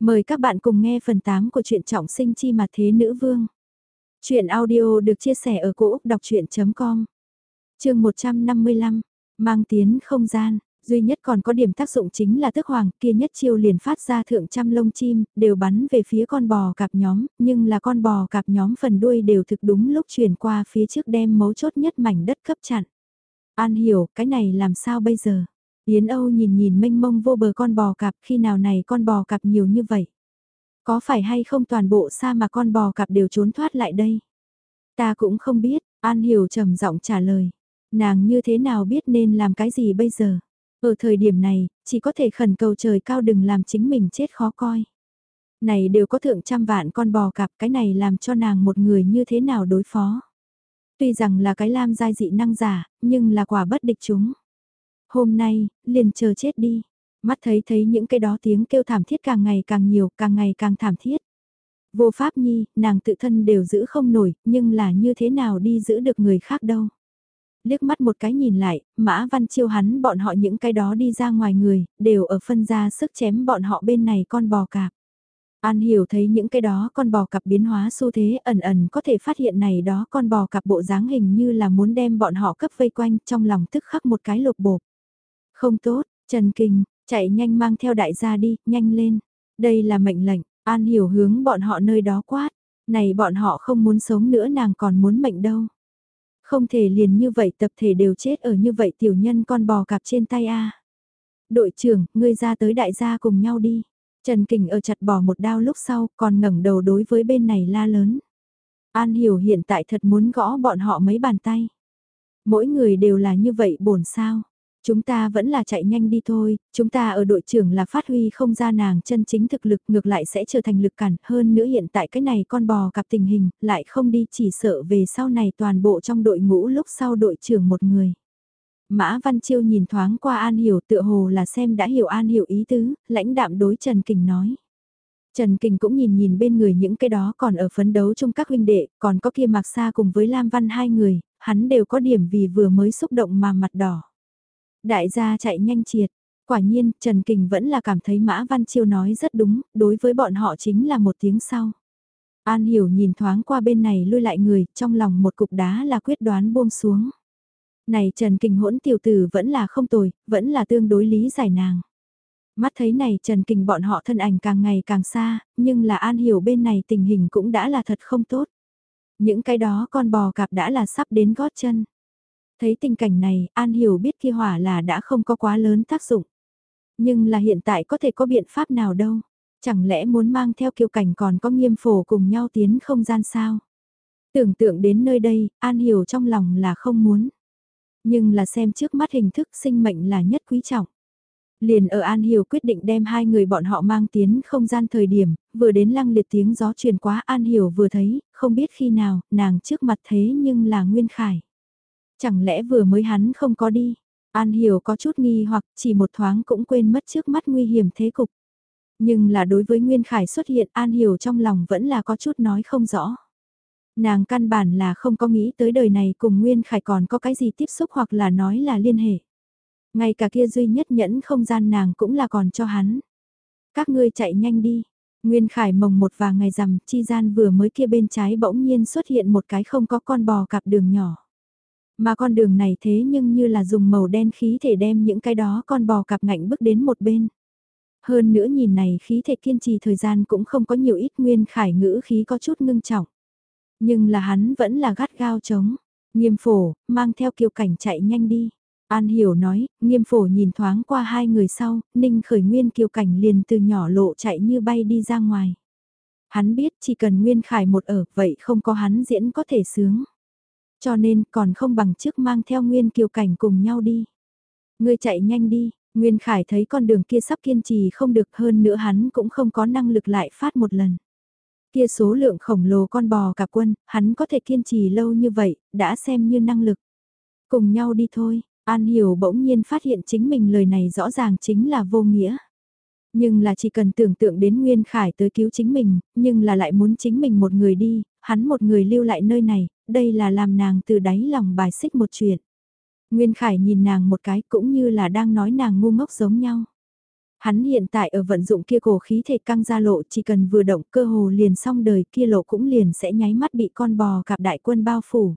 Mời các bạn cùng nghe phần 8 của truyện trọng sinh chi mà thế nữ vương. Chuyện audio được chia sẻ ở cỗ đọc chuyện.com Trường 155, mang tiến không gian, duy nhất còn có điểm tác dụng chính là tức hoàng kia nhất chiêu liền phát ra thượng trăm lông chim, đều bắn về phía con bò cạp nhóm, nhưng là con bò cạp nhóm phần đuôi đều thực đúng lúc chuyển qua phía trước đem mấu chốt nhất mảnh đất cấp chặn. An hiểu, cái này làm sao bây giờ? Yến Âu nhìn nhìn mênh mông vô bờ con bò cạp khi nào này con bò cạp nhiều như vậy. Có phải hay không toàn bộ xa mà con bò cạp đều trốn thoát lại đây? Ta cũng không biết, An Hiểu trầm giọng trả lời. Nàng như thế nào biết nên làm cái gì bây giờ? Ở thời điểm này, chỉ có thể khẩn cầu trời cao đừng làm chính mình chết khó coi. Này đều có thượng trăm vạn con bò cạp cái này làm cho nàng một người như thế nào đối phó. Tuy rằng là cái lam giai dị năng giả, nhưng là quả bất địch chúng. Hôm nay, liền chờ chết đi. Mắt thấy thấy những cái đó tiếng kêu thảm thiết càng ngày càng nhiều, càng ngày càng thảm thiết. Vô pháp nhi, nàng tự thân đều giữ không nổi, nhưng là như thế nào đi giữ được người khác đâu. Liếc mắt một cái nhìn lại, Mã Văn Chiêu hắn bọn họ những cái đó đi ra ngoài người, đều ở phân ra sức chém bọn họ bên này con bò cạp. An hiểu thấy những cái đó con bò cặp biến hóa xu thế ẩn ẩn có thể phát hiện này đó con bò cặp bộ dáng hình như là muốn đem bọn họ cấp vây quanh trong lòng tức khắc một cái lục bộp. Không tốt, Trần Kinh, chạy nhanh mang theo đại gia đi, nhanh lên. Đây là mệnh lệnh, An hiểu hướng bọn họ nơi đó quát. Này bọn họ không muốn sống nữa nàng còn muốn mệnh đâu. Không thể liền như vậy tập thể đều chết ở như vậy tiểu nhân con bò cạp trên tay a. Đội trưởng, ngươi ra tới đại gia cùng nhau đi. Trần Kình ở chặt bỏ một đao lúc sau còn ngẩng đầu đối với bên này la lớn. An hiểu hiện tại thật muốn gõ bọn họ mấy bàn tay. Mỗi người đều là như vậy bổn sao. Chúng ta vẫn là chạy nhanh đi thôi, chúng ta ở đội trưởng là phát huy không ra nàng chân chính thực lực ngược lại sẽ trở thành lực cản hơn nữa hiện tại cái này con bò cặp tình hình, lại không đi chỉ sợ về sau này toàn bộ trong đội ngũ lúc sau đội trưởng một người. Mã Văn Chiêu nhìn thoáng qua An Hiểu tựa hồ là xem đã hiểu An Hiểu ý tứ, lãnh đạm đối Trần Kình nói. Trần Kình cũng nhìn nhìn bên người những cái đó còn ở phấn đấu trong các huynh đệ, còn có kia Mạc Sa cùng với Lam Văn hai người, hắn đều có điểm vì vừa mới xúc động mà mặt đỏ. Đại gia chạy nhanh triệt. Quả nhiên, Trần Kình vẫn là cảm thấy Mã Văn Chiêu nói rất đúng, đối với bọn họ chính là một tiếng sau. An Hiểu nhìn thoáng qua bên này lui lại người, trong lòng một cục đá là quyết đoán buông xuống. Này Trần Kình hỗn tiểu tử vẫn là không tồi, vẫn là tương đối lý giải nàng. Mắt thấy này Trần Kình bọn họ thân ảnh càng ngày càng xa, nhưng là An Hiểu bên này tình hình cũng đã là thật không tốt. Những cái đó con bò cạp đã là sắp đến gót chân. Thấy tình cảnh này, An Hiểu biết kia hỏa là đã không có quá lớn tác dụng. Nhưng là hiện tại có thể có biện pháp nào đâu. Chẳng lẽ muốn mang theo kiều cảnh còn có nghiêm phổ cùng nhau tiến không gian sao? Tưởng tượng đến nơi đây, An Hiểu trong lòng là không muốn. Nhưng là xem trước mắt hình thức sinh mệnh là nhất quý trọng. Liền ở An Hiểu quyết định đem hai người bọn họ mang tiến không gian thời điểm, vừa đến lăng liệt tiếng gió truyền quá An Hiểu vừa thấy, không biết khi nào, nàng trước mặt thế nhưng là Nguyên Khải. Chẳng lẽ vừa mới hắn không có đi? An Hiểu có chút nghi hoặc, chỉ một thoáng cũng quên mất trước mắt nguy hiểm thế cục. Nhưng là đối với Nguyên Khải xuất hiện, An Hiểu trong lòng vẫn là có chút nói không rõ. Nàng căn bản là không có nghĩ tới đời này cùng Nguyên Khải còn có cái gì tiếp xúc hoặc là nói là liên hệ. Ngay cả kia duy nhất nhẫn không gian nàng cũng là còn cho hắn. Các ngươi chạy nhanh đi. Nguyên Khải mồng một và ngày rằm, chi gian vừa mới kia bên trái bỗng nhiên xuất hiện một cái không có con bò cặp đường nhỏ. Mà con đường này thế nhưng như là dùng màu đen khí thể đem những cái đó con bò cặp ngạnh bước đến một bên. Hơn nữa nhìn này khí thể kiên trì thời gian cũng không có nhiều ít nguyên khải ngữ khí có chút ngưng trọng. Nhưng là hắn vẫn là gắt gao chống. Nghiêm phổ, mang theo kiều cảnh chạy nhanh đi. An hiểu nói, nghiêm phổ nhìn thoáng qua hai người sau, ninh khởi nguyên kiều cảnh liền từ nhỏ lộ chạy như bay đi ra ngoài. Hắn biết chỉ cần nguyên khải một ở, vậy không có hắn diễn có thể sướng. Cho nên còn không bằng trước mang theo Nguyên Kiều Cảnh cùng nhau đi. Ngươi chạy nhanh đi, Nguyên Khải thấy con đường kia sắp kiên trì không được hơn nữa hắn cũng không có năng lực lại phát một lần. Kia số lượng khổng lồ con bò cả quân, hắn có thể kiên trì lâu như vậy, đã xem như năng lực. Cùng nhau đi thôi, An Hiểu bỗng nhiên phát hiện chính mình lời này rõ ràng chính là vô nghĩa. Nhưng là chỉ cần tưởng tượng đến Nguyên Khải tới cứu chính mình, nhưng là lại muốn chính mình một người đi, hắn một người lưu lại nơi này, đây là làm nàng từ đáy lòng bài xích một chuyện. Nguyên Khải nhìn nàng một cái cũng như là đang nói nàng ngu ngốc giống nhau. Hắn hiện tại ở vận dụng kia cổ khí thể căng ra lộ chỉ cần vừa động cơ hồ liền xong đời kia lộ cũng liền sẽ nháy mắt bị con bò cạp đại quân bao phủ.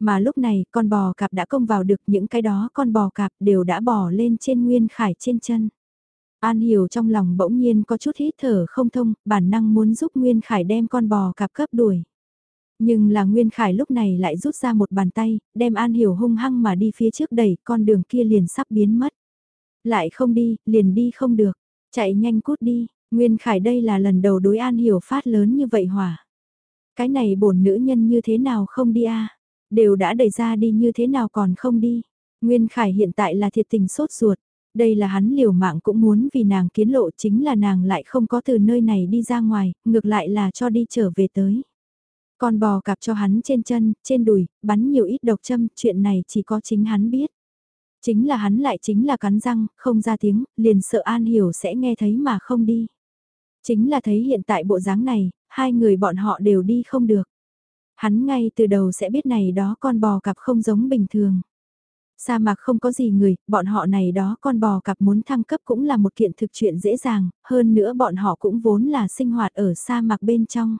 Mà lúc này con bò cạp đã công vào được những cái đó con bò cạp đều đã bò lên trên nguyên khải trên chân. An hiểu trong lòng bỗng nhiên có chút hít thở không thông, bản năng muốn giúp Nguyên Khải đem con bò cạp cấp đuổi. Nhưng là Nguyên Khải lúc này lại rút ra một bàn tay, đem An Hiểu hung hăng mà đi phía trước đẩy, con đường kia liền sắp biến mất. Lại không đi, liền đi không được, chạy nhanh cút đi, Nguyên Khải đây là lần đầu đối An Hiểu phát lớn như vậy hỏa. Cái này bổn nữ nhân như thế nào không đi a Đều đã đẩy ra đi như thế nào còn không đi. Nguyên Khải hiện tại là thiệt tình sốt ruột. Đây là hắn liều mạng cũng muốn vì nàng kiến lộ chính là nàng lại không có từ nơi này đi ra ngoài, ngược lại là cho đi trở về tới. Con bò cạp cho hắn trên chân, trên đùi, bắn nhiều ít độc châm, chuyện này chỉ có chính hắn biết. Chính là hắn lại chính là cắn răng, không ra tiếng, liền sợ An Hiểu sẽ nghe thấy mà không đi. Chính là thấy hiện tại bộ dáng này, hai người bọn họ đều đi không được. Hắn ngay từ đầu sẽ biết này đó con bò cặp không giống bình thường. Sa mạc không có gì người, bọn họ này đó con bò cặp muốn thăng cấp cũng là một kiện thực chuyện dễ dàng, hơn nữa bọn họ cũng vốn là sinh hoạt ở sa mạc bên trong.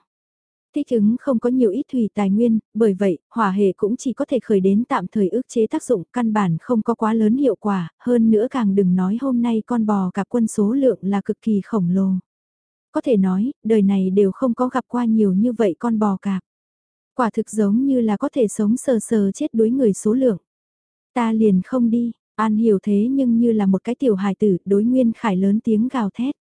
Thích ứng không có nhiều ít thủy tài nguyên, bởi vậy, hỏa hệ cũng chỉ có thể khởi đến tạm thời ước chế tác dụng căn bản không có quá lớn hiệu quả, hơn nữa càng đừng nói hôm nay con bò cặp quân số lượng là cực kỳ khổng lồ. Có thể nói, đời này đều không có gặp qua nhiều như vậy con bò cạp. Quả thực giống như là có thể sống sờ sờ chết đuối người số lượng. Ta liền không đi, An hiểu thế nhưng như là một cái tiểu hài tử đối Nguyên Khải lớn tiếng gào thét.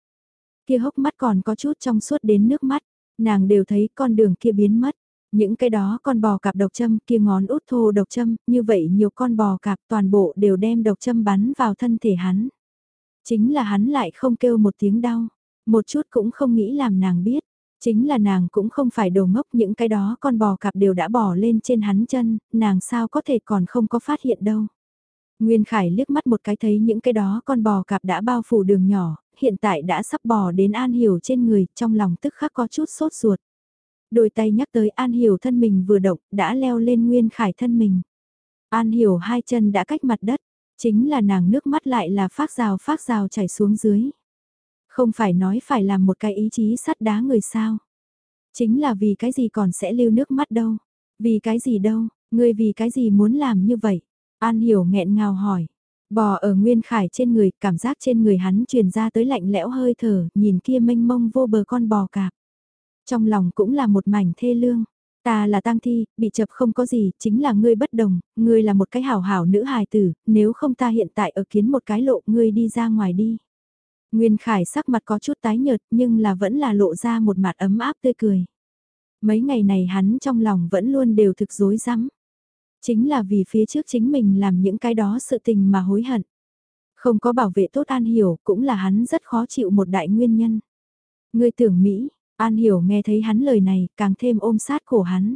Kia hốc mắt còn có chút trong suốt đến nước mắt, nàng đều thấy con đường kia biến mất. Những cái đó con bò cạp độc châm kia ngón út thô độc châm, như vậy nhiều con bò cạp toàn bộ đều đem độc châm bắn vào thân thể hắn. Chính là hắn lại không kêu một tiếng đau, một chút cũng không nghĩ làm nàng biết. Chính là nàng cũng không phải đồ ngốc những cái đó con bò cạp đều đã bỏ lên trên hắn chân, nàng sao có thể còn không có phát hiện đâu. Nguyên Khải liếc mắt một cái thấy những cái đó con bò cạp đã bao phủ đường nhỏ, hiện tại đã sắp bò đến An Hiểu trên người, trong lòng tức khắc có chút sốt ruột. Đôi tay nhắc tới An Hiểu thân mình vừa động, đã leo lên Nguyên Khải thân mình. An Hiểu hai chân đã cách mặt đất, chính là nàng nước mắt lại là phát rào phát rào chảy xuống dưới. Không phải nói phải làm một cái ý chí sắt đá người sao. Chính là vì cái gì còn sẽ lưu nước mắt đâu. Vì cái gì đâu, ngươi vì cái gì muốn làm như vậy. An hiểu nghẹn ngào hỏi. Bò ở nguyên khải trên người, cảm giác trên người hắn truyền ra tới lạnh lẽo hơi thở, nhìn kia mênh mông vô bờ con bò cạp. Trong lòng cũng là một mảnh thê lương. Ta là tang thi, bị chập không có gì, chính là ngươi bất đồng, ngươi là một cái hảo hảo nữ hài tử, nếu không ta hiện tại ở kiến một cái lộ ngươi đi ra ngoài đi. Nguyên Khải sắc mặt có chút tái nhợt nhưng là vẫn là lộ ra một mặt ấm áp tươi cười. Mấy ngày này hắn trong lòng vẫn luôn đều thực dối rắm Chính là vì phía trước chính mình làm những cái đó sự tình mà hối hận. Không có bảo vệ tốt An Hiểu cũng là hắn rất khó chịu một đại nguyên nhân. Người tưởng Mỹ, An Hiểu nghe thấy hắn lời này càng thêm ôm sát cổ hắn.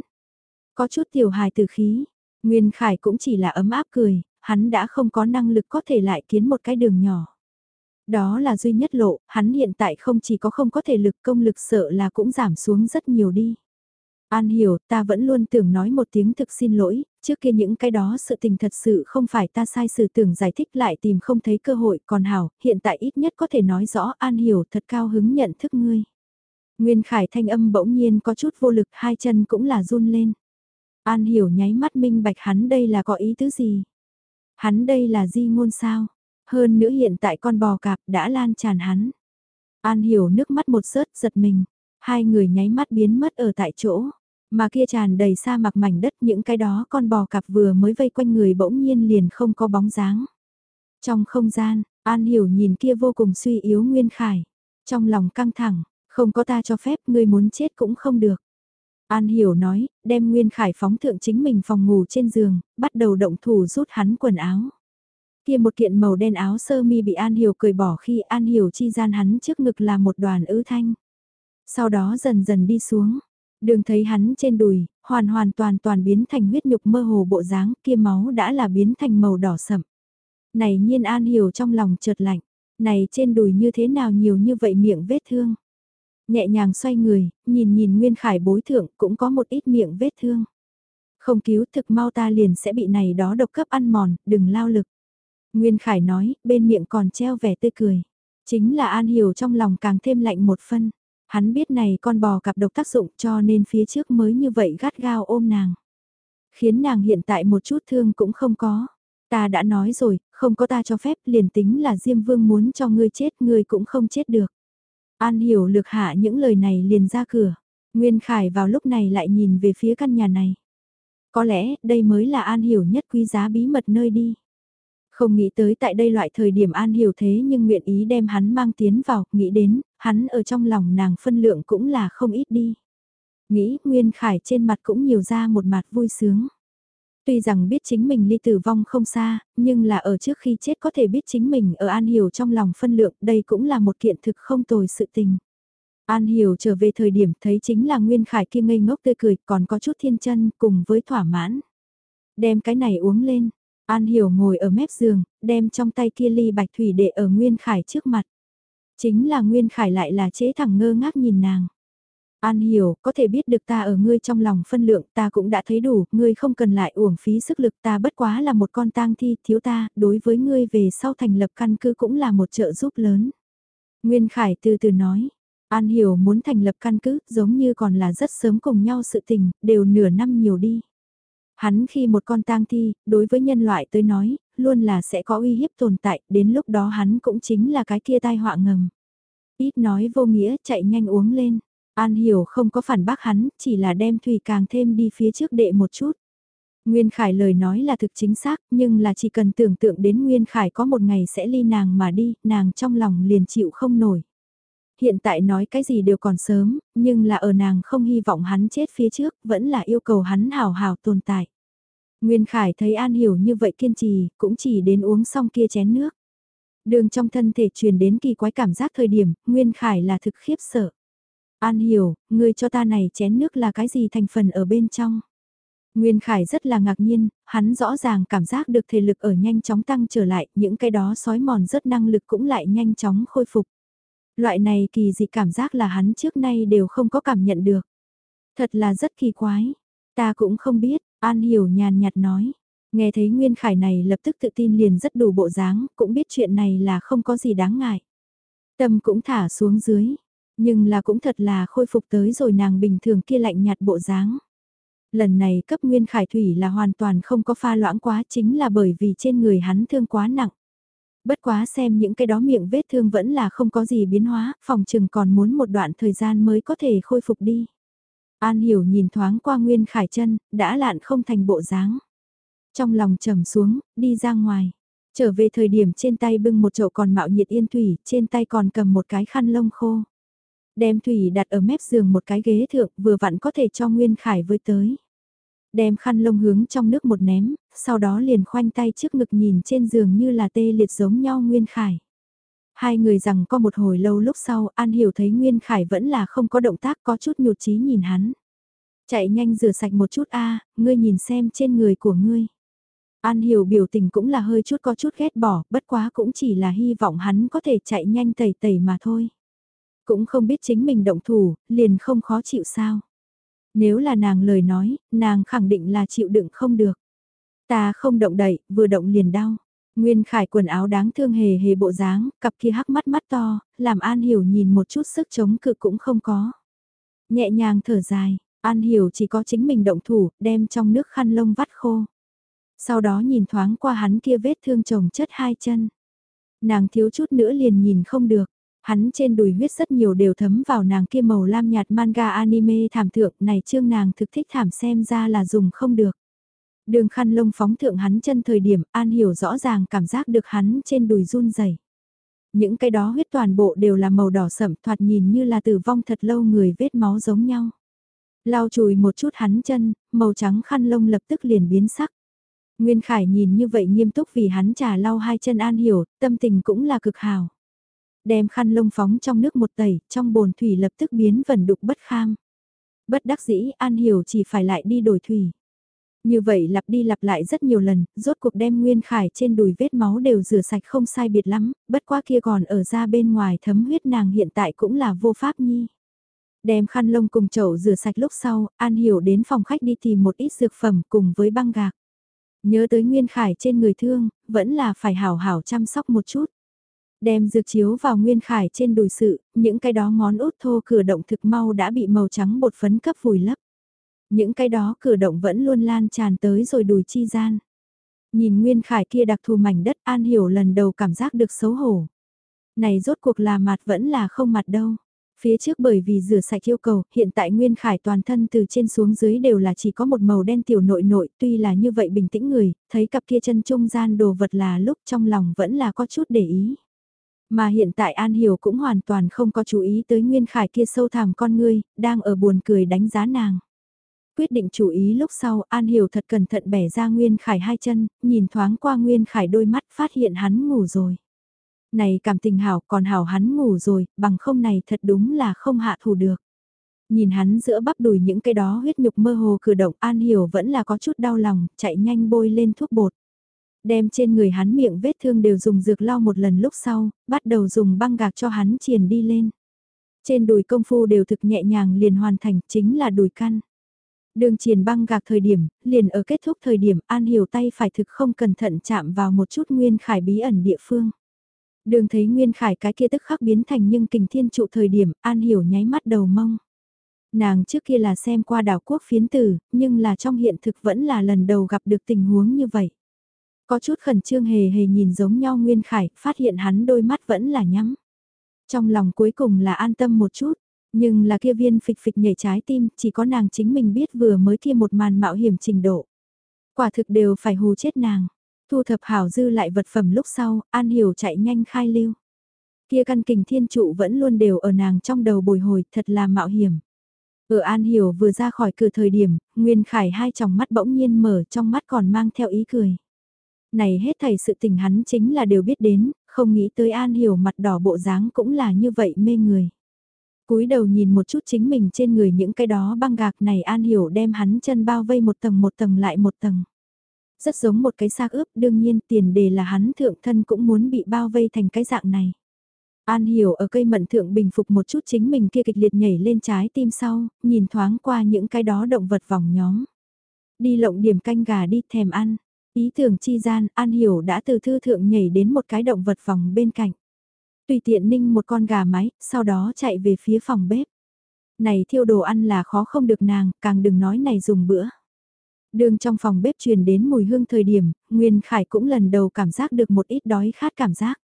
Có chút tiểu hài từ khí, Nguyên Khải cũng chỉ là ấm áp cười, hắn đã không có năng lực có thể lại kiến một cái đường nhỏ. Đó là duy nhất lộ, hắn hiện tại không chỉ có không có thể lực công lực sợ là cũng giảm xuống rất nhiều đi. An hiểu, ta vẫn luôn tưởng nói một tiếng thực xin lỗi, trước kia những cái đó sự tình thật sự không phải ta sai sự tưởng giải thích lại tìm không thấy cơ hội, còn hảo, hiện tại ít nhất có thể nói rõ An hiểu thật cao hứng nhận thức ngươi. Nguyên Khải thanh âm bỗng nhiên có chút vô lực, hai chân cũng là run lên. An hiểu nháy mắt minh bạch hắn đây là có ý tứ gì? Hắn đây là di ngôn sao? Hơn nữa hiện tại con bò cạp đã lan tràn hắn. An hiểu nước mắt một sớt giật mình. Hai người nháy mắt biến mất ở tại chỗ. Mà kia tràn đầy sa mạc mảnh đất những cái đó con bò cạp vừa mới vây quanh người bỗng nhiên liền không có bóng dáng. Trong không gian, An hiểu nhìn kia vô cùng suy yếu Nguyên Khải. Trong lòng căng thẳng, không có ta cho phép ngươi muốn chết cũng không được. An hiểu nói, đem Nguyên Khải phóng thượng chính mình phòng ngủ trên giường, bắt đầu động thủ rút hắn quần áo. Kia một kiện màu đen áo sơ mi bị An Hiểu cười bỏ khi An Hiểu chi gian hắn trước ngực là một đoàn ứ thanh. Sau đó dần dần đi xuống, đường thấy hắn trên đùi, hoàn hoàn toàn toàn biến thành huyết nhục mơ hồ bộ dáng kia máu đã là biến thành màu đỏ sậm. Này nhiên An Hiểu trong lòng chợt lạnh, này trên đùi như thế nào nhiều như vậy miệng vết thương. Nhẹ nhàng xoay người, nhìn nhìn Nguyên Khải bối thượng cũng có một ít miệng vết thương. Không cứu thực mau ta liền sẽ bị này đó độc cấp ăn mòn, đừng lao lực. Nguyên Khải nói, bên miệng còn treo vẻ tươi cười. Chính là An Hiểu trong lòng càng thêm lạnh một phân. Hắn biết này con bò cặp độc tác dụng cho nên phía trước mới như vậy gắt gao ôm nàng. Khiến nàng hiện tại một chút thương cũng không có. Ta đã nói rồi, không có ta cho phép liền tính là Diêm Vương muốn cho ngươi chết ngươi cũng không chết được. An hiểu lược hạ những lời này liền ra cửa. Nguyên Khải vào lúc này lại nhìn về phía căn nhà này. Có lẽ đây mới là An hiểu nhất quý giá bí mật nơi đi. Không nghĩ tới tại đây loại thời điểm An hiểu thế nhưng nguyện ý đem hắn mang tiến vào, nghĩ đến, hắn ở trong lòng nàng phân lượng cũng là không ít đi. Nghĩ Nguyên Khải trên mặt cũng nhiều ra một mặt vui sướng. Tuy rằng biết chính mình ly tử vong không xa, nhưng là ở trước khi chết có thể biết chính mình ở An Hiểu trong lòng phân lượng, đây cũng là một kiện thực không tồi sự tình. An Hiểu trở về thời điểm thấy chính là Nguyên Khải kia ngây ngốc tươi cười, còn có chút thiên chân cùng với thỏa mãn. Đem cái này uống lên, An Hiểu ngồi ở mép giường, đem trong tay kia ly bạch thủy để ở Nguyên Khải trước mặt. Chính là Nguyên Khải lại là chế thẳng ngơ ngác nhìn nàng. An hiểu, có thể biết được ta ở ngươi trong lòng phân lượng ta cũng đã thấy đủ, ngươi không cần lại uổng phí sức lực ta bất quá là một con tang thi thiếu ta, đối với ngươi về sau thành lập căn cứ cũng là một trợ giúp lớn. Nguyên Khải từ từ nói, An hiểu muốn thành lập căn cứ giống như còn là rất sớm cùng nhau sự tình, đều nửa năm nhiều đi. Hắn khi một con tang thi, đối với nhân loại tới nói, luôn là sẽ có uy hiếp tồn tại, đến lúc đó hắn cũng chính là cái kia tai họa ngầm. Ít nói vô nghĩa, chạy nhanh uống lên. An hiểu không có phản bác hắn, chỉ là đem Thủy càng thêm đi phía trước đệ một chút. Nguyên Khải lời nói là thực chính xác, nhưng là chỉ cần tưởng tượng đến Nguyên Khải có một ngày sẽ ly nàng mà đi, nàng trong lòng liền chịu không nổi. Hiện tại nói cái gì đều còn sớm, nhưng là ở nàng không hy vọng hắn chết phía trước, vẫn là yêu cầu hắn hào hào tồn tại. Nguyên Khải thấy An Hiểu như vậy kiên trì, cũng chỉ đến uống xong kia chén nước. Đường trong thân thể truyền đến kỳ quái cảm giác thời điểm, Nguyên Khải là thực khiếp sợ. An hiểu, ngươi cho ta này chén nước là cái gì thành phần ở bên trong. Nguyên Khải rất là ngạc nhiên, hắn rõ ràng cảm giác được thể lực ở nhanh chóng tăng trở lại, những cái đó sói mòn rất năng lực cũng lại nhanh chóng khôi phục. Loại này kỳ dị cảm giác là hắn trước nay đều không có cảm nhận được. Thật là rất kỳ quái. Ta cũng không biết, An Hiểu nhàn nhạt nói. Nghe thấy Nguyên Khải này lập tức tự tin liền rất đủ bộ dáng, cũng biết chuyện này là không có gì đáng ngại. Tâm cũng thả xuống dưới, nhưng là cũng thật là khôi phục tới rồi nàng bình thường kia lạnh nhạt bộ dáng. Lần này cấp nguyên khải thủy là hoàn toàn không có pha loãng quá chính là bởi vì trên người hắn thương quá nặng. Bất quá xem những cái đó miệng vết thương vẫn là không có gì biến hóa, phòng chừng còn muốn một đoạn thời gian mới có thể khôi phục đi. An hiểu nhìn thoáng qua nguyên khải chân, đã lạn không thành bộ dáng. Trong lòng trầm xuống, đi ra ngoài. Trở về thời điểm trên tay bưng một chậu còn mạo nhiệt yên thủy, trên tay còn cầm một cái khăn lông khô. Đem thủy đặt ở mép giường một cái ghế thượng vừa vặn có thể cho Nguyên Khải với tới. Đem khăn lông hướng trong nước một ném, sau đó liền khoanh tay trước ngực nhìn trên giường như là tê liệt giống nhau Nguyên Khải. Hai người rằng có một hồi lâu lúc sau An Hiểu thấy Nguyên Khải vẫn là không có động tác có chút nhụt chí nhìn hắn. Chạy nhanh rửa sạch một chút a ngươi nhìn xem trên người của ngươi. An Hiểu biểu tình cũng là hơi chút có chút ghét bỏ, bất quá cũng chỉ là hy vọng hắn có thể chạy nhanh tẩy tẩy mà thôi. Cũng không biết chính mình động thủ, liền không khó chịu sao. Nếu là nàng lời nói, nàng khẳng định là chịu đựng không được. Ta không động đậy, vừa động liền đau. Nguyên Khải quần áo đáng thương hề hề bộ dáng, cặp kia hắc mắt mắt to, làm An Hiểu nhìn một chút sức chống cự cũng không có. Nhẹ nhàng thở dài, An Hiểu chỉ có chính mình động thủ, đem trong nước khăn lông vắt khô. Sau đó nhìn thoáng qua hắn kia vết thương chồng chất hai chân. Nàng thiếu chút nữa liền nhìn không được. Hắn trên đùi huyết rất nhiều đều thấm vào nàng kia màu lam nhạt manga anime thảm thượng này chương nàng thực thích thảm xem ra là dùng không được. Đường khăn lông phóng thượng hắn chân thời điểm An hiểu rõ ràng cảm giác được hắn trên đùi run rẩy. Những cái đó huyết toàn bộ đều là màu đỏ sẩm thoạt nhìn như là tử vong thật lâu người vết máu giống nhau. Lau chùi một chút hắn chân, màu trắng khăn lông lập tức liền biến sắc. Nguyên Khải nhìn như vậy nghiêm túc vì hắn trà lau hai chân An Hiểu, tâm tình cũng là cực hào. Đem khăn lông phóng trong nước một tẩy, trong bồn thủy lập tức biến vẩn đục bất kham. Bất đắc dĩ An Hiểu chỉ phải lại đi đổi thủy. Như vậy lặp đi lặp lại rất nhiều lần, rốt cuộc đem Nguyên Khải trên đùi vết máu đều rửa sạch không sai biệt lắm, bất qua kia còn ở ra bên ngoài thấm huyết nàng hiện tại cũng là vô pháp nhi. Đem khăn lông cùng chậu rửa sạch lúc sau, An Hiểu đến phòng khách đi tìm một ít dược phẩm cùng với băng gạc. Nhớ tới Nguyên Khải trên người thương, vẫn là phải hảo hảo chăm sóc một chút. Đem dược chiếu vào nguyên khải trên đùi sự, những cái đó ngón út thô cửa động thực mau đã bị màu trắng bột phấn cấp vùi lấp. Những cái đó cửa động vẫn luôn lan tràn tới rồi đùi chi gian. Nhìn Nguyên Khải kia đặc thù mảnh đất An Hiểu lần đầu cảm giác được xấu hổ. Này rốt cuộc là mặt vẫn là không mặt đâu. Phía trước bởi vì rửa sạch yêu cầu, hiện tại Nguyên Khải toàn thân từ trên xuống dưới đều là chỉ có một màu đen tiểu nội nội, tuy là như vậy bình tĩnh người, thấy cặp kia chân trung gian đồ vật là lúc trong lòng vẫn là có chút để ý. Mà hiện tại An Hiểu cũng hoàn toàn không có chú ý tới Nguyên Khải kia sâu thẳm con ngươi, đang ở buồn cười đánh giá nàng. Quyết định chú ý lúc sau An Hiểu thật cẩn thận bẻ ra Nguyên Khải hai chân, nhìn thoáng qua Nguyên Khải đôi mắt phát hiện hắn ngủ rồi. Này cảm tình hảo còn hảo hắn ngủ rồi, bằng không này thật đúng là không hạ thủ được. Nhìn hắn giữa bắp đùi những cái đó huyết nhục mơ hồ cử động An Hiểu vẫn là có chút đau lòng, chạy nhanh bôi lên thuốc bột. Đem trên người hắn miệng vết thương đều dùng dược lau một lần lúc sau, bắt đầu dùng băng gạc cho hắn triền đi lên. Trên đùi công phu đều thực nhẹ nhàng liền hoàn thành chính là đùi căn. Đường triền băng gạc thời điểm, liền ở kết thúc thời điểm An Hiểu tay phải thực không cẩn thận chạm vào một chút nguyên khải bí ẩn địa phương. Đường thấy Nguyên Khải cái kia tức khắc biến thành nhưng kình thiên trụ thời điểm, An Hiểu nháy mắt đầu mông. Nàng trước kia là xem qua đảo quốc phiến tử, nhưng là trong hiện thực vẫn là lần đầu gặp được tình huống như vậy. Có chút khẩn trương hề hề nhìn giống nhau Nguyên Khải, phát hiện hắn đôi mắt vẫn là nhắm. Trong lòng cuối cùng là an tâm một chút, nhưng là kia viên phịch phịch nhảy trái tim, chỉ có nàng chính mình biết vừa mới kia một màn mạo hiểm trình độ. Quả thực đều phải hù chết nàng. Thu thập hảo dư lại vật phẩm lúc sau, An Hiểu chạy nhanh khai lưu. Kia căn kình thiên trụ vẫn luôn đều ở nàng trong đầu bồi hồi, thật là mạo hiểm. Ở An Hiểu vừa ra khỏi cửa thời điểm, Nguyên Khải hai tròng mắt bỗng nhiên mở trong mắt còn mang theo ý cười. Này hết thầy sự tình hắn chính là đều biết đến, không nghĩ tới An Hiểu mặt đỏ bộ dáng cũng là như vậy mê người. cúi đầu nhìn một chút chính mình trên người những cái đó băng gạc này An Hiểu đem hắn chân bao vây một tầng một tầng lại một tầng. Rất giống một cái xác ướp đương nhiên tiền đề là hắn thượng thân cũng muốn bị bao vây thành cái dạng này. An hiểu ở cây mận thượng bình phục một chút chính mình kia kịch liệt nhảy lên trái tim sau, nhìn thoáng qua những cái đó động vật vòng nhóm. Đi lộng điểm canh gà đi thèm ăn. Ý tưởng chi gian, An hiểu đã từ thư thượng nhảy đến một cái động vật vòng bên cạnh. Tùy tiện ninh một con gà mái, sau đó chạy về phía phòng bếp. Này thiêu đồ ăn là khó không được nàng, càng đừng nói này dùng bữa. Đường trong phòng bếp truyền đến mùi hương thời điểm, Nguyên Khải cũng lần đầu cảm giác được một ít đói khát cảm giác.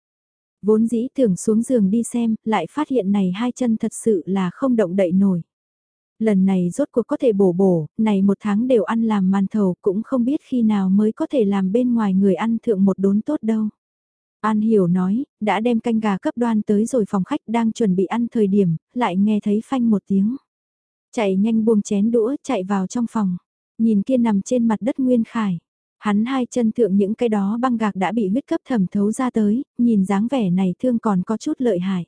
Vốn dĩ tưởng xuống giường đi xem, lại phát hiện này hai chân thật sự là không động đậy nổi. Lần này rốt cuộc có thể bổ bổ, này một tháng đều ăn làm màn thầu cũng không biết khi nào mới có thể làm bên ngoài người ăn thượng một đốn tốt đâu. An Hiểu nói, đã đem canh gà cấp đoan tới rồi phòng khách đang chuẩn bị ăn thời điểm, lại nghe thấy phanh một tiếng. Chạy nhanh buông chén đũa, chạy vào trong phòng. Nhìn kia nằm trên mặt đất Nguyên Khải. Hắn hai chân thượng những cái đó băng gạc đã bị huyết cấp thẩm thấu ra tới, nhìn dáng vẻ này thương còn có chút lợi hại.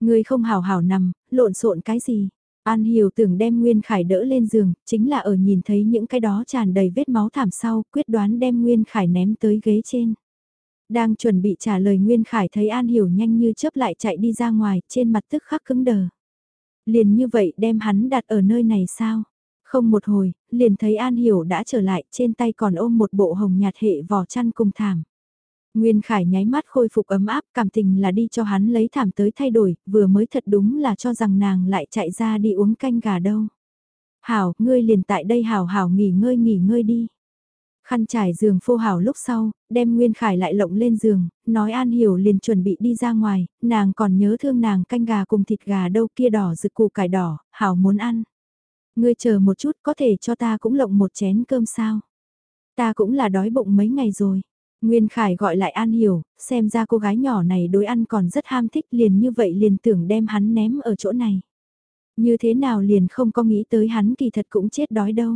Người không hào hào nằm, lộn xộn cái gì. An Hiểu tưởng đem Nguyên Khải đỡ lên giường, chính là ở nhìn thấy những cái đó tràn đầy vết máu thảm sau, quyết đoán đem Nguyên Khải ném tới ghế trên. Đang chuẩn bị trả lời Nguyên Khải thấy An Hiểu nhanh như chớp lại chạy đi ra ngoài, trên mặt tức khắc cứng đờ. Liền như vậy đem hắn đặt ở nơi này sao? Không một hồi, liền thấy An Hiểu đã trở lại, trên tay còn ôm một bộ hồng nhạt hệ vỏ chăn cùng thảm. Nguyên Khải nháy mắt khôi phục ấm áp, cảm tình là đi cho hắn lấy thảm tới thay đổi, vừa mới thật đúng là cho rằng nàng lại chạy ra đi uống canh gà đâu. Hảo, ngươi liền tại đây hảo hảo nghỉ ngơi nghỉ ngơi đi. Khăn trải giường phô hảo lúc sau, đem Nguyên Khải lại lộng lên giường, nói An Hiểu liền chuẩn bị đi ra ngoài, nàng còn nhớ thương nàng canh gà cùng thịt gà đâu kia đỏ rực củ cải đỏ, hảo muốn ăn. Ngươi chờ một chút có thể cho ta cũng lộng một chén cơm sao? Ta cũng là đói bụng mấy ngày rồi. Nguyên Khải gọi lại An Hiểu, xem ra cô gái nhỏ này đối ăn còn rất ham thích liền như vậy liền tưởng đem hắn ném ở chỗ này. Như thế nào liền không có nghĩ tới hắn kỳ thật cũng chết đói đâu.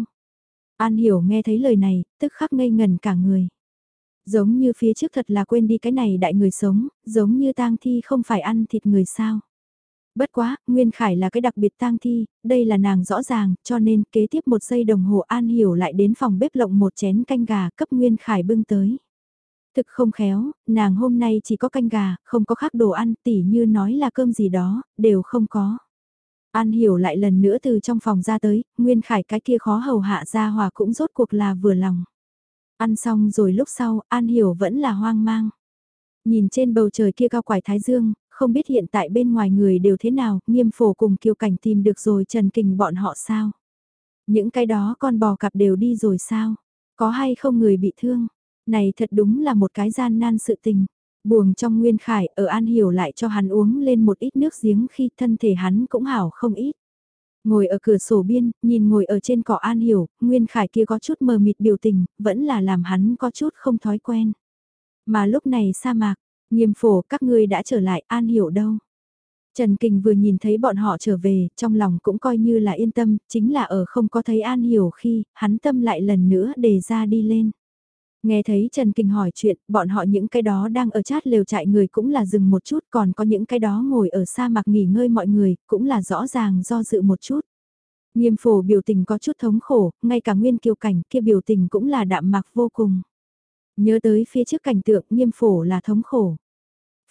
An Hiểu nghe thấy lời này, tức khắc ngây ngần cả người. Giống như phía trước thật là quên đi cái này đại người sống, giống như tang thi không phải ăn thịt người sao. Bất quá, Nguyên Khải là cái đặc biệt tang thi, đây là nàng rõ ràng, cho nên kế tiếp một giây đồng hồ An Hiểu lại đến phòng bếp lộng một chén canh gà cấp Nguyên Khải bưng tới. Thực không khéo, nàng hôm nay chỉ có canh gà, không có khác đồ ăn, tỉ như nói là cơm gì đó, đều không có. An Hiểu lại lần nữa từ trong phòng ra tới, Nguyên Khải cái kia khó hầu hạ ra hòa cũng rốt cuộc là vừa lòng. Ăn xong rồi lúc sau, An Hiểu vẫn là hoang mang. Nhìn trên bầu trời kia cao quải thái dương, không biết hiện tại bên ngoài người đều thế nào, nghiêm phổ cùng kiều cảnh tìm được rồi trần kình bọn họ sao? Những cái đó con bò cặp đều đi rồi sao? Có hay không người bị thương? Này thật đúng là một cái gian nan sự tình. Buồng trong Nguyên Khải ở An Hiểu lại cho hắn uống lên một ít nước giếng khi thân thể hắn cũng hảo không ít. Ngồi ở cửa sổ biên, nhìn ngồi ở trên cỏ An Hiểu, Nguyên Khải kia có chút mờ mịt biểu tình, vẫn là làm hắn có chút không thói quen. Mà lúc này sa mạc, nghiêm phổ các ngươi đã trở lại An Hiểu đâu. Trần Kình vừa nhìn thấy bọn họ trở về, trong lòng cũng coi như là yên tâm, chính là ở không có thấy An Hiểu khi, hắn tâm lại lần nữa đề ra đi lên. Nghe thấy Trần Kinh hỏi chuyện, bọn họ những cái đó đang ở chát lều trại người cũng là dừng một chút, còn có những cái đó ngồi ở sa mạc nghỉ ngơi mọi người, cũng là rõ ràng do dự một chút. Nghiêm phổ biểu tình có chút thống khổ, ngay cả nguyên kiều cảnh kia biểu tình cũng là đạm mạc vô cùng. Nhớ tới phía trước cảnh tượng nghiêm phổ là thống khổ.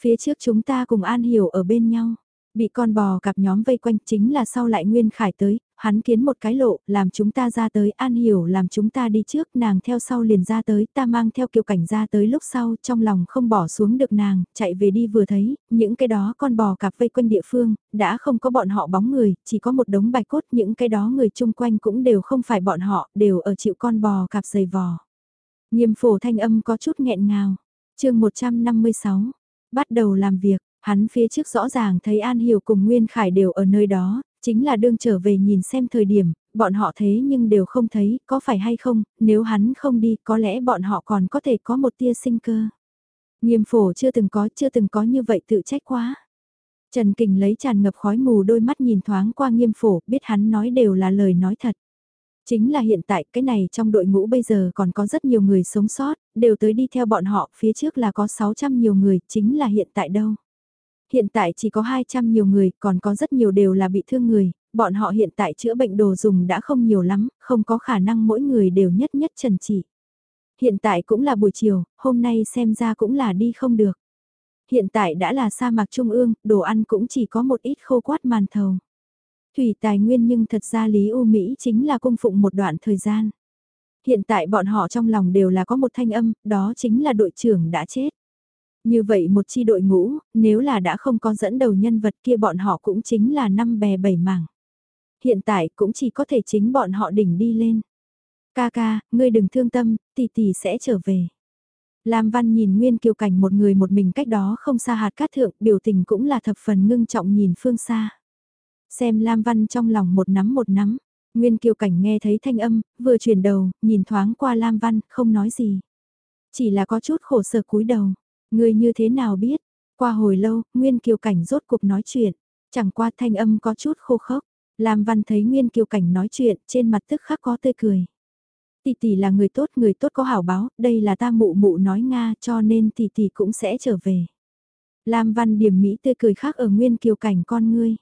Phía trước chúng ta cùng An Hiểu ở bên nhau. Bị con bò cặp nhóm vây quanh chính là sau lại Nguyên Khải tới, hắn kiến một cái lộ, làm chúng ta ra tới, An Hiểu làm chúng ta đi trước, nàng theo sau liền ra tới, ta mang theo kiều cảnh ra tới lúc sau, trong lòng không bỏ xuống được nàng, chạy về đi vừa thấy, những cái đó con bò cặp vây quanh địa phương, đã không có bọn họ bóng người, chỉ có một đống bạch cốt, những cái đó người chung quanh cũng đều không phải bọn họ, đều ở chịu con bò cặp dày vò. Nghiêm phổ thanh âm có chút nghẹn ngào. chương 156, bắt đầu làm việc, Hắn phía trước rõ ràng thấy An Hiểu cùng Nguyên Khải đều ở nơi đó, chính là đương trở về nhìn xem thời điểm, bọn họ thế nhưng đều không thấy, có phải hay không, nếu hắn không đi có lẽ bọn họ còn có thể có một tia sinh cơ. Nghiêm phổ chưa từng có, chưa từng có như vậy tự trách quá. Trần Kình lấy tràn ngập khói mù đôi mắt nhìn thoáng qua nghiêm phổ, biết hắn nói đều là lời nói thật. Chính là hiện tại cái này trong đội ngũ bây giờ còn có rất nhiều người sống sót, đều tới đi theo bọn họ, phía trước là có 600 nhiều người, chính là hiện tại đâu hiện tại chỉ có 200 nhiều người, còn có rất nhiều đều là bị thương người, bọn họ hiện tại chữa bệnh đồ dùng đã không nhiều lắm, không có khả năng mỗi người đều nhất nhất trần chỉ. Hiện tại cũng là buổi chiều, hôm nay xem ra cũng là đi không được. Hiện tại đã là sa mạc trung ương, đồ ăn cũng chỉ có một ít khô quát màn thầu. Thủy tài nguyên nhưng thật ra Lý U Mỹ chính là cung phụng một đoạn thời gian. Hiện tại bọn họ trong lòng đều là có một thanh âm, đó chính là đội trưởng đã chết. Như vậy một chi đội ngũ, nếu là đã không có dẫn đầu nhân vật kia bọn họ cũng chính là năm bè bảy mảng. Hiện tại cũng chỉ có thể chính bọn họ đỉnh đi lên. Ca ca, ngươi đừng thương tâm, tỷ tỷ sẽ trở về. Lam Văn nhìn Nguyên Kiều Cảnh một người một mình cách đó không xa hạt cát thượng, biểu tình cũng là thập phần ngưng trọng nhìn phương xa. Xem Lam Văn trong lòng một nắm một nắm, Nguyên Kiều Cảnh nghe thấy thanh âm, vừa chuyển đầu, nhìn thoáng qua Lam Văn, không nói gì. Chỉ là có chút khổ sở cúi đầu. Người như thế nào biết? Qua hồi lâu, Nguyên Kiều Cảnh rốt cuộc nói chuyện. Chẳng qua thanh âm có chút khô khốc. Lam Văn thấy Nguyên Kiều Cảnh nói chuyện, trên mặt tức khắc có tươi cười. Tỷ tỷ là người tốt, người tốt có hảo báo, đây là ta mụ mụ nói Nga cho nên tỷ tỷ cũng sẽ trở về. Lam Văn điểm mỹ tươi cười khác ở Nguyên Kiều Cảnh con ngươi.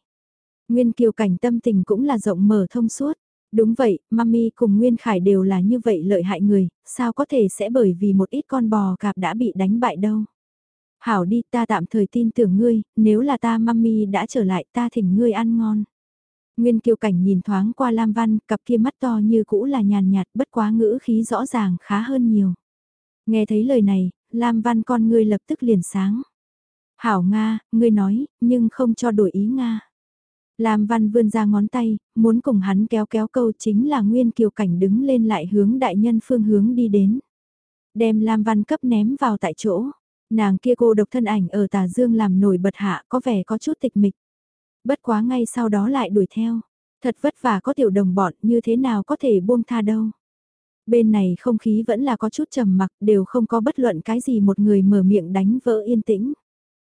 Nguyên Kiều Cảnh tâm tình cũng là rộng mở thông suốt. Đúng vậy, Mami cùng Nguyên Khải đều là như vậy lợi hại người, sao có thể sẽ bởi vì một ít con bò cạp đã bị đánh bại đâu. Hảo đi ta tạm thời tin tưởng ngươi, nếu là ta mami đã trở lại ta thỉnh ngươi ăn ngon. Nguyên kiều cảnh nhìn thoáng qua Lam Văn, cặp kia mắt to như cũ là nhàn nhạt bất quá ngữ khí rõ ràng khá hơn nhiều. Nghe thấy lời này, Lam Văn con ngươi lập tức liền sáng. Hảo Nga, ngươi nói, nhưng không cho đổi ý Nga. Lam Văn vươn ra ngón tay, muốn cùng hắn kéo kéo câu chính là Nguyên Kiều Cảnh đứng lên lại hướng đại nhân phương hướng đi đến. Đem Lam Văn cấp ném vào tại chỗ. Nàng kia cô độc thân ảnh ở tà dương làm nổi bật hạ có vẻ có chút tịch mịch. Bất quá ngay sau đó lại đuổi theo. Thật vất vả có tiểu đồng bọn như thế nào có thể buông tha đâu. Bên này không khí vẫn là có chút trầm mặc đều không có bất luận cái gì một người mở miệng đánh vỡ yên tĩnh.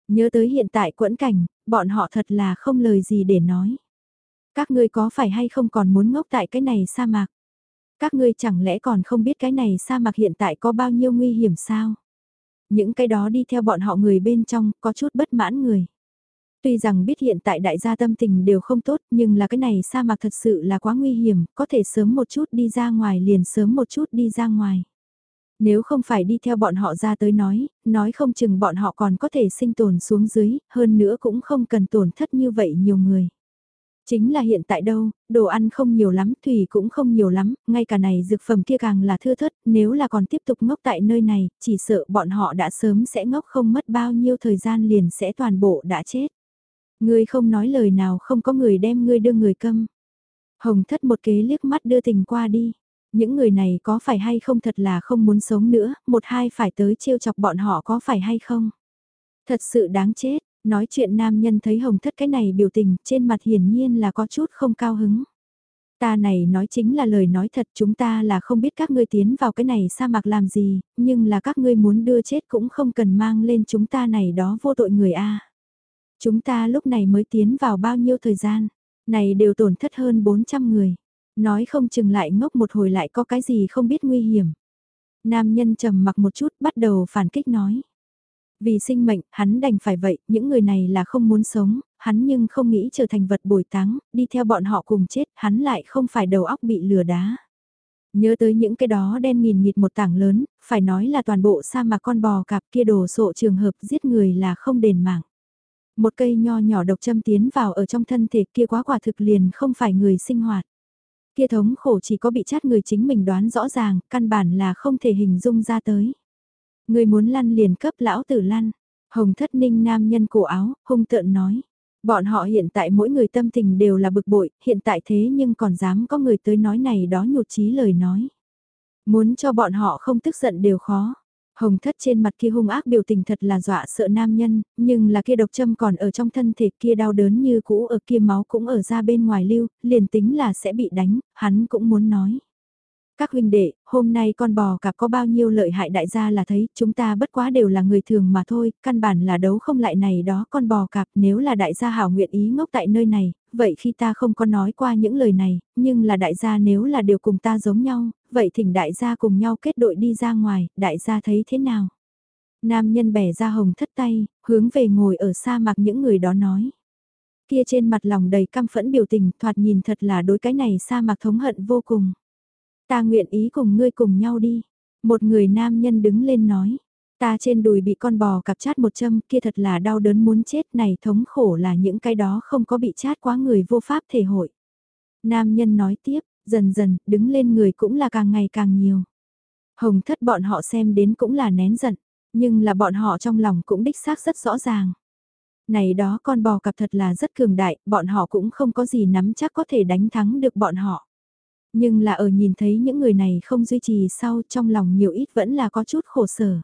Nhớ tới hiện tại quẫn cảnh, bọn họ thật là không lời gì để nói. Các ngươi có phải hay không còn muốn ngốc tại cái này sa mạc? Các ngươi chẳng lẽ còn không biết cái này sa mạc hiện tại có bao nhiêu nguy hiểm sao? Những cái đó đi theo bọn họ người bên trong, có chút bất mãn người. Tuy rằng biết hiện tại đại gia tâm tình đều không tốt, nhưng là cái này sa mạc thật sự là quá nguy hiểm, có thể sớm một chút đi ra ngoài liền sớm một chút đi ra ngoài. Nếu không phải đi theo bọn họ ra tới nói, nói không chừng bọn họ còn có thể sinh tồn xuống dưới, hơn nữa cũng không cần tổn thất như vậy nhiều người. Chính là hiện tại đâu, đồ ăn không nhiều lắm, thủy cũng không nhiều lắm, ngay cả này dược phẩm kia càng là thưa thớt, nếu là còn tiếp tục ngốc tại nơi này, chỉ sợ bọn họ đã sớm sẽ ngốc không mất bao nhiêu thời gian liền sẽ toàn bộ đã chết. Ngươi không nói lời nào không có người đem ngươi đưa người câm. Hồng thất một kế liếc mắt đưa tình qua đi. Những người này có phải hay không thật là không muốn sống nữa, một hai phải tới trêu chọc bọn họ có phải hay không? Thật sự đáng chết, nói chuyện nam nhân thấy hồng thất cái này biểu tình trên mặt hiển nhiên là có chút không cao hứng. Ta này nói chính là lời nói thật chúng ta là không biết các ngươi tiến vào cái này sa mạc làm gì, nhưng là các ngươi muốn đưa chết cũng không cần mang lên chúng ta này đó vô tội người a. Chúng ta lúc này mới tiến vào bao nhiêu thời gian, này đều tổn thất hơn 400 người. Nói không chừng lại ngốc một hồi lại có cái gì không biết nguy hiểm. Nam nhân trầm mặc một chút bắt đầu phản kích nói. Vì sinh mệnh, hắn đành phải vậy, những người này là không muốn sống, hắn nhưng không nghĩ trở thành vật bồi táng, đi theo bọn họ cùng chết, hắn lại không phải đầu óc bị lừa đá. Nhớ tới những cái đó đen nghìn nghịt một tảng lớn, phải nói là toàn bộ sa mà con bò cạp kia đồ sộ trường hợp giết người là không đền mạng. Một cây nho nhỏ độc châm tiến vào ở trong thân thể kia quá quả thực liền không phải người sinh hoạt. Kia thống khổ chỉ có bị chát người chính mình đoán rõ ràng, căn bản là không thể hình dung ra tới. Người muốn lăn liền cấp lão tử lăn. Hồng thất ninh nam nhân cổ áo, hung tợn nói. Bọn họ hiện tại mỗi người tâm tình đều là bực bội, hiện tại thế nhưng còn dám có người tới nói này đó nhụt chí lời nói. Muốn cho bọn họ không tức giận đều khó. Hồng thất trên mặt kia hung ác biểu tình thật là dọa sợ nam nhân, nhưng là kia độc châm còn ở trong thân thể kia đau đớn như cũ ở kia máu cũng ở ra bên ngoài lưu, liền tính là sẽ bị đánh, hắn cũng muốn nói. Các huynh đệ, hôm nay con bò cạp có bao nhiêu lợi hại đại gia là thấy, chúng ta bất quá đều là người thường mà thôi, căn bản là đấu không lại này đó con bò cạp nếu là đại gia hảo nguyện ý ngốc tại nơi này, vậy khi ta không có nói qua những lời này, nhưng là đại gia nếu là đều cùng ta giống nhau, vậy thỉnh đại gia cùng nhau kết đội đi ra ngoài, đại gia thấy thế nào? Nam nhân bẻ ra hồng thất tay, hướng về ngồi ở xa mặc những người đó nói. Kia trên mặt lòng đầy căm phẫn biểu tình thoạt nhìn thật là đối cái này sa mạc thống hận vô cùng. Ta nguyện ý cùng ngươi cùng nhau đi. Một người nam nhân đứng lên nói. Ta trên đùi bị con bò cặp chát một châm kia thật là đau đớn muốn chết này thống khổ là những cái đó không có bị chát quá người vô pháp thể hội. Nam nhân nói tiếp, dần dần, đứng lên người cũng là càng ngày càng nhiều. Hồng thất bọn họ xem đến cũng là nén giận, nhưng là bọn họ trong lòng cũng đích xác rất rõ ràng. Này đó con bò cặp thật là rất cường đại, bọn họ cũng không có gì nắm chắc có thể đánh thắng được bọn họ. Nhưng là ở nhìn thấy những người này không duy trì sau trong lòng nhiều ít vẫn là có chút khổ sở.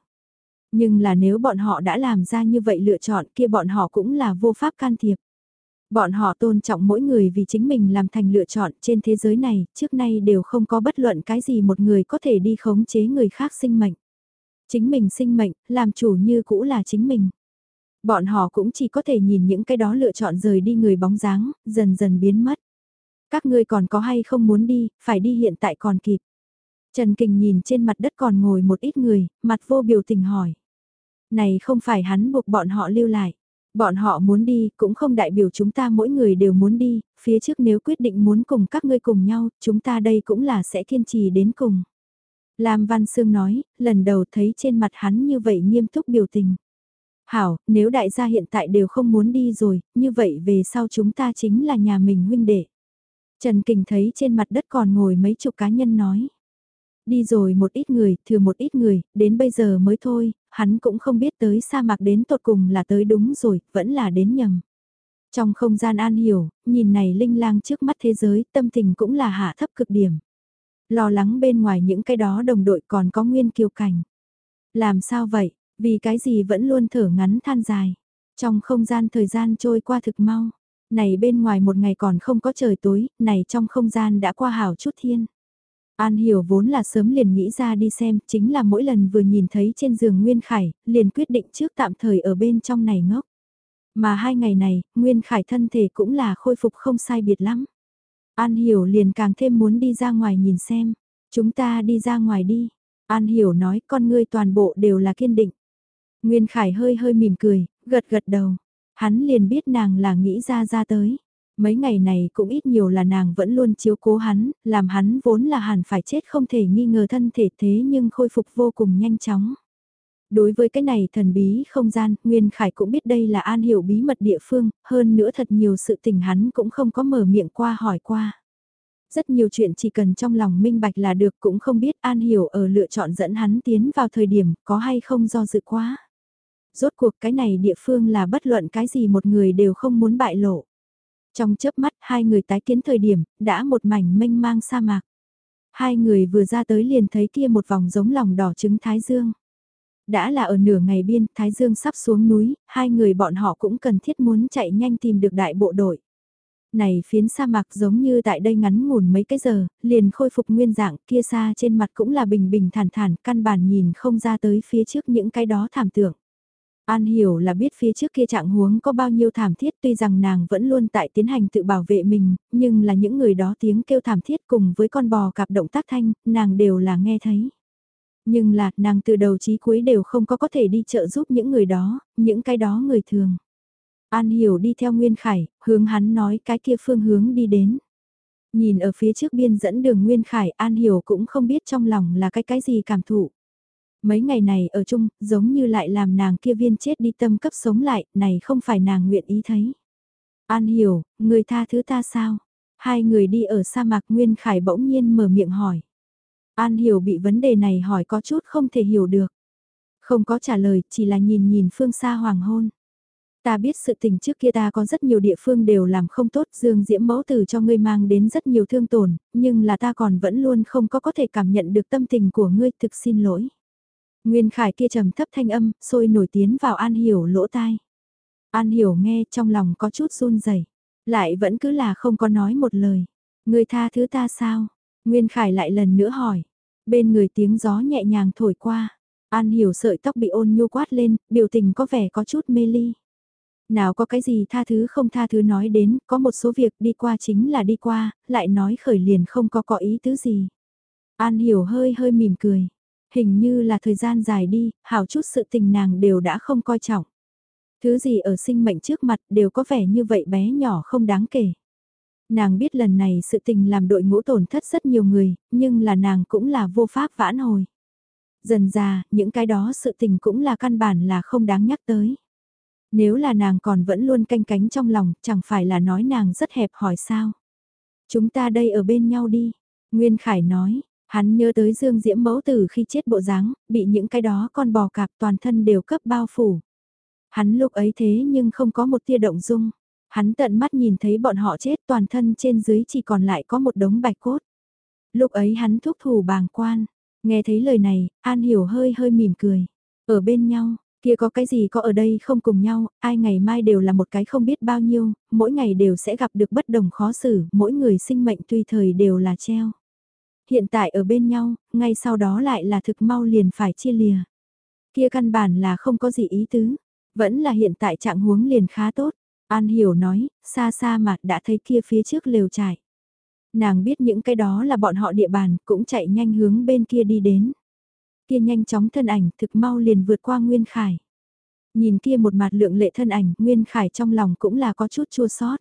Nhưng là nếu bọn họ đã làm ra như vậy lựa chọn kia bọn họ cũng là vô pháp can thiệp. Bọn họ tôn trọng mỗi người vì chính mình làm thành lựa chọn trên thế giới này, trước nay đều không có bất luận cái gì một người có thể đi khống chế người khác sinh mệnh. Chính mình sinh mệnh, làm chủ như cũ là chính mình. Bọn họ cũng chỉ có thể nhìn những cái đó lựa chọn rời đi người bóng dáng, dần dần biến mất. Các ngươi còn có hay không muốn đi, phải đi hiện tại còn kịp. Trần Kình nhìn trên mặt đất còn ngồi một ít người, mặt vô biểu tình hỏi. Này không phải hắn buộc bọn họ lưu lại. Bọn họ muốn đi, cũng không đại biểu chúng ta mỗi người đều muốn đi, phía trước nếu quyết định muốn cùng các ngươi cùng nhau, chúng ta đây cũng là sẽ kiên trì đến cùng. Lam Văn Sương nói, lần đầu thấy trên mặt hắn như vậy nghiêm túc biểu tình. Hảo, nếu đại gia hiện tại đều không muốn đi rồi, như vậy về sau chúng ta chính là nhà mình huynh đệ. Trần Kình thấy trên mặt đất còn ngồi mấy chục cá nhân nói. Đi rồi một ít người, thừa một ít người, đến bây giờ mới thôi, hắn cũng không biết tới sa mạc đến tột cùng là tới đúng rồi, vẫn là đến nhầm. Trong không gian an hiểu, nhìn này linh lang trước mắt thế giới, tâm tình cũng là hạ thấp cực điểm. Lo lắng bên ngoài những cái đó đồng đội còn có nguyên kiêu cảnh. Làm sao vậy, vì cái gì vẫn luôn thở ngắn than dài. Trong không gian thời gian trôi qua thực mau này bên ngoài một ngày còn không có trời tối, này trong không gian đã qua hảo chút thiên. An hiểu vốn là sớm liền nghĩ ra đi xem, chính là mỗi lần vừa nhìn thấy trên giường Nguyên Khải, liền quyết định trước tạm thời ở bên trong này ngốc. Mà hai ngày này, Nguyên Khải thân thể cũng là khôi phục không sai biệt lắm. An hiểu liền càng thêm muốn đi ra ngoài nhìn xem, chúng ta đi ra ngoài đi. An hiểu nói con ngươi toàn bộ đều là kiên định. Nguyên Khải hơi hơi mỉm cười, gật gật đầu. Hắn liền biết nàng là nghĩ ra ra tới. Mấy ngày này cũng ít nhiều là nàng vẫn luôn chiếu cố hắn, làm hắn vốn là hẳn phải chết không thể nghi ngờ thân thể thế nhưng khôi phục vô cùng nhanh chóng. Đối với cái này thần bí không gian, Nguyên Khải cũng biết đây là An Hiểu bí mật địa phương, hơn nữa thật nhiều sự tình hắn cũng không có mở miệng qua hỏi qua. Rất nhiều chuyện chỉ cần trong lòng minh bạch là được cũng không biết An Hiểu ở lựa chọn dẫn hắn tiến vào thời điểm có hay không do dự quá. Rốt cuộc cái này địa phương là bất luận cái gì một người đều không muốn bại lộ. Trong chớp mắt hai người tái kiến thời điểm, đã một mảnh mênh mang sa mạc. Hai người vừa ra tới liền thấy kia một vòng giống lòng đỏ trứng Thái Dương. Đã là ở nửa ngày biên, Thái Dương sắp xuống núi, hai người bọn họ cũng cần thiết muốn chạy nhanh tìm được đại bộ đội. Này phiến sa mạc giống như tại đây ngắn ngủn mấy cái giờ, liền khôi phục nguyên dạng kia xa trên mặt cũng là bình bình thản thản, căn bản nhìn không ra tới phía trước những cái đó thảm tưởng. An hiểu là biết phía trước kia trạng huống có bao nhiêu thảm thiết tuy rằng nàng vẫn luôn tại tiến hành tự bảo vệ mình, nhưng là những người đó tiếng kêu thảm thiết cùng với con bò cặp động tác thanh, nàng đều là nghe thấy. Nhưng là, nàng từ đầu chí cuối đều không có có thể đi trợ giúp những người đó, những cái đó người thường. An hiểu đi theo Nguyên Khải, hướng hắn nói cái kia phương hướng đi đến. Nhìn ở phía trước biên dẫn đường Nguyên Khải, An hiểu cũng không biết trong lòng là cái cái gì cảm thụ. Mấy ngày này ở chung, giống như lại làm nàng kia viên chết đi tâm cấp sống lại, này không phải nàng nguyện ý thấy. An hiểu, người tha thứ ta sao? Hai người đi ở sa mạc Nguyên Khải bỗng nhiên mở miệng hỏi. An hiểu bị vấn đề này hỏi có chút không thể hiểu được. Không có trả lời, chỉ là nhìn nhìn phương xa hoàng hôn. Ta biết sự tình trước kia ta có rất nhiều địa phương đều làm không tốt, Dương Diễm mẫu tử cho ngươi mang đến rất nhiều thương tổn, nhưng là ta còn vẫn luôn không có có thể cảm nhận được tâm tình của ngươi, thực xin lỗi. Nguyên Khải kia trầm thấp thanh âm, sôi nổi tiến vào An Hiểu lỗ tai. An Hiểu nghe trong lòng có chút run rẩy, lại vẫn cứ là không có nói một lời. Người tha thứ ta sao? Nguyên Khải lại lần nữa hỏi. Bên người tiếng gió nhẹ nhàng thổi qua. An Hiểu sợi tóc bị ôn nhu quát lên, biểu tình có vẻ có chút mê ly. Nào có cái gì tha thứ không tha thứ nói đến, có một số việc đi qua chính là đi qua, lại nói khởi liền không có có ý tứ gì. An Hiểu hơi hơi mỉm cười. Hình như là thời gian dài đi, hảo chút sự tình nàng đều đã không coi trọng. Thứ gì ở sinh mệnh trước mặt đều có vẻ như vậy bé nhỏ không đáng kể. Nàng biết lần này sự tình làm đội ngũ tổn thất rất nhiều người, nhưng là nàng cũng là vô pháp vãn hồi. Dần ra, những cái đó sự tình cũng là căn bản là không đáng nhắc tới. Nếu là nàng còn vẫn luôn canh cánh trong lòng, chẳng phải là nói nàng rất hẹp hỏi sao. Chúng ta đây ở bên nhau đi. Nguyên Khải nói, hắn nhớ tới Dương Diễm mẫu tử khi chết bộ dáng, bị những cái đó con bò cạp toàn thân đều cấp bao phủ. Hắn lúc ấy thế nhưng không có một tia động dung. Hắn tận mắt nhìn thấy bọn họ chết toàn thân trên dưới chỉ còn lại có một đống bạch cốt. Lúc ấy hắn thúc thủ bàng quan. Nghe thấy lời này, An Hiểu hơi hơi mỉm cười. Ở bên nhau, Kia có cái gì có ở đây không cùng nhau, ai ngày mai đều là một cái không biết bao nhiêu, mỗi ngày đều sẽ gặp được bất đồng khó xử, mỗi người sinh mệnh tùy thời đều là treo. Hiện tại ở bên nhau, ngay sau đó lại là thực mau liền phải chia lìa. Kia căn bản là không có gì ý tứ, vẫn là hiện tại trạng huống liền khá tốt. An hiểu nói, xa xa mà đã thấy kia phía trước lều trải. Nàng biết những cái đó là bọn họ địa bàn, cũng chạy nhanh hướng bên kia đi đến kia nhanh chóng thân ảnh thực mau liền vượt qua Nguyên Khải. Nhìn kia một mặt lượng lệ thân ảnh, Nguyên Khải trong lòng cũng là có chút chua sót.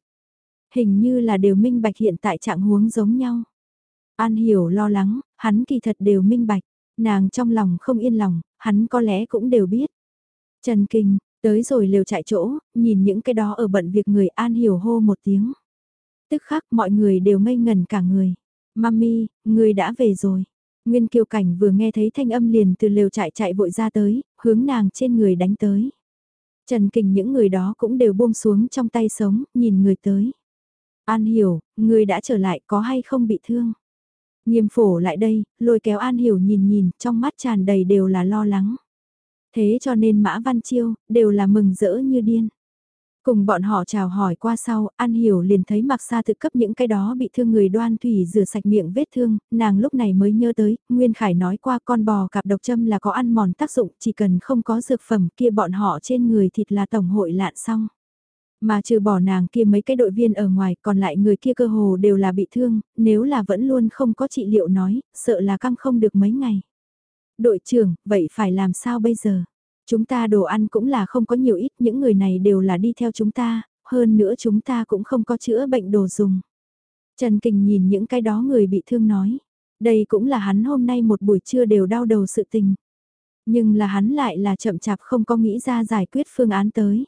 Hình như là đều minh bạch hiện tại trạng huống giống nhau. An hiểu lo lắng, hắn kỳ thật đều minh bạch, nàng trong lòng không yên lòng, hắn có lẽ cũng đều biết. Trần Kinh, tới rồi lều chạy chỗ, nhìn những cái đó ở bận việc người An hiểu hô một tiếng. Tức khắc mọi người đều ngây ngần cả người. Mami, người đã về rồi. Nguyên Kiều Cảnh vừa nghe thấy thanh âm liền từ lều chạy chạy vội ra tới, hướng nàng trên người đánh tới. Trần Kình những người đó cũng đều buông xuống trong tay sống, nhìn người tới. An Hiểu, người đã trở lại có hay không bị thương? Nghiêm phổ lại đây, lôi kéo An Hiểu nhìn nhìn, trong mắt tràn đầy đều là lo lắng. Thế cho nên Mã Văn Chiêu, đều là mừng rỡ như điên. Cùng bọn họ chào hỏi qua sau, An Hiểu liền thấy mặc xa tự cấp những cái đó bị thương người đoan thủy rửa sạch miệng vết thương, nàng lúc này mới nhớ tới, Nguyên Khải nói qua con bò cạp độc châm là có ăn mòn tác dụng, chỉ cần không có dược phẩm kia bọn họ trên người thịt là tổng hội lạn xong. Mà trừ bỏ nàng kia mấy cái đội viên ở ngoài còn lại người kia cơ hồ đều là bị thương, nếu là vẫn luôn không có trị liệu nói, sợ là căng không được mấy ngày. Đội trưởng, vậy phải làm sao bây giờ? Chúng ta đồ ăn cũng là không có nhiều ít, những người này đều là đi theo chúng ta, hơn nữa chúng ta cũng không có chữa bệnh đồ dùng. Trần Kình nhìn những cái đó người bị thương nói, đây cũng là hắn hôm nay một buổi trưa đều đau đầu sự tình. Nhưng là hắn lại là chậm chạp không có nghĩ ra giải quyết phương án tới.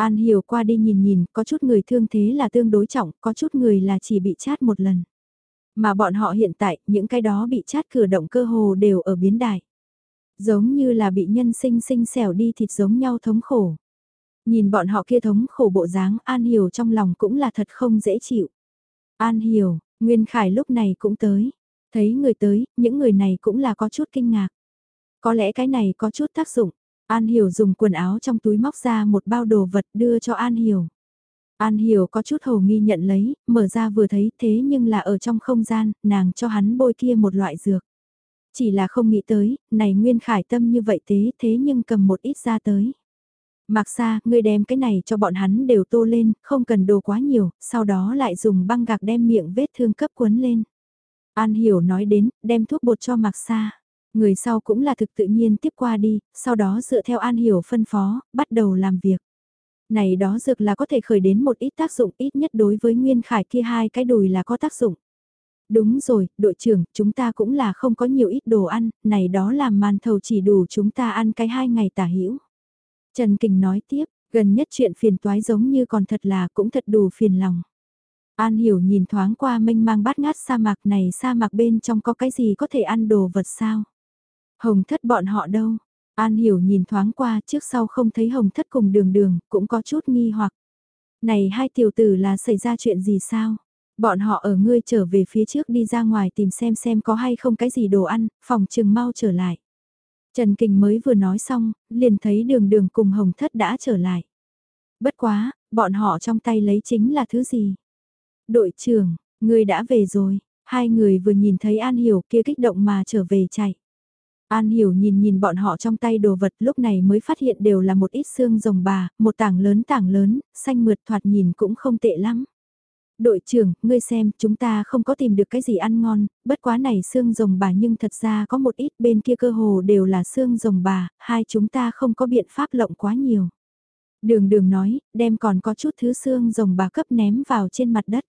An hiểu qua đi nhìn nhìn, có chút người thương thế là tương đối trọng, có chút người là chỉ bị chát một lần. Mà bọn họ hiện tại, những cái đó bị chát cửa động cơ hồ đều ở biến đại. Giống như là bị nhân sinh sinh xẻo đi thịt giống nhau thống khổ. Nhìn bọn họ kia thống khổ bộ dáng, An Hiểu trong lòng cũng là thật không dễ chịu. An Hiểu, Nguyên Khải lúc này cũng tới. Thấy người tới, những người này cũng là có chút kinh ngạc. Có lẽ cái này có chút tác dụng. An Hiểu dùng quần áo trong túi móc ra một bao đồ vật đưa cho An Hiểu. An Hiểu có chút hồ nghi nhận lấy, mở ra vừa thấy thế nhưng là ở trong không gian, nàng cho hắn bôi kia một loại dược. Chỉ là không nghĩ tới, này Nguyên Khải tâm như vậy thế thế nhưng cầm một ít ra tới. Mạc Sa, ngươi đem cái này cho bọn hắn đều tô lên, không cần đồ quá nhiều, sau đó lại dùng băng gạc đem miệng vết thương cấp cuốn lên. An Hiểu nói đến, đem thuốc bột cho Mạc Sa. Người sau cũng là thực tự nhiên tiếp qua đi, sau đó dựa theo An Hiểu phân phó, bắt đầu làm việc. Này đó dược là có thể khởi đến một ít tác dụng ít nhất đối với Nguyên Khải kia hai cái đùi là có tác dụng. Đúng rồi, đội trưởng, chúng ta cũng là không có nhiều ít đồ ăn, này đó làm màn thầu chỉ đủ chúng ta ăn cái hai ngày tả hữu Trần Kình nói tiếp, gần nhất chuyện phiền toái giống như còn thật là cũng thật đủ phiền lòng. An hiểu nhìn thoáng qua mênh mang bát ngát sa mạc này sa mạc bên trong có cái gì có thể ăn đồ vật sao? Hồng thất bọn họ đâu? An hiểu nhìn thoáng qua trước sau không thấy hồng thất cùng đường đường cũng có chút nghi hoặc. Này hai tiểu tử là xảy ra chuyện gì sao? Bọn họ ở ngươi trở về phía trước đi ra ngoài tìm xem xem có hay không cái gì đồ ăn, phòng trừng mau trở lại. Trần Kình mới vừa nói xong, liền thấy đường đường cùng hồng thất đã trở lại. Bất quá, bọn họ trong tay lấy chính là thứ gì? Đội trưởng, người đã về rồi, hai người vừa nhìn thấy An Hiểu kia kích động mà trở về chạy. An Hiểu nhìn nhìn bọn họ trong tay đồ vật lúc này mới phát hiện đều là một ít xương rồng bà, một tảng lớn tảng lớn, xanh mượt thoạt nhìn cũng không tệ lắm. Đội trưởng, ngươi xem, chúng ta không có tìm được cái gì ăn ngon, bất quá này xương rồng bà nhưng thật ra có một ít bên kia cơ hồ đều là xương rồng bà, hai chúng ta không có biện pháp lộng quá nhiều. Đường đường nói, đem còn có chút thứ xương rồng bà cấp ném vào trên mặt đất.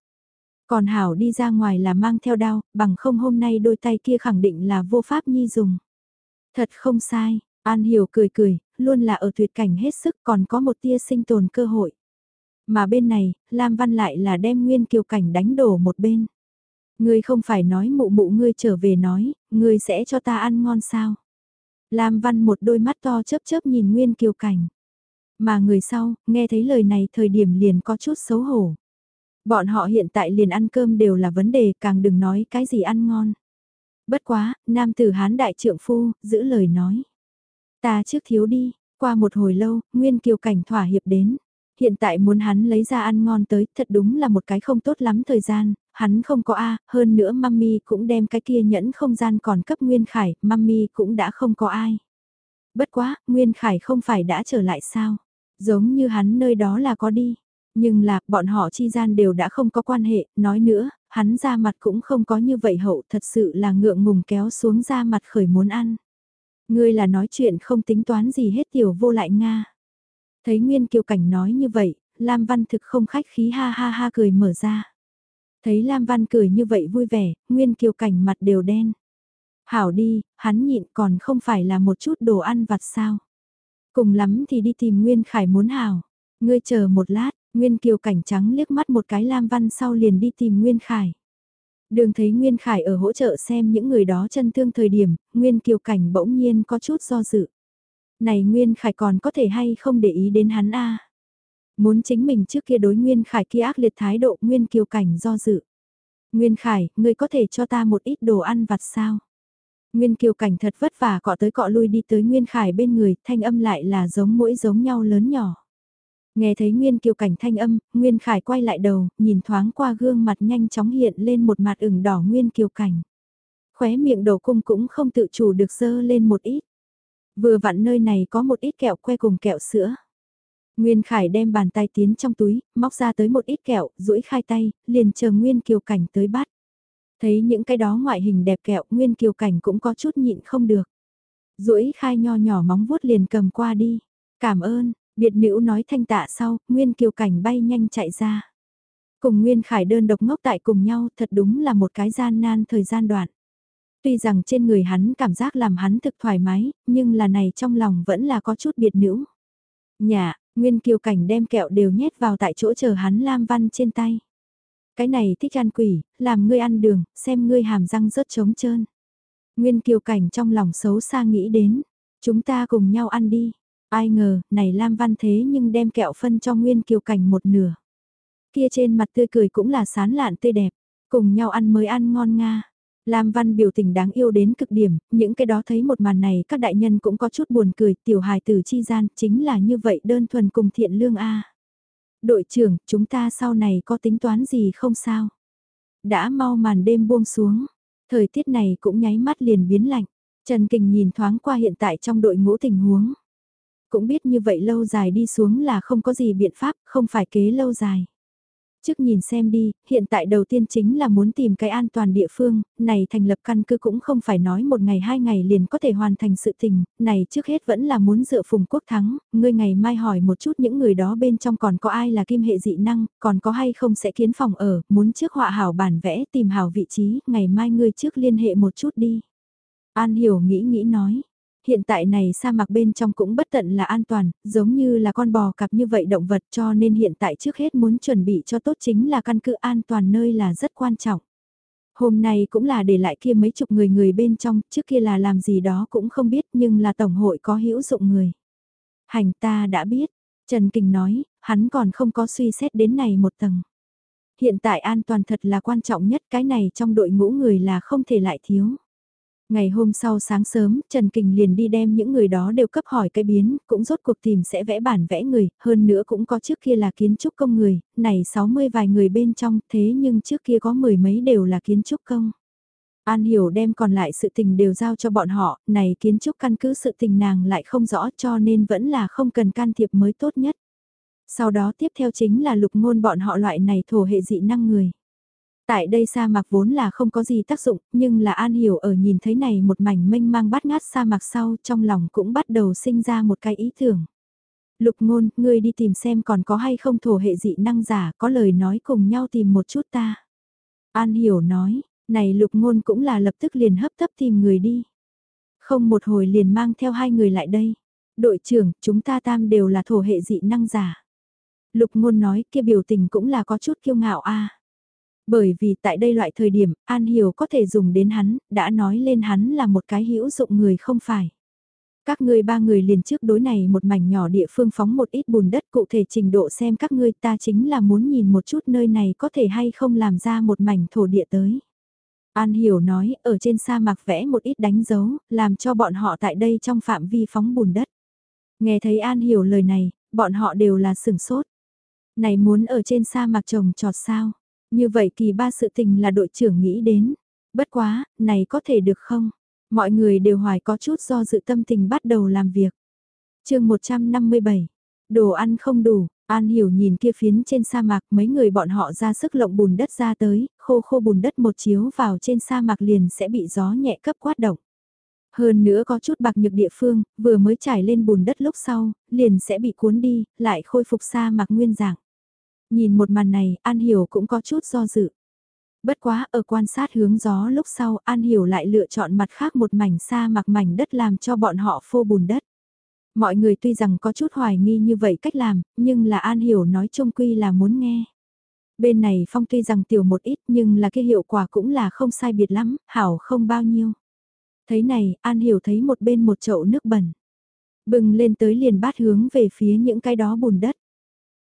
Còn Hảo đi ra ngoài là mang theo đao, bằng không hôm nay đôi tay kia khẳng định là vô pháp nhi dùng. Thật không sai, An Hiểu cười cười, luôn là ở tuyệt cảnh hết sức còn có một tia sinh tồn cơ hội. Mà bên này, Lam Văn lại là đem Nguyên Kiều Cảnh đánh đổ một bên. Ngươi không phải nói mụ mụ ngươi trở về nói, ngươi sẽ cho ta ăn ngon sao? Lam Văn một đôi mắt to chớp chớp nhìn Nguyên Kiều Cảnh. Mà người sau, nghe thấy lời này thời điểm liền có chút xấu hổ. Bọn họ hiện tại liền ăn cơm đều là vấn đề, càng đừng nói cái gì ăn ngon. Bất quá, nam tử hán đại trượng phu, giữ lời nói. Ta trước thiếu đi, qua một hồi lâu, Nguyên Kiều Cảnh thỏa hiệp đến. Hiện tại muốn hắn lấy ra ăn ngon tới, thật đúng là một cái không tốt lắm thời gian, hắn không có A, hơn nữa mami cũng đem cái kia nhẫn không gian còn cấp Nguyên Khải, mami cũng đã không có ai. Bất quá, Nguyên Khải không phải đã trở lại sao? Giống như hắn nơi đó là có đi. Nhưng là, bọn họ chi gian đều đã không có quan hệ, nói nữa, hắn ra mặt cũng không có như vậy hậu, thật sự là ngượng ngùng kéo xuống ra mặt khởi muốn ăn. Ngươi là nói chuyện không tính toán gì hết tiểu vô lại Nga. Thấy Nguyên Kiều Cảnh nói như vậy, Lam Văn thực không khách khí ha ha ha cười mở ra. Thấy Lam Văn cười như vậy vui vẻ, Nguyên Kiều Cảnh mặt đều đen. Hảo đi, hắn nhịn còn không phải là một chút đồ ăn vặt sao. Cùng lắm thì đi tìm Nguyên Khải muốn hảo. Ngươi chờ một lát, Nguyên Kiều Cảnh trắng liếc mắt một cái Lam Văn sau liền đi tìm Nguyên Khải. Đường thấy Nguyên Khải ở hỗ trợ xem những người đó chân thương thời điểm, Nguyên Kiều Cảnh bỗng nhiên có chút do dự này Nguyên Khải còn có thể hay không để ý đến hắn a Muốn chính mình trước kia đối Nguyên Khải kia ác liệt thái độ Nguyên Kiều Cảnh do dự. Nguyên Khải, ngươi có thể cho ta một ít đồ ăn vặt sao? Nguyên Kiều Cảnh thật vất vả cọ tới cọ lui đi tới Nguyên Khải bên người, thanh âm lại là giống mỗi giống nhau lớn nhỏ. Nghe thấy Nguyên Kiều Cảnh thanh âm, Nguyên Khải quay lại đầu, nhìn thoáng qua gương mặt nhanh chóng hiện lên một mặt ửng đỏ Nguyên Kiều Cảnh. Khóe miệng đầu cung cũng không tự chủ được dơ lên một ít. Vừa vặn nơi này có một ít kẹo que cùng kẹo sữa. Nguyên Khải đem bàn tay tiến trong túi, móc ra tới một ít kẹo, duỗi khai tay, liền chờ Nguyên Kiều Cảnh tới bắt. Thấy những cái đó ngoại hình đẹp kẹo, Nguyên Kiều Cảnh cũng có chút nhịn không được. duỗi khai nho nhỏ móng vuốt liền cầm qua đi. Cảm ơn, biệt nữ nói thanh tạ sau, Nguyên Kiều Cảnh bay nhanh chạy ra. Cùng Nguyên Khải đơn độc ngốc tại cùng nhau thật đúng là một cái gian nan thời gian đoạn. Tuy rằng trên người hắn cảm giác làm hắn thực thoải mái, nhưng là này trong lòng vẫn là có chút biệt nữ. Nhà, Nguyên Kiều Cảnh đem kẹo đều nhét vào tại chỗ chờ hắn Lam Văn trên tay. Cái này thích ăn quỷ, làm ngươi ăn đường, xem ngươi hàm răng rớt trống trơn. Nguyên Kiều Cảnh trong lòng xấu xa nghĩ đến, chúng ta cùng nhau ăn đi. Ai ngờ, này Lam Văn thế nhưng đem kẹo phân cho Nguyên Kiều Cảnh một nửa. Kia trên mặt tươi cười cũng là sán lạn tươi đẹp, cùng nhau ăn mới ăn ngon nga. Lam Văn biểu tình đáng yêu đến cực điểm, những cái đó thấy một màn này các đại nhân cũng có chút buồn cười, tiểu hài tử chi gian, chính là như vậy đơn thuần cùng thiện lương A. Đội trưởng, chúng ta sau này có tính toán gì không sao? Đã mau màn đêm buông xuống, thời tiết này cũng nháy mắt liền biến lạnh, Trần Kình nhìn thoáng qua hiện tại trong đội ngũ tình huống. Cũng biết như vậy lâu dài đi xuống là không có gì biện pháp, không phải kế lâu dài. Trước nhìn xem đi, hiện tại đầu tiên chính là muốn tìm cái an toàn địa phương, này thành lập căn cứ cũng không phải nói một ngày hai ngày liền có thể hoàn thành sự tình, này trước hết vẫn là muốn dựa phùng quốc thắng, ngươi ngày mai hỏi một chút những người đó bên trong còn có ai là kim hệ dị năng, còn có hay không sẽ kiến phòng ở, muốn trước họa hảo bản vẽ tìm hảo vị trí, ngày mai ngươi trước liên hệ một chút đi. An hiểu nghĩ nghĩ nói, hiện tại này sa mạc bên trong cũng bất tận là an toàn, giống như là con bò cặp như vậy động vật cho nên hiện tại trước hết muốn chuẩn bị cho tốt chính là căn cứ an toàn nơi là rất quan trọng. Hôm nay cũng là để lại kia mấy chục người người bên trong, trước kia là làm gì đó cũng không biết nhưng là tổng hội có hữu dụng người. Hành ta đã biết, Trần Kình nói, hắn còn không có suy xét đến này một tầng. Hiện tại an toàn thật là quan trọng nhất cái này trong đội ngũ người là không thể lại thiếu. Ngày hôm sau sáng sớm, Trần Kình liền đi đem những người đó đều cấp hỏi cái biến, cũng rốt cuộc tìm sẽ vẽ bản vẽ người, hơn nữa cũng có trước kia là kiến trúc công người, này 60 vài người bên trong, thế nhưng trước kia có mười mấy đều là kiến trúc công. An Hiểu đem còn lại sự tình đều giao cho bọn họ, này kiến trúc căn cứ sự tình nàng lại không rõ cho nên vẫn là không cần can thiệp mới tốt nhất. Sau đó tiếp theo chính là lục ngôn bọn họ loại này thổ hệ dị năng người. Tại đây sa mạc vốn là không có gì tác dụng, nhưng là An Hiểu ở nhìn thấy này một mảnh mênh mang bát ngát sa mạc sau trong lòng cũng bắt đầu sinh ra một cái ý tưởng. Lục ngôn, ngươi đi tìm xem còn có hay không thổ hệ dị năng giả có lời nói cùng nhau tìm một chút ta. An Hiểu nói, này lục ngôn cũng là lập tức liền hấp tấp tìm người đi. Không một hồi liền mang theo hai người lại đây. Đội trưởng, chúng ta tam đều là thổ hệ dị năng giả. Lục ngôn nói kia biểu tình cũng là có chút kiêu ngạo a. Bởi vì tại đây loại thời điểm, An Hiểu có thể dùng đến hắn, đã nói lên hắn là một cái hữu dụng người không phải. Các ngươi ba người liền trước đối này một mảnh nhỏ địa phương phóng một ít bùn đất cụ thể trình độ xem các ngươi ta chính là muốn nhìn một chút nơi này có thể hay không làm ra một mảnh thổ địa tới. An Hiểu nói ở trên sa mạc vẽ một ít đánh dấu, làm cho bọn họ tại đây trong phạm vi phóng bùn đất. Nghe thấy An Hiểu lời này, bọn họ đều là sửng sốt. Này muốn ở trên sa mạc trồng trọt sao? Như vậy kỳ ba sự tình là đội trưởng nghĩ đến. Bất quá, này có thể được không? Mọi người đều hoài có chút do dự tâm tình bắt đầu làm việc. chương 157, đồ ăn không đủ, An hiểu nhìn kia phiến trên sa mạc mấy người bọn họ ra sức lộng bùn đất ra tới, khô khô bùn đất một chiếu vào trên sa mạc liền sẽ bị gió nhẹ cấp quát động. Hơn nữa có chút bạc nhược địa phương, vừa mới trải lên bùn đất lúc sau, liền sẽ bị cuốn đi, lại khôi phục sa mạc nguyên dạng. Nhìn một màn này, An Hiểu cũng có chút do dự. Bất quá ở quan sát hướng gió lúc sau An Hiểu lại lựa chọn mặt khác một mảnh xa mặc mảnh đất làm cho bọn họ phô bùn đất. Mọi người tuy rằng có chút hoài nghi như vậy cách làm, nhưng là An Hiểu nói chung quy là muốn nghe. Bên này phong tuy rằng tiểu một ít nhưng là cái hiệu quả cũng là không sai biệt lắm, hảo không bao nhiêu. Thấy này, An Hiểu thấy một bên một chậu nước bẩn. Bừng lên tới liền bát hướng về phía những cái đó bùn đất.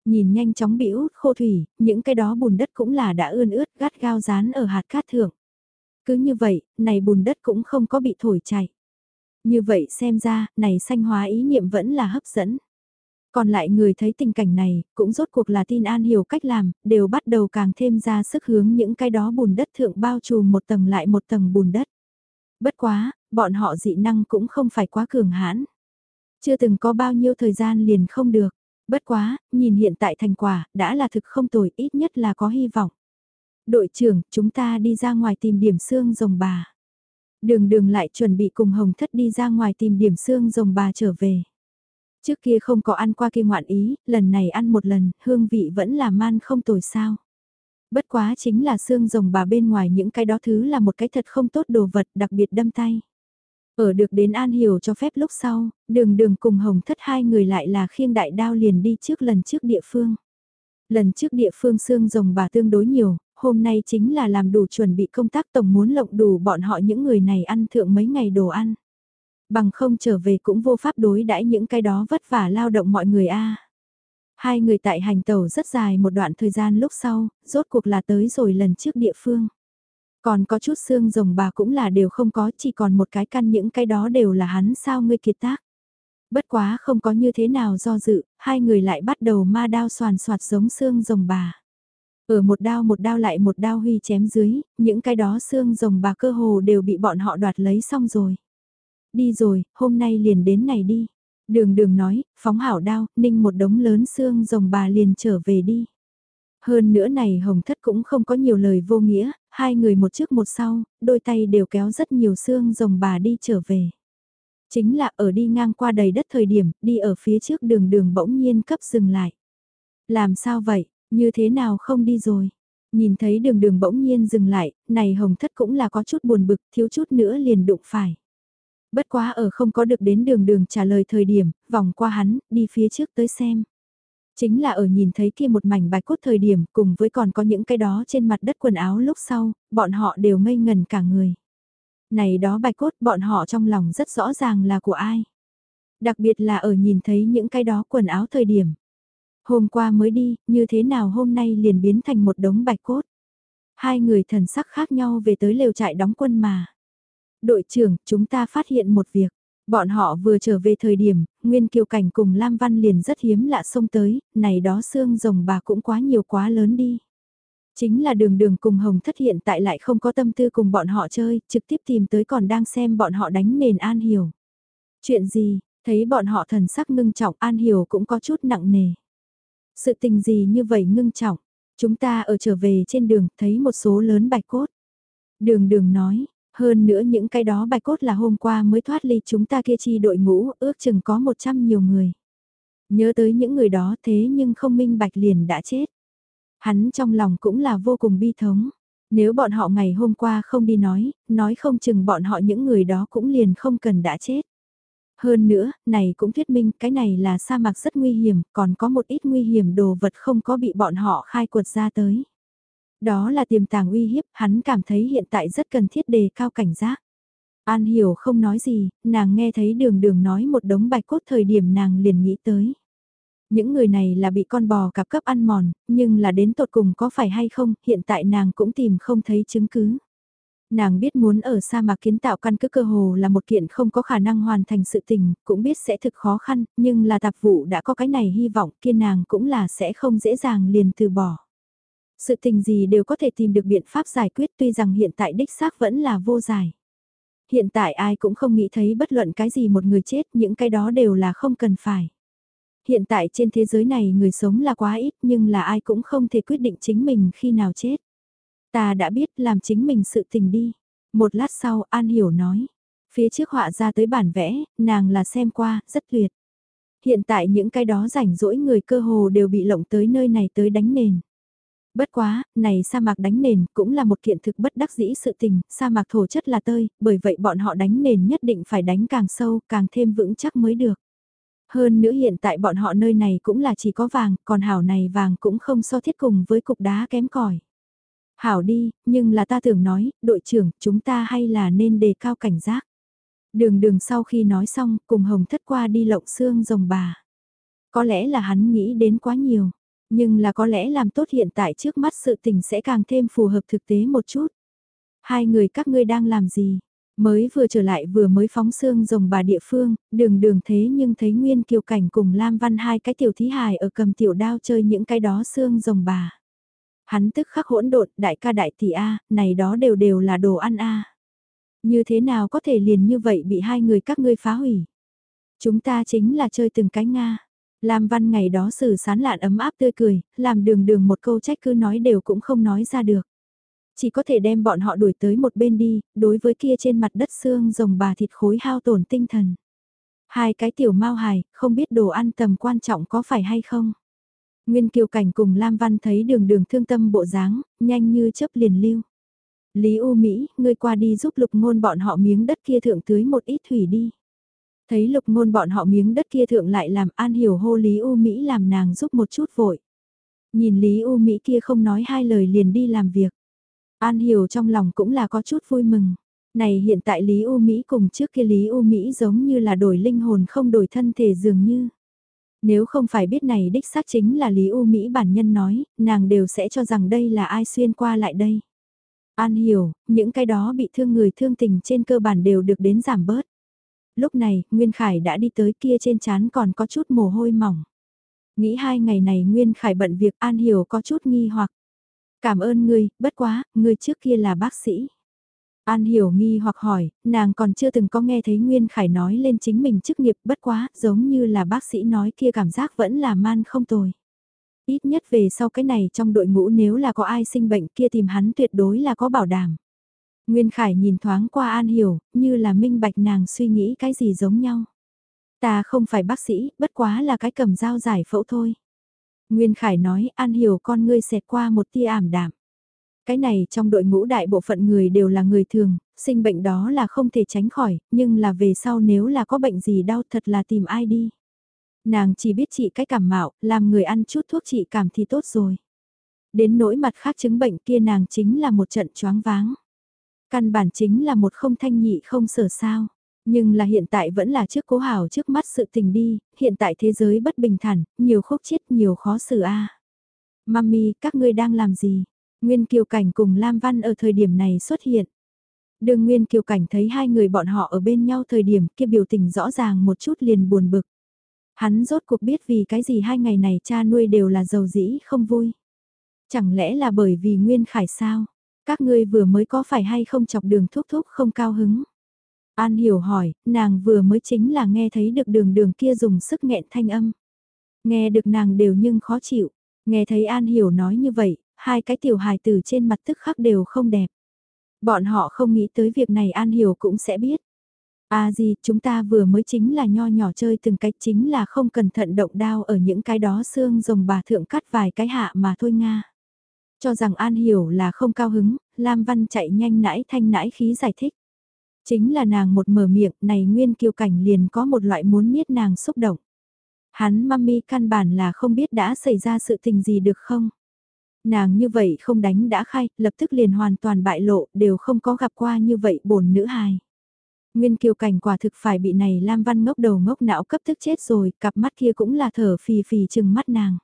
Nhìn nhanh chóng bị út khô thủy, những cái đó bùn đất cũng là đã ươn ướt gắt gao dán ở hạt cát thượng. Cứ như vậy, này bùn đất cũng không có bị thổi chảy. Như vậy xem ra, này sanh hóa ý niệm vẫn là hấp dẫn. Còn lại người thấy tình cảnh này, cũng rốt cuộc là tin an hiểu cách làm, đều bắt đầu càng thêm ra sức hướng những cái đó bùn đất thượng bao trùm một tầng lại một tầng bùn đất. Bất quá, bọn họ dị năng cũng không phải quá cường hãn. Chưa từng có bao nhiêu thời gian liền không được. Bất quá, nhìn hiện tại thành quả, đã là thực không tồi, ít nhất là có hy vọng. Đội trưởng, chúng ta đi ra ngoài tìm điểm xương rồng bà. Đường đường lại chuẩn bị cùng Hồng Thất đi ra ngoài tìm điểm xương rồng bà trở về. Trước kia không có ăn qua kia ngoạn ý, lần này ăn một lần, hương vị vẫn là man không tồi sao. Bất quá chính là xương rồng bà bên ngoài những cái đó thứ là một cái thật không tốt đồ vật đặc biệt đâm tay. Ở được đến An Hiểu cho phép lúc sau, đường đường cùng Hồng thất hai người lại là khiêng đại đao liền đi trước lần trước địa phương. Lần trước địa phương xương rồng bà tương đối nhiều, hôm nay chính là làm đủ chuẩn bị công tác tổng muốn lộng đủ bọn họ những người này ăn thượng mấy ngày đồ ăn. Bằng không trở về cũng vô pháp đối đãi những cái đó vất vả lao động mọi người a. Hai người tại hành tàu rất dài một đoạn thời gian lúc sau, rốt cuộc là tới rồi lần trước địa phương. Còn có chút xương rồng bà cũng là đều không có, chỉ còn một cái căn những cái đó đều là hắn sao ngươi kiệt tác. Bất quá không có như thế nào do dự, hai người lại bắt đầu ma đao soàn soạt giống xương rồng bà. Ở một đao một đao lại một đao huy chém dưới, những cái đó xương rồng bà cơ hồ đều bị bọn họ đoạt lấy xong rồi. Đi rồi, hôm nay liền đến này đi. Đường đường nói, phóng hảo đao, ninh một đống lớn xương rồng bà liền trở về đi. Hơn nữa này hồng thất cũng không có nhiều lời vô nghĩa, hai người một trước một sau, đôi tay đều kéo rất nhiều xương rồng bà đi trở về. Chính là ở đi ngang qua đầy đất thời điểm, đi ở phía trước đường đường bỗng nhiên cấp dừng lại. Làm sao vậy, như thế nào không đi rồi? Nhìn thấy đường đường bỗng nhiên dừng lại, này hồng thất cũng là có chút buồn bực, thiếu chút nữa liền đụng phải. Bất quá ở không có được đến đường đường trả lời thời điểm, vòng qua hắn, đi phía trước tới xem. Chính là ở nhìn thấy kia một mảnh bạch cốt thời điểm cùng với còn có những cái đó trên mặt đất quần áo lúc sau, bọn họ đều ngây ngần cả người. Này đó bạch cốt bọn họ trong lòng rất rõ ràng là của ai. Đặc biệt là ở nhìn thấy những cái đó quần áo thời điểm. Hôm qua mới đi, như thế nào hôm nay liền biến thành một đống bạch cốt. Hai người thần sắc khác nhau về tới lều trại đóng quân mà. Đội trưởng, chúng ta phát hiện một việc. Bọn họ vừa trở về thời điểm, Nguyên Kiều Cảnh cùng Lam Văn liền rất hiếm lạ xông tới, này đó xương rồng bà cũng quá nhiều quá lớn đi. Chính là đường đường cùng Hồng thất hiện tại lại không có tâm tư cùng bọn họ chơi, trực tiếp tìm tới còn đang xem bọn họ đánh nền An Hiểu. Chuyện gì, thấy bọn họ thần sắc ngưng trọng An Hiểu cũng có chút nặng nề. Sự tình gì như vậy ngưng trọng, chúng ta ở trở về trên đường thấy một số lớn bạch cốt. Đường đường nói, hơn nữa những cái đó bạch cốt là hôm qua mới thoát ly chúng ta kia chi đội ngũ, ước chừng có 100 nhiều người. Nhớ tới những người đó thế nhưng không minh bạch liền đã chết. Hắn trong lòng cũng là vô cùng bi thống. Nếu bọn họ ngày hôm qua không đi nói, nói không chừng bọn họ những người đó cũng liền không cần đã chết. Hơn nữa, này cũng thuyết minh cái này là sa mạc rất nguy hiểm, còn có một ít nguy hiểm đồ vật không có bị bọn họ khai quật ra tới. Đó là tiềm tàng uy hiếp, hắn cảm thấy hiện tại rất cần thiết đề cao cảnh giác. An hiểu không nói gì, nàng nghe thấy đường đường nói một đống bạch cốt thời điểm nàng liền nghĩ tới. Những người này là bị con bò cặp cấp ăn mòn, nhưng là đến tột cùng có phải hay không, hiện tại nàng cũng tìm không thấy chứng cứ. Nàng biết muốn ở sa mạc kiến tạo căn cứ cơ hồ là một kiện không có khả năng hoàn thành sự tình, cũng biết sẽ thực khó khăn, nhưng là tạp vụ đã có cái này hy vọng kia nàng cũng là sẽ không dễ dàng liền từ bỏ. Sự tình gì đều có thể tìm được biện pháp giải quyết tuy rằng hiện tại đích xác vẫn là vô giải. Hiện tại ai cũng không nghĩ thấy bất luận cái gì một người chết, những cái đó đều là không cần phải. Hiện tại trên thế giới này người sống là quá ít nhưng là ai cũng không thể quyết định chính mình khi nào chết. Ta đã biết làm chính mình sự tình đi. Một lát sau An Hiểu nói. Phía trước họa ra tới bản vẽ, nàng là xem qua, rất tuyệt. Hiện tại những cái đó rảnh rỗi người cơ hồ đều bị lộng tới nơi này tới đánh nền. Bất quá, này sa mạc đánh nền cũng là một kiện thực bất đắc dĩ sự tình, sa mạc thổ chất là tơi, bởi vậy bọn họ đánh nền nhất định phải đánh càng sâu, càng thêm vững chắc mới được. Hơn nữa hiện tại bọn họ nơi này cũng là chỉ có vàng, còn hảo này vàng cũng không so thiết cùng với cục đá kém cỏi. Hảo đi, nhưng là ta tưởng nói, đội trưởng, chúng ta hay là nên đề cao cảnh giác. Đường đường sau khi nói xong, cùng hồng thất qua đi lộng xương rồng bà. Có lẽ là hắn nghĩ đến quá nhiều, nhưng là có lẽ làm tốt hiện tại trước mắt sự tình sẽ càng thêm phù hợp thực tế một chút. Hai người các ngươi đang làm gì? Mới vừa trở lại vừa mới phóng xương rồng bà địa phương, đường đường thế nhưng thấy Nguyên Kiều Cảnh cùng Lam Văn hai cái tiểu thí hài ở cầm tiểu đao chơi những cái đó xương rồng bà. Hắn tức khắc hỗn độn, đại ca đại tỷ A, này đó đều đều là đồ ăn A. Như thế nào có thể liền như vậy bị hai người các ngươi phá hủy? Chúng ta chính là chơi từng cái Nga. Lam Văn ngày đó xử sán lạn ấm áp tươi cười, làm đường đường một câu trách cứ nói đều cũng không nói ra được. Chỉ có thể đem bọn họ đuổi tới một bên đi, đối với kia trên mặt đất xương rồng bà thịt khối hao tổn tinh thần. Hai cái tiểu mau hài, không biết đồ ăn tầm quan trọng có phải hay không. Nguyên Kiều Cảnh cùng Lam Văn thấy đường đường thương tâm bộ dáng, nhanh như chớp liền lưu. Lý U Mỹ, ngươi qua đi giúp lục ngôn bọn họ miếng đất kia thượng tưới một ít thủy đi. Thấy lục ngôn bọn họ miếng đất kia thượng lại làm an hiểu hô Lý U Mỹ làm nàng giúp một chút vội. Nhìn Lý U Mỹ kia không nói hai lời liền đi làm việc. An hiểu trong lòng cũng là có chút vui mừng. Này hiện tại Lý U Mỹ cùng trước kia Lý U Mỹ giống như là đổi linh hồn không đổi thân thể dường như. Nếu không phải biết này đích xác chính là Lý U Mỹ bản nhân nói, nàng đều sẽ cho rằng đây là ai xuyên qua lại đây. An hiểu, những cái đó bị thương người thương tình trên cơ bản đều được đến giảm bớt. Lúc này, Nguyên Khải đã đi tới kia trên chán còn có chút mồ hôi mỏng. Nghĩ hai ngày này Nguyên Khải bận việc An hiểu có chút nghi hoặc. Cảm ơn ngươi, bất quá, ngươi trước kia là bác sĩ. An hiểu nghi hoặc hỏi, nàng còn chưa từng có nghe thấy Nguyên Khải nói lên chính mình chức nghiệp bất quá, giống như là bác sĩ nói kia cảm giác vẫn là man không tồi. Ít nhất về sau cái này trong đội ngũ nếu là có ai sinh bệnh kia tìm hắn tuyệt đối là có bảo đảm. Nguyên Khải nhìn thoáng qua An Hiểu, như là minh bạch nàng suy nghĩ cái gì giống nhau. Ta không phải bác sĩ, bất quá là cái cầm dao giải phẫu thôi. Nguyên Khải nói An Hiểu con ngươi xẹt qua một tia ảm đạm. Cái này trong đội ngũ đại bộ phận người đều là người thường, sinh bệnh đó là không thể tránh khỏi, nhưng là về sau nếu là có bệnh gì đau thật là tìm ai đi. Nàng chỉ biết trị cái cảm mạo, làm người ăn chút thuốc trị cảm thì tốt rồi. Đến nỗi mặt khác chứng bệnh kia nàng chính là một trận choáng váng. Căn bản chính là một không thanh nhị không sở sao. Nhưng là hiện tại vẫn là trước cố hảo trước mắt sự tình đi, hiện tại thế giới bất bình thản, nhiều khúc chết nhiều khó xử a. Mami, các ngươi đang làm gì? Nguyên Kiều Cảnh cùng Lam Văn ở thời điểm này xuất hiện. Đường Nguyên Kiều Cảnh thấy hai người bọn họ ở bên nhau thời điểm kia biểu tình rõ ràng một chút liền buồn bực. Hắn rốt cuộc biết vì cái gì hai ngày này cha nuôi đều là giàu dĩ không vui. Chẳng lẽ là bởi vì Nguyên Khải sao? Các ngươi vừa mới có phải hay không chọc đường thúc thúc không cao hứng? An hiểu hỏi, nàng vừa mới chính là nghe thấy được đường đường kia dùng sức nghẹn thanh âm. Nghe được nàng đều nhưng khó chịu. Nghe thấy An hiểu nói như vậy, hai cái tiểu hài tử trên mặt tức khắc đều không đẹp. Bọn họ không nghĩ tới việc này An hiểu cũng sẽ biết. À gì, chúng ta vừa mới chính là nho nhỏ chơi từng cách chính là không cẩn thận động đao ở những cái đó xương rồng bà thượng cắt vài cái hạ mà thôi Nga. Cho rằng An hiểu là không cao hứng, Lam Văn chạy nhanh nãi thanh nãi khí giải thích. Chính là nàng một mở miệng này nguyên kiêu cảnh liền có một loại muốn miết nàng xúc động. Hắn mami căn bản là không biết đã xảy ra sự tình gì được không. Nàng như vậy không đánh đã khai, lập tức liền hoàn toàn bại lộ, đều không có gặp qua như vậy bổn nữ hài. Nguyên kiều cảnh quả thực phải bị này Lam Văn ngốc đầu ngốc não cấp tức chết rồi, cặp mắt kia cũng là thở phì phì chừng mắt nàng.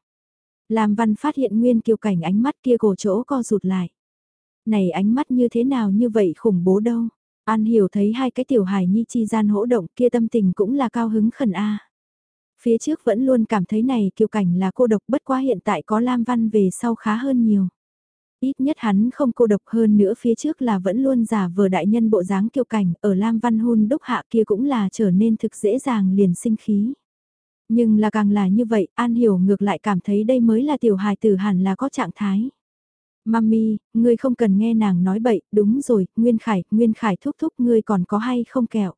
Lam Văn phát hiện Nguyên kiều cảnh ánh mắt kia cổ chỗ co rụt lại. Này ánh mắt như thế nào như vậy khủng bố đâu. An hiểu thấy hai cái tiểu hài nhi chi gian hỗ động kia tâm tình cũng là cao hứng khẩn A. Phía trước vẫn luôn cảm thấy này kiều cảnh là cô độc bất quá hiện tại có Lam Văn về sau khá hơn nhiều. Ít nhất hắn không cô độc hơn nữa phía trước là vẫn luôn giả vờ đại nhân bộ dáng kiêu cảnh, ở Lam Văn Hôn đúc hạ kia cũng là trở nên thực dễ dàng liền sinh khí. Nhưng là càng là như vậy, An Hiểu ngược lại cảm thấy đây mới là tiểu hài tử hẳn là có trạng thái. Mami, ngươi không cần nghe nàng nói bậy, đúng rồi, Nguyên Khải, Nguyên Khải thúc thúc ngươi còn có hay không kẹo.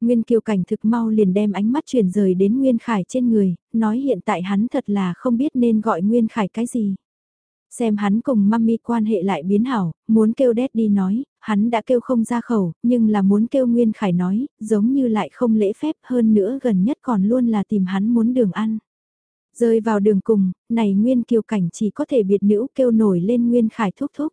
Nguyên Kiều Cảnh thực mau liền đem ánh mắt chuyển rời đến Nguyên Khải trên người, nói hiện tại hắn thật là không biết nên gọi Nguyên Khải cái gì. Xem hắn cùng mami quan hệ lại biến hảo, muốn kêu đét đi nói, hắn đã kêu không ra khẩu, nhưng là muốn kêu Nguyên Khải nói, giống như lại không lễ phép hơn nữa gần nhất còn luôn là tìm hắn muốn đường ăn. Rơi vào đường cùng, này Nguyên Kiều Cảnh chỉ có thể biệt nữ kêu nổi lên Nguyên Khải thúc thúc.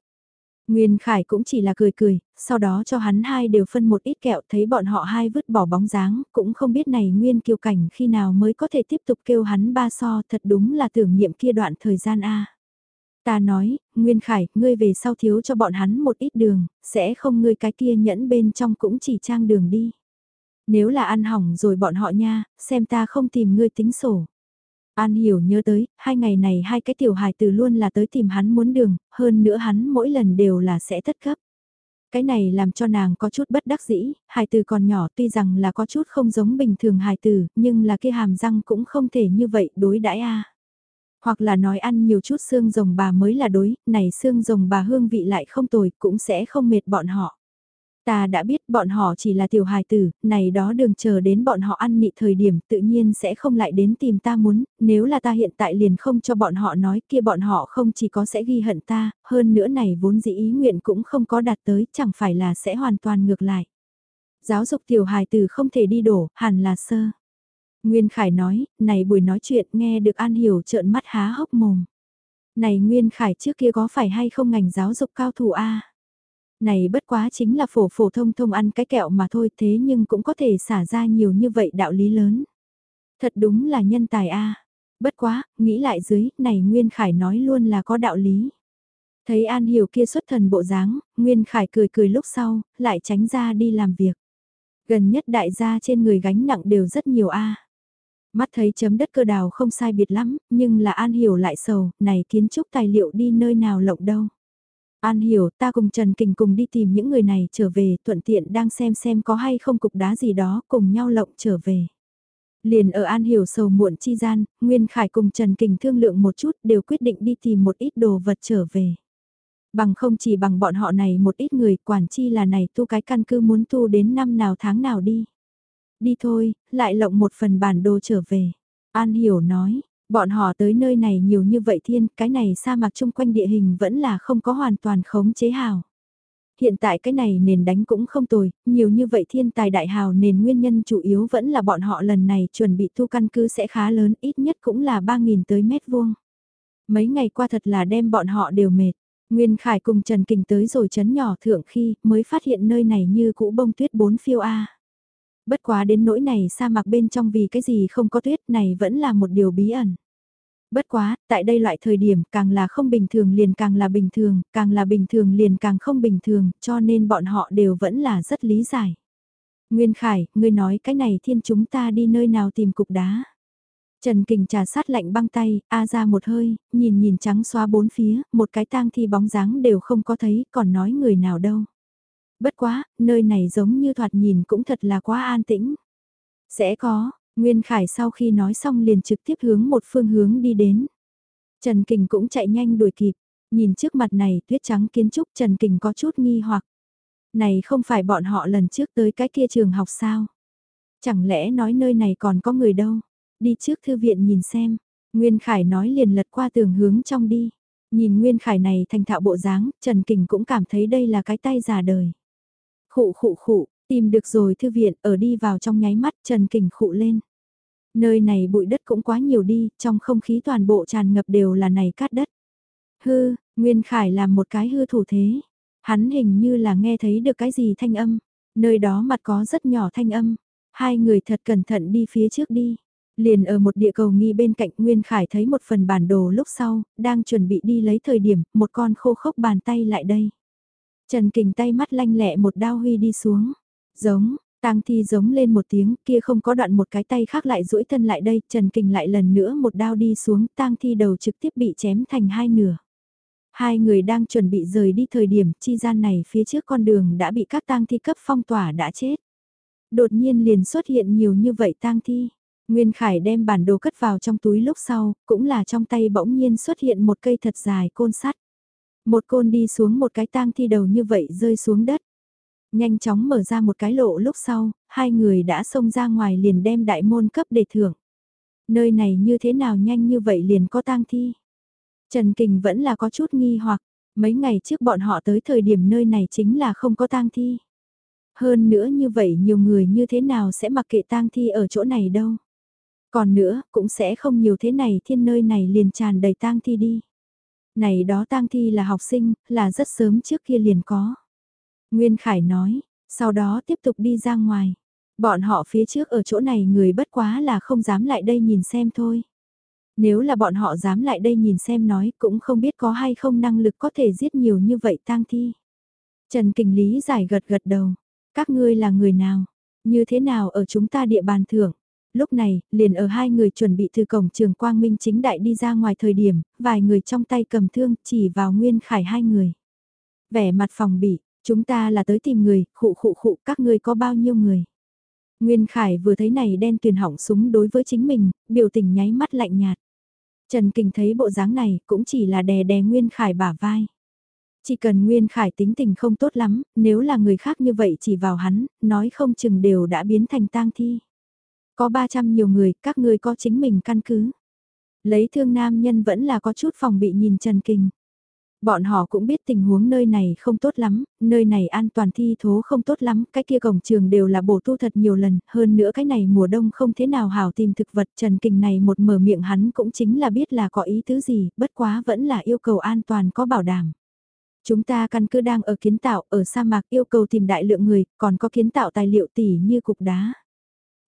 Nguyên Khải cũng chỉ là cười cười, sau đó cho hắn hai đều phân một ít kẹo thấy bọn họ hai vứt bỏ bóng dáng, cũng không biết này Nguyên Kiều Cảnh khi nào mới có thể tiếp tục kêu hắn ba so thật đúng là tưởng niệm kia đoạn thời gian A. Ta nói, Nguyên Khải, ngươi về sau thiếu cho bọn hắn một ít đường, sẽ không ngươi cái kia nhẫn bên trong cũng chỉ trang đường đi. Nếu là ăn hỏng rồi bọn họ nha, xem ta không tìm ngươi tính sổ. An hiểu nhớ tới, hai ngày này hai cái tiểu hài từ luôn là tới tìm hắn muốn đường, hơn nữa hắn mỗi lần đều là sẽ thất cấp. Cái này làm cho nàng có chút bất đắc dĩ, hài từ còn nhỏ tuy rằng là có chút không giống bình thường hài từ, nhưng là kia hàm răng cũng không thể như vậy đối đãi a. Hoặc là nói ăn nhiều chút xương rồng bà mới là đối, này xương rồng bà hương vị lại không tồi, cũng sẽ không mệt bọn họ. Ta đã biết bọn họ chỉ là tiểu hài tử, này đó đừng chờ đến bọn họ ăn nị thời điểm tự nhiên sẽ không lại đến tìm ta muốn, nếu là ta hiện tại liền không cho bọn họ nói kia bọn họ không chỉ có sẽ ghi hận ta, hơn nữa này vốn dĩ ý nguyện cũng không có đạt tới, chẳng phải là sẽ hoàn toàn ngược lại. Giáo dục tiểu hài tử không thể đi đổ, hẳn là sơ. Nguyên Khải nói, này buổi nói chuyện nghe được An Hiểu trợn mắt há hốc mồm. Này Nguyên Khải trước kia có phải hay không ngành giáo dục cao thủ A? Này bất quá chính là phổ phổ thông thông ăn cái kẹo mà thôi thế nhưng cũng có thể xả ra nhiều như vậy đạo lý lớn. Thật đúng là nhân tài A. Bất quá, nghĩ lại dưới, này Nguyên Khải nói luôn là có đạo lý. Thấy An Hiểu kia xuất thần bộ dáng, Nguyên Khải cười cười lúc sau, lại tránh ra đi làm việc. Gần nhất đại gia trên người gánh nặng đều rất nhiều A. Mắt thấy chấm đất cơ đào không sai biệt lắm, nhưng là An Hiểu lại sầu, này kiến trúc tài liệu đi nơi nào lộng đâu. An Hiểu, ta cùng Trần Kình cùng đi tìm những người này trở về, thuận tiện đang xem xem có hay không cục đá gì đó, cùng nhau lộng trở về. Liền ở An Hiểu sầu muộn chi gian, Nguyên Khải cùng Trần Kình thương lượng một chút đều quyết định đi tìm một ít đồ vật trở về. Bằng không chỉ bằng bọn họ này một ít người quản chi là này tu cái căn cứ muốn tu đến năm nào tháng nào đi. Đi thôi, lại lộng một phần bản đồ trở về. An Hiểu nói, bọn họ tới nơi này nhiều như vậy thiên, cái này sa mạc chung quanh địa hình vẫn là không có hoàn toàn khống chế hào. Hiện tại cái này nền đánh cũng không tồi, nhiều như vậy thiên tài đại hào nền nguyên nhân chủ yếu vẫn là bọn họ lần này chuẩn bị thu căn cứ sẽ khá lớn ít nhất cũng là 3.000 tới mét vuông. Mấy ngày qua thật là đem bọn họ đều mệt. Nguyên Khải cùng Trần Kình tới rồi chấn nhỏ thượng khi mới phát hiện nơi này như cũ bông tuyết bốn phiêu A. Bất quá đến nỗi này sa mạc bên trong vì cái gì không có tuyết này vẫn là một điều bí ẩn. Bất quá, tại đây loại thời điểm càng là không bình thường liền càng là bình thường, càng là bình thường liền càng không bình thường, cho nên bọn họ đều vẫn là rất lý giải. Nguyên Khải, ngươi nói cái này thiên chúng ta đi nơi nào tìm cục đá. Trần Kình trà sát lạnh băng tay, a ra một hơi, nhìn nhìn trắng xóa bốn phía, một cái tang thi bóng dáng đều không có thấy, còn nói người nào đâu. Bất quá, nơi này giống như thoạt nhìn cũng thật là quá an tĩnh. Sẽ có, Nguyên Khải sau khi nói xong liền trực tiếp hướng một phương hướng đi đến. Trần Kình cũng chạy nhanh đuổi kịp, nhìn trước mặt này tuyết trắng kiến trúc Trần Kình có chút nghi hoặc. Này không phải bọn họ lần trước tới cái kia trường học sao? Chẳng lẽ nói nơi này còn có người đâu? Đi trước thư viện nhìn xem. Nguyên Khải nói liền lật qua tường hướng trong đi. Nhìn Nguyên Khải này thành thạo bộ dáng, Trần Kình cũng cảm thấy đây là cái tay già đời. Khụ khụ khụ, tìm được rồi thư viện ở đi vào trong nháy mắt Trần Kình khụ lên. Nơi này bụi đất cũng quá nhiều đi, trong không khí toàn bộ tràn ngập đều là này cát đất. Hư, Nguyên Khải làm một cái hư thủ thế. Hắn hình như là nghe thấy được cái gì thanh âm. Nơi đó mặt có rất nhỏ thanh âm. Hai người thật cẩn thận đi phía trước đi. Liền ở một địa cầu nghi bên cạnh Nguyên Khải thấy một phần bản đồ lúc sau, đang chuẩn bị đi lấy thời điểm, một con khô khốc bàn tay lại đây. Trần Kình tay mắt lanh lẹ một đao huy đi xuống. Giống, tang thi giống lên một tiếng kia không có đoạn một cái tay khác lại duỗi thân lại đây, Trần Kình lại lần nữa một đao đi xuống, tang thi đầu trực tiếp bị chém thành hai nửa. Hai người đang chuẩn bị rời đi thời điểm chi gian này phía trước con đường đã bị các tang thi cấp phong tỏa đã chết. Đột nhiên liền xuất hiện nhiều như vậy tang thi. Nguyên Khải đem bản đồ cất vào trong túi lúc sau, cũng là trong tay bỗng nhiên xuất hiện một cây thật dài côn sắt. Một côn đi xuống một cái tang thi đầu như vậy rơi xuống đất. Nhanh chóng mở ra một cái lộ lúc sau, hai người đã xông ra ngoài liền đem đại môn cấp để thưởng. Nơi này như thế nào nhanh như vậy liền có tang thi. Trần Kình vẫn là có chút nghi hoặc, mấy ngày trước bọn họ tới thời điểm nơi này chính là không có tang thi. Hơn nữa như vậy nhiều người như thế nào sẽ mặc kệ tang thi ở chỗ này đâu. Còn nữa, cũng sẽ không nhiều thế này thiên nơi này liền tràn đầy tang thi đi. Này đó tang thi là học sinh, là rất sớm trước kia liền có. Nguyên Khải nói, sau đó tiếp tục đi ra ngoài. Bọn họ phía trước ở chỗ này người bất quá là không dám lại đây nhìn xem thôi. Nếu là bọn họ dám lại đây nhìn xem nói cũng không biết có hay không năng lực có thể giết nhiều như vậy tang thi. Trần Kình Lý giải gật gật đầu. Các ngươi là người nào? Như thế nào ở chúng ta địa bàn thưởng? Lúc này, liền ở hai người chuẩn bị từ cổng trường Quang Minh chính đại đi ra ngoài thời điểm, vài người trong tay cầm thương chỉ vào Nguyên Khải hai người. Vẻ mặt phòng bị, chúng ta là tới tìm người, khụ khụ khụ các ngươi có bao nhiêu người. Nguyên Khải vừa thấy này đen tuyền hỏng súng đối với chính mình, biểu tình nháy mắt lạnh nhạt. Trần Kình thấy bộ dáng này cũng chỉ là đè đè Nguyên Khải bả vai. Chỉ cần Nguyên Khải tính tình không tốt lắm, nếu là người khác như vậy chỉ vào hắn, nói không chừng đều đã biến thành tang thi. Có 300 nhiều người, các ngươi có chính mình căn cứ. Lấy thương nam nhân vẫn là có chút phòng bị nhìn Trần Kình. Bọn họ cũng biết tình huống nơi này không tốt lắm, nơi này an toàn thi thố không tốt lắm, cái kia cổng trường đều là bổ tu thật nhiều lần, hơn nữa cái này mùa đông không thế nào hảo tìm thực vật Trần Kình này một mở miệng hắn cũng chính là biết là có ý tứ gì, bất quá vẫn là yêu cầu an toàn có bảo đảm. Chúng ta căn cứ đang ở kiến tạo, ở sa mạc yêu cầu tìm đại lượng người, còn có kiến tạo tài liệu tỉ như cục đá.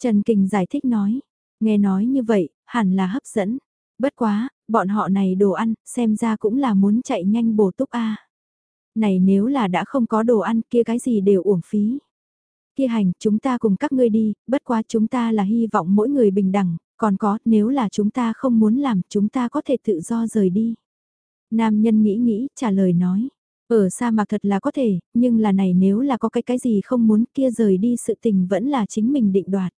Trần Kình giải thích nói, nghe nói như vậy, hẳn là hấp dẫn. Bất quá, bọn họ này đồ ăn, xem ra cũng là muốn chạy nhanh bổ túc a. Này nếu là đã không có đồ ăn kia cái gì đều uổng phí. Kia hành, chúng ta cùng các ngươi đi, bất quá chúng ta là hy vọng mỗi người bình đẳng, còn có, nếu là chúng ta không muốn làm, chúng ta có thể tự do rời đi. Nam nhân nghĩ nghĩ, trả lời nói. Ở sa mạc thật là có thể, nhưng là này nếu là có cái cái gì không muốn kia rời đi sự tình vẫn là chính mình định đoạt.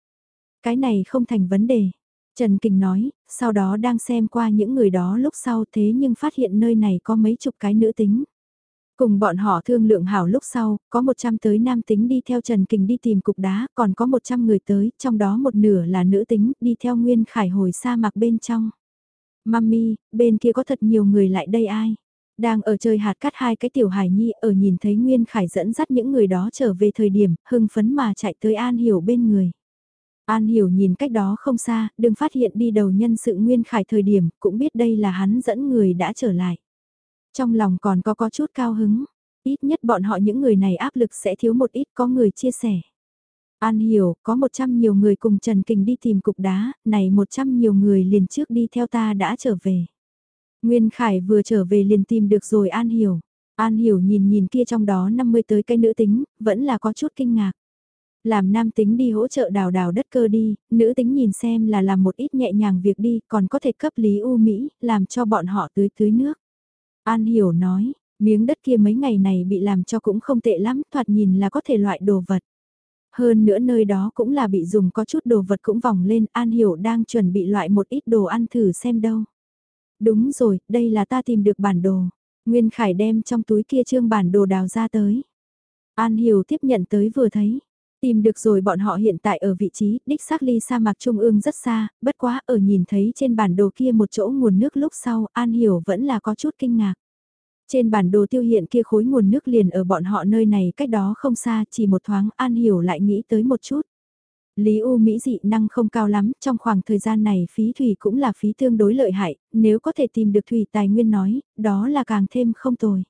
Cái này không thành vấn đề. Trần Kình nói, sau đó đang xem qua những người đó lúc sau thế nhưng phát hiện nơi này có mấy chục cái nữ tính. Cùng bọn họ thương lượng hảo lúc sau, có 100 tới nam tính đi theo Trần Kình đi tìm cục đá, còn có 100 người tới, trong đó một nửa là nữ tính, đi theo Nguyên Khải hồi sa mạc bên trong. Mami, bên kia có thật nhiều người lại đây ai? Đang ở chơi hạt cắt hai cái tiểu hải nhi ở nhìn thấy Nguyên Khải dẫn dắt những người đó trở về thời điểm, hưng phấn mà chạy tới An Hiểu bên người. An Hiểu nhìn cách đó không xa, đừng phát hiện đi đầu nhân sự Nguyên Khải thời điểm, cũng biết đây là hắn dẫn người đã trở lại. Trong lòng còn có có chút cao hứng, ít nhất bọn họ những người này áp lực sẽ thiếu một ít có người chia sẻ. An Hiểu, có 100 nhiều người cùng Trần Kình đi tìm cục đá, này 100 nhiều người liền trước đi theo ta đã trở về. Nguyên Khải vừa trở về liền tìm được rồi An Hiểu. An Hiểu nhìn nhìn kia trong đó 50 tới cái nữ tính, vẫn là có chút kinh ngạc. Làm nam tính đi hỗ trợ đào đào đất cơ đi, nữ tính nhìn xem là làm một ít nhẹ nhàng việc đi, còn có thể cấp lý u Mỹ, làm cho bọn họ tưới tưới nước. An Hiểu nói, miếng đất kia mấy ngày này bị làm cho cũng không tệ lắm, thoạt nhìn là có thể loại đồ vật. Hơn nữa nơi đó cũng là bị dùng có chút đồ vật cũng vòng lên, An Hiểu đang chuẩn bị loại một ít đồ ăn thử xem đâu. Đúng rồi, đây là ta tìm được bản đồ. Nguyên Khải đem trong túi kia trương bản đồ đào ra tới. An Hiểu tiếp nhận tới vừa thấy. Tìm được rồi bọn họ hiện tại ở vị trí, đích xác ly sa mạc trung ương rất xa, bất quá ở nhìn thấy trên bản đồ kia một chỗ nguồn nước lúc sau, An Hiểu vẫn là có chút kinh ngạc. Trên bản đồ tiêu hiện kia khối nguồn nước liền ở bọn họ nơi này cách đó không xa, chỉ một thoáng An Hiểu lại nghĩ tới một chút. Lý U Mỹ dị năng không cao lắm, trong khoảng thời gian này phí thủy cũng là phí tương đối lợi hại, nếu có thể tìm được thủy tài nguyên nói, đó là càng thêm không tồi.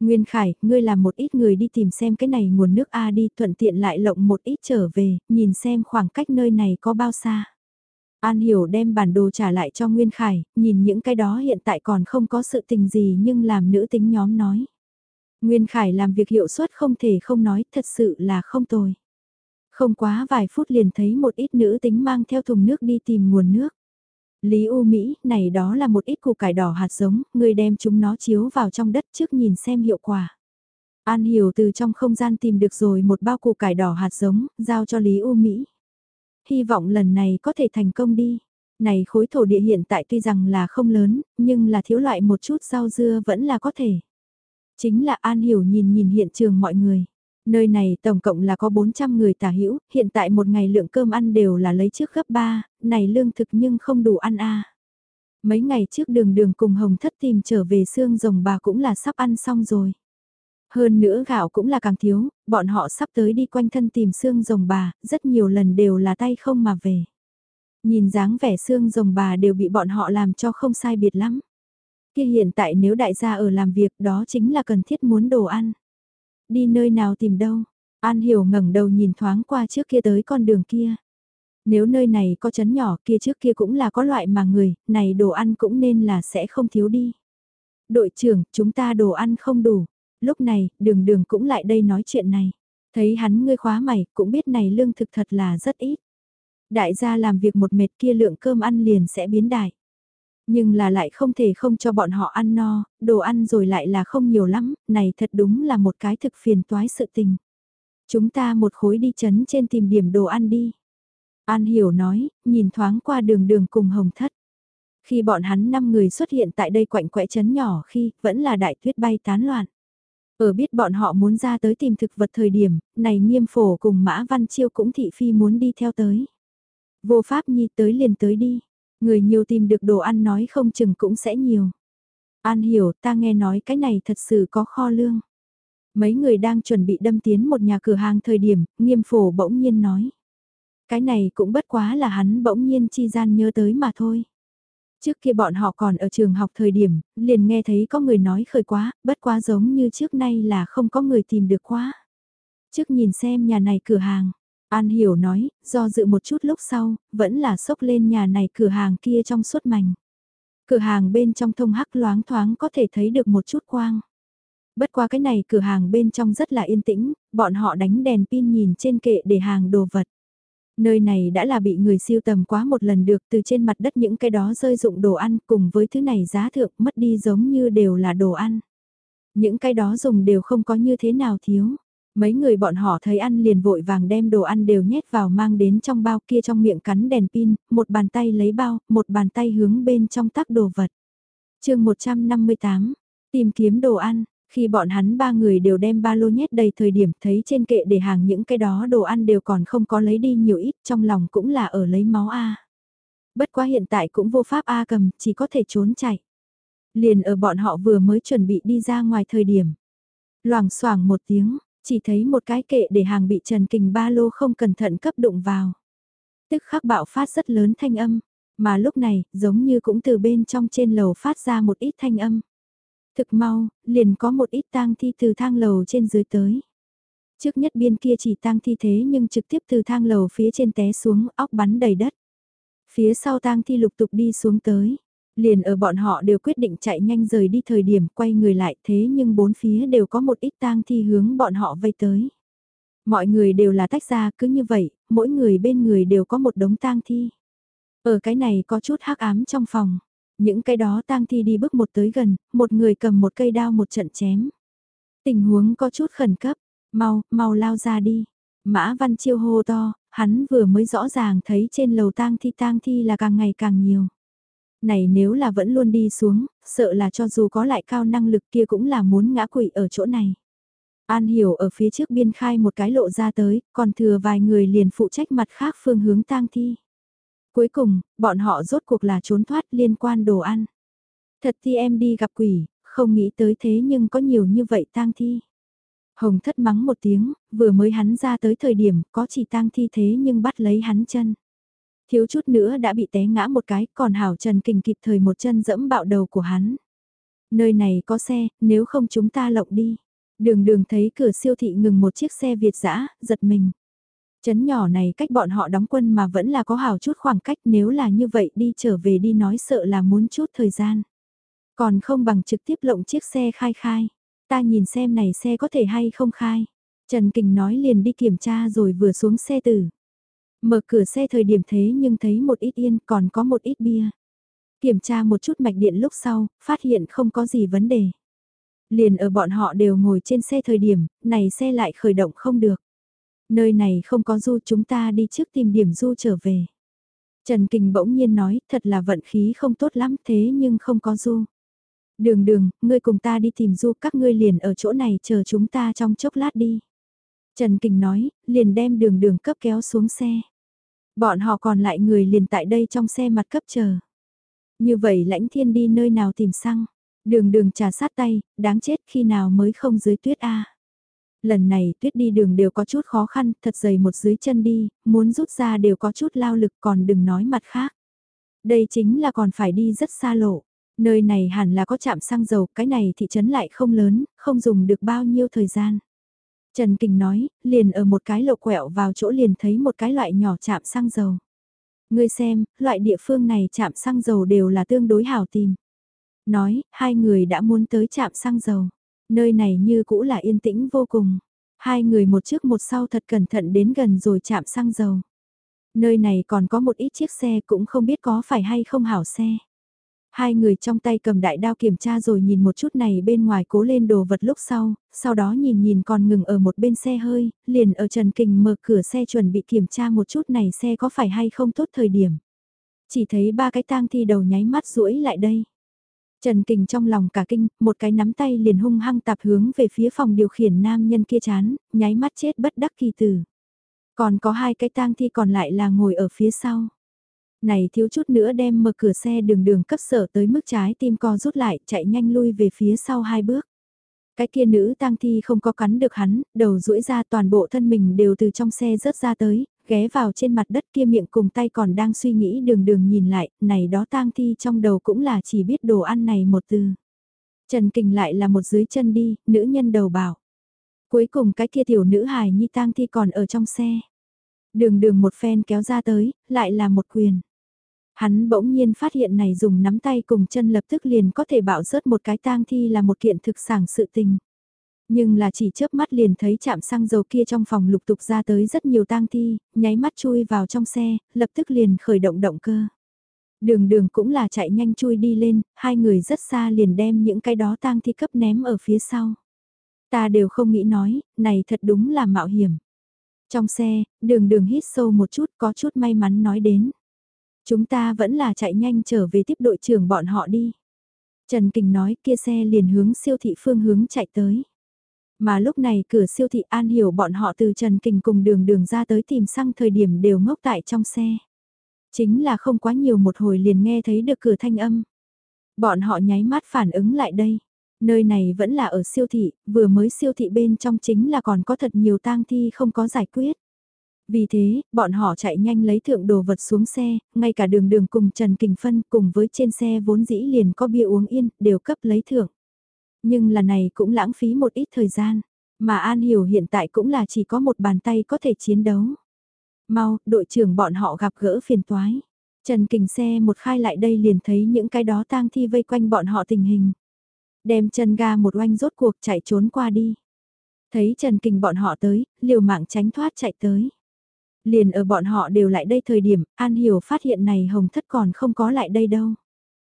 Nguyên Khải, ngươi làm một ít người đi tìm xem cái này nguồn nước A đi, thuận tiện lại lộng một ít trở về, nhìn xem khoảng cách nơi này có bao xa. An Hiểu đem bản đồ trả lại cho Nguyên Khải, nhìn những cái đó hiện tại còn không có sự tình gì nhưng làm nữ tính nhóm nói. Nguyên Khải làm việc hiệu suất không thể không nói, thật sự là không tồi. Không quá vài phút liền thấy một ít nữ tính mang theo thùng nước đi tìm nguồn nước. Lý U Mỹ, này đó là một ít củ cải đỏ hạt giống, người đem chúng nó chiếu vào trong đất trước nhìn xem hiệu quả. An Hiểu từ trong không gian tìm được rồi một bao củ cải đỏ hạt giống, giao cho Lý U Mỹ. Hy vọng lần này có thể thành công đi. Này khối thổ địa hiện tại tuy rằng là không lớn, nhưng là thiếu loại một chút rau dưa vẫn là có thể. Chính là An Hiểu nhìn nhìn hiện trường mọi người. Nơi này tổng cộng là có 400 người tả hữu, hiện tại một ngày lượng cơm ăn đều là lấy trước gấp 3, này lương thực nhưng không đủ ăn a. Mấy ngày trước đường đường cùng Hồng Thất tìm trở về xương rồng bà cũng là sắp ăn xong rồi. Hơn nữa gạo cũng là càng thiếu, bọn họ sắp tới đi quanh thân tìm xương rồng bà, rất nhiều lần đều là tay không mà về. Nhìn dáng vẻ xương rồng bà đều bị bọn họ làm cho không sai biệt lắm. Kia hiện tại nếu đại gia ở làm việc đó chính là cần thiết muốn đồ ăn. Đi nơi nào tìm đâu? An Hiểu ngẩng đầu nhìn thoáng qua trước kia tới con đường kia. Nếu nơi này có chấn nhỏ kia trước kia cũng là có loại mà người, này đồ ăn cũng nên là sẽ không thiếu đi. Đội trưởng, chúng ta đồ ăn không đủ. Lúc này, đường đường cũng lại đây nói chuyện này. Thấy hắn ngươi khóa mày, cũng biết này lương thực thật là rất ít. Đại gia làm việc một mệt kia lượng cơm ăn liền sẽ biến đại. Nhưng là lại không thể không cho bọn họ ăn no, đồ ăn rồi lại là không nhiều lắm, này thật đúng là một cái thực phiền toái sự tình. Chúng ta một khối đi chấn trên tìm điểm đồ ăn đi. An Hiểu nói, nhìn thoáng qua đường đường cùng hồng thất. Khi bọn hắn 5 người xuất hiện tại đây quạnh quẽ chấn nhỏ khi vẫn là đại tuyết bay tán loạn. Ở biết bọn họ muốn ra tới tìm thực vật thời điểm, này nghiêm phổ cùng Mã Văn Chiêu cũng thị phi muốn đi theo tới. Vô pháp nhi tới liền tới đi, người nhiều tìm được đồ ăn nói không chừng cũng sẽ nhiều. An hiểu ta nghe nói cái này thật sự có kho lương. Mấy người đang chuẩn bị đâm tiến một nhà cửa hàng thời điểm, nghiêm phổ bỗng nhiên nói. Cái này cũng bất quá là hắn bỗng nhiên chi gian nhớ tới mà thôi. Trước kia bọn họ còn ở trường học thời điểm, liền nghe thấy có người nói khởi quá, bất quá giống như trước nay là không có người tìm được quá. Trước nhìn xem nhà này cửa hàng, An Hiểu nói, do dự một chút lúc sau, vẫn là sốc lên nhà này cửa hàng kia trong suốt mảnh. Cửa hàng bên trong thông hắc loáng thoáng có thể thấy được một chút quang. Bất qua cái này cửa hàng bên trong rất là yên tĩnh, bọn họ đánh đèn pin nhìn trên kệ để hàng đồ vật. Nơi này đã là bị người siêu tầm quá một lần được từ trên mặt đất những cái đó rơi dụng đồ ăn cùng với thứ này giá thượng mất đi giống như đều là đồ ăn. Những cái đó dùng đều không có như thế nào thiếu. Mấy người bọn họ thấy ăn liền vội vàng đem đồ ăn đều nhét vào mang đến trong bao kia trong miệng cắn đèn pin, một bàn tay lấy bao, một bàn tay hướng bên trong tắc đồ vật. chương 158, tìm kiếm đồ ăn, khi bọn hắn ba người đều đem ba lô nhét đầy thời điểm thấy trên kệ để hàng những cái đó đồ ăn đều còn không có lấy đi nhiều ít trong lòng cũng là ở lấy máu A. Bất quá hiện tại cũng vô pháp A cầm, chỉ có thể trốn chạy. Liền ở bọn họ vừa mới chuẩn bị đi ra ngoài thời điểm. Loảng xoảng một tiếng, chỉ thấy một cái kệ để hàng bị Trần Kình ba lô không cẩn thận cấp đụng vào. Tức khắc bạo phát rất lớn thanh âm, mà lúc này giống như cũng từ bên trong trên lầu phát ra một ít thanh âm. Thực mau, liền có một ít tang thi từ thang lầu trên dưới tới. Trước nhất biên kia chỉ tang thi thế nhưng trực tiếp từ thang lầu phía trên té xuống óc bắn đầy đất. Phía sau tang thi lục tục đi xuống tới. Liền ở bọn họ đều quyết định chạy nhanh rời đi thời điểm quay người lại thế nhưng bốn phía đều có một ít tang thi hướng bọn họ vây tới. Mọi người đều là tách ra cứ như vậy, mỗi người bên người đều có một đống tang thi. Ở cái này có chút hắc ám trong phòng. Những cái đó tang thi đi bước một tới gần, một người cầm một cây đao một trận chém. Tình huống có chút khẩn cấp, mau, mau lao ra đi. Mã Văn Chiêu hô to, hắn vừa mới rõ ràng thấy trên lầu tang thi tang thi là càng ngày càng nhiều. Này nếu là vẫn luôn đi xuống, sợ là cho dù có lại cao năng lực kia cũng là muốn ngã quỵ ở chỗ này. An Hiểu ở phía trước biên khai một cái lộ ra tới, còn thừa vài người liền phụ trách mặt khác phương hướng tang thi. Cuối cùng, bọn họ rốt cuộc là trốn thoát liên quan đồ ăn. Thật thì em đi gặp quỷ, không nghĩ tới thế nhưng có nhiều như vậy tang thi. Hồng thất mắng một tiếng, vừa mới hắn ra tới thời điểm có chỉ tang thi thế nhưng bắt lấy hắn chân. Thiếu chút nữa đã bị té ngã một cái, còn Hảo Trần Kình kịp thời một chân dẫm bạo đầu của hắn. Nơi này có xe, nếu không chúng ta lộng đi. Đường đường thấy cửa siêu thị ngừng một chiếc xe Việt dã giật mình. Chấn nhỏ này cách bọn họ đóng quân mà vẫn là có hào chút khoảng cách nếu là như vậy đi trở về đi nói sợ là muốn chút thời gian. Còn không bằng trực tiếp lộng chiếc xe khai khai. Ta nhìn xem này xe có thể hay không khai. Trần Kình nói liền đi kiểm tra rồi vừa xuống xe tử. Mở cửa xe thời điểm thế nhưng thấy một ít yên còn có một ít bia. Kiểm tra một chút mạch điện lúc sau, phát hiện không có gì vấn đề. Liền ở bọn họ đều ngồi trên xe thời điểm, này xe lại khởi động không được. Nơi này không có du chúng ta đi trước tìm điểm du trở về. Trần Kình bỗng nhiên nói, thật là vận khí không tốt lắm thế nhưng không có du. Đường đường, ngươi cùng ta đi tìm du các ngươi liền ở chỗ này chờ chúng ta trong chốc lát đi. Trần Kình nói, liền đem đường đường cấp kéo xuống xe. Bọn họ còn lại người liền tại đây trong xe mặt cấp chờ. Như vậy lãnh thiên đi nơi nào tìm xăng. Đường đường trà sát tay, đáng chết khi nào mới không dưới tuyết a Lần này tuyết đi đường đều có chút khó khăn, thật dày một dưới chân đi, muốn rút ra đều có chút lao lực còn đừng nói mặt khác. Đây chính là còn phải đi rất xa lộ. Nơi này hẳn là có chạm xăng dầu, cái này thị trấn lại không lớn, không dùng được bao nhiêu thời gian. Trần Kình nói, liền ở một cái lộ quẹo vào chỗ liền thấy một cái loại nhỏ chạm xăng dầu. Ngươi xem, loại địa phương này chạm xăng dầu đều là tương đối hảo tìm. Nói, hai người đã muốn tới chạm xăng dầu. Nơi này như cũ là yên tĩnh vô cùng. Hai người một trước một sau thật cẩn thận đến gần rồi chạm xăng dầu. Nơi này còn có một ít chiếc xe cũng không biết có phải hay không hảo xe. Hai người trong tay cầm đại đao kiểm tra rồi nhìn một chút này bên ngoài cố lên đồ vật lúc sau, sau đó nhìn nhìn còn ngừng ở một bên xe hơi, liền ở Trần Kình mở cửa xe chuẩn bị kiểm tra một chút này xe có phải hay không tốt thời điểm. Chỉ thấy ba cái tang thi đầu nháy mắt rũi lại đây. Trần Kình trong lòng cả kinh, một cái nắm tay liền hung hăng tạp hướng về phía phòng điều khiển nam nhân kia chán, nháy mắt chết bất đắc kỳ tử. Còn có hai cái tang thi còn lại là ngồi ở phía sau. Này thiếu chút nữa đem mở cửa xe đường đường cấp sở tới mức trái tim co rút lại, chạy nhanh lui về phía sau hai bước. Cái kia nữ tang thi không có cắn được hắn, đầu duỗi ra toàn bộ thân mình đều từ trong xe rớt ra tới, ghé vào trên mặt đất kia miệng cùng tay còn đang suy nghĩ đường đường nhìn lại, này đó tang thi trong đầu cũng là chỉ biết đồ ăn này một từ. Trần Kình lại là một dưới chân đi, nữ nhân đầu bảo. Cuối cùng cái kia tiểu nữ hài nhi tang thi còn ở trong xe. Đường đường một phen kéo ra tới, lại là một quyền. Hắn bỗng nhiên phát hiện này dùng nắm tay cùng chân lập tức liền có thể bạo rớt một cái tang thi là một kiện thực sản sự tình. Nhưng là chỉ chớp mắt liền thấy chạm xăng dầu kia trong phòng lục tục ra tới rất nhiều tang thi, nháy mắt chui vào trong xe, lập tức liền khởi động động cơ. Đường đường cũng là chạy nhanh chui đi lên, hai người rất xa liền đem những cái đó tang thi cấp ném ở phía sau. Ta đều không nghĩ nói, này thật đúng là mạo hiểm. Trong xe, đường đường hít sâu một chút có chút may mắn nói đến. Chúng ta vẫn là chạy nhanh trở về tiếp đội trưởng bọn họ đi. Trần Kình nói kia xe liền hướng siêu thị phương hướng chạy tới. Mà lúc này cửa siêu thị An Hiểu bọn họ từ Trần Kình cùng đường đường ra tới tìm xăng thời điểm đều ngốc tại trong xe. Chính là không quá nhiều một hồi liền nghe thấy được cửa thanh âm. Bọn họ nháy mắt phản ứng lại đây. Nơi này vẫn là ở siêu thị, vừa mới siêu thị bên trong chính là còn có thật nhiều tang thi không có giải quyết. Vì thế, bọn họ chạy nhanh lấy thượng đồ vật xuống xe, ngay cả đường đường cùng Trần Kình Phân cùng với trên xe vốn dĩ liền có bia uống yên, đều cấp lấy thượng. Nhưng là này cũng lãng phí một ít thời gian, mà An Hiểu hiện tại cũng là chỉ có một bàn tay có thể chiến đấu. Mau, đội trưởng bọn họ gặp gỡ phiền toái. Trần Kình xe một khai lại đây liền thấy những cái đó tang thi vây quanh bọn họ tình hình. Đem chân ga một oanh rốt cuộc chạy trốn qua đi. Thấy Trần Kình bọn họ tới, liều mạng tránh thoát chạy tới. Liền ở bọn họ đều lại đây thời điểm, An Hiểu phát hiện này Hồng Thất còn không có lại đây đâu.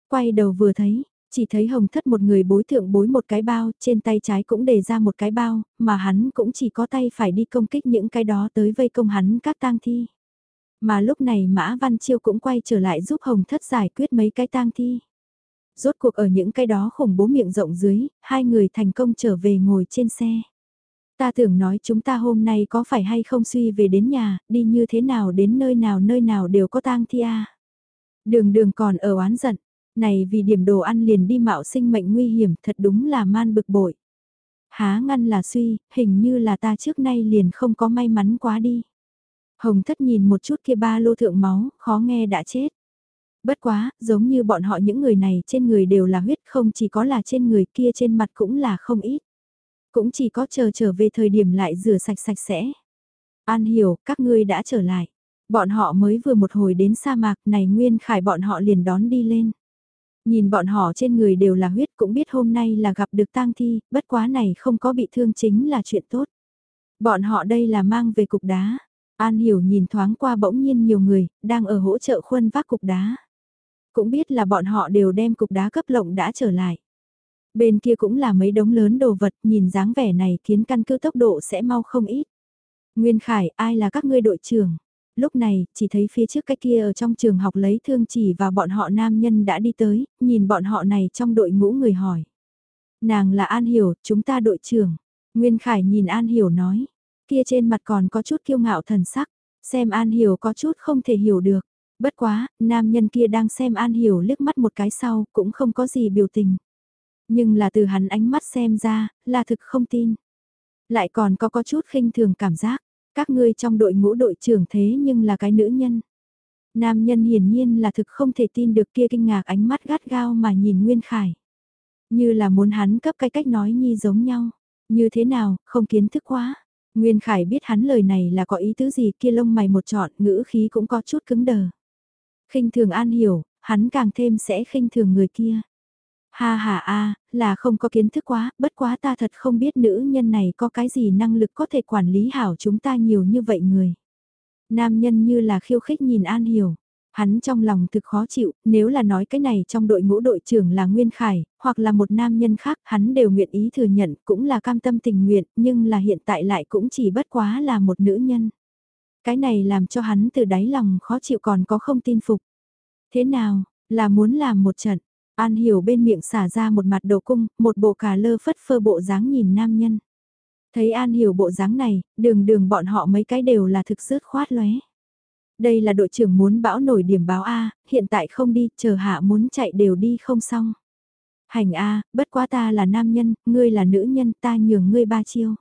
Quay đầu vừa thấy, chỉ thấy Hồng Thất một người bối thượng bối một cái bao, trên tay trái cũng để ra một cái bao, mà hắn cũng chỉ có tay phải đi công kích những cái đó tới vây công hắn các tang thi. Mà lúc này Mã Văn Chiêu cũng quay trở lại giúp Hồng Thất giải quyết mấy cái tang thi. Rốt cuộc ở những cái đó khủng bố miệng rộng dưới, hai người thành công trở về ngồi trên xe. Ta tưởng nói chúng ta hôm nay có phải hay không suy về đến nhà, đi như thế nào đến nơi nào nơi nào đều có tang thi a. Đường đường còn ở oán giận, này vì điểm đồ ăn liền đi mạo sinh mệnh nguy hiểm thật đúng là man bực bội. Há ngăn là suy, hình như là ta trước nay liền không có may mắn quá đi. Hồng thất nhìn một chút kia ba lô thượng máu, khó nghe đã chết. Bất quá, giống như bọn họ những người này trên người đều là huyết không chỉ có là trên người kia trên mặt cũng là không ít. Cũng chỉ có chờ trở về thời điểm lại rửa sạch sạch sẽ. An hiểu, các ngươi đã trở lại. Bọn họ mới vừa một hồi đến sa mạc này Nguyên Khải bọn họ liền đón đi lên. Nhìn bọn họ trên người đều là huyết cũng biết hôm nay là gặp được tang thi, bất quá này không có bị thương chính là chuyện tốt. Bọn họ đây là mang về cục đá. An hiểu nhìn thoáng qua bỗng nhiên nhiều người, đang ở hỗ trợ khuân vác cục đá. Cũng biết là bọn họ đều đem cục đá cấp lộng đã trở lại. Bên kia cũng là mấy đống lớn đồ vật, nhìn dáng vẻ này khiến căn cứ tốc độ sẽ mau không ít. Nguyên Khải, ai là các ngươi đội trưởng? Lúc này, chỉ thấy phía trước cái kia ở trong trường học lấy thương chỉ và bọn họ nam nhân đã đi tới, nhìn bọn họ này trong đội ngũ người hỏi. Nàng là An Hiểu, chúng ta đội trưởng. Nguyên Khải nhìn An Hiểu nói, kia trên mặt còn có chút kiêu ngạo thần sắc, xem An Hiểu có chút không thể hiểu được. Bất quá, nam nhân kia đang xem An Hiểu liếc mắt một cái sau, cũng không có gì biểu tình. Nhưng là từ hắn ánh mắt xem ra, là thực không tin. Lại còn có có chút khinh thường cảm giác, các ngươi trong đội ngũ đội trưởng thế nhưng là cái nữ nhân. Nam nhân hiển nhiên là thực không thể tin được kia kinh ngạc ánh mắt gắt gao mà nhìn Nguyên Khải. Như là muốn hắn cấp cái cách nói nhi giống nhau. Như thế nào, không kiến thức quá. Nguyên Khải biết hắn lời này là có ý tứ gì kia lông mày một trọn, ngữ khí cũng có chút cứng đờ. khinh thường an hiểu, hắn càng thêm sẽ khinh thường người kia. Ha ha a, là không có kiến thức quá, bất quá ta thật không biết nữ nhân này có cái gì năng lực có thể quản lý hảo chúng ta nhiều như vậy người. Nam nhân như là khiêu khích nhìn An Hiểu. Hắn trong lòng thực khó chịu, nếu là nói cái này trong đội ngũ đội trưởng là Nguyên Khải, hoặc là một nam nhân khác, hắn đều nguyện ý thừa nhận, cũng là cam tâm tình nguyện, nhưng là hiện tại lại cũng chỉ bất quá là một nữ nhân. Cái này làm cho hắn từ đáy lòng khó chịu còn có không tin phục. Thế nào, là muốn làm một trận, An hiểu bên miệng xả ra một mặt đầu cung, một bộ cà lơ phất phơ bộ dáng nhìn nam nhân. Thấy An hiểu bộ dáng này, đường đường bọn họ mấy cái đều là thực sứt khoát lóe. Đây là đội trưởng muốn bão nổi điểm báo A, hiện tại không đi, chờ hạ muốn chạy đều đi không xong. Hành A, bất quá ta là nam nhân, ngươi là nữ nhân, ta nhường ngươi ba chiêu.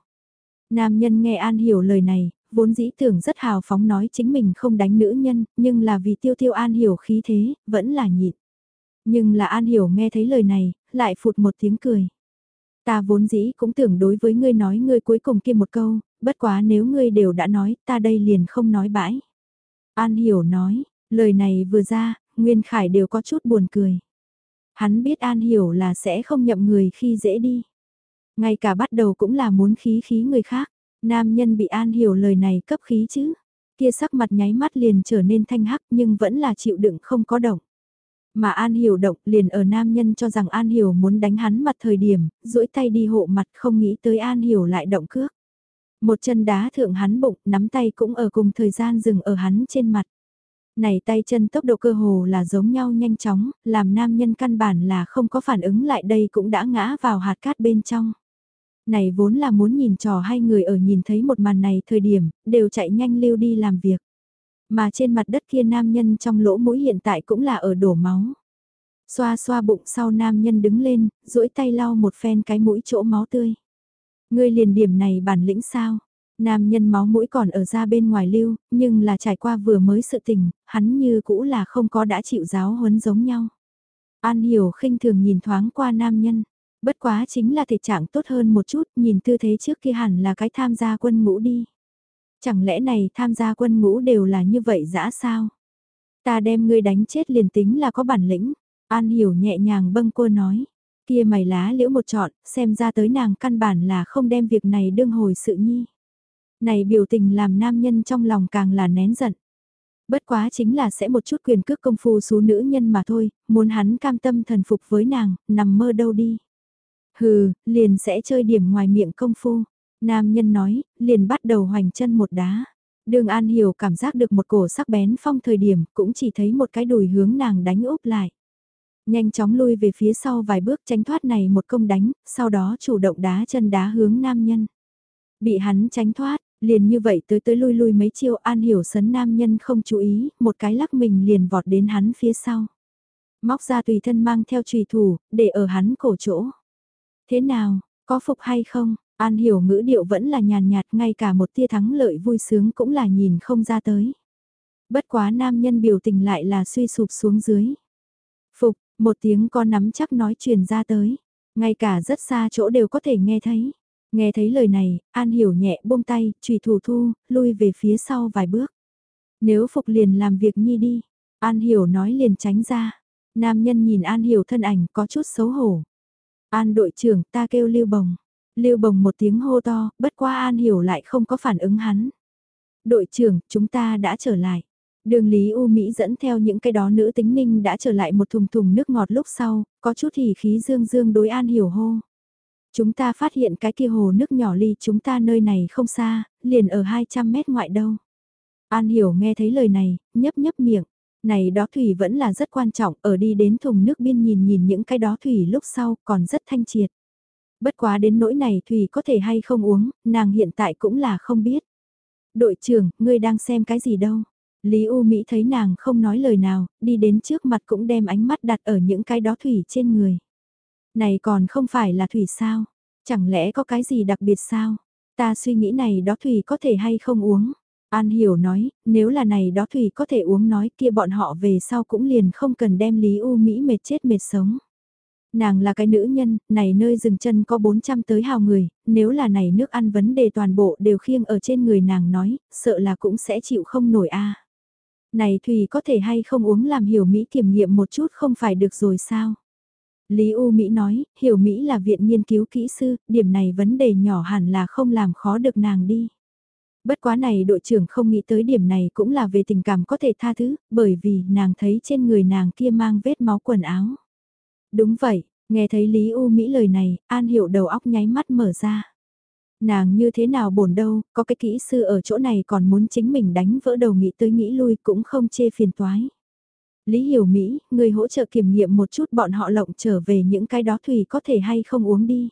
Nam nhân nghe An hiểu lời này, vốn dĩ tưởng rất hào phóng nói chính mình không đánh nữ nhân, nhưng là vì tiêu tiêu An hiểu khí thế, vẫn là nhịn. Nhưng là An hiểu nghe thấy lời này, lại phụt một tiếng cười. Ta vốn dĩ cũng tưởng đối với ngươi nói ngươi cuối cùng kia một câu, bất quá nếu ngươi đều đã nói, ta đây liền không nói bãi. An hiểu nói, lời này vừa ra, Nguyên Khải đều có chút buồn cười. Hắn biết An hiểu là sẽ không nhậm người khi dễ đi. Ngay cả bắt đầu cũng là muốn khí khí người khác. Nam nhân bị An hiểu lời này cấp khí chứ. Kia sắc mặt nháy mắt liền trở nên thanh hắc nhưng vẫn là chịu đựng không có động. Mà An Hiểu động liền ở nam nhân cho rằng An Hiểu muốn đánh hắn mặt thời điểm, duỗi tay đi hộ mặt không nghĩ tới An Hiểu lại động cước. Một chân đá thượng hắn bụng, nắm tay cũng ở cùng thời gian dừng ở hắn trên mặt. Này tay chân tốc độ cơ hồ là giống nhau nhanh chóng, làm nam nhân căn bản là không có phản ứng lại đây cũng đã ngã vào hạt cát bên trong. Này vốn là muốn nhìn trò hai người ở nhìn thấy một màn này thời điểm, đều chạy nhanh lưu đi làm việc. Mà trên mặt đất kia nam nhân trong lỗ mũi hiện tại cũng là ở đổ máu. Xoa xoa bụng sau nam nhân đứng lên, duỗi tay lau một phen cái mũi chỗ máu tươi. Ngươi liền điểm này bản lĩnh sao? Nam nhân máu mũi còn ở ra bên ngoài lưu, nhưng là trải qua vừa mới sự tình, hắn như cũ là không có đã chịu giáo huấn giống nhau. An hiểu khinh thường nhìn thoáng qua nam nhân, bất quá chính là thể trạng tốt hơn một chút, nhìn tư thế trước kia hẳn là cái tham gia quân ngũ đi. Chẳng lẽ này tham gia quân ngũ đều là như vậy dã sao? Ta đem ngươi đánh chết liền tính là có bản lĩnh. An hiểu nhẹ nhàng bâng cô nói. Kia mày lá liễu một trọn, xem ra tới nàng căn bản là không đem việc này đương hồi sự nhi. Này biểu tình làm nam nhân trong lòng càng là nén giận. Bất quá chính là sẽ một chút quyền cước công phu số nữ nhân mà thôi, muốn hắn cam tâm thần phục với nàng, nằm mơ đâu đi. Hừ, liền sẽ chơi điểm ngoài miệng công phu. Nam nhân nói, liền bắt đầu hoành chân một đá. Đường An Hiểu cảm giác được một cổ sắc bén phong thời điểm, cũng chỉ thấy một cái đùi hướng nàng đánh úp lại. Nhanh chóng lui về phía sau vài bước tránh thoát này một công đánh, sau đó chủ động đá chân đá hướng nam nhân. Bị hắn tránh thoát, liền như vậy tới tới lui lui mấy chiêu An Hiểu sấn nam nhân không chú ý, một cái lắc mình liền vọt đến hắn phía sau. Móc ra tùy thân mang theo trùy thủ, để ở hắn cổ chỗ. Thế nào, có phục hay không? An hiểu ngữ điệu vẫn là nhàn nhạt ngay cả một tia thắng lợi vui sướng cũng là nhìn không ra tới. Bất quá nam nhân biểu tình lại là suy sụp xuống dưới. Phục, một tiếng con nắm chắc nói truyền ra tới. Ngay cả rất xa chỗ đều có thể nghe thấy. Nghe thấy lời này, An hiểu nhẹ buông tay, trùy thủ thu, lui về phía sau vài bước. Nếu Phục liền làm việc nhi đi, An hiểu nói liền tránh ra. Nam nhân nhìn An hiểu thân ảnh có chút xấu hổ. An đội trưởng ta kêu lưu bồng. Lưu bồng một tiếng hô to, bất qua An Hiểu lại không có phản ứng hắn. Đội trưởng, chúng ta đã trở lại. Đường Lý U Mỹ dẫn theo những cái đó nữ tính ninh đã trở lại một thùng thùng nước ngọt lúc sau, có chút thì khí dương dương đối An Hiểu hô. Chúng ta phát hiện cái kia hồ nước nhỏ ly chúng ta nơi này không xa, liền ở 200 mét ngoại đâu. An Hiểu nghe thấy lời này, nhấp nhấp miệng. Này đó thủy vẫn là rất quan trọng, ở đi đến thùng nước biên nhìn nhìn những cái đó thủy lúc sau còn rất thanh triệt. Bất quá đến nỗi này Thùy có thể hay không uống, nàng hiện tại cũng là không biết. Đội trưởng, ngươi đang xem cái gì đâu? Lý U Mỹ thấy nàng không nói lời nào, đi đến trước mặt cũng đem ánh mắt đặt ở những cái đó Thủy trên người. Này còn không phải là Thủy sao? Chẳng lẽ có cái gì đặc biệt sao? Ta suy nghĩ này đó Thủy có thể hay không uống? An Hiểu nói, nếu là này đó Thủy có thể uống nói kia bọn họ về sau cũng liền không cần đem Lý U Mỹ mệt chết mệt sống. Nàng là cái nữ nhân, này nơi dừng chân có 400 tới hào người, nếu là này nước ăn vấn đề toàn bộ đều khiêng ở trên người nàng nói, sợ là cũng sẽ chịu không nổi a. Này Thùy có thể hay không uống làm hiểu Mỹ kiểm nghiệm một chút không phải được rồi sao? Lý U Mỹ nói, hiểu Mỹ là viện nghiên cứu kỹ sư, điểm này vấn đề nhỏ hẳn là không làm khó được nàng đi. Bất quá này đội trưởng không nghĩ tới điểm này cũng là về tình cảm có thể tha thứ, bởi vì nàng thấy trên người nàng kia mang vết máu quần áo. Đúng vậy, nghe thấy Lý U Mỹ lời này, An Hiểu đầu óc nháy mắt mở ra. Nàng như thế nào bổn đâu, có cái kỹ sư ở chỗ này còn muốn chính mình đánh vỡ đầu nghĩ tới nghĩ lui cũng không chê phiền toái. Lý Hiểu Mỹ, người hỗ trợ kiểm nghiệm một chút bọn họ lộng trở về những cái đó thủy có thể hay không uống đi.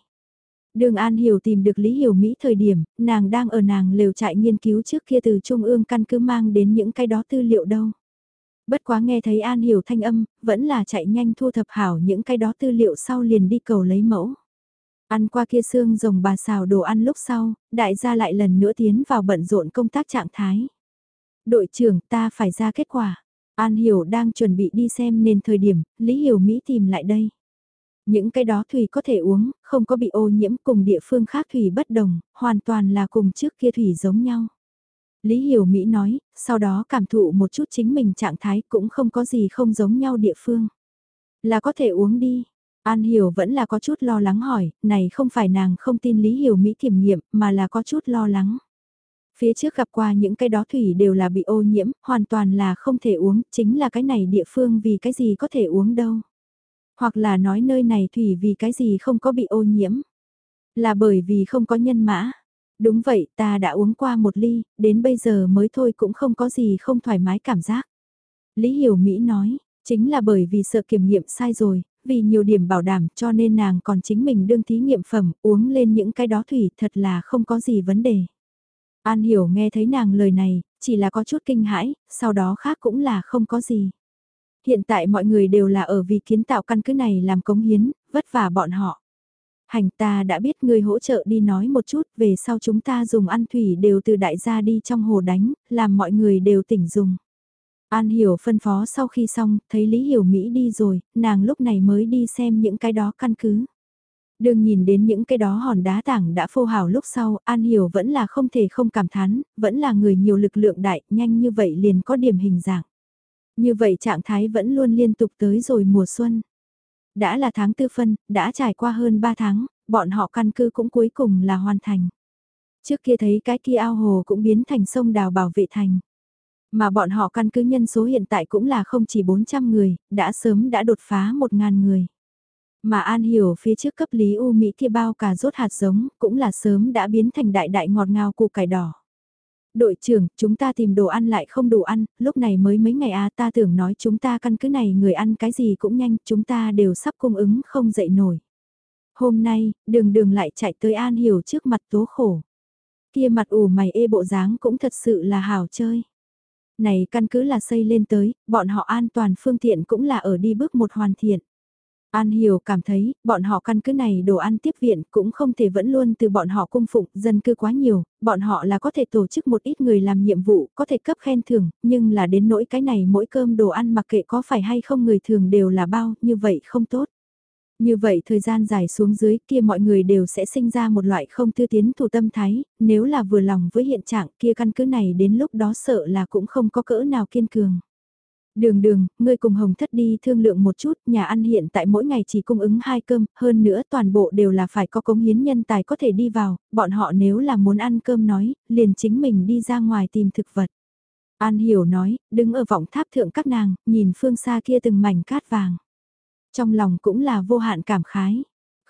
Đường An Hiểu tìm được Lý Hiểu Mỹ thời điểm, nàng đang ở nàng lều trại nghiên cứu trước kia từ Trung ương căn cứ mang đến những cái đó tư liệu đâu. Bất quá nghe thấy An Hiểu thanh âm, vẫn là chạy nhanh thu thập hảo những cái đó tư liệu sau liền đi cầu lấy mẫu. Ăn qua kia xương rồng bà xào đồ ăn lúc sau, đại gia lại lần nữa tiến vào bận rộn công tác trạng thái. Đội trưởng ta phải ra kết quả. An Hiểu đang chuẩn bị đi xem nên thời điểm, Lý Hiểu Mỹ tìm lại đây. Những cái đó thủy có thể uống, không có bị ô nhiễm cùng địa phương khác thủy bất đồng, hoàn toàn là cùng trước kia thủy giống nhau. Lý Hiểu Mỹ nói, sau đó cảm thụ một chút chính mình trạng thái cũng không có gì không giống nhau địa phương. Là có thể uống đi. An Hiểu vẫn là có chút lo lắng hỏi, này không phải nàng không tin Lý Hiểu Mỹ kiểm nghiệm mà là có chút lo lắng. Phía trước gặp qua những cái đó thủy đều là bị ô nhiễm, hoàn toàn là không thể uống, chính là cái này địa phương vì cái gì có thể uống đâu. Hoặc là nói nơi này thủy vì cái gì không có bị ô nhiễm. Là bởi vì không có nhân mã. Đúng vậy, ta đã uống qua một ly, đến bây giờ mới thôi cũng không có gì không thoải mái cảm giác. Lý Hiểu Mỹ nói, chính là bởi vì sợ kiểm nghiệm sai rồi, vì nhiều điểm bảo đảm cho nên nàng còn chính mình đương thí nghiệm phẩm uống lên những cái đó thủy thật là không có gì vấn đề. An hiểu nghe thấy nàng lời này, chỉ là có chút kinh hãi, sau đó khác cũng là không có gì. Hiện tại mọi người đều là ở vì kiến tạo căn cứ này làm cống hiến, vất vả bọn họ. Hành ta đã biết người hỗ trợ đi nói một chút về sau chúng ta dùng ăn thủy đều từ đại gia đi trong hồ đánh, làm mọi người đều tỉnh dùng. An Hiểu phân phó sau khi xong, thấy Lý Hiểu Mỹ đi rồi, nàng lúc này mới đi xem những cái đó căn cứ. Đừng nhìn đến những cái đó hòn đá tảng đã phô hào lúc sau, An Hiểu vẫn là không thể không cảm thán, vẫn là người nhiều lực lượng đại, nhanh như vậy liền có điểm hình dạng. Như vậy trạng thái vẫn luôn liên tục tới rồi mùa xuân. Đã là tháng tư phân, đã trải qua hơn 3 tháng, bọn họ căn cứ cũng cuối cùng là hoàn thành. Trước kia thấy cái kia ao hồ cũng biến thành sông đào bảo vệ thành. Mà bọn họ căn cứ nhân số hiện tại cũng là không chỉ 400 người, đã sớm đã đột phá 1.000 người. Mà An Hiểu phía trước cấp Lý U Mỹ kia bao cả rốt hạt giống, cũng là sớm đã biến thành đại đại ngọt ngào củ cải đỏ. Đội trưởng, chúng ta tìm đồ ăn lại không đủ ăn, lúc này mới mấy ngày à ta tưởng nói chúng ta căn cứ này người ăn cái gì cũng nhanh, chúng ta đều sắp cung ứng không dậy nổi. Hôm nay, đường đường lại chạy tới An Hiểu trước mặt tố khổ. Kia mặt ủ mày ê bộ dáng cũng thật sự là hào chơi. Này căn cứ là xây lên tới, bọn họ an toàn phương tiện cũng là ở đi bước một hoàn thiện. An Hiểu cảm thấy, bọn họ căn cứ này đồ ăn tiếp viện cũng không thể vẫn luôn từ bọn họ cung phụng, dân cư quá nhiều, bọn họ là có thể tổ chức một ít người làm nhiệm vụ, có thể cấp khen thưởng, nhưng là đến nỗi cái này mỗi cơm đồ ăn mặc kệ có phải hay không người thường đều là bao, như vậy không tốt. Như vậy thời gian dài xuống dưới kia mọi người đều sẽ sinh ra một loại không tư tiến thủ tâm thái, nếu là vừa lòng với hiện trạng kia căn cứ này đến lúc đó sợ là cũng không có cỡ nào kiên cường. Đường đường, ngươi cùng Hồng Thất đi thương lượng một chút, nhà ăn hiện tại mỗi ngày chỉ cung ứng hai cơm, hơn nữa toàn bộ đều là phải có cống hiến nhân tài có thể đi vào, bọn họ nếu là muốn ăn cơm nói, liền chính mình đi ra ngoài tìm thực vật. An Hiểu nói, đứng ở vọng tháp thượng các nàng, nhìn phương xa kia từng mảnh cát vàng. Trong lòng cũng là vô hạn cảm khái.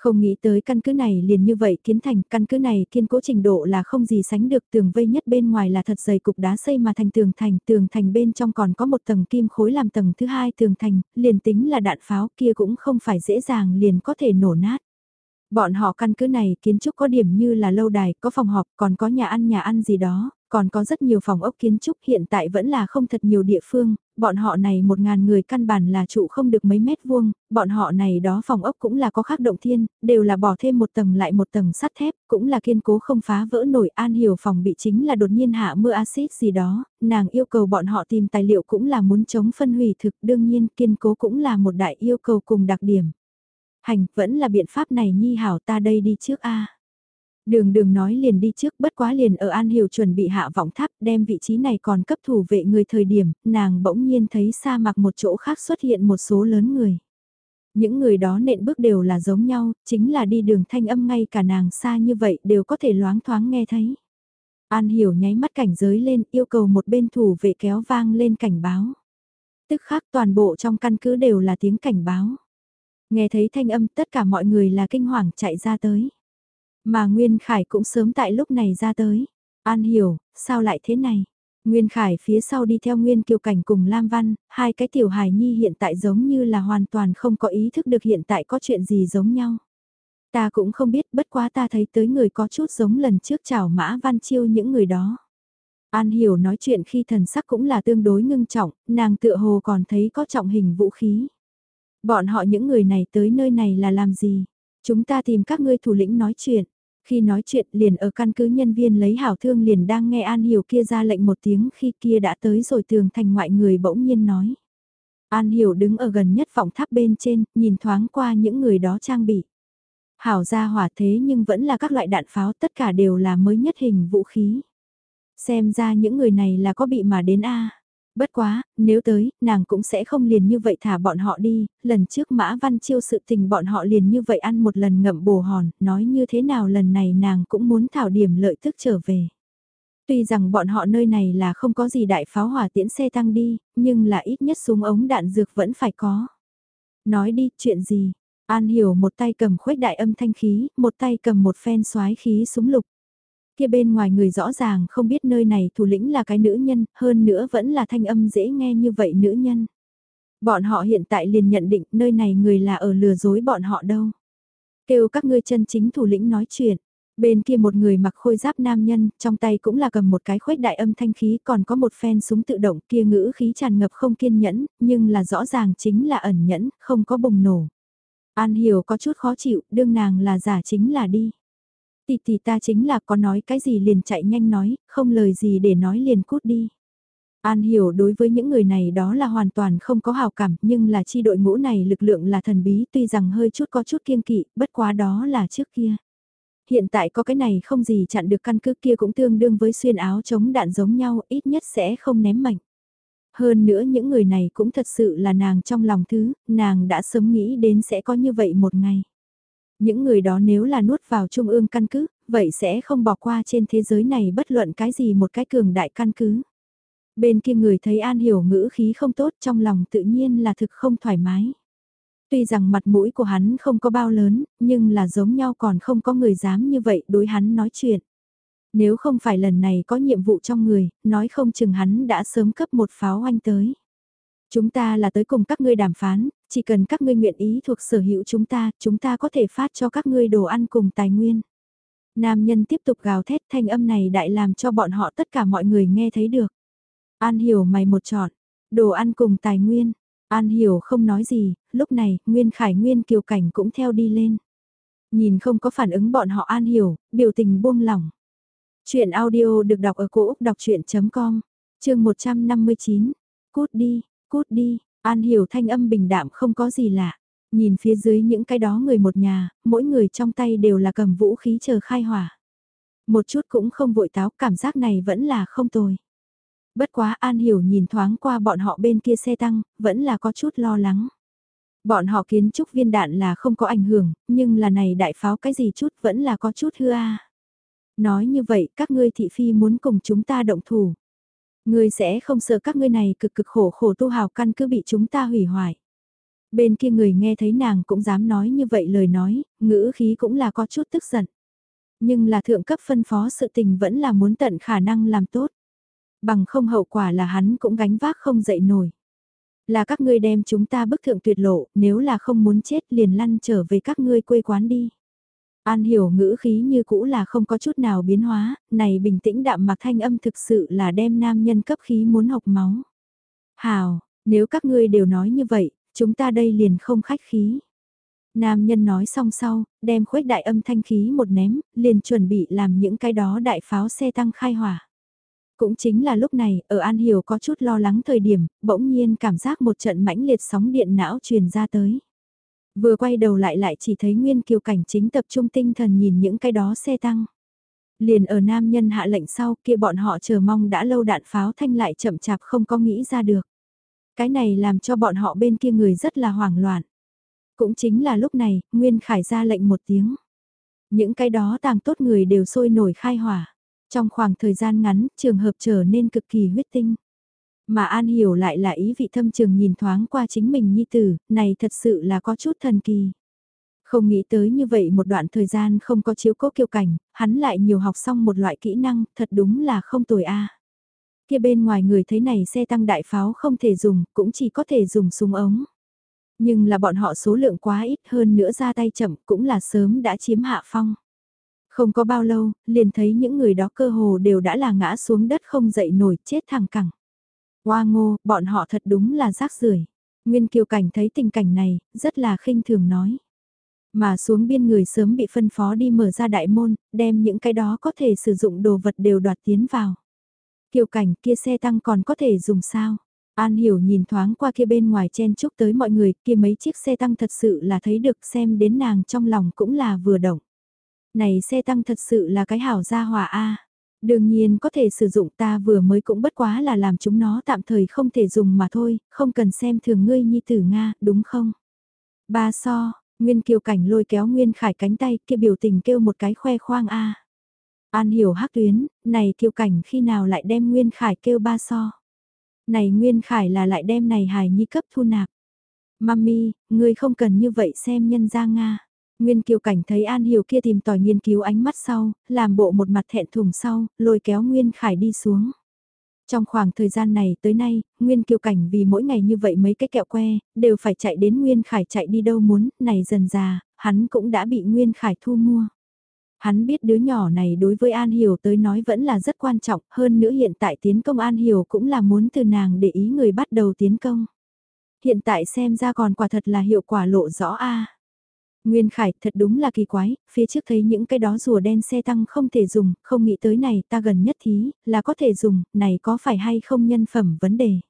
Không nghĩ tới căn cứ này liền như vậy kiến thành, căn cứ này kiên cố trình độ là không gì sánh được tường vây nhất bên ngoài là thật dày cục đá xây mà thành tường thành, tường thành bên trong còn có một tầng kim khối làm tầng thứ hai tường thành, liền tính là đạn pháo kia cũng không phải dễ dàng liền có thể nổ nát. Bọn họ căn cứ này kiến trúc có điểm như là lâu đài, có phòng họp, còn có nhà ăn nhà ăn gì đó, còn có rất nhiều phòng ốc kiến trúc hiện tại vẫn là không thật nhiều địa phương, bọn họ này một ngàn người căn bản là trụ không được mấy mét vuông, bọn họ này đó phòng ốc cũng là có khác động thiên, đều là bỏ thêm một tầng lại một tầng sắt thép, cũng là kiên cố không phá vỡ nổi an hiểu phòng bị chính là đột nhiên hạ mưa axit gì đó, nàng yêu cầu bọn họ tìm tài liệu cũng là muốn chống phân hủy thực, đương nhiên kiên cố cũng là một đại yêu cầu cùng đặc điểm. Hành, vẫn là biện pháp này nhi hảo ta đây đi trước a Đường đường nói liền đi trước bất quá liền ở An Hiểu chuẩn bị hạ vọng tháp đem vị trí này còn cấp thủ vệ người thời điểm, nàng bỗng nhiên thấy sa mạc một chỗ khác xuất hiện một số lớn người. Những người đó nện bước đều là giống nhau, chính là đi đường thanh âm ngay cả nàng xa như vậy đều có thể loáng thoáng nghe thấy. An Hiểu nháy mắt cảnh giới lên yêu cầu một bên thủ vệ kéo vang lên cảnh báo. Tức khác toàn bộ trong căn cứ đều là tiếng cảnh báo. Nghe thấy thanh âm tất cả mọi người là kinh hoàng chạy ra tới. Mà Nguyên Khải cũng sớm tại lúc này ra tới. An hiểu, sao lại thế này? Nguyên Khải phía sau đi theo Nguyên Kiều Cảnh cùng Lam Văn, hai cái tiểu hài nhi hiện tại giống như là hoàn toàn không có ý thức được hiện tại có chuyện gì giống nhau. Ta cũng không biết bất quá ta thấy tới người có chút giống lần trước chào Mã Văn Chiêu những người đó. An Hiểu nói chuyện khi thần sắc cũng là tương đối ngưng trọng, nàng tựa hồ còn thấy có trọng hình vũ khí. Bọn họ những người này tới nơi này là làm gì? Chúng ta tìm các ngươi thủ lĩnh nói chuyện. Khi nói chuyện liền ở căn cứ nhân viên lấy hảo thương liền đang nghe An Hiểu kia ra lệnh một tiếng khi kia đã tới rồi tường thành ngoại người bỗng nhiên nói. An Hiểu đứng ở gần nhất vọng tháp bên trên, nhìn thoáng qua những người đó trang bị. Hảo ra hỏa thế nhưng vẫn là các loại đạn pháo tất cả đều là mới nhất hình vũ khí. Xem ra những người này là có bị mà đến A. Bất quá, nếu tới, nàng cũng sẽ không liền như vậy thả bọn họ đi, lần trước Mã Văn Chiêu sự tình bọn họ liền như vậy ăn một lần ngậm bồ hòn, nói như thế nào lần này nàng cũng muốn thảo điểm lợi tức trở về. Tuy rằng bọn họ nơi này là không có gì đại pháo hỏa tiễn xe tăng đi, nhưng là ít nhất súng ống đạn dược vẫn phải có. Nói đi, chuyện gì? An hiểu một tay cầm khuếch đại âm thanh khí, một tay cầm một phen xoái khí súng lục. Kia bên ngoài người rõ ràng không biết nơi này thủ lĩnh là cái nữ nhân, hơn nữa vẫn là thanh âm dễ nghe như vậy nữ nhân. Bọn họ hiện tại liền nhận định nơi này người là ở lừa dối bọn họ đâu. Kêu các ngươi chân chính thủ lĩnh nói chuyện. Bên kia một người mặc khôi giáp nam nhân, trong tay cũng là cầm một cái khuếch đại âm thanh khí còn có một phen súng tự động kia ngữ khí tràn ngập không kiên nhẫn, nhưng là rõ ràng chính là ẩn nhẫn, không có bùng nổ. An hiểu có chút khó chịu, đương nàng là giả chính là đi. Tỷ tỷ ta chính là có nói cái gì liền chạy nhanh nói, không lời gì để nói liền cút đi. An hiểu đối với những người này đó là hoàn toàn không có hào cảm nhưng là chi đội ngũ này lực lượng là thần bí tuy rằng hơi chút có chút kiên kỵ, bất quá đó là trước kia. Hiện tại có cái này không gì chặn được căn cứ kia cũng tương đương với xuyên áo chống đạn giống nhau ít nhất sẽ không ném mạnh. Hơn nữa những người này cũng thật sự là nàng trong lòng thứ, nàng đã sớm nghĩ đến sẽ có như vậy một ngày. Những người đó nếu là nuốt vào trung ương căn cứ, vậy sẽ không bỏ qua trên thế giới này bất luận cái gì một cái cường đại căn cứ. Bên kia người thấy An Hiểu ngữ khí không tốt trong lòng tự nhiên là thực không thoải mái. Tuy rằng mặt mũi của hắn không có bao lớn, nhưng là giống nhau còn không có người dám như vậy đối hắn nói chuyện. Nếu không phải lần này có nhiệm vụ trong người, nói không chừng hắn đã sớm cấp một pháo anh tới. Chúng ta là tới cùng các ngươi đàm phán, chỉ cần các ngươi nguyện ý thuộc sở hữu chúng ta, chúng ta có thể phát cho các ngươi đồ ăn cùng tài nguyên. Nam nhân tiếp tục gào thét thanh âm này đại làm cho bọn họ tất cả mọi người nghe thấy được. An hiểu mày một chọn, đồ ăn cùng tài nguyên. An hiểu không nói gì, lúc này, Nguyên Khải Nguyên Kiều Cảnh cũng theo đi lên. Nhìn không có phản ứng bọn họ An hiểu, biểu tình buông lỏng. Chuyện audio được đọc ở cổ Úc đọc chuyện.com, chương 159, cút đi, cút đi, An hiểu thanh âm bình đạm không có gì lạ. Nhìn phía dưới những cái đó người một nhà, mỗi người trong tay đều là cầm vũ khí chờ khai hỏa. Một chút cũng không vội táo, cảm giác này vẫn là không tồi. Bất quá An Hiểu nhìn thoáng qua bọn họ bên kia xe tăng, vẫn là có chút lo lắng. Bọn họ kiến trúc viên đạn là không có ảnh hưởng, nhưng là này đại pháo cái gì chút vẫn là có chút hư a. Nói như vậy, các ngươi thị phi muốn cùng chúng ta động thủ. Ngươi sẽ không sợ các ngươi này cực cực khổ khổ tu hào căn cứ bị chúng ta hủy hoại. Bên kia người nghe thấy nàng cũng dám nói như vậy lời nói, ngữ khí cũng là có chút tức giận. Nhưng là thượng cấp phân phó sự tình vẫn là muốn tận khả năng làm tốt. Bằng không hậu quả là hắn cũng gánh vác không dậy nổi. Là các ngươi đem chúng ta bức thượng tuyệt lộ, nếu là không muốn chết liền lăn trở về các ngươi quê quán đi. An hiểu ngữ khí như cũ là không có chút nào biến hóa, này bình tĩnh đạm mặc thanh âm thực sự là đem nam nhân cấp khí muốn học máu. Hào, nếu các ngươi đều nói như vậy, chúng ta đây liền không khách khí. Nam nhân nói xong sau, đem khuếch đại âm thanh khí một ném, liền chuẩn bị làm những cái đó đại pháo xe tăng khai hỏa. Cũng chính là lúc này, ở An Hiểu có chút lo lắng thời điểm, bỗng nhiên cảm giác một trận mãnh liệt sóng điện não truyền ra tới. Vừa quay đầu lại lại chỉ thấy Nguyên Kiều Cảnh chính tập trung tinh thần nhìn những cái đó xe tăng. Liền ở nam nhân hạ lệnh sau kia bọn họ chờ mong đã lâu đạn pháo thanh lại chậm chạp không có nghĩ ra được. Cái này làm cho bọn họ bên kia người rất là hoảng loạn. Cũng chính là lúc này, Nguyên Khải ra lệnh một tiếng. Những cái đó tàng tốt người đều sôi nổi khai hỏa. Trong khoảng thời gian ngắn, trường hợp trở nên cực kỳ huyết tinh. Mà An Hiểu lại là ý vị thâm trường nhìn thoáng qua chính mình nhi tử, này thật sự là có chút thần kỳ. Không nghĩ tới như vậy một đoạn thời gian không có chiếu cố kiêu cảnh, hắn lại nhiều học xong một loại kỹ năng, thật đúng là không tồi a. Kia bên ngoài người thấy này xe tăng đại pháo không thể dùng, cũng chỉ có thể dùng súng ống. Nhưng là bọn họ số lượng quá ít hơn nữa ra tay chậm cũng là sớm đã chiếm hạ phong. Không có bao lâu, liền thấy những người đó cơ hồ đều đã là ngã xuống đất không dậy nổi chết thẳng cẳng. Hoa ngô, bọn họ thật đúng là rác rưởi. Nguyên Kiều Cảnh thấy tình cảnh này, rất là khinh thường nói. Mà xuống biên người sớm bị phân phó đi mở ra đại môn, đem những cái đó có thể sử dụng đồ vật đều đoạt tiến vào. Kiều Cảnh kia xe tăng còn có thể dùng sao? An Hiểu nhìn thoáng qua kia bên ngoài chen chúc tới mọi người, kia mấy chiếc xe tăng thật sự là thấy được xem đến nàng trong lòng cũng là vừa động. Này xe tăng thật sự là cái hảo gia hỏa A. Đương nhiên có thể sử dụng ta vừa mới cũng bất quá là làm chúng nó tạm thời không thể dùng mà thôi, không cần xem thường ngươi nhi tử Nga, đúng không? Ba so, Nguyên Kiều Cảnh lôi kéo Nguyên Khải cánh tay kia biểu tình kêu một cái khoe khoang A. An hiểu hắc tuyến, này Kiều Cảnh khi nào lại đem Nguyên Khải kêu ba so. Này Nguyên Khải là lại đem này hài nhi cấp thu nạp. Mami, ngươi không cần như vậy xem nhân ra Nga. Nguyên Kiều Cảnh thấy An Hiểu kia tìm tòi nghiên cứu ánh mắt sau, làm bộ một mặt thẹn thùng sau, lôi kéo Nguyên Khải đi xuống. Trong khoảng thời gian này tới nay, Nguyên Kiều Cảnh vì mỗi ngày như vậy mấy cái kẹo que, đều phải chạy đến Nguyên Khải chạy đi đâu muốn, này dần già, hắn cũng đã bị Nguyên Khải thu mua. Hắn biết đứa nhỏ này đối với An Hiểu tới nói vẫn là rất quan trọng, hơn nữa hiện tại tiến công An Hiểu cũng là muốn từ nàng để ý người bắt đầu tiến công. Hiện tại xem ra còn quả thật là hiệu quả lộ rõ a. Nguyên Khải thật đúng là kỳ quái, phía trước thấy những cái đó rùa đen xe tăng không thể dùng, không nghĩ tới này ta gần nhất thí, là có thể dùng, này có phải hay không nhân phẩm vấn đề.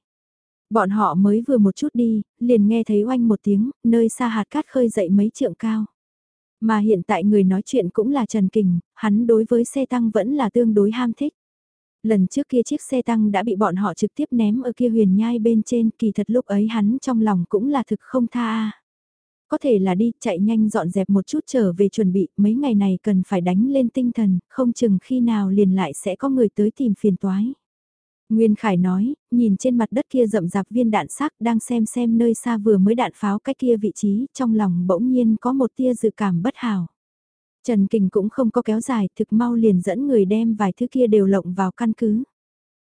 Bọn họ mới vừa một chút đi, liền nghe thấy oanh một tiếng, nơi xa hạt cát khơi dậy mấy trượng cao. Mà hiện tại người nói chuyện cũng là Trần Kình, hắn đối với xe tăng vẫn là tương đối ham thích. Lần trước kia chiếc xe tăng đã bị bọn họ trực tiếp ném ở kia huyền nhai bên trên, kỳ thật lúc ấy hắn trong lòng cũng là thực không tha. Có thể là đi, chạy nhanh dọn dẹp một chút trở về chuẩn bị, mấy ngày này cần phải đánh lên tinh thần, không chừng khi nào liền lại sẽ có người tới tìm phiền toái. Nguyên Khải nói, nhìn trên mặt đất kia rậm rạp viên đạn xác đang xem xem nơi xa vừa mới đạn pháo cách kia vị trí, trong lòng bỗng nhiên có một tia dự cảm bất hảo. Trần Kình cũng không có kéo dài, thực mau liền dẫn người đem vài thứ kia đều lộng vào căn cứ.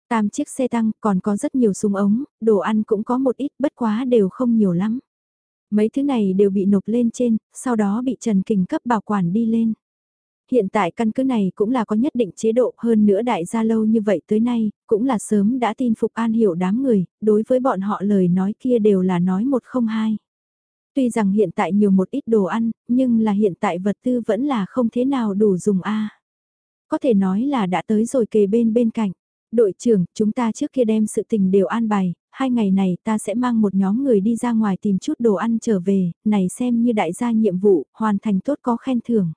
Tam chiếc xe tăng còn có rất nhiều súng ống, đồ ăn cũng có một ít bất quá đều không nhiều lắm. Mấy thứ này đều bị nộp lên trên, sau đó bị Trần Kình cấp bảo quản đi lên. Hiện tại căn cứ này cũng là có nhất định chế độ hơn nữa đại gia lâu như vậy tới nay, cũng là sớm đã tin phục an hiểu đám người, đối với bọn họ lời nói kia đều là nói một không hai. Tuy rằng hiện tại nhiều một ít đồ ăn, nhưng là hiện tại vật tư vẫn là không thế nào đủ dùng a. Có thể nói là đã tới rồi kề bên bên cạnh. Đội trưởng, chúng ta trước kia đem sự tình đều an bài, hai ngày này ta sẽ mang một nhóm người đi ra ngoài tìm chút đồ ăn trở về, này xem như đại gia nhiệm vụ, hoàn thành tốt có khen thưởng.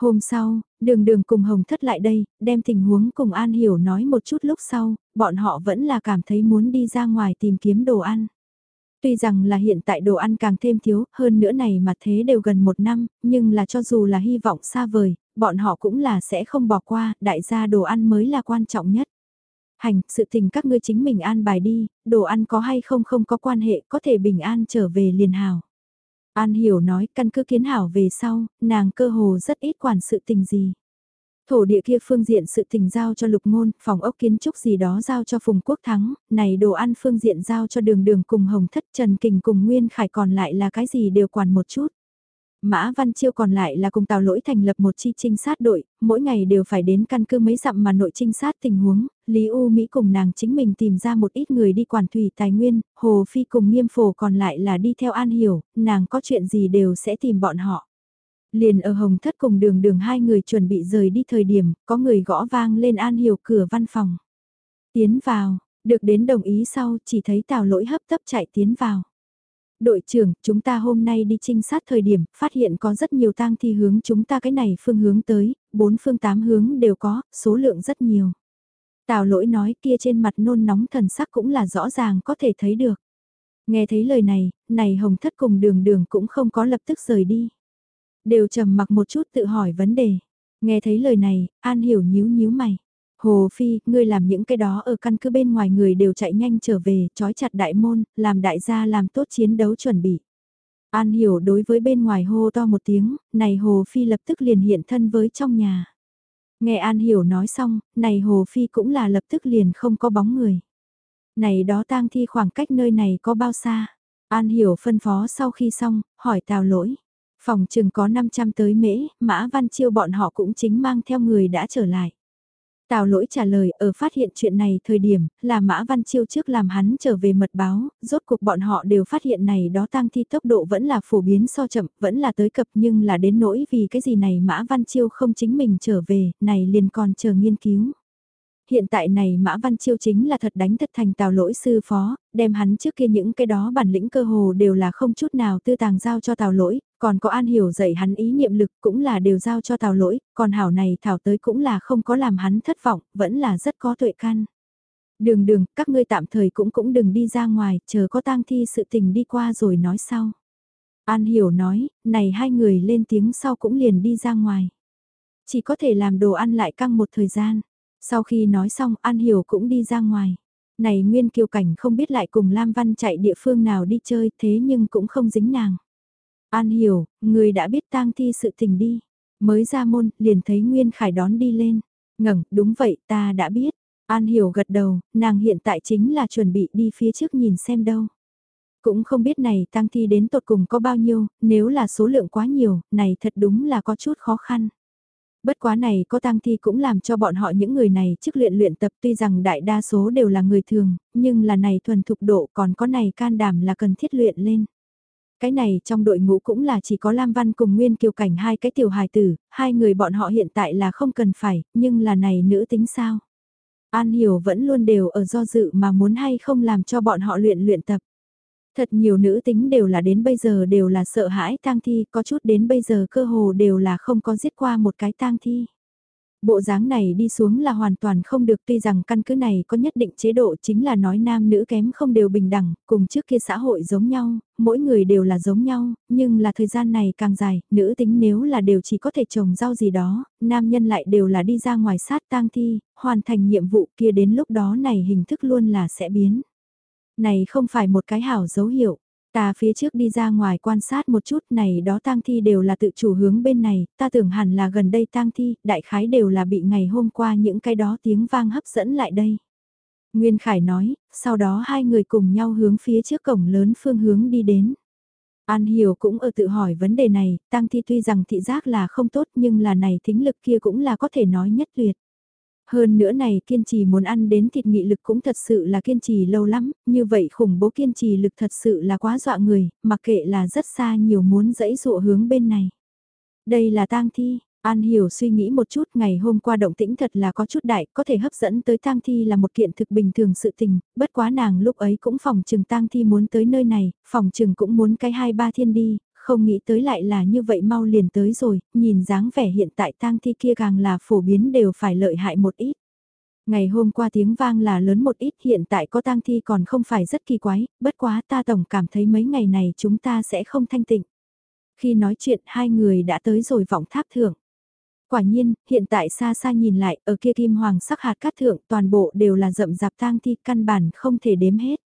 Hôm sau, đường đường cùng Hồng Thất lại đây, đem tình huống cùng An Hiểu nói một chút lúc sau, bọn họ vẫn là cảm thấy muốn đi ra ngoài tìm kiếm đồ ăn. Tuy rằng là hiện tại đồ ăn càng thêm thiếu, hơn nữa này mà thế đều gần một năm, nhưng là cho dù là hy vọng xa vời, bọn họ cũng là sẽ không bỏ qua, đại gia đồ ăn mới là quan trọng nhất. Hành, sự tình các ngươi chính mình an bài đi, đồ ăn có hay không không có quan hệ, có thể bình an trở về liền hào. An hiểu nói căn cứ kiến hảo về sau, nàng cơ hồ rất ít quản sự tình gì. Thổ địa kia phương diện sự tình giao cho lục ngôn, phòng ốc kiến trúc gì đó giao cho Phùng Quốc Thắng, này đồ ăn phương diện giao cho đường đường cùng Hồng Thất Trần Kình cùng Nguyên Khải còn lại là cái gì đều quản một chút. Mã Văn Chiêu còn lại là cùng Tào Lỗi thành lập một chi trinh sát đội, mỗi ngày đều phải đến căn cứ mấy dặm mà nội trinh sát tình huống, Lý U Mỹ cùng nàng chính mình tìm ra một ít người đi quản thủy tài nguyên, Hồ Phi cùng nghiêm phổ còn lại là đi theo An Hiểu, nàng có chuyện gì đều sẽ tìm bọn họ. Liền ở Hồng Thất cùng đường đường hai người chuẩn bị rời đi thời điểm, có người gõ vang lên An Hiểu cửa văn phòng. Tiến vào, được đến đồng ý sau chỉ thấy Tào Lỗi hấp tấp chạy tiến vào đội trưởng, chúng ta hôm nay đi trinh sát thời điểm, phát hiện có rất nhiều tang thi hướng chúng ta cái này phương hướng tới, bốn phương tám hướng đều có, số lượng rất nhiều. Tào lỗi nói kia trên mặt nôn nóng thần sắc cũng là rõ ràng có thể thấy được. Nghe thấy lời này, này hồng thất cùng đường đường cũng không có lập tức rời đi. Đều trầm mặc một chút tự hỏi vấn đề. Nghe thấy lời này, An hiểu nhíu nhíu mày. Hồ Phi, ngươi làm những cái đó ở căn cứ bên ngoài người đều chạy nhanh trở về, trói chặt đại môn, làm đại gia làm tốt chiến đấu chuẩn bị. An hiểu đối với bên ngoài hô to một tiếng, này Hồ Phi lập tức liền hiện thân với trong nhà. Nghe An Hiểu nói xong, này Hồ Phi cũng là lập tức liền không có bóng người. Này đó tang thi khoảng cách nơi này có bao xa? An Hiểu phân phó sau khi xong, hỏi tào lỗi. Phòng chừng có 500 tới mễ, Mã Văn Chiêu bọn họ cũng chính mang theo người đã trở lại. Tào lỗi trả lời ở phát hiện chuyện này thời điểm là Mã Văn Chiêu trước làm hắn trở về mật báo, rốt cuộc bọn họ đều phát hiện này đó tăng thi tốc độ vẫn là phổ biến so chậm, vẫn là tới cập nhưng là đến nỗi vì cái gì này Mã Văn Chiêu không chính mình trở về, này liền còn chờ nghiên cứu. Hiện tại này Mã Văn Chiêu chính là thật đánh thật thành tào lỗi sư phó, đem hắn trước kia những cái đó bản lĩnh cơ hồ đều là không chút nào tư tàng giao cho tào lỗi, còn có an hiểu dạy hắn ý niệm lực cũng là đều giao cho tào lỗi, còn hảo này thảo tới cũng là không có làm hắn thất vọng, vẫn là rất có tuệ căn. Đường đường, các ngươi tạm thời cũng cũng đừng đi ra ngoài, chờ có tang thi sự tình đi qua rồi nói sau. An hiểu nói, này hai người lên tiếng sau cũng liền đi ra ngoài. Chỉ có thể làm đồ ăn lại căng một thời gian. Sau khi nói xong An Hiểu cũng đi ra ngoài. Này Nguyên Kiều Cảnh không biết lại cùng Lam Văn chạy địa phương nào đi chơi thế nhưng cũng không dính nàng. An Hiểu, người đã biết tang thi sự tình đi. Mới ra môn, liền thấy Nguyên Khải đón đi lên. Ngẩng, đúng vậy, ta đã biết. An Hiểu gật đầu, nàng hiện tại chính là chuẩn bị đi phía trước nhìn xem đâu. Cũng không biết này tang thi đến tột cùng có bao nhiêu, nếu là số lượng quá nhiều, này thật đúng là có chút khó khăn. Bất quá này có tang thi cũng làm cho bọn họ những người này chức luyện luyện tập tuy rằng đại đa số đều là người thường, nhưng là này thuần thục độ còn có này can đảm là cần thiết luyện lên. Cái này trong đội ngũ cũng là chỉ có Lam Văn cùng Nguyên Kiều Cảnh hai cái tiểu hài tử, hai người bọn họ hiện tại là không cần phải, nhưng là này nữ tính sao? An Hiểu vẫn luôn đều ở do dự mà muốn hay không làm cho bọn họ luyện luyện tập. Thật nhiều nữ tính đều là đến bây giờ đều là sợ hãi tang thi, có chút đến bây giờ cơ hồ đều là không có giết qua một cái tang thi. Bộ dáng này đi xuống là hoàn toàn không được tuy rằng căn cứ này có nhất định chế độ chính là nói nam nữ kém không đều bình đẳng, cùng trước kia xã hội giống nhau, mỗi người đều là giống nhau, nhưng là thời gian này càng dài, nữ tính nếu là đều chỉ có thể trồng rau gì đó, nam nhân lại đều là đi ra ngoài sát tang thi, hoàn thành nhiệm vụ kia đến lúc đó này hình thức luôn là sẽ biến. Này không phải một cái hảo dấu hiệu. Ta phía trước đi ra ngoài quan sát một chút này đó tang thi đều là tự chủ hướng bên này, ta tưởng hẳn là gần đây tang thi, đại khái đều là bị ngày hôm qua những cái đó tiếng vang hấp dẫn lại đây. Nguyên Khải nói, sau đó hai người cùng nhau hướng phía trước cổng lớn phương hướng đi đến. An Hiểu cũng ở tự hỏi vấn đề này, tang thi tuy rằng thị giác là không tốt nhưng là này thính lực kia cũng là có thể nói nhất tuyệt. Hơn nữa này kiên trì muốn ăn đến thịt nghị lực cũng thật sự là kiên trì lâu lắm, như vậy khủng bố kiên trì lực thật sự là quá dọa người, mặc kệ là rất xa nhiều muốn dẫy dụa hướng bên này. Đây là tang thi, An Hiểu suy nghĩ một chút ngày hôm qua động tĩnh thật là có chút đại, có thể hấp dẫn tới tang thi là một kiện thực bình thường sự tình, bất quá nàng lúc ấy cũng phòng trừng tang thi muốn tới nơi này, phòng trừng cũng muốn cái hai ba thiên đi, không nghĩ tới lại là như vậy mau liền tới rồi, nhìn dáng vẻ hiện tại tang thi kia càng là phổ biến đều phải lợi hại một ít. Ngày hôm qua tiếng vang là lớn một ít hiện tại có tang thi còn không phải rất kỳ quái, bất quá ta tổng cảm thấy mấy ngày này chúng ta sẽ không thanh tịnh. Khi nói chuyện hai người đã tới rồi vọng tháp thượng. Quả nhiên, hiện tại xa xa nhìn lại, ở kia kim hoàng sắc hạt cát thượng toàn bộ đều là rậm rạp tang thi căn bản không thể đếm hết.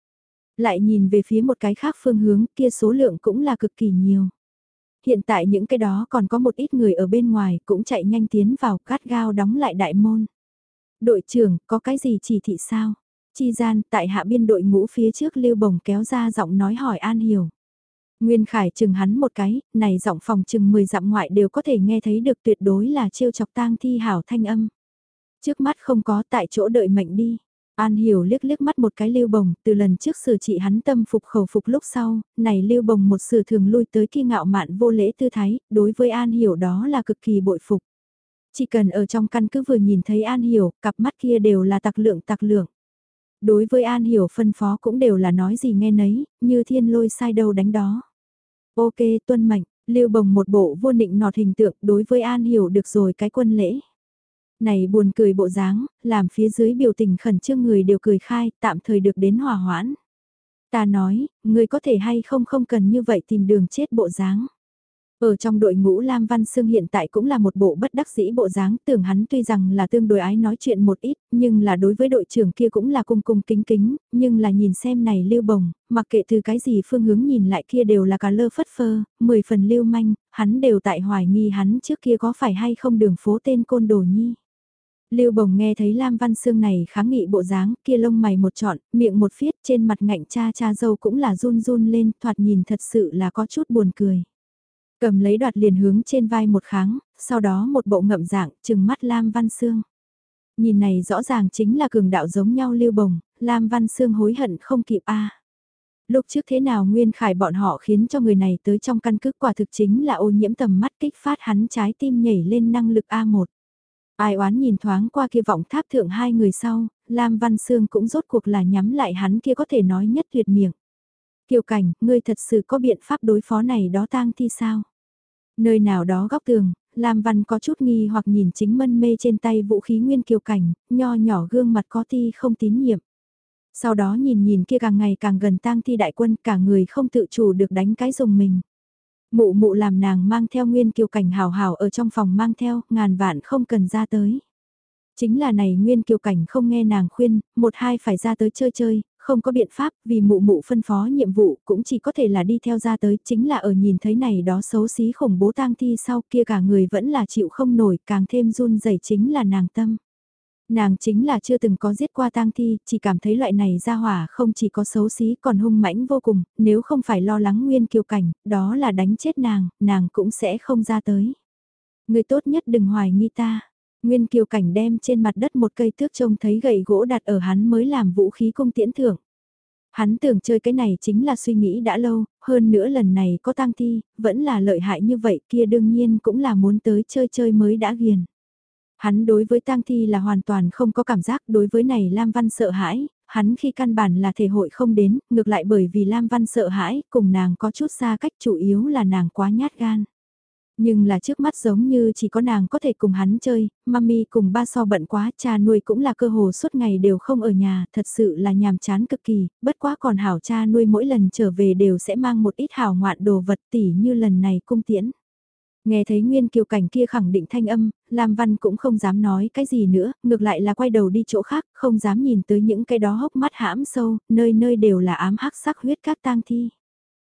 Lại nhìn về phía một cái khác phương hướng kia số lượng cũng là cực kỳ nhiều. Hiện tại những cái đó còn có một ít người ở bên ngoài cũng chạy nhanh tiến vào cát gao đóng lại đại môn. Đội trưởng, có cái gì chỉ thị sao? Chi gian, tại hạ biên đội ngũ phía trước lưu bồng kéo ra giọng nói hỏi An Hiểu. Nguyên Khải chừng hắn một cái, này giọng phòng chừng 10 dặm ngoại đều có thể nghe thấy được tuyệt đối là trêu chọc tang thi hảo thanh âm. Trước mắt không có tại chỗ đợi mệnh đi. An Hiểu liếc liếc mắt một cái Lưu Bồng, từ lần trước xử trị hắn tâm phục khẩu phục lúc sau, này Lưu Bồng một sự thường lui tới khi ngạo mạn vô lễ tư thái, đối với An Hiểu đó là cực kỳ bội phục. Chỉ cần ở trong căn cứ vừa nhìn thấy An Hiểu, cặp mắt kia đều là tặc lượng tặc lượng. Đối với An Hiểu phân phó cũng đều là nói gì nghe nấy, như thiên lôi sai đâu đánh đó. Ok tuân mệnh, Lưu Bồng một bộ vô định nọt hình tượng đối với An Hiểu được rồi cái quân lễ. Này buồn cười bộ dáng, làm phía dưới biểu tình khẩn trương người đều cười khai, tạm thời được đến hòa hoãn. Ta nói, người có thể hay không không cần như vậy tìm đường chết bộ dáng. Ở trong đội ngũ Lam Văn Sương hiện tại cũng là một bộ bất đắc dĩ bộ dáng, tưởng hắn tuy rằng là tương đối ái nói chuyện một ít, nhưng là đối với đội trưởng kia cũng là cung cung kính kính, nhưng là nhìn xem này lưu bồng, mặc kệ từ cái gì phương hướng nhìn lại kia đều là cả lơ phất phơ, mười phần lưu manh, hắn đều tại hoài nghi hắn trước kia có phải hay không đường phố tên côn đồ nhi. Lưu Bồng nghe thấy Lam Văn Sương này kháng nghị bộ dáng, kia lông mày một trọn, miệng một phiết trên mặt ngạnh cha cha dâu cũng là run run lên, thoạt nhìn thật sự là có chút buồn cười. Cầm lấy đoạt liền hướng trên vai một kháng, sau đó một bộ ngậm dạng, chừng mắt Lam Văn Sương. Nhìn này rõ ràng chính là cường đạo giống nhau Lưu Bồng, Lam Văn Sương hối hận không kịp a. Lúc trước thế nào Nguyên Khải bọn họ khiến cho người này tới trong căn cứ quả thực chính là ô nhiễm tầm mắt kích phát hắn trái tim nhảy lên năng lực A1. Ai oán nhìn thoáng qua kia vọng tháp thượng hai người sau, Lam Văn Sương cũng rốt cuộc là nhắm lại hắn kia có thể nói nhất tuyệt miệng. Kiều Cảnh, ngươi thật sự có biện pháp đối phó này đó tang thi sao? Nơi nào đó góc tường, Lam Văn có chút nghi hoặc nhìn chính mân mê trên tay vũ khí nguyên Kiều Cảnh, nho nhỏ gương mặt có ti không tín nhiệm. Sau đó nhìn nhìn kia càng ngày càng gần tang thi đại quân cả người không tự chủ được đánh cái dùng mình. Mụ mụ làm nàng mang theo nguyên kiều cảnh hào hào ở trong phòng mang theo, ngàn vạn không cần ra tới. Chính là này nguyên kiều cảnh không nghe nàng khuyên, một hai phải ra tới chơi chơi, không có biện pháp vì mụ mụ phân phó nhiệm vụ cũng chỉ có thể là đi theo ra tới, chính là ở nhìn thấy này đó xấu xí khủng bố tang thi sau kia cả người vẫn là chịu không nổi, càng thêm run rẩy chính là nàng tâm. Nàng chính là chưa từng có giết qua tang thi, chỉ cảm thấy loại này ra hỏa không chỉ có xấu xí còn hung mãnh vô cùng, nếu không phải lo lắng nguyên kiều cảnh, đó là đánh chết nàng, nàng cũng sẽ không ra tới. Người tốt nhất đừng hoài nghi ta. Nguyên kiều cảnh đem trên mặt đất một cây thước trông thấy gậy gỗ đặt ở hắn mới làm vũ khí cung tiễn thưởng. Hắn tưởng chơi cái này chính là suy nghĩ đã lâu, hơn nữa lần này có tang thi, vẫn là lợi hại như vậy kia đương nhiên cũng là muốn tới chơi chơi mới đã ghiền. Hắn đối với tang thi là hoàn toàn không có cảm giác, đối với này Lam Văn sợ hãi, hắn khi căn bản là thể hội không đến, ngược lại bởi vì Lam Văn sợ hãi, cùng nàng có chút xa cách chủ yếu là nàng quá nhát gan. Nhưng là trước mắt giống như chỉ có nàng có thể cùng hắn chơi, mami cùng ba so bận quá, cha nuôi cũng là cơ hồ suốt ngày đều không ở nhà, thật sự là nhàm chán cực kỳ, bất quá còn hảo cha nuôi mỗi lần trở về đều sẽ mang một ít hảo ngoạn đồ vật tỉ như lần này cung tiễn. Nghe thấy Nguyên Kiều Cảnh kia khẳng định thanh âm, Lam Văn cũng không dám nói cái gì nữa, ngược lại là quay đầu đi chỗ khác, không dám nhìn tới những cái đó hốc mắt hãm sâu, nơi nơi đều là ám hắc sắc huyết các tang thi.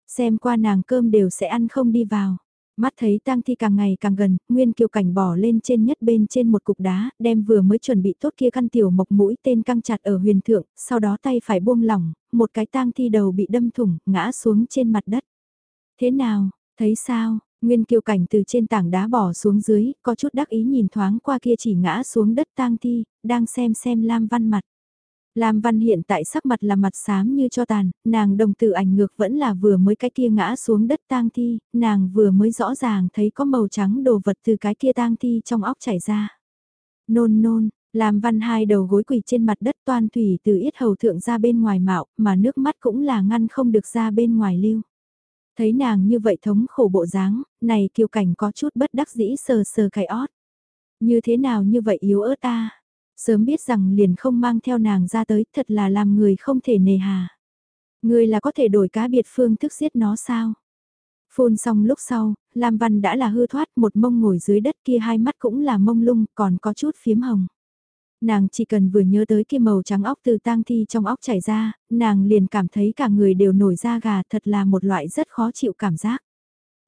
Xem qua nàng cơm đều sẽ ăn không đi vào. Mắt thấy tang thi càng ngày càng gần, Nguyên Kiều Cảnh bỏ lên trên nhất bên trên một cục đá, đem vừa mới chuẩn bị tốt kia căn tiểu mộc mũi tên căng chặt ở huyền thượng, sau đó tay phải buông lỏng, một cái tang thi đầu bị đâm thủng, ngã xuống trên mặt đất. Thế nào, thấy sao, Nguyên kiều cảnh từ trên tảng đá bỏ xuống dưới, có chút đắc ý nhìn thoáng qua kia chỉ ngã xuống đất tang thi, đang xem xem Lam Văn mặt. Lam Văn hiện tại sắc mặt là mặt xám như cho tàn, nàng đồng tử ảnh ngược vẫn là vừa mới cái kia ngã xuống đất tang thi, nàng vừa mới rõ ràng thấy có màu trắng đồ vật từ cái kia tang thi trong óc chảy ra. Nôn nôn, Lam Văn hai đầu gối quỳ trên mặt đất toan thủy từ yết hầu thượng ra bên ngoài mạo, mà nước mắt cũng là ngăn không được ra bên ngoài lưu. Thấy nàng như vậy thống khổ bộ dáng, này kiều cảnh có chút bất đắc dĩ sờ sờ cái ót. Như thế nào như vậy yếu ớt ta? Sớm biết rằng liền không mang theo nàng ra tới thật là làm người không thể nề hà. Người là có thể đổi cá biệt phương thức giết nó sao? Phun xong lúc sau, Lam Văn đã là hư thoát một mông ngồi dưới đất kia hai mắt cũng là mông lung còn có chút phiếm hồng. Nàng chỉ cần vừa nhớ tới kia màu trắng óc từ tang thi trong óc chảy ra, nàng liền cảm thấy cả người đều nổi da gà thật là một loại rất khó chịu cảm giác.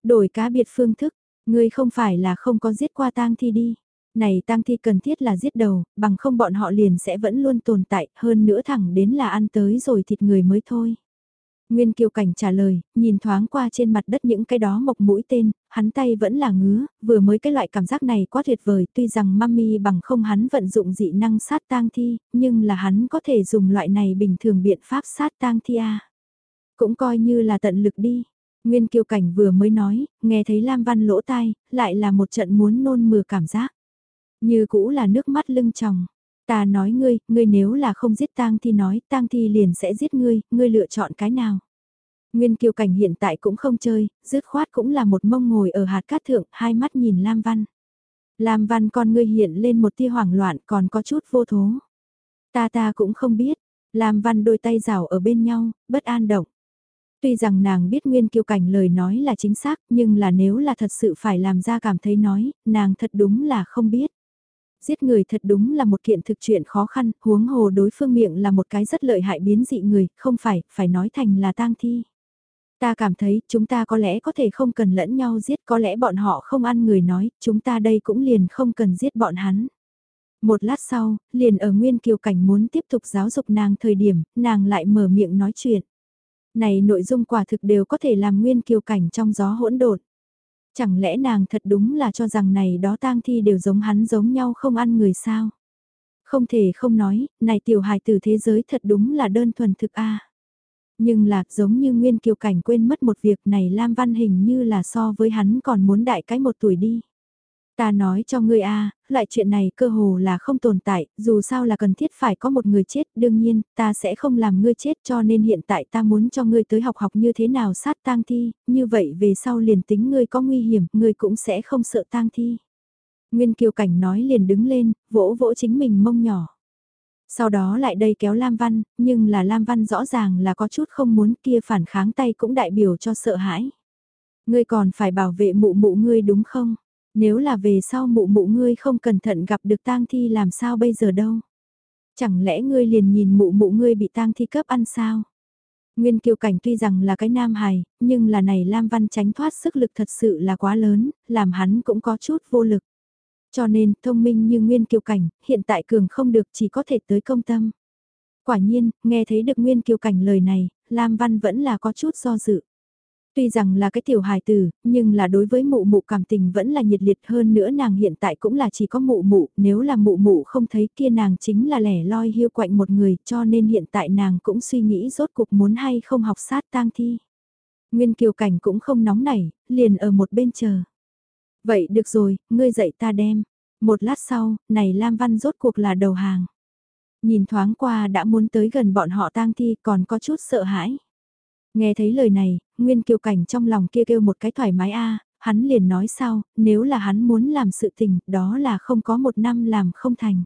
Đổi cá biệt phương thức, ngươi không phải là không có giết qua tang thi đi. Này tang thi cần thiết là giết đầu, bằng không bọn họ liền sẽ vẫn luôn tồn tại, hơn nữa thẳng đến là ăn tới rồi thịt người mới thôi. Nguyên Kiều Cảnh trả lời, nhìn thoáng qua trên mặt đất những cái đó mộc mũi tên, hắn tay vẫn là ngứa, vừa mới cái loại cảm giác này quá tuyệt vời, tuy rằng mami bằng không hắn vận dụng dị năng sát tang thi, nhưng là hắn có thể dùng loại này bình thường biện pháp sát tang thi à. Cũng coi như là tận lực đi. Nguyên Kiều Cảnh vừa mới nói, nghe thấy Lam Văn lỗ tai, lại là một trận muốn nôn mửa cảm giác. Như cũ là nước mắt lưng tròng. Ta nói ngươi, ngươi nếu là không giết tang thi nói, tang thi liền sẽ giết ngươi, ngươi lựa chọn cái nào. Nguyên kiều cảnh hiện tại cũng không chơi, dứt khoát cũng là một mông ngồi ở hạt cát thượng, hai mắt nhìn Lam Văn. Lam Văn con ngươi hiện lên một tia hoảng loạn còn có chút vô thố. Ta ta cũng không biết, Lam Văn đôi tay rào ở bên nhau, bất an động. Tuy rằng nàng biết Nguyên Kiều Cảnh lời nói là chính xác, nhưng là nếu là thật sự phải làm ra cảm thấy nói, nàng thật đúng là không biết. Giết người thật đúng là một kiện thực chuyện khó khăn, huống hồ đối phương miệng là một cái rất lợi hại biến dị người, không phải, phải nói thành là tang thi. Ta cảm thấy chúng ta có lẽ có thể không cần lẫn nhau giết, có lẽ bọn họ không ăn người nói, chúng ta đây cũng liền không cần giết bọn hắn. Một lát sau, liền ở Nguyên Kiều Cảnh muốn tiếp tục giáo dục nàng thời điểm, nàng lại mở miệng nói chuyện. Này nội dung quả thực đều có thể làm Nguyên Kiều Cảnh trong gió hỗn độn. Chẳng lẽ nàng thật đúng là cho rằng này đó tang thi đều giống hắn giống nhau không ăn người sao? Không thể không nói, này tiểu hài tử thế giới thật đúng là đơn thuần thực a. Nhưng là giống như Nguyên Kiều Cảnh quên mất một việc này Lam Văn hình như là so với hắn còn muốn đại cái một tuổi đi. Ta nói cho ngươi a, loại chuyện này cơ hồ là không tồn tại, dù sao là cần thiết phải có một người chết, đương nhiên, ta sẽ không làm ngươi chết cho nên hiện tại ta muốn cho ngươi tới học học như thế nào sát tang thi, như vậy về sau liền tính ngươi có nguy hiểm, ngươi cũng sẽ không sợ tang thi. Nguyên Kiều Cảnh nói liền đứng lên, vỗ vỗ chính mình mông nhỏ. Sau đó lại đây kéo Lam Văn, nhưng là Lam Văn rõ ràng là có chút không muốn kia phản kháng tay cũng đại biểu cho sợ hãi. Ngươi còn phải bảo vệ mụ mụ ngươi đúng không? Nếu là về sau mụ mụ ngươi không cẩn thận gặp được tang thi làm sao bây giờ đâu? Chẳng lẽ ngươi liền nhìn mụ mụ ngươi bị tang thi cấp ăn sao? Nguyên Kiều Cảnh tuy rằng là cái nam hài, nhưng là này Lam Văn tránh thoát sức lực thật sự là quá lớn, làm hắn cũng có chút vô lực. Cho nên, thông minh như Nguyên Kiều Cảnh, hiện tại cường không được chỉ có thể tới công tâm. Quả nhiên, nghe thấy được Nguyên Kiều Cảnh lời này, Lam Văn vẫn là có chút do dự. Tuy rằng là cái tiểu hài tử, nhưng là đối với mụ mụ cảm tình vẫn là nhiệt liệt hơn nữa nàng hiện tại cũng là chỉ có mụ mụ, nếu là mụ mụ không thấy kia nàng chính là lẻ loi hiu quạnh một người cho nên hiện tại nàng cũng suy nghĩ rốt cuộc muốn hay không học sát tang thi. Nguyên Kiều Cảnh cũng không nóng nảy, liền ở một bên chờ. Vậy được rồi, ngươi dạy ta đem. Một lát sau, này Lam Văn rốt cuộc là đầu hàng. Nhìn thoáng qua đã muốn tới gần bọn họ tang thi còn có chút sợ hãi. Nghe thấy lời này, Nguyên Kiều Cảnh trong lòng kia kêu một cái thoải mái a hắn liền nói sau nếu là hắn muốn làm sự tình, đó là không có một năm làm không thành.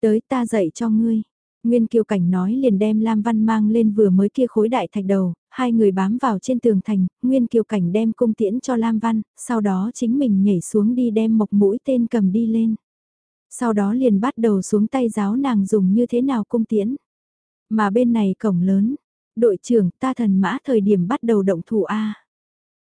Tới ta dạy cho ngươi. Nguyên Kiều Cảnh nói liền đem Lam Văn mang lên vừa mới kia khối đại thạch đầu, hai người bám vào trên tường thành, Nguyên Kiều Cảnh đem cung tiễn cho Lam Văn, sau đó chính mình nhảy xuống đi đem mộc mũi tên cầm đi lên. Sau đó liền bắt đầu xuống tay giáo nàng dùng như thế nào cung tiễn. Mà bên này cổng lớn, đội trưởng ta thần mã thời điểm bắt đầu động thủ A.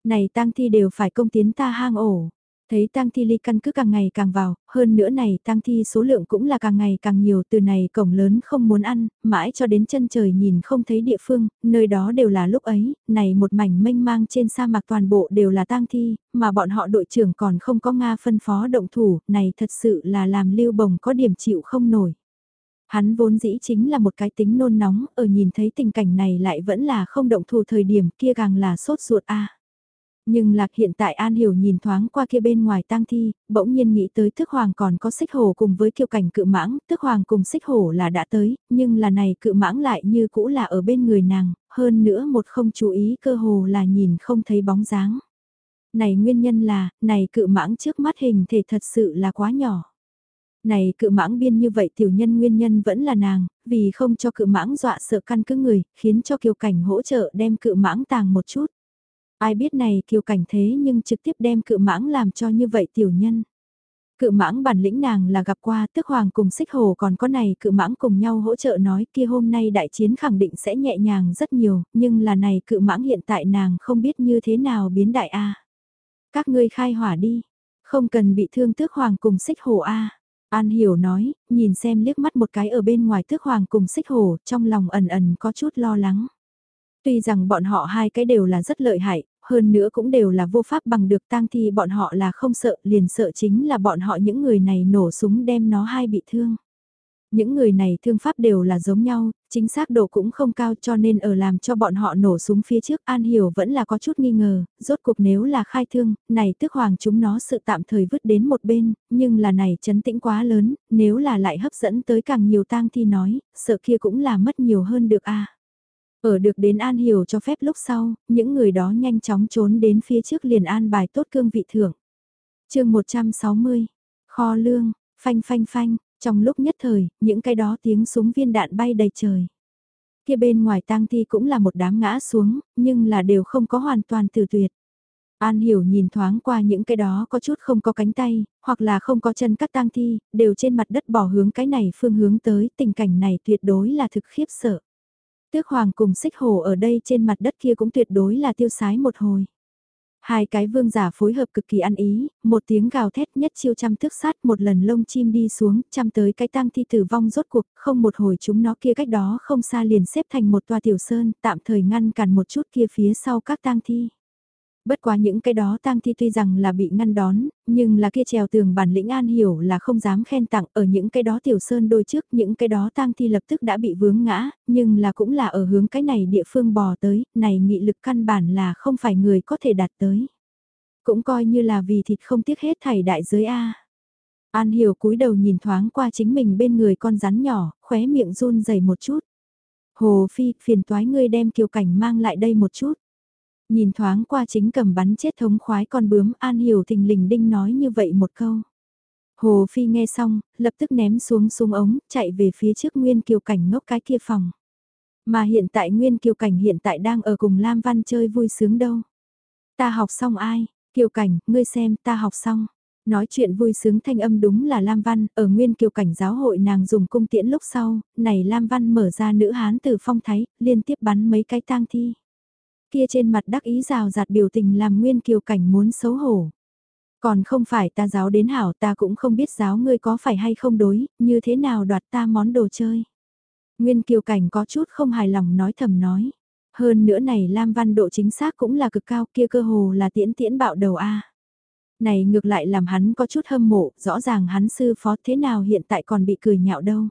Này tang thi đều phải công tiến ta hang ổ. Thấy tang thi ly căn cứ càng ngày càng vào, hơn nữa này tang thi số lượng cũng là càng ngày càng nhiều từ này cổng lớn không muốn ăn, mãi cho đến chân trời nhìn không thấy địa phương, nơi đó đều là lúc ấy, này một mảnh mênh mang trên sa mạc toàn bộ đều là tang thi, mà bọn họ đội trưởng còn không có Nga phân phó động thủ, này thật sự là làm lưu bồng có điểm chịu không nổi. Hắn vốn dĩ chính là một cái tính nôn nóng, ở nhìn thấy tình cảnh này lại vẫn là không động thù thời điểm kia càng là sốt ruột a. Nhưng lạc hiện tại An Hiểu nhìn thoáng qua kia bên ngoài tang thi, bỗng nhiên nghĩ tới thức hoàng còn có xích hổ cùng với kiêu cảnh cự mãng, thức hoàng cùng xích hổ là đã tới, nhưng là này cự mãng lại như cũ là ở bên người nàng, hơn nữa một không chú ý cơ hồ là nhìn không thấy bóng dáng. Này nguyên nhân là, này cự mãng trước mắt hình thể thật sự là quá nhỏ. Này cự mãng biên như vậy tiểu nhân nguyên nhân vẫn là nàng, vì không cho cự mãng dọa sợ căn cứ người, khiến cho kiều cảnh hỗ trợ đem cự mãng tàng một chút. Ai biết này kiều cảnh thế nhưng trực tiếp đem cự mãng làm cho như vậy tiểu nhân. Cự mãng bản lĩnh nàng là gặp qua tức hoàng cùng xích hồ còn có này cự mãng cùng nhau hỗ trợ nói kia hôm nay đại chiến khẳng định sẽ nhẹ nhàng rất nhiều, nhưng là này cự mãng hiện tại nàng không biết như thế nào biến đại A. Các ngươi khai hỏa đi, không cần bị thương tước hoàng cùng xích hồ A. An hiểu nói, nhìn xem liếc mắt một cái ở bên ngoài tước hoàng cùng xích Hổ trong lòng ẩn ẩn có chút lo lắng. Tuy rằng bọn họ hai cái đều là rất lợi hại, hơn nữa cũng đều là vô pháp bằng được tang thi bọn họ là không sợ, liền sợ chính là bọn họ những người này nổ súng đem nó hai bị thương. Những người này thương pháp đều là giống nhau, chính xác độ cũng không cao cho nên ở làm cho bọn họ nổ súng phía trước An Hiểu vẫn là có chút nghi ngờ, rốt cuộc nếu là khai thương, này tức hoàng chúng nó sự tạm thời vứt đến một bên, nhưng là này chấn tĩnh quá lớn, nếu là lại hấp dẫn tới càng nhiều tang thi nói, sợ kia cũng là mất nhiều hơn được a Ở được đến An Hiểu cho phép lúc sau, những người đó nhanh chóng trốn đến phía trước liền an bài tốt cương vị thưởng. chương 160, kho lương, phanh phanh phanh, trong lúc nhất thời, những cái đó tiếng súng viên đạn bay đầy trời. Kia bên ngoài tang thi cũng là một đám ngã xuống, nhưng là đều không có hoàn toàn từ tuyệt. An hiểu nhìn thoáng qua những cái đó có chút không có cánh tay, hoặc là không có chân cắt tang thi, đều trên mặt đất bỏ hướng cái này phương hướng tới, tình cảnh này tuyệt đối là thực khiếp sợ. Tước hoàng cùng xích hồ ở đây trên mặt đất kia cũng tuyệt đối là tiêu sái một hồi. Hai cái vương giả phối hợp cực kỳ ăn ý, một tiếng gào thét nhất chiêu trăm thức sát một lần lông chim đi xuống, chăm tới cái tang thi tử vong rốt cuộc, không một hồi chúng nó kia cách đó không xa liền xếp thành một tòa tiểu sơn, tạm thời ngăn cản một chút kia phía sau các tang thi. Bất quá những cái đó tang thi tuy rằng là bị ngăn đón, nhưng là kia trèo tường bản lĩnh an hiểu là không dám khen tặng ở những cái đó tiểu sơn đôi trước, những cái đó tang thi lập tức đã bị vướng ngã, nhưng là cũng là ở hướng cái này địa phương bò tới, này nghị lực căn bản là không phải người có thể đạt tới. Cũng coi như là vì thịt không tiếc hết thảy đại giới A. An hiểu cúi đầu nhìn thoáng qua chính mình bên người con rắn nhỏ, khóe miệng run rẩy một chút. Hồ Phi, phiền toái ngươi đem kiều cảnh mang lại đây một chút. Nhìn thoáng qua chính cầm bắn chết thống khoái con bướm An Hiểu thình lình đinh nói như vậy một câu. Hồ Phi nghe xong, lập tức ném xuống súng ống, chạy về phía trước Nguyên Kiều Cảnh ngốc cái kia phòng. Mà hiện tại Nguyên Kiều Cảnh hiện tại đang ở cùng Lam Văn chơi vui sướng đâu. Ta học xong ai? Kiều Cảnh, ngươi xem, ta học xong. Nói chuyện vui sướng thanh âm đúng là Lam Văn, ở Nguyên Kiều Cảnh giáo hội nàng dùng cung tiễn lúc sau, này Lam Văn mở ra nữ hán từ phong thái, liên tiếp bắn mấy cái tang thi kia trên mặt đắc ý rào rạt biểu tình làm nguyên kiều cảnh muốn xấu hổ. Còn không phải ta giáo đến hảo ta cũng không biết giáo ngươi có phải hay không đối, như thế nào đoạt ta món đồ chơi. Nguyên kiều cảnh có chút không hài lòng nói thầm nói. Hơn nữa này Lam Văn độ chính xác cũng là cực cao kia cơ hồ là tiễn tiễn bạo đầu A. Này ngược lại làm hắn có chút hâm mộ, rõ ràng hắn sư phó thế nào hiện tại còn bị cười nhạo đâu.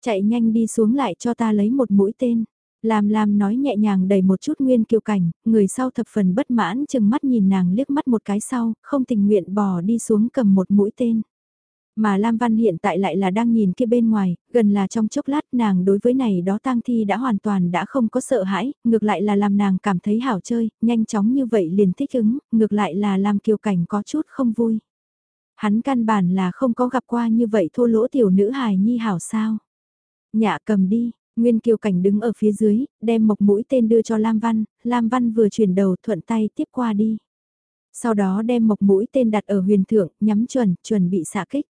Chạy nhanh đi xuống lại cho ta lấy một mũi tên. Lam Lam nói nhẹ nhàng đầy một chút nguyên kiều cảnh, người sau thập phần bất mãn chừng mắt nhìn nàng liếc mắt một cái sau, không tình nguyện bò đi xuống cầm một mũi tên. Mà Lam Văn hiện tại lại là đang nhìn kia bên ngoài, gần là trong chốc lát nàng đối với này đó tang thi đã hoàn toàn đã không có sợ hãi, ngược lại là làm nàng cảm thấy hảo chơi, nhanh chóng như vậy liền thích ứng, ngược lại là làm kiều cảnh có chút không vui. Hắn căn bản là không có gặp qua như vậy thô lỗ tiểu nữ hài nhi hảo sao. Nhạ cầm đi, Nguyên Kiều Cảnh đứng ở phía dưới, đem mộc mũi tên đưa cho Lam Văn, Lam Văn vừa chuyển đầu thuận tay tiếp qua đi. Sau đó đem mộc mũi tên đặt ở huyền thượng, nhắm chuẩn, chuẩn bị xạ kích.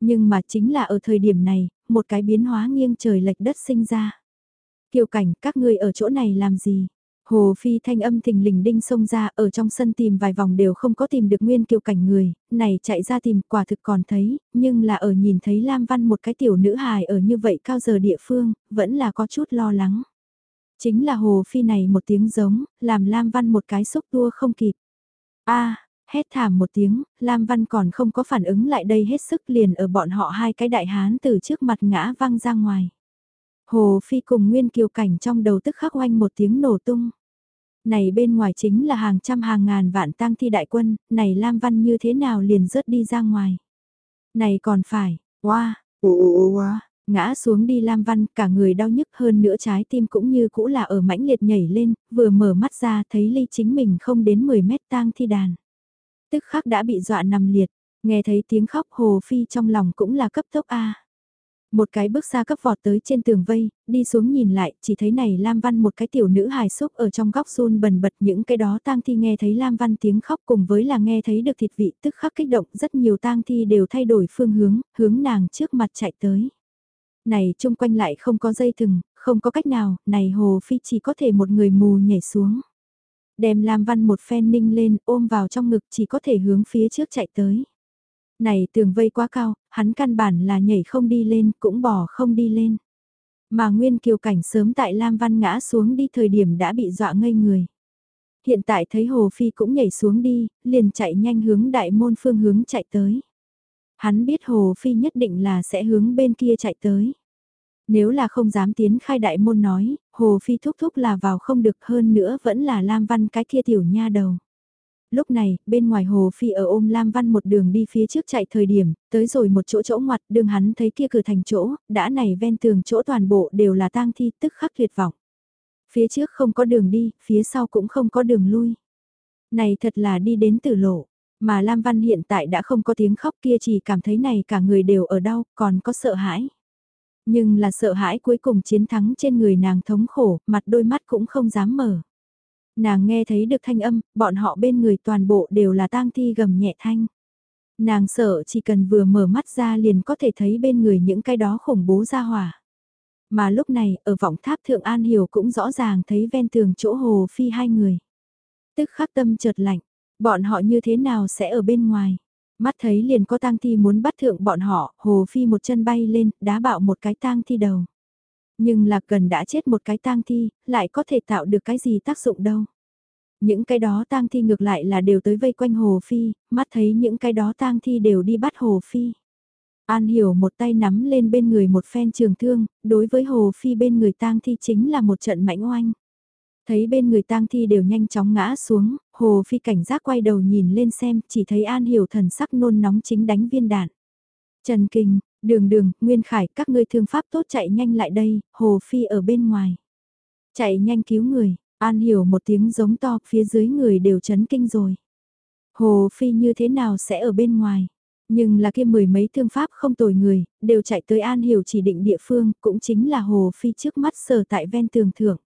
Nhưng mà chính là ở thời điểm này, một cái biến hóa nghiêng trời lệch đất sinh ra. Kiều Cảnh, các ngươi ở chỗ này làm gì? Hồ Phi thanh âm thình lình đinh xông ra ở trong sân tìm vài vòng đều không có tìm được nguyên kiều cảnh người, này chạy ra tìm quả thực còn thấy, nhưng là ở nhìn thấy Lam Văn một cái tiểu nữ hài ở như vậy cao giờ địa phương, vẫn là có chút lo lắng. Chính là Hồ Phi này một tiếng giống, làm Lam Văn một cái xúc tua không kịp. a hét thảm một tiếng, Lam Văn còn không có phản ứng lại đây hết sức liền ở bọn họ hai cái đại hán từ trước mặt ngã văng ra ngoài. Hồ Phi cùng Nguyên Kiều Cảnh trong đầu tức khắc oanh một tiếng nổ tung. Này bên ngoài chính là hàng trăm hàng ngàn vạn tang thi đại quân, này Lam Văn như thế nào liền rớt đi ra ngoài. Này còn phải, oa, oa, ngã xuống đi Lam Văn, cả người đau nhức hơn nữa trái tim cũng như cũ là ở mãnh liệt nhảy lên, vừa mở mắt ra thấy ly chính mình không đến 10 mét tang thi đàn. Tức khắc đã bị dọa nằm liệt, nghe thấy tiếng khóc Hồ Phi trong lòng cũng là cấp tốc A. Một cái bước xa cấp vọt tới trên tường vây, đi xuống nhìn lại, chỉ thấy này Lam Văn một cái tiểu nữ hài xúc ở trong góc run bần bật những cái đó tang thi nghe thấy Lam Văn tiếng khóc cùng với là nghe thấy được thịt vị tức khắc kích động rất nhiều tang thi đều thay đổi phương hướng, hướng nàng trước mặt chạy tới. Này chung quanh lại không có dây thừng, không có cách nào, này Hồ Phi chỉ có thể một người mù nhảy xuống. Đem Lam Văn một phen ninh lên ôm vào trong ngực chỉ có thể hướng phía trước chạy tới. Này tường vây quá cao, hắn căn bản là nhảy không đi lên, cũng bỏ không đi lên. Mà Nguyên Kiều Cảnh sớm tại Lam Văn ngã xuống đi thời điểm đã bị dọa ngây người. Hiện tại thấy Hồ Phi cũng nhảy xuống đi, liền chạy nhanh hướng đại môn phương hướng chạy tới. Hắn biết Hồ Phi nhất định là sẽ hướng bên kia chạy tới. Nếu là không dám tiến khai đại môn nói, Hồ Phi thúc thúc là vào không được hơn nữa vẫn là Lam Văn cái kia tiểu nha đầu lúc này, bên ngoài Hồ Phi ở ôm Lam Văn một đường đi phía trước chạy thời điểm, tới rồi một chỗ chỗ ngoặt đường hắn thấy kia cửa thành chỗ, đã này ven tường chỗ toàn bộ đều là tang thi tức khắc tuyệt vọng. Phía trước không có đường đi, phía sau cũng không có đường lui. Này thật là đi đến tử lộ, mà Lam Văn hiện tại đã không có tiếng khóc kia chỉ cảm thấy này cả người đều ở đau, còn có sợ hãi. Nhưng là sợ hãi cuối cùng chiến thắng trên người nàng thống khổ, mặt đôi mắt cũng không dám mở. Nàng nghe thấy được thanh âm, bọn họ bên người toàn bộ đều là tang thi gầm nhẹ thanh. Nàng sợ chỉ cần vừa mở mắt ra liền có thể thấy bên người những cái đó khủng bố ra hỏa. Mà lúc này, ở vọng tháp Thượng An Hiểu cũng rõ ràng thấy ven tường chỗ hồ phi hai người. Tức khắc tâm chợt lạnh, Bọn họ như thế nào sẽ ở bên ngoài? Mắt thấy liền có tang thi muốn bắt thượng bọn họ, Hồ Phi một chân bay lên, đá bạo một cái tang thi đầu. Nhưng lạc cần đã chết một cái tang thi, lại có thể tạo được cái gì tác dụng đâu. Những cái đó tang thi ngược lại là đều tới vây quanh Hồ Phi, mắt thấy những cái đó tang thi đều đi bắt Hồ Phi. An hiểu một tay nắm lên bên người một phen trường thương, đối với Hồ Phi bên người tang thi chính là một trận mãnh oanh. Thấy bên người tang thi đều nhanh chóng ngã xuống, Hồ Phi cảnh giác quay đầu nhìn lên xem, chỉ thấy An hiểu thần sắc nôn nóng chính đánh viên đạn. Trần Kinh, đường đường, Nguyên Khải, các ngươi thương pháp tốt chạy nhanh lại đây, Hồ Phi ở bên ngoài. Chạy nhanh cứu người, An hiểu một tiếng giống to, phía dưới người đều chấn kinh rồi. Hồ Phi như thế nào sẽ ở bên ngoài? Nhưng là kia mười mấy thương pháp không tồi người, đều chạy tới An Hiểu chỉ định địa phương, cũng chính là Hồ Phi trước mắt sờ tại ven tường thượng.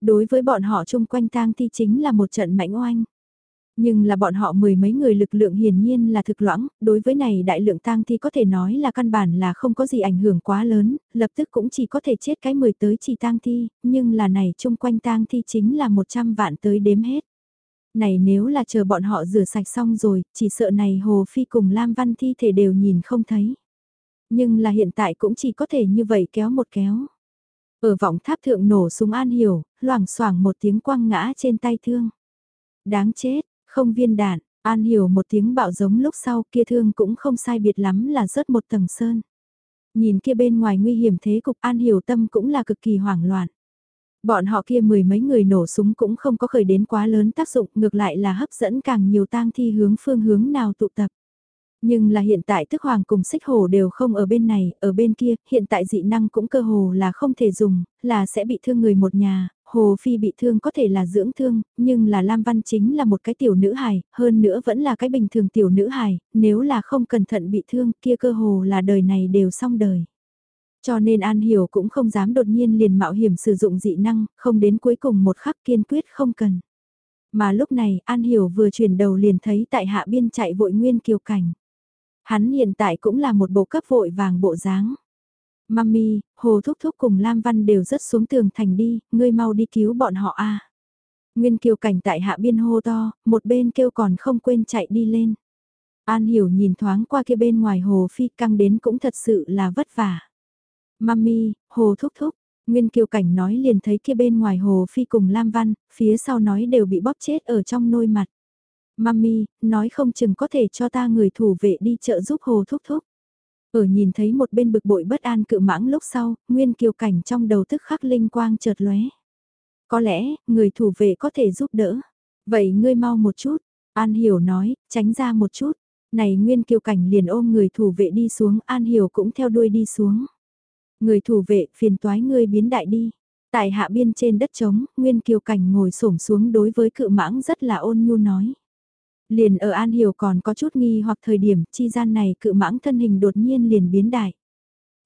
Đối với bọn họ chung quanh tang thi chính là một trận mãnh oanh. Nhưng là bọn họ mười mấy người lực lượng hiển nhiên là thực loãng, đối với này đại lượng tang thi có thể nói là căn bản là không có gì ảnh hưởng quá lớn, lập tức cũng chỉ có thể chết cái mười tới chỉ tang thi, nhưng là này chung quanh tang thi chính là một trăm vạn tới đếm hết này nếu là chờ bọn họ rửa sạch xong rồi, chỉ sợ này Hồ Phi cùng Lam Văn thi thể đều nhìn không thấy. Nhưng là hiện tại cũng chỉ có thể như vậy kéo một kéo. Ở vọng tháp thượng nổ súng an hiểu, loảng xoảng một tiếng quăng ngã trên tay thương. Đáng chết, không viên đạn, an hiểu một tiếng bạo giống lúc sau kia thương cũng không sai biệt lắm là rớt một tầng sơn. Nhìn kia bên ngoài nguy hiểm thế cục an hiểu tâm cũng là cực kỳ hoảng loạn. Bọn họ kia mười mấy người nổ súng cũng không có khởi đến quá lớn tác dụng, ngược lại là hấp dẫn càng nhiều tang thi hướng phương hướng nào tụ tập. Nhưng là hiện tại tức hoàng cùng xích hồ đều không ở bên này, ở bên kia, hiện tại dị năng cũng cơ hồ là không thể dùng, là sẽ bị thương người một nhà, hồ phi bị thương có thể là dưỡng thương, nhưng là Lam Văn chính là một cái tiểu nữ hài, hơn nữa vẫn là cái bình thường tiểu nữ hài, nếu là không cẩn thận bị thương kia cơ hồ là đời này đều xong đời. Cho nên An Hiểu cũng không dám đột nhiên liền mạo hiểm sử dụng dị năng, không đến cuối cùng một khắc kiên quyết không cần. Mà lúc này An Hiểu vừa chuyển đầu liền thấy tại hạ biên chạy vội nguyên kiều cảnh. Hắn hiện tại cũng là một bộ cấp vội vàng bộ dáng. Mami, Hồ Thúc Thúc cùng Lam Văn đều rất xuống tường thành đi, ngươi mau đi cứu bọn họ a. Nguyên kiều cảnh tại hạ biên hô to, một bên kêu còn không quên chạy đi lên. An hiểu nhìn thoáng qua kia bên ngoài hồ phi căng đến cũng thật sự là vất vả. Mami, hồ thúc thúc, Nguyên Kiều Cảnh nói liền thấy kia bên ngoài hồ phi cùng Lam Văn, phía sau nói đều bị bóp chết ở trong nôi mặt. Mami, nói không chừng có thể cho ta người thủ vệ đi chợ giúp hồ thúc thúc. Ở nhìn thấy một bên bực bội bất an cự mãng lúc sau, Nguyên Kiều Cảnh trong đầu tức khắc linh quang chợt lóe. Có lẽ, người thủ vệ có thể giúp đỡ. Vậy ngươi mau một chút, An Hiểu nói, tránh ra một chút. Này Nguyên Kiều Cảnh liền ôm người thủ vệ đi xuống, An Hiểu cũng theo đuôi đi xuống. Người thủ vệ phiền toái ngươi biến đại đi. Tại hạ biên trên đất trống, Nguyên Kiều Cảnh ngồi xổm xuống đối với cự mãng rất là ôn nhu nói. Liền ở An Hiểu còn có chút nghi hoặc thời điểm chi gian này cự mãng thân hình đột nhiên liền biến đại.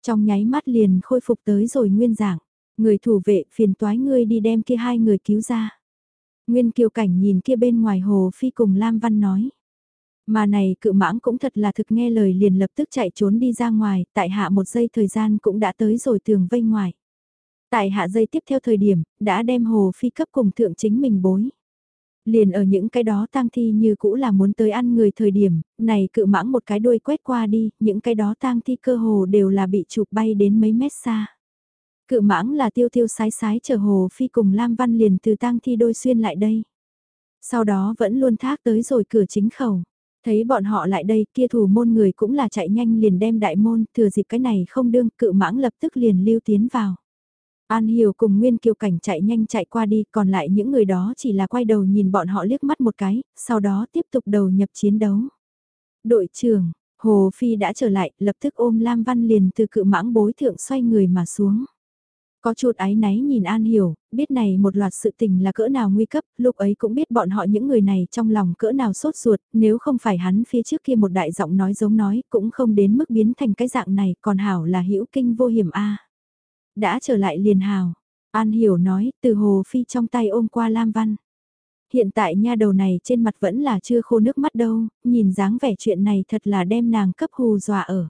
Trong nháy mắt liền khôi phục tới rồi nguyên dạng. Người thủ vệ phiền toái ngươi đi đem kia hai người cứu ra. Nguyên Kiều Cảnh nhìn kia bên ngoài hồ phi cùng Lam Văn nói. Mà này cự mãng cũng thật là thực nghe lời liền lập tức chạy trốn đi ra ngoài, tại hạ một giây thời gian cũng đã tới rồi tường vây ngoài. Tại hạ dây tiếp theo thời điểm, đã đem hồ phi cấp cùng thượng chính mình bối. Liền ở những cái đó tang thi như cũ là muốn tới ăn người thời điểm, này cự mãng một cái đuôi quét qua đi, những cái đó tang thi cơ hồ đều là bị chụp bay đến mấy mét xa. Cự mãng là tiêu tiêu sái sái chờ hồ phi cùng Lam Văn liền từ tang thi đôi xuyên lại đây. Sau đó vẫn luôn thác tới rồi cửa chính khẩu. Thấy bọn họ lại đây, kia thủ môn người cũng là chạy nhanh liền đem đại môn, thừa dịp cái này không đương, cự mãng lập tức liền lưu tiến vào. An Hiểu cùng Nguyên Kiều Cảnh chạy nhanh chạy qua đi, còn lại những người đó chỉ là quay đầu nhìn bọn họ liếc mắt một cái, sau đó tiếp tục đầu nhập chiến đấu. Đội trưởng, Hồ Phi đã trở lại, lập tức ôm Lam Văn liền từ cự mãng bối thượng xoay người mà xuống. Có chút ái náy nhìn An Hiểu, biết này một loạt sự tình là cỡ nào nguy cấp, lúc ấy cũng biết bọn họ những người này trong lòng cỡ nào sốt ruột, nếu không phải hắn phía trước kia một đại giọng nói giống nói, cũng không đến mức biến thành cái dạng này, còn Hảo là hữu kinh vô hiểm a đã trở lại liền hào An Hiểu nói, từ Hồ Phi trong tay ôm qua Lam Văn. Hiện tại nha đầu này trên mặt vẫn là chưa khô nước mắt đâu, nhìn dáng vẻ chuyện này thật là đem nàng cấp hù dọa ở.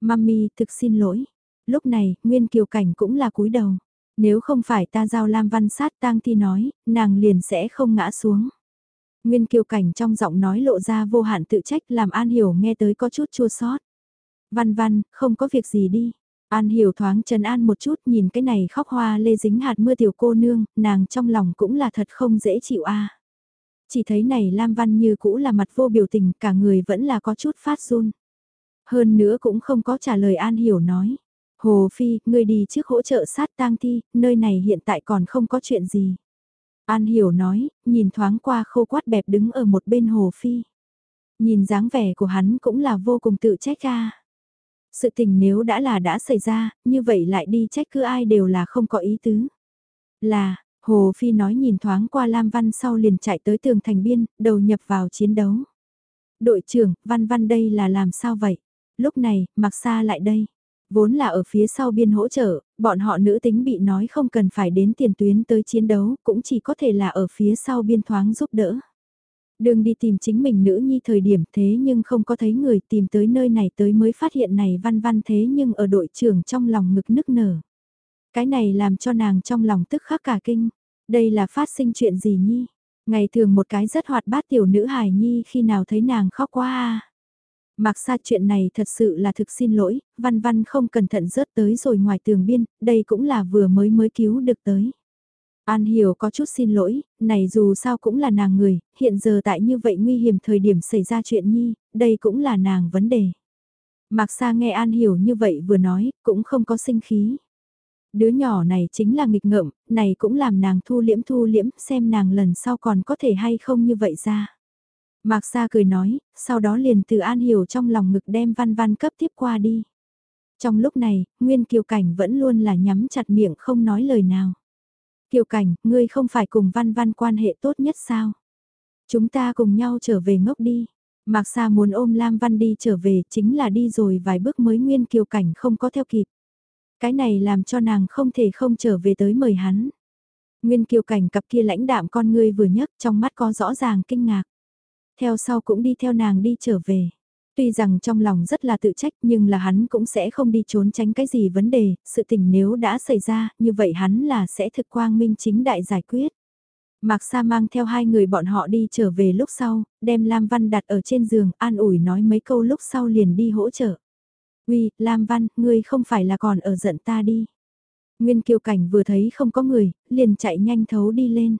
Mami, thực xin lỗi. Lúc này, Nguyên Kiều Cảnh cũng là cúi đầu. Nếu không phải ta giao Lam Văn sát tang thi nói, nàng liền sẽ không ngã xuống. Nguyên kiều cảnh trong giọng nói lộ ra vô hạn tự trách làm An Hiểu nghe tới có chút chua xót. Văn văn, không có việc gì đi. An Hiểu thoáng Trần an một chút nhìn cái này khóc hoa lê dính hạt mưa tiểu cô nương, nàng trong lòng cũng là thật không dễ chịu a. Chỉ thấy này Lam Văn như cũ là mặt vô biểu tình, cả người vẫn là có chút phát run. Hơn nữa cũng không có trả lời An Hiểu nói. Hồ Phi, ngươi đi trước hỗ trợ sát tang thi, nơi này hiện tại còn không có chuyện gì. An Hiểu nói, nhìn thoáng qua khô quát bẹp đứng ở một bên Hồ Phi. Nhìn dáng vẻ của hắn cũng là vô cùng tự trách ra. Sự tình nếu đã là đã xảy ra, như vậy lại đi trách cứ ai đều là không có ý tứ. Là, Hồ Phi nói nhìn thoáng qua Lam Văn sau liền chạy tới tường thành biên, đầu nhập vào chiến đấu. Đội trưởng, Văn Văn đây là làm sao vậy? Lúc này, Mạc Sa lại đây. Vốn là ở phía sau biên hỗ trợ, bọn họ nữ tính bị nói không cần phải đến tiền tuyến tới chiến đấu, cũng chỉ có thể là ở phía sau biên thoáng giúp đỡ. Đường đi tìm chính mình nữ nhi thời điểm thế nhưng không có thấy người tìm tới nơi này tới mới phát hiện này văn văn thế nhưng ở đội trưởng trong lòng ngực nức nở. Cái này làm cho nàng trong lòng tức khắc cả kinh. Đây là phát sinh chuyện gì nhi? Ngày thường một cái rất hoạt bát tiểu nữ hài nhi khi nào thấy nàng khóc quá à? Mặc xa chuyện này thật sự là thực xin lỗi, văn văn không cẩn thận rớt tới rồi ngoài tường biên, đây cũng là vừa mới mới cứu được tới. An Hiểu có chút xin lỗi, này dù sao cũng là nàng người, hiện giờ tại như vậy nguy hiểm thời điểm xảy ra chuyện nhi, đây cũng là nàng vấn đề. Mạc Sa nghe An Hiểu như vậy vừa nói, cũng không có sinh khí. Đứa nhỏ này chính là nghịch ngợm, này cũng làm nàng thu liễm thu liễm, xem nàng lần sau còn có thể hay không như vậy ra. Mạc Sa cười nói, sau đó liền từ An Hiểu trong lòng ngực đem văn văn cấp tiếp qua đi. Trong lúc này, Nguyên Kiều Cảnh vẫn luôn là nhắm chặt miệng không nói lời nào. Kiều Cảnh, ngươi không phải cùng văn văn quan hệ tốt nhất sao? Chúng ta cùng nhau trở về ngốc đi. Mạc Sa muốn ôm Lam Văn đi trở về chính là đi rồi vài bước mới Nguyên Kiều Cảnh không có theo kịp. Cái này làm cho nàng không thể không trở về tới mời hắn. Nguyên Kiều Cảnh cặp kia lãnh đạm con ngươi vừa nhấc trong mắt có rõ ràng kinh ngạc. Theo sau cũng đi theo nàng đi trở về. Tuy rằng trong lòng rất là tự trách nhưng là hắn cũng sẽ không đi trốn tránh cái gì vấn đề, sự tình nếu đã xảy ra, như vậy hắn là sẽ thực quang minh chính đại giải quyết. Mạc Sa mang theo hai người bọn họ đi trở về lúc sau, đem Lam Văn đặt ở trên giường, an ủi nói mấy câu lúc sau liền đi hỗ trợ. Uy, Lam Văn, ngươi không phải là còn ở giận ta đi. Nguyên Kiều Cảnh vừa thấy không có người, liền chạy nhanh thấu đi lên.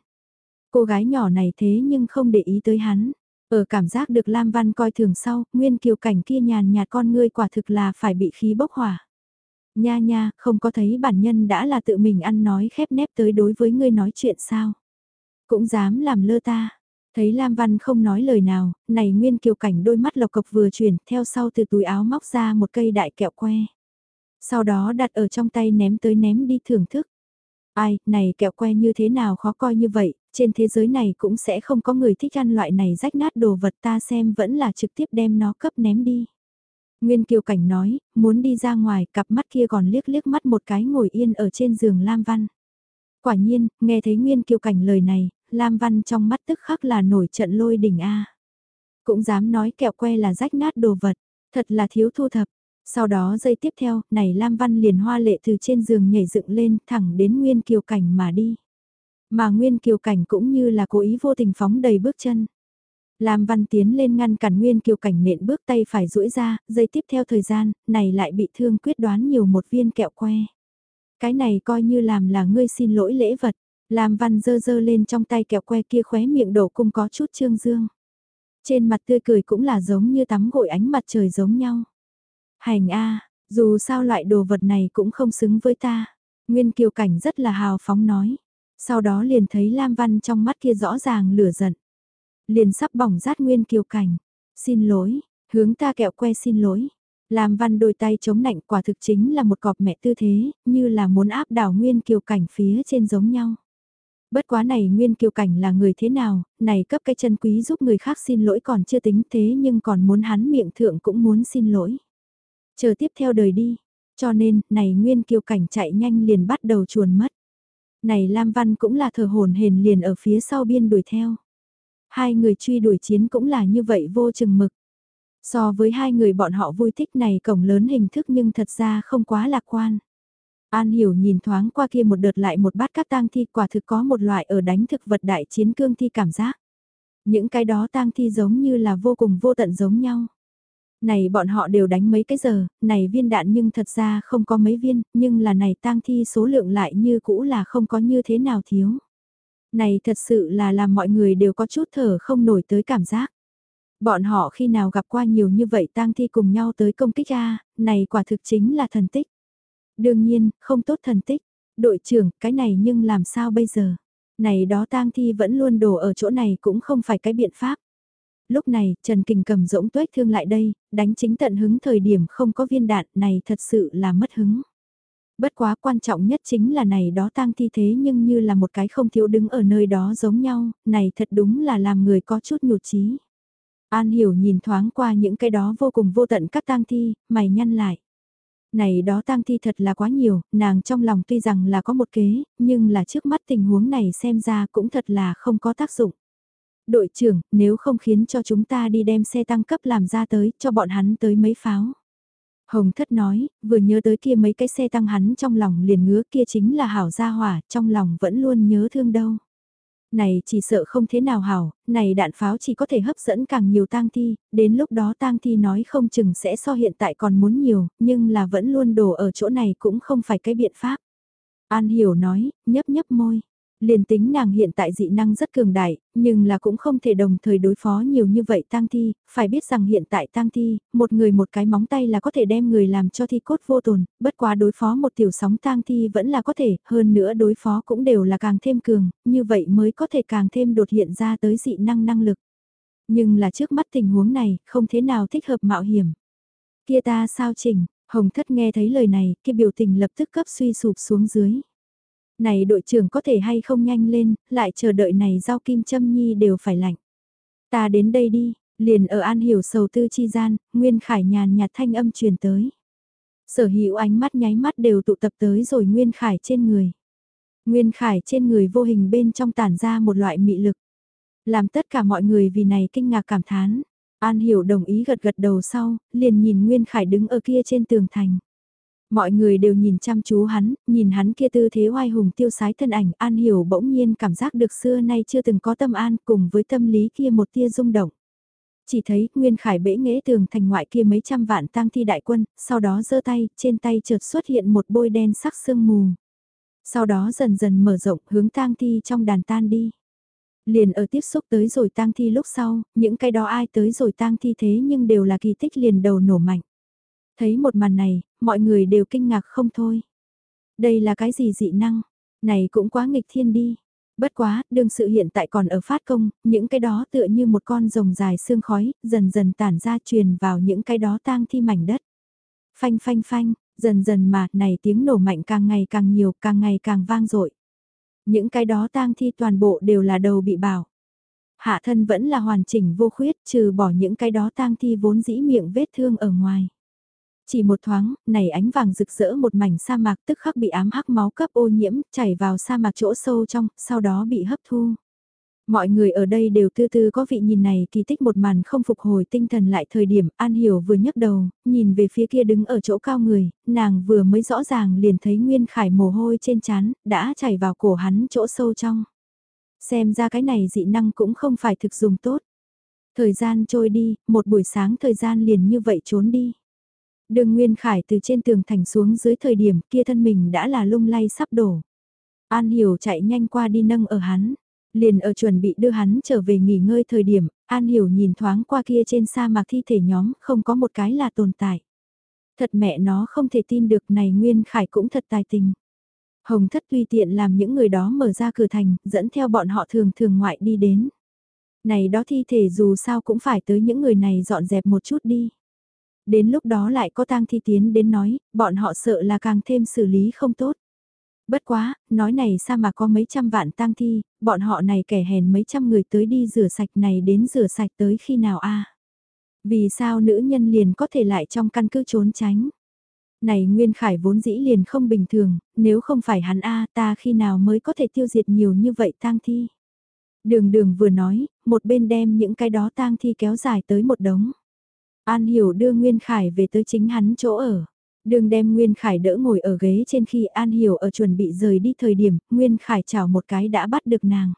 Cô gái nhỏ này thế nhưng không để ý tới hắn. Ở cảm giác được Lam Văn coi thường sau, Nguyên Kiều Cảnh kia nhàn nhạt con ngươi quả thực là phải bị khí bốc hỏa. Nha nha, không có thấy bản nhân đã là tự mình ăn nói khép nép tới đối với ngươi nói chuyện sao. Cũng dám làm lơ ta. Thấy Lam Văn không nói lời nào, này Nguyên Kiều Cảnh đôi mắt lộc cộc vừa chuyển, theo sau từ túi áo móc ra một cây đại kẹo que. Sau đó đặt ở trong tay ném tới ném đi thưởng thức. Ai, này kẹo que như thế nào khó coi như vậy, trên thế giới này cũng sẽ không có người thích ăn loại này rách nát đồ vật ta xem vẫn là trực tiếp đem nó cấp ném đi. Nguyên Kiều Cảnh nói, muốn đi ra ngoài, cặp mắt kia còn liếc liếc mắt một cái ngồi yên ở trên giường Lam Văn. Quả nhiên, nghe thấy Nguyên Kiều Cảnh lời này, Lam Văn trong mắt tức khắc là nổi trận lôi đỉnh A. Cũng dám nói kẹo que là rách nát đồ vật, thật là thiếu thu thập. Sau đó giây tiếp theo, này Lam Văn liền hoa lệ từ trên giường nhảy dựng lên thẳng đến Nguyên Kiều Cảnh mà đi. Mà Nguyên Kiều Cảnh cũng như là cố ý vô tình phóng đầy bước chân. Lam Văn tiến lên ngăn cản Nguyên Kiều Cảnh nện bước tay phải duỗi ra, giây tiếp theo thời gian, này lại bị thương quyết đoán nhiều một viên kẹo que. Cái này coi như làm là ngươi xin lỗi lễ vật. Lam Văn dơ dơ lên trong tay kẹo que kia khóe miệng đổ cung có chút trương dương. Trên mặt tươi cười cũng là giống như tắm gội ánh mặt trời giống nhau. Hành a, dù sao loại đồ vật này cũng không xứng với ta. Nguyên Kiều Cảnh rất là hào phóng nói. Sau đó liền thấy Lam Văn trong mắt kia rõ ràng lửa giận. Liền sắp bỏng rát Nguyên Kiều Cảnh. Xin lỗi, hướng ta kẹo que xin lỗi. Lam Văn đôi tay chống nạnh quả thực chính là một cọp mẹ tư thế, như là muốn áp đảo Nguyên Kiều Cảnh phía trên giống nhau. Bất quá này Nguyên Kiều Cảnh là người thế nào, này cấp cái chân quý giúp người khác xin lỗi còn chưa tính thế nhưng còn muốn hắn miệng thượng cũng muốn xin lỗi. Chờ tiếp theo đời đi, cho nên, này Nguyên Kiều Cảnh chạy nhanh liền bắt đầu chuồn mất. Này Lam Văn cũng là thờ hồn hền liền ở phía sau biên đuổi theo. Hai người truy đuổi chiến cũng là như vậy vô chừng mực. So với hai người bọn họ vui thích này cổng lớn hình thức nhưng thật ra không quá lạc quan. An hiểu nhìn thoáng qua kia một đợt lại một bát các tang thi quả thực có một loại ở đánh thực vật đại chiến cương thi cảm giác. Những cái đó tang thi giống như là vô cùng vô tận giống nhau. Này bọn họ đều đánh mấy cái giờ, này viên đạn nhưng thật ra không có mấy viên, nhưng là này tang thi số lượng lại như cũ là không có như thế nào thiếu. Này thật sự là làm mọi người đều có chút thở không nổi tới cảm giác. Bọn họ khi nào gặp qua nhiều như vậy tang thi cùng nhau tới công kích A, này quả thực chính là thần tích. Đương nhiên, không tốt thần tích. Đội trưởng, cái này nhưng làm sao bây giờ? Này đó tang thi vẫn luôn đổ ở chỗ này cũng không phải cái biện pháp. Lúc này, Trần Kình cầm rỗng tuếch thương lại đây, đánh chính tận hứng thời điểm không có viên đạn này thật sự là mất hứng. Bất quá quan trọng nhất chính là này đó tang thi thế nhưng như là một cái không thiếu đứng ở nơi đó giống nhau, này thật đúng là làm người có chút nhụt chí. An hiểu nhìn thoáng qua những cái đó vô cùng vô tận các tang thi, mày nhăn lại. Này đó tang thi thật là quá nhiều, nàng trong lòng tuy rằng là có một kế, nhưng là trước mắt tình huống này xem ra cũng thật là không có tác dụng. Đội trưởng, nếu không khiến cho chúng ta đi đem xe tăng cấp làm ra tới, cho bọn hắn tới mấy pháo. Hồng thất nói, vừa nhớ tới kia mấy cái xe tăng hắn trong lòng liền ngứa kia chính là hảo gia hỏa, trong lòng vẫn luôn nhớ thương đâu. Này chỉ sợ không thế nào hảo, này đạn pháo chỉ có thể hấp dẫn càng nhiều tang thi, đến lúc đó tang thi nói không chừng sẽ so hiện tại còn muốn nhiều, nhưng là vẫn luôn đổ ở chỗ này cũng không phải cái biện pháp. An hiểu nói, nhấp nhấp môi. Liền tính nàng hiện tại dị năng rất cường đại, nhưng là cũng không thể đồng thời đối phó nhiều như vậy tang thi, phải biết rằng hiện tại tang thi, một người một cái móng tay là có thể đem người làm cho thi cốt vô tồn, bất quá đối phó một tiểu sóng tang thi vẫn là có thể, hơn nữa đối phó cũng đều là càng thêm cường, như vậy mới có thể càng thêm đột hiện ra tới dị năng năng lực. Nhưng là trước mắt tình huống này, không thế nào thích hợp mạo hiểm. Kia ta sao chỉnh, Hồng Thất nghe thấy lời này, kia biểu tình lập tức cấp suy sụp xuống dưới. Này đội trưởng có thể hay không nhanh lên, lại chờ đợi này giao kim châm nhi đều phải lạnh. Ta đến đây đi, liền ở an hiểu sầu tư chi gian, Nguyên Khải nhàn nhạt thanh âm truyền tới. Sở hữu ánh mắt nháy mắt đều tụ tập tới rồi Nguyên Khải trên người. Nguyên Khải trên người vô hình bên trong tản ra một loại mị lực. Làm tất cả mọi người vì này kinh ngạc cảm thán. An Hiểu đồng ý gật gật đầu sau, liền nhìn Nguyên Khải đứng ở kia trên tường thành. Mọi người đều nhìn chăm chú hắn, nhìn hắn kia tư thế oai hùng tiêu sái thân ảnh, An Hiểu bỗng nhiên cảm giác được xưa nay chưa từng có tâm an cùng với tâm lý kia một tia rung động. Chỉ thấy Nguyên Khải bể nghễ tường thành ngoại kia mấy trăm vạn tang thi đại quân, sau đó giơ tay, trên tay chợt xuất hiện một bôi đen sắc sương mù. Sau đó dần dần mở rộng hướng tang thi trong đàn tan đi. Liền ở tiếp xúc tới rồi tang thi lúc sau, những cái đó ai tới rồi tang thi thế nhưng đều là kỳ tích liền đầu nổ mạnh. Thấy một màn này, mọi người đều kinh ngạc không thôi. Đây là cái gì dị năng? Này cũng quá nghịch thiên đi. Bất quá, đương sự hiện tại còn ở phát công, những cái đó tựa như một con rồng dài xương khói, dần dần tản ra truyền vào những cái đó tang thi mảnh đất. Phanh phanh phanh, dần dần mà, này tiếng nổ mạnh càng ngày càng nhiều, càng ngày càng vang dội. Những cái đó tang thi toàn bộ đều là đầu bị bảo. Hạ thân vẫn là hoàn chỉnh vô khuyết, trừ bỏ những cái đó tang thi vốn dĩ miệng vết thương ở ngoài. Chỉ một thoáng, này ánh vàng rực rỡ một mảnh sa mạc tức khắc bị ám hắc máu cấp ô nhiễm, chảy vào sa mạc chỗ sâu trong, sau đó bị hấp thu. Mọi người ở đây đều tư tư có vị nhìn này kỳ tích một màn không phục hồi tinh thần lại thời điểm An Hiểu vừa nhấc đầu, nhìn về phía kia đứng ở chỗ cao người, nàng vừa mới rõ ràng liền thấy Nguyên Khải mồ hôi trên chán, đã chảy vào cổ hắn chỗ sâu trong. Xem ra cái này dị năng cũng không phải thực dùng tốt. Thời gian trôi đi, một buổi sáng thời gian liền như vậy trốn đi. Đường Nguyên Khải từ trên tường thành xuống dưới thời điểm kia thân mình đã là lung lay sắp đổ. An Hiểu chạy nhanh qua đi nâng ở hắn. Liền ở chuẩn bị đưa hắn trở về nghỉ ngơi thời điểm, An Hiểu nhìn thoáng qua kia trên sa mạc thi thể nhóm, không có một cái là tồn tại. Thật mẹ nó không thể tin được này Nguyên Khải cũng thật tài tình. Hồng thất tùy tiện làm những người đó mở ra cửa thành, dẫn theo bọn họ thường thường ngoại đi đến. Này đó thi thể dù sao cũng phải tới những người này dọn dẹp một chút đi. Đến lúc đó lại có tang thi tiến đến nói, bọn họ sợ là càng thêm xử lý không tốt. Bất quá, nói này sao mà có mấy trăm vạn tang thi, bọn họ này kẻ hèn mấy trăm người tới đi rửa sạch này đến rửa sạch tới khi nào a Vì sao nữ nhân liền có thể lại trong căn cứ trốn tránh? Này Nguyên Khải vốn dĩ liền không bình thường, nếu không phải hắn a ta khi nào mới có thể tiêu diệt nhiều như vậy tang thi? Đường đường vừa nói, một bên đem những cái đó tang thi kéo dài tới một đống. An Hiểu đưa Nguyên Khải về tới chính hắn chỗ ở. Đường đem Nguyên Khải đỡ ngồi ở ghế trên khi An Hiểu ở chuẩn bị rời đi thời điểm, Nguyên Khải chào một cái đã bắt được nàng.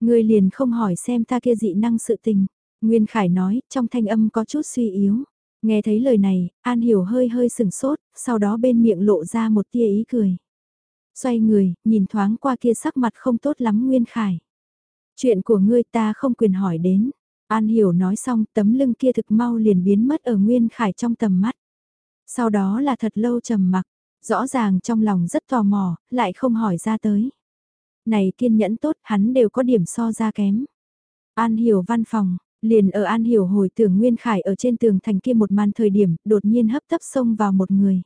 Ngươi liền không hỏi xem ta kia dị năng sự tình. Nguyên Khải nói, trong thanh âm có chút suy yếu. Nghe thấy lời này, An Hiểu hơi hơi sừng sốt, sau đó bên miệng lộ ra một tia ý cười. Xoay người, nhìn thoáng qua kia sắc mặt không tốt lắm Nguyên Khải. Chuyện của ngươi ta không quyền hỏi đến. An Hiểu nói xong tấm lưng kia thực mau liền biến mất ở Nguyên Khải trong tầm mắt. Sau đó là thật lâu trầm mặc, rõ ràng trong lòng rất tò mò, lại không hỏi ra tới. Này kiên nhẫn tốt hắn đều có điểm so ra kém. An Hiểu văn phòng, liền ở An Hiểu hồi tưởng Nguyên Khải ở trên tường thành kia một màn thời điểm đột nhiên hấp tấp xông vào một người.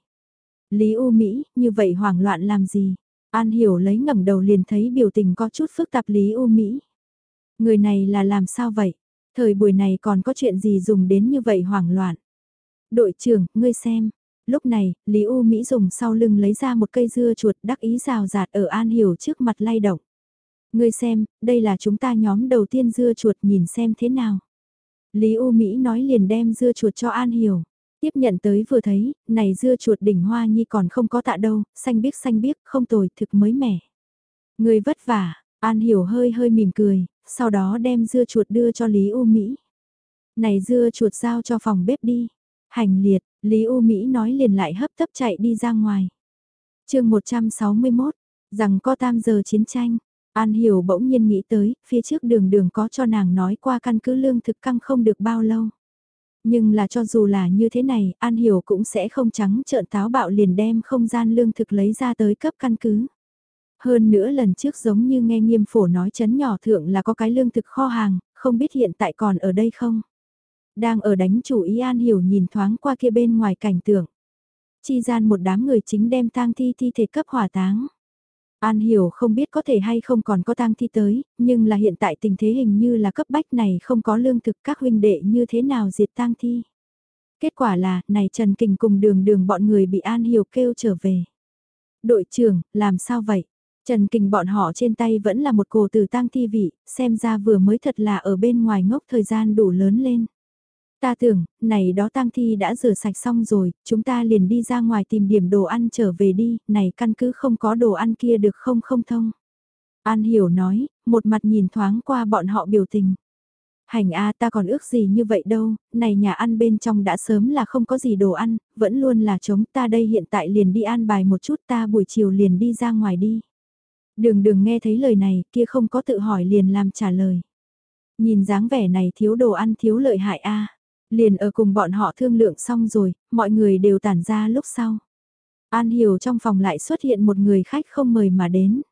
Lý U Mỹ, như vậy hoảng loạn làm gì? An Hiểu lấy ngẩng đầu liền thấy biểu tình có chút phức tạp Lý U Mỹ. Người này là làm sao vậy? Thời buổi này còn có chuyện gì dùng đến như vậy hoảng loạn? Đội trưởng, ngươi xem. Lúc này, Lý U Mỹ dùng sau lưng lấy ra một cây dưa chuột đắc ý rào rạt ở An Hiểu trước mặt lay động. Ngươi xem, đây là chúng ta nhóm đầu tiên dưa chuột nhìn xem thế nào. Lý U Mỹ nói liền đem dưa chuột cho An Hiểu. Tiếp nhận tới vừa thấy, này dưa chuột đỉnh hoa nhi còn không có tạ đâu, xanh biếc xanh biếc, không tồi, thực mới mẻ. Người vất vả, An Hiểu hơi hơi mỉm cười, sau đó đem dưa chuột đưa cho Lý U Mỹ. Này dưa chuột giao cho phòng bếp đi. Hành liệt, Lý U Mỹ nói liền lại hấp tấp chạy đi ra ngoài. chương 161, rằng có tam giờ chiến tranh. An Hiểu bỗng nhiên nghĩ tới, phía trước đường đường có cho nàng nói qua căn cứ lương thực căng không được bao lâu. Nhưng là cho dù là như thế này, An Hiểu cũng sẽ không trắng trợn táo bạo liền đem không gian lương thực lấy ra tới cấp căn cứ. Hơn nữa lần trước giống như nghe nghiêm phổ nói chấn nhỏ thượng là có cái lương thực kho hàng, không biết hiện tại còn ở đây không? Đang ở đánh chủ ý An Hiểu nhìn thoáng qua kia bên ngoài cảnh tượng. Chi gian một đám người chính đem tang thi thi thể cấp hỏa táng. An Hiểu không biết có thể hay không còn có tang thi tới, nhưng là hiện tại tình thế hình như là cấp bách này không có lương thực các huynh đệ như thế nào diệt tang thi. Kết quả là, này Trần Kình cùng đường đường bọn người bị An Hiểu kêu trở về. Đội trưởng, làm sao vậy? Trần Kình bọn họ trên tay vẫn là một cổ tử tang thi vị, xem ra vừa mới thật là ở bên ngoài ngốc thời gian đủ lớn lên. Ta tưởng, này đó tang thi đã rửa sạch xong rồi, chúng ta liền đi ra ngoài tìm điểm đồ ăn trở về đi, này căn cứ không có đồ ăn kia được không không thông. An hiểu nói, một mặt nhìn thoáng qua bọn họ biểu tình. Hành a ta còn ước gì như vậy đâu, này nhà ăn bên trong đã sớm là không có gì đồ ăn, vẫn luôn là chống ta đây hiện tại liền đi an bài một chút ta buổi chiều liền đi ra ngoài đi. Đường đường nghe thấy lời này kia không có tự hỏi liền làm trả lời. Nhìn dáng vẻ này thiếu đồ ăn thiếu lợi hại a Liền ở cùng bọn họ thương lượng xong rồi, mọi người đều tản ra lúc sau. An Hiểu trong phòng lại xuất hiện một người khách không mời mà đến.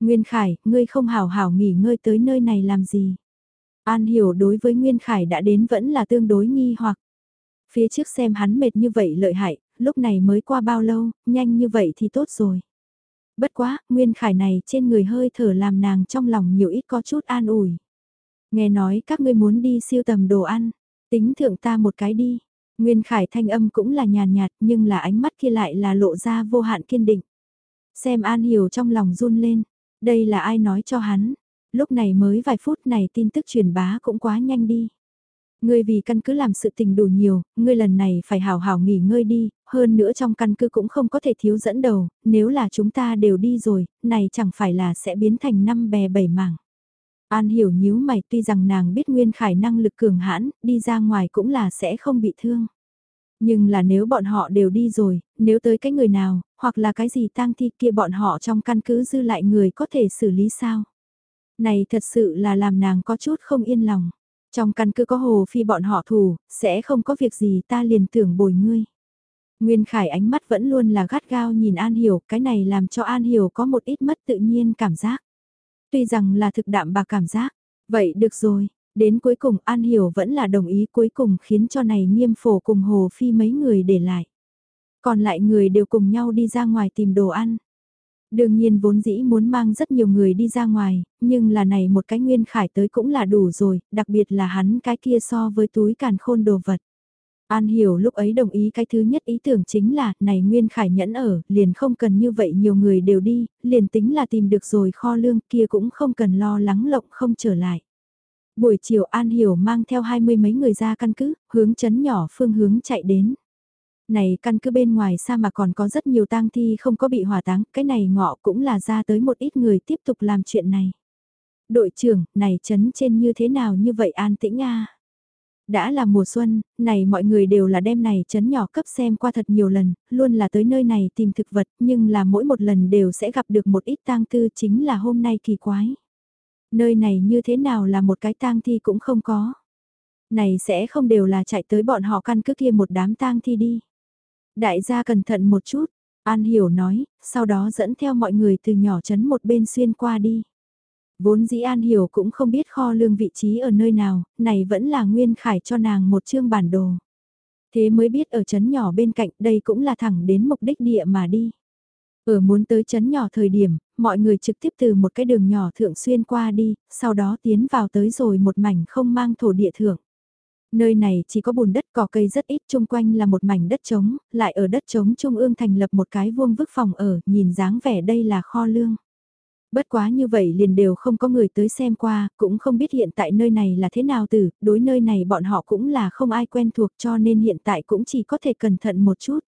Nguyên Khải, ngươi không hảo hảo nghỉ ngơi tới nơi này làm gì? An Hiểu đối với Nguyên Khải đã đến vẫn là tương đối nghi hoặc. Phía trước xem hắn mệt như vậy lợi hại, lúc này mới qua bao lâu, nhanh như vậy thì tốt rồi. Bất quá, Nguyên Khải này trên người hơi thở làm nàng trong lòng nhiều ít có chút an ủi. Nghe nói các ngươi muốn đi siêu tầm đồ ăn, tính thượng ta một cái đi. Nguyên Khải thanh âm cũng là nhàn nhạt nhưng là ánh mắt kia lại là lộ ra vô hạn kiên định. Xem An Hiểu trong lòng run lên, đây là ai nói cho hắn. Lúc này mới vài phút này tin tức truyền bá cũng quá nhanh đi. Ngươi vì căn cứ làm sự tình đủ nhiều, ngươi lần này phải hào hào nghỉ ngơi đi, hơn nữa trong căn cứ cũng không có thể thiếu dẫn đầu, nếu là chúng ta đều đi rồi, này chẳng phải là sẽ biến thành năm bè bảy mảng. An hiểu nhíu mày tuy rằng nàng biết Nguyên Khải năng lực cường hãn, đi ra ngoài cũng là sẽ không bị thương. Nhưng là nếu bọn họ đều đi rồi, nếu tới cái người nào, hoặc là cái gì tang thi kia bọn họ trong căn cứ dư lại người có thể xử lý sao? Này thật sự là làm nàng có chút không yên lòng. Trong căn cứ có hồ phi bọn họ thủ, sẽ không có việc gì ta liền tưởng bồi ngươi. Nguyên Khải ánh mắt vẫn luôn là gắt gao nhìn An Hiểu, cái này làm cho An Hiểu có một ít mất tự nhiên cảm giác. Tuy rằng là thực đạm bà cảm giác, vậy được rồi, đến cuối cùng An Hiểu vẫn là đồng ý cuối cùng khiến cho này nghiêm phổ cùng Hồ Phi mấy người để lại. Còn lại người đều cùng nhau đi ra ngoài tìm đồ ăn. Đương nhiên vốn dĩ muốn mang rất nhiều người đi ra ngoài, nhưng là này một cái nguyên khải tới cũng là đủ rồi, đặc biệt là hắn cái kia so với túi càn khôn đồ vật. An hiểu lúc ấy đồng ý cái thứ nhất ý tưởng chính là, này Nguyên Khải nhẫn ở, liền không cần như vậy nhiều người đều đi, liền tính là tìm được rồi kho lương kia cũng không cần lo lắng lộng không trở lại. Buổi chiều An hiểu mang theo hai mươi mấy người ra căn cứ, hướng chấn nhỏ phương hướng chạy đến. Này căn cứ bên ngoài xa mà còn có rất nhiều tang thi không có bị hỏa táng, cái này ngọ cũng là ra tới một ít người tiếp tục làm chuyện này. đội trưởng, này chấn trên như thế nào như vậy an tĩnh a Đã là mùa xuân, này mọi người đều là đêm này chấn nhỏ cấp xem qua thật nhiều lần, luôn là tới nơi này tìm thực vật, nhưng là mỗi một lần đều sẽ gặp được một ít tang tư chính là hôm nay kỳ quái. Nơi này như thế nào là một cái tang thi cũng không có. Này sẽ không đều là chạy tới bọn họ căn cứ kia một đám tang thi đi. Đại gia cẩn thận một chút, An Hiểu nói, sau đó dẫn theo mọi người từ nhỏ trấn một bên xuyên qua đi. Vốn dĩ An Hiểu cũng không biết kho lương vị trí ở nơi nào, này vẫn là Nguyên Khải cho nàng một chương bản đồ. Thế mới biết ở trấn nhỏ bên cạnh đây cũng là thẳng đến mục đích địa mà đi. Ở muốn tới trấn nhỏ thời điểm, mọi người trực tiếp từ một cái đường nhỏ thượng xuyên qua đi, sau đó tiến vào tới rồi một mảnh không mang thổ địa thượng. Nơi này chỉ có bùn đất cỏ cây rất ít chung quanh là một mảnh đất trống, lại ở đất trống trung ương thành lập một cái vuông vức phòng ở, nhìn dáng vẻ đây là kho lương. Bất quá như vậy liền đều không có người tới xem qua, cũng không biết hiện tại nơi này là thế nào từ, đối nơi này bọn họ cũng là không ai quen thuộc cho nên hiện tại cũng chỉ có thể cẩn thận một chút.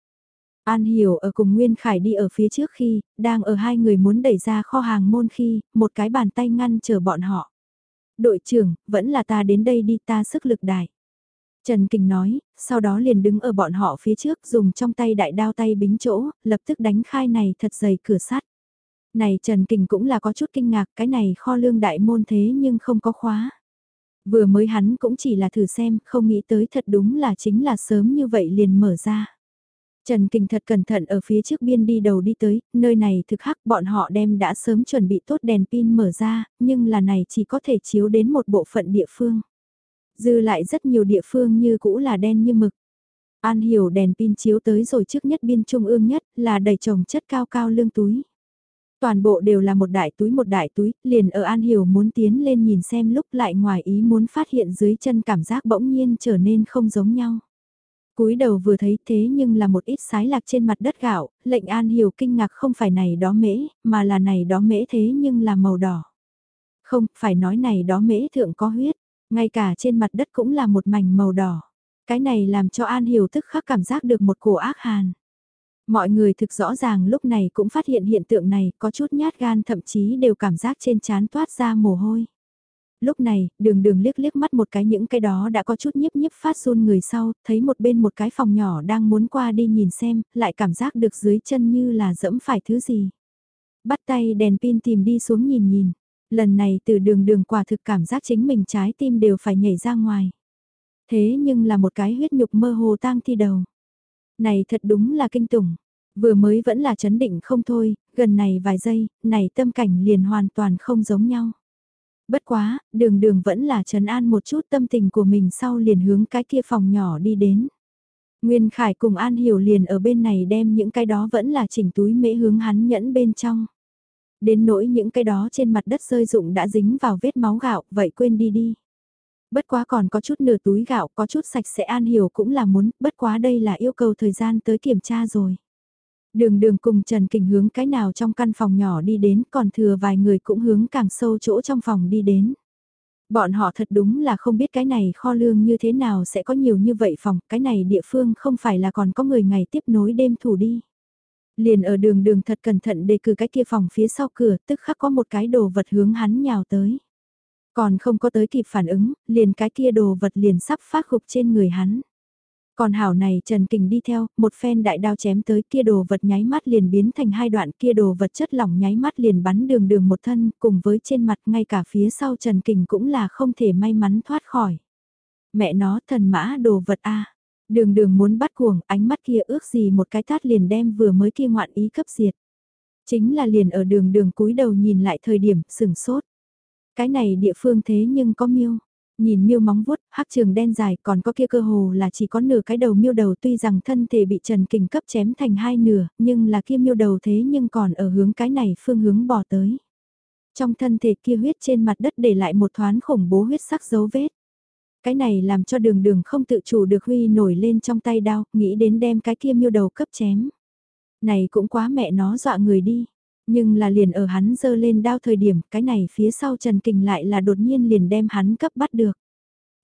An Hiểu ở cùng Nguyên Khải đi ở phía trước khi, đang ở hai người muốn đẩy ra kho hàng môn khi, một cái bàn tay ngăn chờ bọn họ. Đội trưởng, vẫn là ta đến đây đi ta sức lực đại. Trần Kình nói, sau đó liền đứng ở bọn họ phía trước dùng trong tay đại đao tay bính chỗ, lập tức đánh khai này thật dày cửa sắt. Này Trần Kình cũng là có chút kinh ngạc, cái này kho lương đại môn thế nhưng không có khóa. Vừa mới hắn cũng chỉ là thử xem, không nghĩ tới thật đúng là chính là sớm như vậy liền mở ra. Trần Kình thật cẩn thận ở phía trước biên đi đầu đi tới, nơi này thực hắc bọn họ đem đã sớm chuẩn bị tốt đèn pin mở ra, nhưng là này chỉ có thể chiếu đến một bộ phận địa phương. Dư lại rất nhiều địa phương như cũ là đen như mực. An hiểu đèn pin chiếu tới rồi trước nhất biên trung ương nhất là đầy trồng chất cao cao lương túi. Toàn bộ đều là một đại túi một đại túi, liền ở An Hiểu muốn tiến lên nhìn xem lúc lại ngoài ý muốn phát hiện dưới chân cảm giác bỗng nhiên trở nên không giống nhau. cúi đầu vừa thấy thế nhưng là một ít sái lạc trên mặt đất gạo, lệnh An Hiểu kinh ngạc không phải này đó mễ, mà là này đó mễ thế nhưng là màu đỏ. Không, phải nói này đó mễ thượng có huyết. Ngay cả trên mặt đất cũng là một mảnh màu đỏ. Cái này làm cho An Hiểu tức khắc cảm giác được một cổ ác hàn. Mọi người thực rõ ràng lúc này cũng phát hiện hiện tượng này, có chút nhát gan thậm chí đều cảm giác trên chán toát ra mồ hôi. Lúc này, đường đường liếc liếc mắt một cái những cái đó đã có chút nhiếp nhiếp phát run người sau, thấy một bên một cái phòng nhỏ đang muốn qua đi nhìn xem, lại cảm giác được dưới chân như là dẫm phải thứ gì. Bắt tay đèn pin tìm đi xuống nhìn nhìn, Lần này từ đường đường quả thực cảm giác chính mình trái tim đều phải nhảy ra ngoài. Thế nhưng là một cái huyết nhục mơ hồ tang thi đầu. Này thật đúng là kinh tủng. Vừa mới vẫn là chấn định không thôi, gần này vài giây, này tâm cảnh liền hoàn toàn không giống nhau. Bất quá, đường đường vẫn là trấn an một chút tâm tình của mình sau liền hướng cái kia phòng nhỏ đi đến. Nguyên Khải cùng An Hiểu liền ở bên này đem những cái đó vẫn là chỉnh túi mễ hướng hắn nhẫn bên trong. Đến nỗi những cái đó trên mặt đất rơi rụng đã dính vào vết máu gạo, vậy quên đi đi. Bất quá còn có chút nửa túi gạo, có chút sạch sẽ an hiểu cũng là muốn, bất quá đây là yêu cầu thời gian tới kiểm tra rồi. Đường đường cùng Trần Kình hướng cái nào trong căn phòng nhỏ đi đến, còn thừa vài người cũng hướng càng sâu chỗ trong phòng đi đến. Bọn họ thật đúng là không biết cái này kho lương như thế nào sẽ có nhiều như vậy phòng, cái này địa phương không phải là còn có người ngày tiếp nối đêm thủ đi liền ở đường đường thật cẩn thận đề cử cái kia phòng phía sau cửa, tức khắc có một cái đồ vật hướng hắn nhào tới. Còn không có tới kịp phản ứng, liền cái kia đồ vật liền sắp phát gục trên người hắn. Còn hảo này Trần Kình đi theo, một phen đại đao chém tới kia đồ vật nháy mắt liền biến thành hai đoạn kia đồ vật chất lỏng nháy mắt liền bắn đường đường một thân cùng với trên mặt ngay cả phía sau Trần Kình cũng là không thể may mắn thoát khỏi. Mẹ nó thần mã đồ vật a Đường đường muốn bắt cuồng, ánh mắt kia ước gì một cái tát liền đem vừa mới kia ngoạn ý cấp diệt. Chính là liền ở đường đường cúi đầu nhìn lại thời điểm, sừng sốt. Cái này địa phương thế nhưng có miêu. Nhìn miêu móng vuốt, hắc trường đen dài còn có kia cơ hồ là chỉ có nửa cái đầu miêu đầu tuy rằng thân thể bị Trần Kình cấp chém thành hai nửa, nhưng là kia miêu đầu thế nhưng còn ở hướng cái này phương hướng bỏ tới. Trong thân thể kia huyết trên mặt đất để lại một thoáng khủng bố huyết sắc dấu vết cái này làm cho đường đường không tự chủ được huy nổi lên trong tay đao, nghĩ đến đem cái kia miêu đầu cấp chém. Này cũng quá mẹ nó dọa người đi. Nhưng là liền ở hắn dơ lên đao thời điểm, cái này phía sau Trần Kình lại là đột nhiên liền đem hắn cấp bắt được.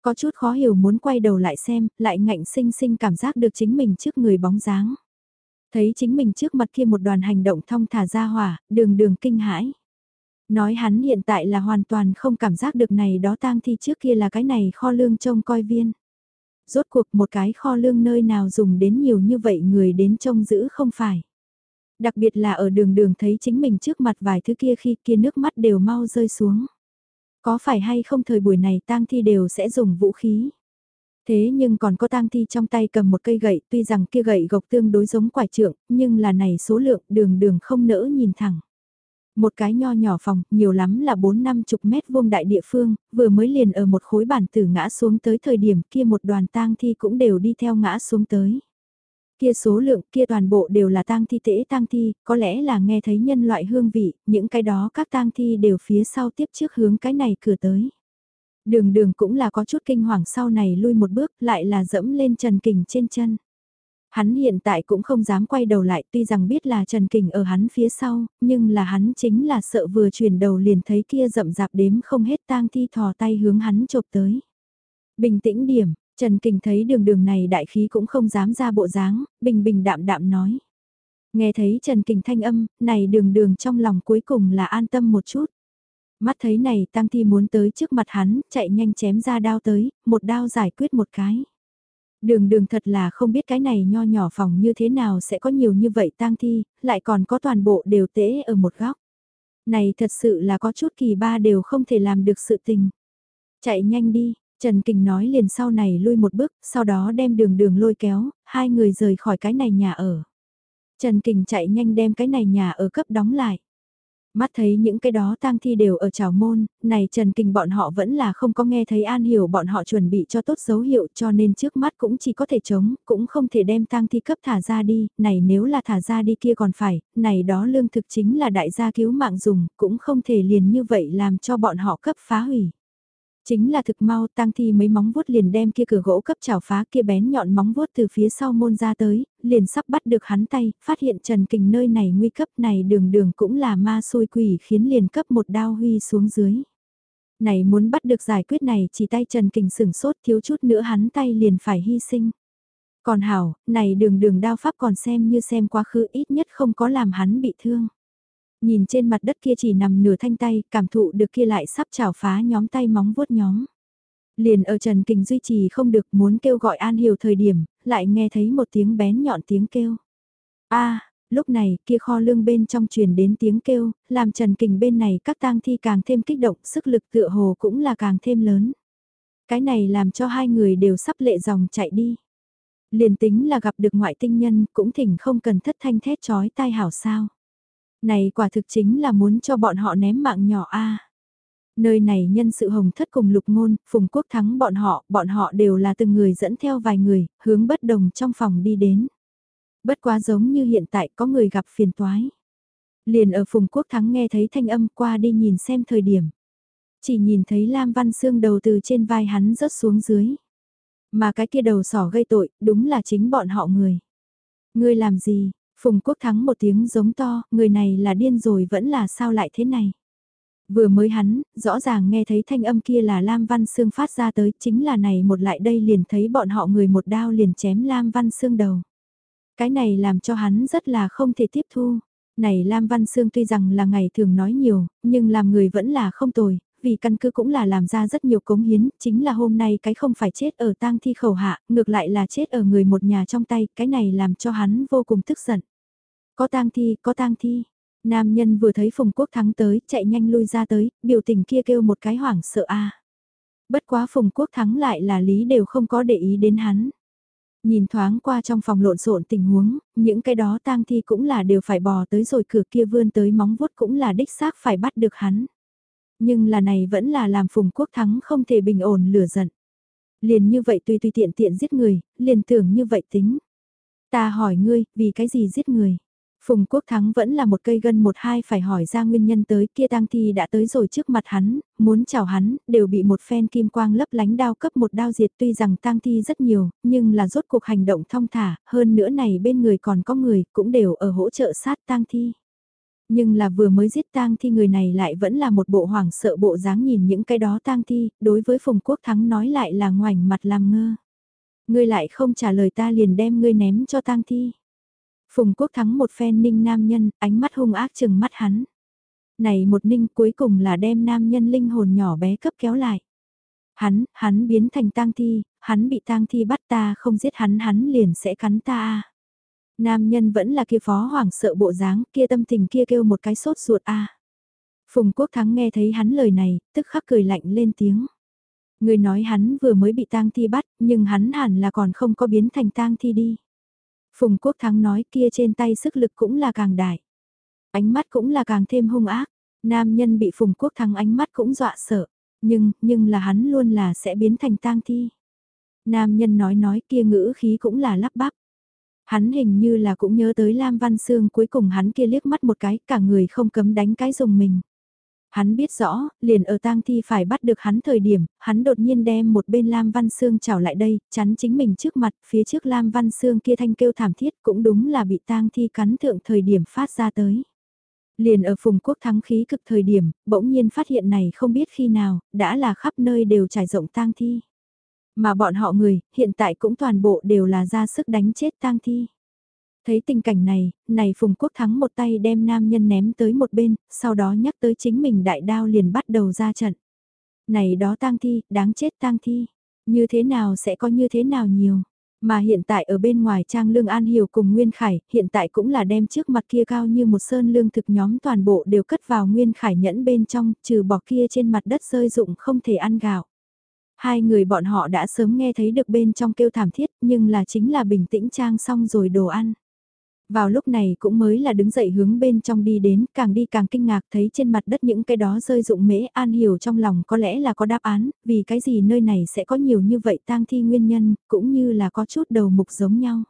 Có chút khó hiểu muốn quay đầu lại xem, lại ngạnh sinh sinh cảm giác được chính mình trước người bóng dáng. Thấy chính mình trước mặt kia một đoàn hành động thong thả ra hỏa, đường đường kinh hãi. Nói hắn hiện tại là hoàn toàn không cảm giác được này đó tang thi trước kia là cái này kho lương trông coi viên. Rốt cuộc một cái kho lương nơi nào dùng đến nhiều như vậy người đến trông giữ không phải. Đặc biệt là ở đường đường thấy chính mình trước mặt vài thứ kia khi kia nước mắt đều mau rơi xuống. Có phải hay không thời buổi này tang thi đều sẽ dùng vũ khí. Thế nhưng còn có tang thi trong tay cầm một cây gậy, tuy rằng kia gậy gộc tương đối giống quải trượng, nhưng là này số lượng đường đường không nỡ nhìn thẳng. Một cái nho nhỏ phòng, nhiều lắm là 4 năm chục mét vuông đại địa phương, vừa mới liền ở một khối bản tử ngã xuống tới thời điểm kia một đoàn tang thi cũng đều đi theo ngã xuống tới. Kia số lượng kia toàn bộ đều là tang thi tễ tang thi, có lẽ là nghe thấy nhân loại hương vị, những cái đó các tang thi đều phía sau tiếp trước hướng cái này cửa tới. Đường đường cũng là có chút kinh hoàng sau này lui một bước lại là dẫm lên Trần Kình trên chân. Hắn hiện tại cũng không dám quay đầu lại tuy rằng biết là Trần Kình ở hắn phía sau, nhưng là hắn chính là sợ vừa chuyển đầu liền thấy kia rậm rạp đếm không hết tang thi thò tay hướng hắn chộp tới. Bình tĩnh điểm, Trần Kình thấy đường đường này đại khí cũng không dám ra bộ dáng, bình bình đạm đạm nói. Nghe thấy Trần Kình thanh âm, này đường đường trong lòng cuối cùng là an tâm một chút. Mắt thấy này tăng thi muốn tới trước mặt hắn, chạy nhanh chém ra đao tới, một đao giải quyết một cái. Đường đường thật là không biết cái này nho nhỏ phòng như thế nào sẽ có nhiều như vậy tang thi, lại còn có toàn bộ đều tễ ở một góc. Này thật sự là có chút kỳ ba đều không thể làm được sự tình. Chạy nhanh đi, Trần Kình nói liền sau này lui một bước, sau đó đem đường đường lôi kéo, hai người rời khỏi cái này nhà ở. Trần Kình chạy nhanh đem cái này nhà ở cấp đóng lại. Mắt thấy những cái đó tang thi đều ở trào môn, này Trần kinh bọn họ vẫn là không có nghe thấy An Hiểu bọn họ chuẩn bị cho tốt dấu hiệu cho nên trước mắt cũng chỉ có thể chống, cũng không thể đem tang thi cấp thả ra đi, này nếu là thả ra đi kia còn phải, này đó lương thực chính là đại gia cứu mạng dùng, cũng không thể liền như vậy làm cho bọn họ cấp phá hủy. Chính là thực mau tang thi mấy móng vuốt liền đem kia cửa gỗ cấp chảo phá kia bén nhọn móng vuốt từ phía sau môn ra tới, liền sắp bắt được hắn tay, phát hiện Trần Kình nơi này nguy cấp này đường đường cũng là ma xôi quỷ khiến liền cấp một đao huy xuống dưới. Này muốn bắt được giải quyết này chỉ tay Trần Kình sửng sốt thiếu chút nữa hắn tay liền phải hy sinh. Còn hảo, này đường đường đao pháp còn xem như xem quá khứ ít nhất không có làm hắn bị thương. Nhìn trên mặt đất kia chỉ nằm nửa thanh tay, cảm thụ được kia lại sắp chảo phá nhóm tay móng vuốt nhóm. Liền ở Trần Kình duy trì không được muốn kêu gọi An Hiểu thời điểm, lại nghe thấy một tiếng bén nhọn tiếng kêu. a lúc này kia kho lương bên trong truyền đến tiếng kêu, làm Trần Kình bên này các tang thi càng thêm kích động, sức lực tựa hồ cũng là càng thêm lớn. Cái này làm cho hai người đều sắp lệ dòng chạy đi. Liền tính là gặp được ngoại tinh nhân cũng thỉnh không cần thất thanh thét chói tai hảo sao. Này quả thực chính là muốn cho bọn họ ném mạng nhỏ a. Nơi này nhân sự hồng thất cùng lục ngôn, phùng quốc thắng bọn họ, bọn họ đều là từng người dẫn theo vài người, hướng bất đồng trong phòng đi đến. Bất quá giống như hiện tại có người gặp phiền toái. Liền ở phùng quốc thắng nghe thấy thanh âm qua đi nhìn xem thời điểm. Chỉ nhìn thấy Lam Văn Sương đầu từ trên vai hắn rớt xuống dưới. Mà cái kia đầu sỏ gây tội, đúng là chính bọn họ người. Ngươi làm gì, Phùng Quốc Thắng một tiếng giống to, người này là điên rồi vẫn là sao lại thế này. Vừa mới hắn, rõ ràng nghe thấy thanh âm kia là Lam Văn Sương phát ra tới, chính là này một lại đây liền thấy bọn họ người một đao liền chém Lam Văn Sương đầu. Cái này làm cho hắn rất là không thể tiếp thu. Này Lam Văn Sương tuy rằng là ngày thường nói nhiều, nhưng làm người vẫn là không tồi, vì căn cứ cũng là làm ra rất nhiều cống hiến, chính là hôm nay cái không phải chết ở tang thi khẩu hạ, ngược lại là chết ở người một nhà trong tay, cái này làm cho hắn vô cùng tức giận. Có tang thi, có tang thi. Nam nhân vừa thấy Phùng Quốc Thắng tới, chạy nhanh lui ra tới, biểu tình kia kêu một cái hoảng sợ a. Bất quá Phùng Quốc Thắng lại là lý đều không có để ý đến hắn. Nhìn thoáng qua trong phòng lộn xộn tình huống, những cái đó tang thi cũng là đều phải bò tới rồi cửa kia vươn tới móng vuốt cũng là đích xác phải bắt được hắn. Nhưng là này vẫn là làm Phùng Quốc Thắng không thể bình ổn lửa giận. Liền như vậy tùy tùy tiện tiện giết người, liền tưởng như vậy tính. Ta hỏi ngươi, vì cái gì giết người? Phùng Quốc Thắng vẫn là một cây gân một hai phải hỏi ra nguyên nhân tới kia tang thi đã tới rồi trước mặt hắn, muốn chào hắn, đều bị một phen kim quang lấp lánh đao cấp một đao diệt tuy rằng tang thi rất nhiều, nhưng là rốt cuộc hành động thong thả, hơn nữa này bên người còn có người, cũng đều ở hỗ trợ sát tang thi. Nhưng là vừa mới giết tang thi người này lại vẫn là một bộ hoảng sợ bộ dáng nhìn những cái đó tang thi, đối với Phùng Quốc Thắng nói lại là ngoảnh mặt làm ngơ. Ngươi lại không trả lời ta liền đem ngươi ném cho tang thi. Phùng Quốc Thắng một phen ninh nam nhân, ánh mắt hung ác chừng mắt hắn. Này một ninh cuối cùng là đem nam nhân linh hồn nhỏ bé cấp kéo lại. Hắn, hắn biến thành tang thi, hắn bị tang thi bắt ta không giết hắn hắn liền sẽ cắn ta Nam nhân vẫn là kia phó hoảng sợ bộ dáng, kia tâm tình kia kêu một cái sốt ruột a. Phùng Quốc Thắng nghe thấy hắn lời này, tức khắc cười lạnh lên tiếng. Người nói hắn vừa mới bị tang thi bắt, nhưng hắn hẳn là còn không có biến thành tang thi đi. Phùng Quốc Thắng nói kia trên tay sức lực cũng là càng đại. Ánh mắt cũng là càng thêm hung ác. Nam nhân bị Phùng Quốc Thắng ánh mắt cũng dọa sợ. Nhưng, nhưng là hắn luôn là sẽ biến thành tang thi. Nam nhân nói nói kia ngữ khí cũng là lắp bắp. Hắn hình như là cũng nhớ tới Lam Văn Sương cuối cùng hắn kia liếc mắt một cái, cả người không cấm đánh cái dùng mình. Hắn biết rõ, liền ở tang thi phải bắt được hắn thời điểm, hắn đột nhiên đem một bên Lam Văn Sương chảo lại đây, chắn chính mình trước mặt, phía trước Lam Văn Sương kia thanh kêu thảm thiết cũng đúng là bị tang thi cắn thượng thời điểm phát ra tới. Liền ở phùng quốc thắng khí cực thời điểm, bỗng nhiên phát hiện này không biết khi nào, đã là khắp nơi đều trải rộng tang thi. Mà bọn họ người, hiện tại cũng toàn bộ đều là ra sức đánh chết tang thi. Thấy tình cảnh này, này Phùng Quốc Thắng một tay đem nam nhân ném tới một bên, sau đó nhắc tới chính mình đại đao liền bắt đầu ra trận. Này đó tang thi, đáng chết tang thi, như thế nào sẽ có như thế nào nhiều. Mà hiện tại ở bên ngoài Trang Lương An Hiểu cùng Nguyên Khải, hiện tại cũng là đem trước mặt kia cao như một sơn lương thực nhóm toàn bộ đều cất vào Nguyên Khải nhẫn bên trong, trừ bỏ kia trên mặt đất rơi dụng không thể ăn gạo. Hai người bọn họ đã sớm nghe thấy được bên trong kêu thảm thiết nhưng là chính là bình tĩnh trang xong rồi đồ ăn. Vào lúc này cũng mới là đứng dậy hướng bên trong đi đến, càng đi càng kinh ngạc thấy trên mặt đất những cái đó rơi dụng mễ an hiểu trong lòng có lẽ là có đáp án, vì cái gì nơi này sẽ có nhiều như vậy tang thi nguyên nhân, cũng như là có chút đầu mục giống nhau.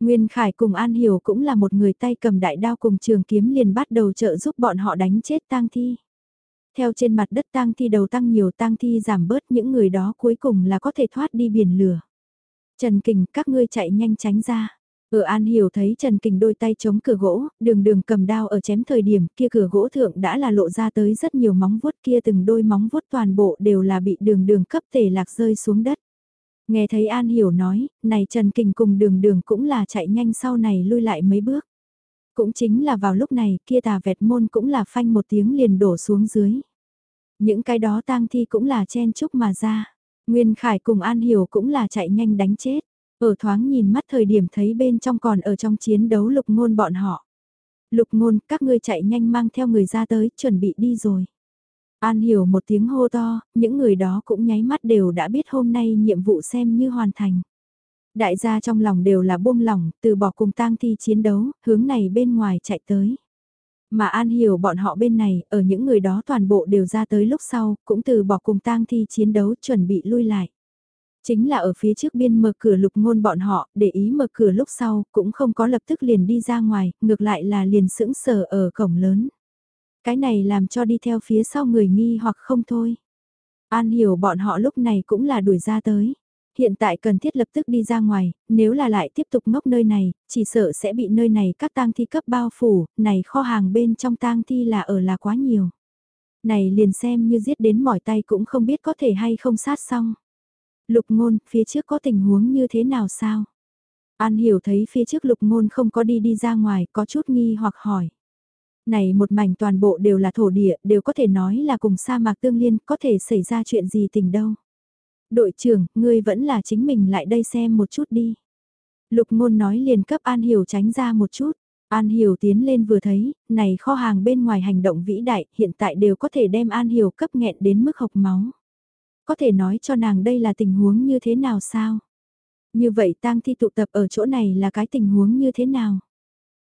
Nguyên Khải cùng An Hiểu cũng là một người tay cầm đại đao cùng trường kiếm liền bắt đầu trợ giúp bọn họ đánh chết tang thi. Theo trên mặt đất tang thi đầu tăng nhiều tang thi giảm bớt những người đó cuối cùng là có thể thoát đi biển lửa. Trần Kình các ngươi chạy nhanh tránh ra. Ở An Hiểu thấy Trần Kình đôi tay chống cửa gỗ, đường đường cầm đao ở chém thời điểm kia cửa gỗ thượng đã là lộ ra tới rất nhiều móng vuốt kia từng đôi móng vuốt toàn bộ đều là bị đường đường cấp tề lạc rơi xuống đất. Nghe thấy An Hiểu nói, này Trần Kình cùng đường đường cũng là chạy nhanh sau này lui lại mấy bước. Cũng chính là vào lúc này kia tà vẹt môn cũng là phanh một tiếng liền đổ xuống dưới. Những cái đó tang thi cũng là chen chúc mà ra. Nguyên Khải cùng An Hiểu cũng là chạy nhanh đánh chết. Ở thoáng nhìn mắt thời điểm thấy bên trong còn ở trong chiến đấu lục ngôn bọn họ. Lục ngôn, các ngươi chạy nhanh mang theo người ra tới, chuẩn bị đi rồi. An hiểu một tiếng hô to, những người đó cũng nháy mắt đều đã biết hôm nay nhiệm vụ xem như hoàn thành. Đại gia trong lòng đều là buông lỏng, từ bỏ cùng tang thi chiến đấu, hướng này bên ngoài chạy tới. Mà An hiểu bọn họ bên này, ở những người đó toàn bộ đều ra tới lúc sau, cũng từ bỏ cùng tang thi chiến đấu chuẩn bị lui lại. Chính là ở phía trước biên mở cửa lục ngôn bọn họ, để ý mở cửa lúc sau, cũng không có lập tức liền đi ra ngoài, ngược lại là liền sững sờ ở cổng lớn. Cái này làm cho đi theo phía sau người nghi hoặc không thôi. An hiểu bọn họ lúc này cũng là đuổi ra tới. Hiện tại cần thiết lập tức đi ra ngoài, nếu là lại tiếp tục ngốc nơi này, chỉ sợ sẽ bị nơi này các tang thi cấp bao phủ, này kho hàng bên trong tang thi là ở là quá nhiều. Này liền xem như giết đến mỏi tay cũng không biết có thể hay không sát xong. Lục ngôn, phía trước có tình huống như thế nào sao? An hiểu thấy phía trước lục ngôn không có đi đi ra ngoài, có chút nghi hoặc hỏi. Này một mảnh toàn bộ đều là thổ địa, đều có thể nói là cùng sa mạc tương liên, có thể xảy ra chuyện gì tình đâu. Đội trưởng, ngươi vẫn là chính mình lại đây xem một chút đi. Lục ngôn nói liền cấp An Hiểu tránh ra một chút. An Hiểu tiến lên vừa thấy, này kho hàng bên ngoài hành động vĩ đại, hiện tại đều có thể đem An Hiểu cấp nghẹn đến mức hộc máu. Có thể nói cho nàng đây là tình huống như thế nào sao? Như vậy tang thi tụ tập ở chỗ này là cái tình huống như thế nào?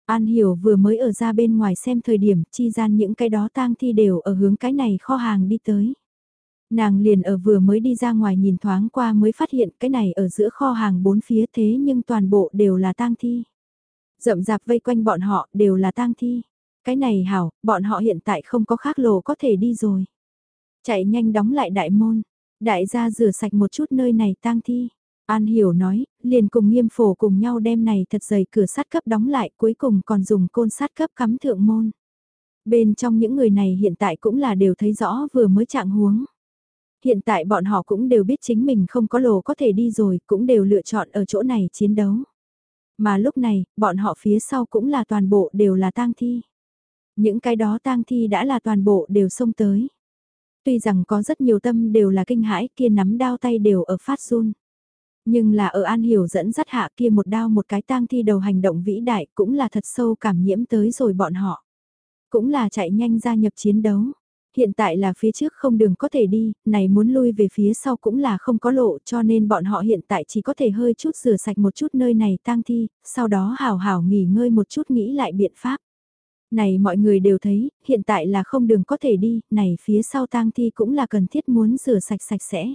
An Hiểu vừa mới ở ra bên ngoài xem thời điểm chi gian những cái đó tang thi đều ở hướng cái này kho hàng đi tới. Nàng liền ở vừa mới đi ra ngoài nhìn thoáng qua mới phát hiện cái này ở giữa kho hàng bốn phía thế nhưng toàn bộ đều là tang thi. Rậm rạp vây quanh bọn họ đều là tang thi. Cái này hảo, bọn họ hiện tại không có khác lồ có thể đi rồi. Chạy nhanh đóng lại đại môn, Đại gia rửa sạch một chút nơi này tang thi. An hiểu nói, liền cùng nghiêm phổ cùng nhau đem này thật dày cửa sắt cấp đóng lại cuối cùng còn dùng côn sắt cấp cắm thượng môn. Bên trong những người này hiện tại cũng là đều thấy rõ vừa mới trạng huống. Hiện tại bọn họ cũng đều biết chính mình không có lồ có thể đi rồi, cũng đều lựa chọn ở chỗ này chiến đấu. Mà lúc này, bọn họ phía sau cũng là toàn bộ đều là tang thi. Những cái đó tang thi đã là toàn bộ đều xông tới. Tuy rằng có rất nhiều tâm đều là kinh hãi kia nắm đao tay đều ở phát run. Nhưng là ở An Hiểu dẫn dắt hạ kia một đao một cái tang thi đầu hành động vĩ đại cũng là thật sâu cảm nhiễm tới rồi bọn họ. Cũng là chạy nhanh gia nhập chiến đấu. Hiện tại là phía trước không đường có thể đi, này muốn lui về phía sau cũng là không có lộ cho nên bọn họ hiện tại chỉ có thể hơi chút rửa sạch một chút nơi này tang thi, sau đó hào hào nghỉ ngơi một chút nghĩ lại biện pháp. Này mọi người đều thấy, hiện tại là không đường có thể đi, này phía sau tang thi cũng là cần thiết muốn rửa sạch sạch sẽ.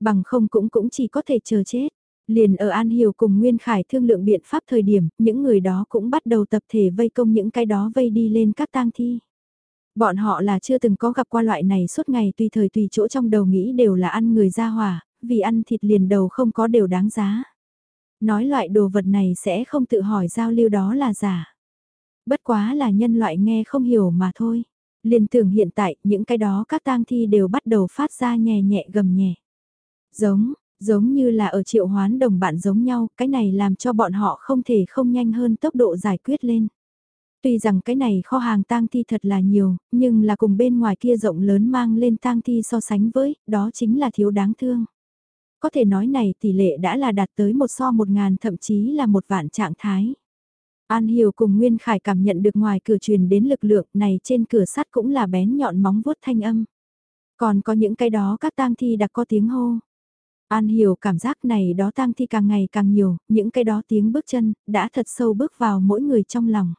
Bằng không cũng cũng chỉ có thể chờ chết. Liền ở An Hiểu cùng Nguyên Khải thương lượng biện pháp thời điểm, những người đó cũng bắt đầu tập thể vây công những cái đó vây đi lên các tang thi. Bọn họ là chưa từng có gặp qua loại này suốt ngày tùy thời tùy chỗ trong đầu nghĩ đều là ăn người ra hỏa, vì ăn thịt liền đầu không có đều đáng giá. Nói loại đồ vật này sẽ không tự hỏi giao lưu đó là giả. Bất quá là nhân loại nghe không hiểu mà thôi. liên tưởng hiện tại những cái đó các tang thi đều bắt đầu phát ra nhẹ nhẹ gầm nhẹ. Giống, giống như là ở triệu hoán đồng bạn giống nhau, cái này làm cho bọn họ không thể không nhanh hơn tốc độ giải quyết lên. Tuy rằng cái này kho hàng tang thi thật là nhiều, nhưng là cùng bên ngoài kia rộng lớn mang lên tang thi so sánh với, đó chính là thiếu đáng thương. Có thể nói này tỷ lệ đã là đạt tới một so một ngàn thậm chí là một vạn trạng thái. An Hiểu cùng Nguyên Khải cảm nhận được ngoài cửa truyền đến lực lượng này trên cửa sắt cũng là bén nhọn móng vuốt thanh âm. Còn có những cái đó các tang thi đặc có tiếng hô. An Hiểu cảm giác này đó tang thi càng ngày càng nhiều, những cái đó tiếng bước chân, đã thật sâu bước vào mỗi người trong lòng.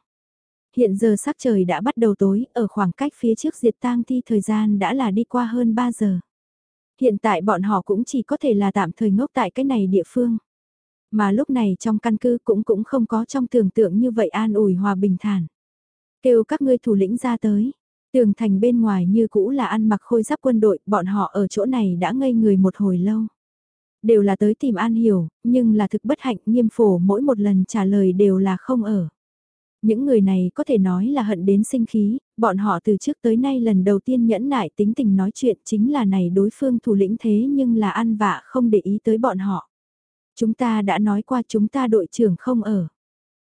Hiện giờ sắc trời đã bắt đầu tối, ở khoảng cách phía trước diệt tang thi thời gian đã là đi qua hơn 3 giờ. Hiện tại bọn họ cũng chỉ có thể là tạm thời ngốc tại cái này địa phương. Mà lúc này trong căn cứ cũng cũng không có trong tưởng tượng như vậy an ủi hòa bình thản. Kêu các ngươi thủ lĩnh ra tới. Tường thành bên ngoài như cũ là ăn mặc khôi giáp quân đội, bọn họ ở chỗ này đã ngây người một hồi lâu. Đều là tới tìm An Hiểu, nhưng là thực bất hạnh nghiêm phổ mỗi một lần trả lời đều là không ở. Những người này có thể nói là hận đến sinh khí, bọn họ từ trước tới nay lần đầu tiên nhẫn nại tính tình nói chuyện chính là này đối phương thủ lĩnh thế nhưng là ăn vạ không để ý tới bọn họ. Chúng ta đã nói qua chúng ta đội trưởng không ở.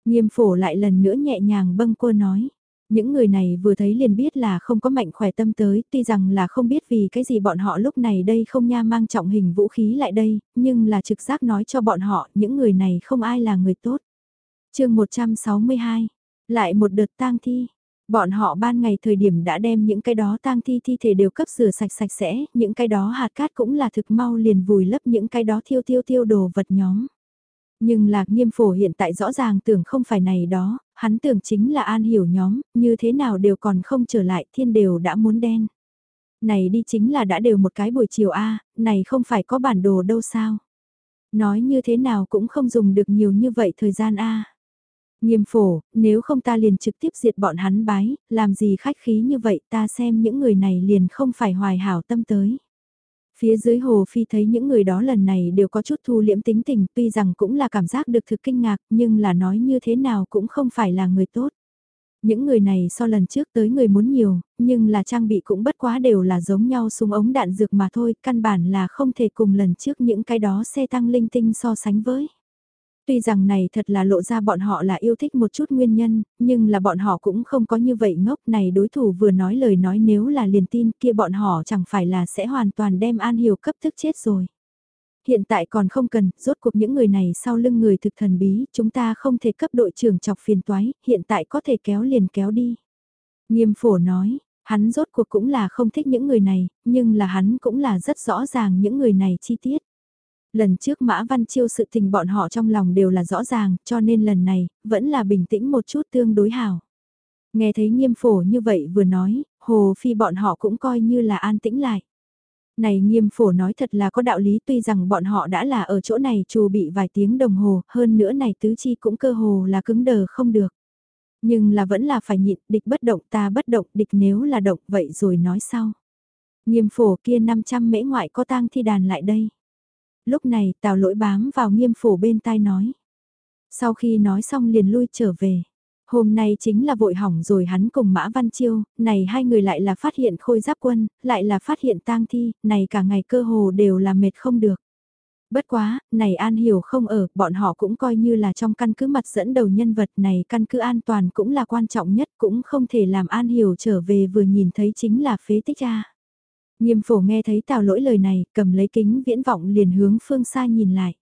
Nghiêm phổ lại lần nữa nhẹ nhàng bâng cô nói. Những người này vừa thấy liền biết là không có mạnh khỏe tâm tới, tuy rằng là không biết vì cái gì bọn họ lúc này đây không nha mang trọng hình vũ khí lại đây, nhưng là trực giác nói cho bọn họ những người này không ai là người tốt. chương 162, lại một đợt tang thi. Bọn họ ban ngày thời điểm đã đem những cái đó tang thi thi thể đều cấp rửa sạch sạch sẽ, những cái đó hạt cát cũng là thực mau liền vùi lấp những cái đó thiêu thiêu thiêu đồ vật nhóm. Nhưng lạc nghiêm phổ hiện tại rõ ràng tưởng không phải này đó, hắn tưởng chính là an hiểu nhóm, như thế nào đều còn không trở lại thiên đều đã muốn đen. Này đi chính là đã đều một cái buổi chiều A, này không phải có bản đồ đâu sao. Nói như thế nào cũng không dùng được nhiều như vậy thời gian A. Nghiêm phổ, nếu không ta liền trực tiếp diệt bọn hắn bái, làm gì khách khí như vậy ta xem những người này liền không phải hoài hảo tâm tới. Phía dưới hồ phi thấy những người đó lần này đều có chút thu liễm tính tình tuy rằng cũng là cảm giác được thực kinh ngạc nhưng là nói như thế nào cũng không phải là người tốt. Những người này so lần trước tới người muốn nhiều, nhưng là trang bị cũng bất quá đều là giống nhau súng ống đạn dược mà thôi, căn bản là không thể cùng lần trước những cái đó xe tăng linh tinh so sánh với. Tuy rằng này thật là lộ ra bọn họ là yêu thích một chút nguyên nhân, nhưng là bọn họ cũng không có như vậy ngốc này đối thủ vừa nói lời nói nếu là liền tin kia bọn họ chẳng phải là sẽ hoàn toàn đem An Hiểu cấp thức chết rồi. Hiện tại còn không cần, rốt cuộc những người này sau lưng người thực thần bí, chúng ta không thể cấp đội trưởng chọc phiền toái, hiện tại có thể kéo liền kéo đi. Nghiêm phổ nói, hắn rốt cuộc cũng là không thích những người này, nhưng là hắn cũng là rất rõ ràng những người này chi tiết. Lần trước Mã Văn Chiêu sự tình bọn họ trong lòng đều là rõ ràng, cho nên lần này, vẫn là bình tĩnh một chút tương đối hảo. Nghe thấy nghiêm phổ như vậy vừa nói, Hồ Phi bọn họ cũng coi như là an tĩnh lại. Này nghiêm phổ nói thật là có đạo lý tuy rằng bọn họ đã là ở chỗ này trù bị vài tiếng đồng hồ, hơn nữa này tứ chi cũng cơ hồ là cứng đờ không được. Nhưng là vẫn là phải nhịn, địch bất động ta bất động, địch nếu là động vậy rồi nói sau. Nghiêm phổ kia 500 mễ ngoại có tang thi đàn lại đây lúc này tào lỗi bám vào nghiêm phổ bên tai nói. Sau khi nói xong liền lui trở về. Hôm nay chính là vội hỏng rồi hắn cùng Mã Văn Chiêu, này hai người lại là phát hiện khôi giáp quân, lại là phát hiện tang thi, này cả ngày cơ hồ đều là mệt không được. Bất quá, này An Hiểu không ở, bọn họ cũng coi như là trong căn cứ mặt dẫn đầu nhân vật này căn cứ an toàn cũng là quan trọng nhất cũng không thể làm An Hiểu trở về vừa nhìn thấy chính là phế tích ra. Nghiêm phổ nghe thấy tào lỗi lời này, cầm lấy kính viễn vọng liền hướng phương xa nhìn lại.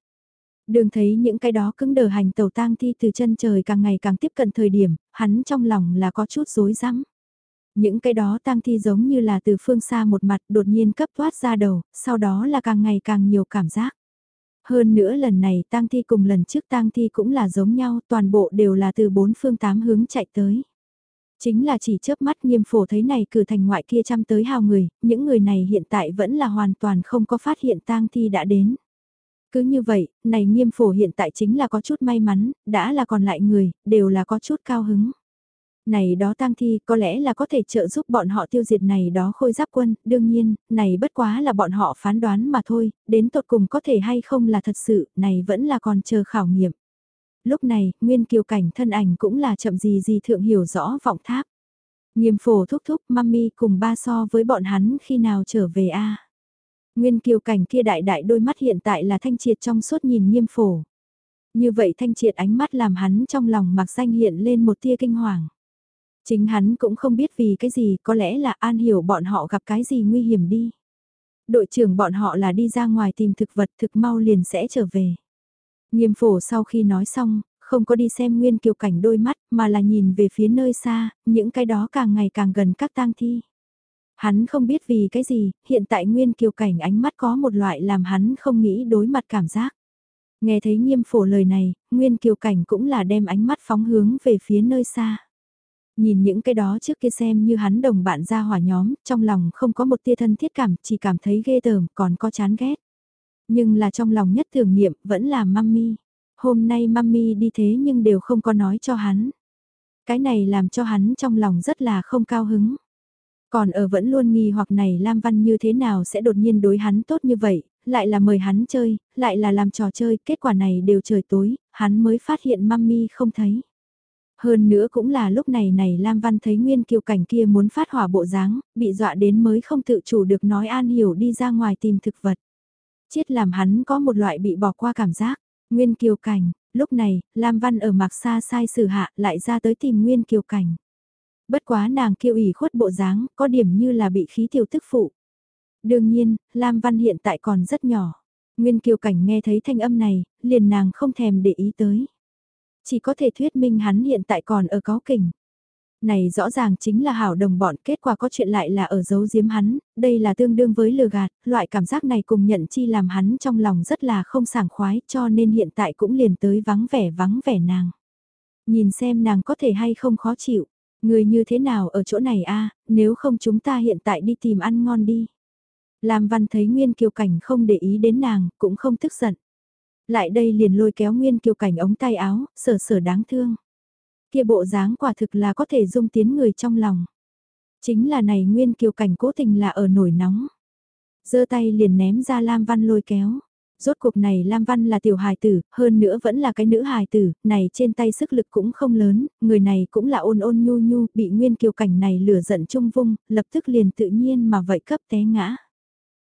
Đường thấy những cái đó cứng đờ hành tàu tang thi từ chân trời càng ngày càng tiếp cận thời điểm, hắn trong lòng là có chút rối rắm. Những cái đó tang thi giống như là từ phương xa một mặt đột nhiên cấp thoát ra đầu, sau đó là càng ngày càng nhiều cảm giác. Hơn nữa lần này tang thi cùng lần trước tang thi cũng là giống nhau, toàn bộ đều là từ bốn phương tám hướng chạy tới. Chính là chỉ chớp mắt nghiêm phổ thấy này cử thành ngoại kia chăm tới hào người, những người này hiện tại vẫn là hoàn toàn không có phát hiện tang thi đã đến. Cứ như vậy, này nghiêm phổ hiện tại chính là có chút may mắn, đã là còn lại người, đều là có chút cao hứng. Này đó tang thi có lẽ là có thể trợ giúp bọn họ tiêu diệt này đó khôi giáp quân, đương nhiên, này bất quá là bọn họ phán đoán mà thôi, đến tột cùng có thể hay không là thật sự, này vẫn là còn chờ khảo nghiệm. Lúc này, Nguyên Kiều Cảnh thân ảnh cũng là chậm gì gì thượng hiểu rõ vọng tháp. Nghiêm phổ thúc thúc mami cùng ba so với bọn hắn khi nào trở về a Nguyên Kiều Cảnh kia đại đại đôi mắt hiện tại là thanh triệt trong suốt nhìn nghiêm phổ. Như vậy thanh triệt ánh mắt làm hắn trong lòng mặc danh hiện lên một tia kinh hoàng. Chính hắn cũng không biết vì cái gì, có lẽ là an hiểu bọn họ gặp cái gì nguy hiểm đi. Đội trưởng bọn họ là đi ra ngoài tìm thực vật thực mau liền sẽ trở về. Nghiêm phổ sau khi nói xong, không có đi xem nguyên kiều cảnh đôi mắt mà là nhìn về phía nơi xa, những cái đó càng ngày càng gần các tang thi. Hắn không biết vì cái gì, hiện tại nguyên kiều cảnh ánh mắt có một loại làm hắn không nghĩ đối mặt cảm giác. Nghe thấy nghiêm phổ lời này, nguyên kiều cảnh cũng là đem ánh mắt phóng hướng về phía nơi xa. Nhìn những cái đó trước kia xem như hắn đồng bạn ra hỏa nhóm, trong lòng không có một tia thân thiết cảm, chỉ cảm thấy ghê tởm, còn có chán ghét. Nhưng là trong lòng nhất thường niệm, vẫn là mami. Hôm nay mami đi thế nhưng đều không có nói cho hắn. Cái này làm cho hắn trong lòng rất là không cao hứng. Còn ở vẫn luôn nghi hoặc này Lam Văn như thế nào sẽ đột nhiên đối hắn tốt như vậy, lại là mời hắn chơi, lại là làm trò chơi, kết quả này đều trời tối, hắn mới phát hiện mami không thấy. Hơn nữa cũng là lúc này này Lam Văn thấy Nguyên Kiều Cảnh kia muốn phát hỏa bộ dáng, bị dọa đến mới không tự chủ được nói An Hiểu đi ra ngoài tìm thực vật. Chết làm hắn có một loại bị bỏ qua cảm giác. Nguyên Kiều Cảnh, lúc này, Lam Văn ở mạc xa sai sử hạ lại ra tới tìm Nguyên Kiều Cảnh. Bất quá nàng kiêu ủy khuất bộ dáng, có điểm như là bị khí tiểu tức phụ. Đương nhiên, Lam Văn hiện tại còn rất nhỏ. Nguyên Kiều Cảnh nghe thấy thanh âm này, liền nàng không thèm để ý tới. Chỉ có thể thuyết minh hắn hiện tại còn ở có kình. Này rõ ràng chính là hảo đồng bọn kết quả có chuyện lại là ở giấu giếm hắn, đây là tương đương với lừa gạt, loại cảm giác này cùng nhận chi làm hắn trong lòng rất là không sảng khoái cho nên hiện tại cũng liền tới vắng vẻ vắng vẻ nàng. Nhìn xem nàng có thể hay không khó chịu, người như thế nào ở chỗ này a nếu không chúng ta hiện tại đi tìm ăn ngon đi. Lam Văn thấy Nguyên Kiều Cảnh không để ý đến nàng, cũng không tức giận. Lại đây liền lôi kéo Nguyên Kiều Cảnh ống tay áo, sờ sờ đáng thương. Kia bộ dáng quả thực là có thể dung tiến người trong lòng. Chính là này Nguyên Kiều Cảnh cố tình là ở nổi nóng. giơ tay liền ném ra Lam Văn lôi kéo. Rốt cuộc này Lam Văn là tiểu hài tử, hơn nữa vẫn là cái nữ hài tử, này trên tay sức lực cũng không lớn, người này cũng là ôn ôn nhu nhu, bị Nguyên Kiều Cảnh này lửa giận trung vung, lập tức liền tự nhiên mà vậy cấp té ngã.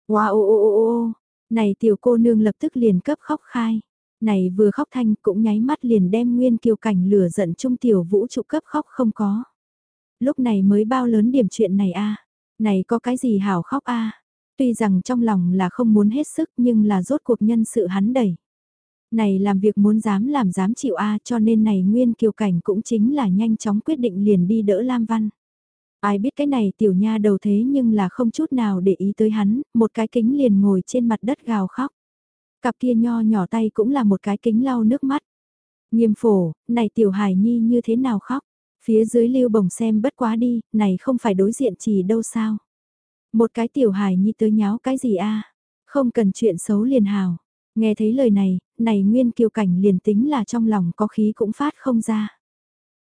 Wow ô ô ô ô, này tiểu cô nương lập tức liền cấp khóc khai. Này vừa khóc thanh cũng nháy mắt liền đem nguyên kiều cảnh lửa giận trung tiểu vũ trụ cấp khóc không có. Lúc này mới bao lớn điểm chuyện này a Này có cái gì hảo khóc a Tuy rằng trong lòng là không muốn hết sức nhưng là rốt cuộc nhân sự hắn đẩy. Này làm việc muốn dám làm dám chịu a cho nên này nguyên kiều cảnh cũng chính là nhanh chóng quyết định liền đi đỡ Lam Văn. Ai biết cái này tiểu nha đầu thế nhưng là không chút nào để ý tới hắn, một cái kính liền ngồi trên mặt đất gào khóc. Cặp kia nho nhỏ tay cũng là một cái kính lau nước mắt. Nghiêm phổ, này tiểu hài nhi như thế nào khóc? Phía dưới lưu bồng xem bất quá đi, này không phải đối diện chỉ đâu sao? Một cái tiểu hài nhi tới nháo cái gì a Không cần chuyện xấu liền hào. Nghe thấy lời này, này nguyên kiều cảnh liền tính là trong lòng có khí cũng phát không ra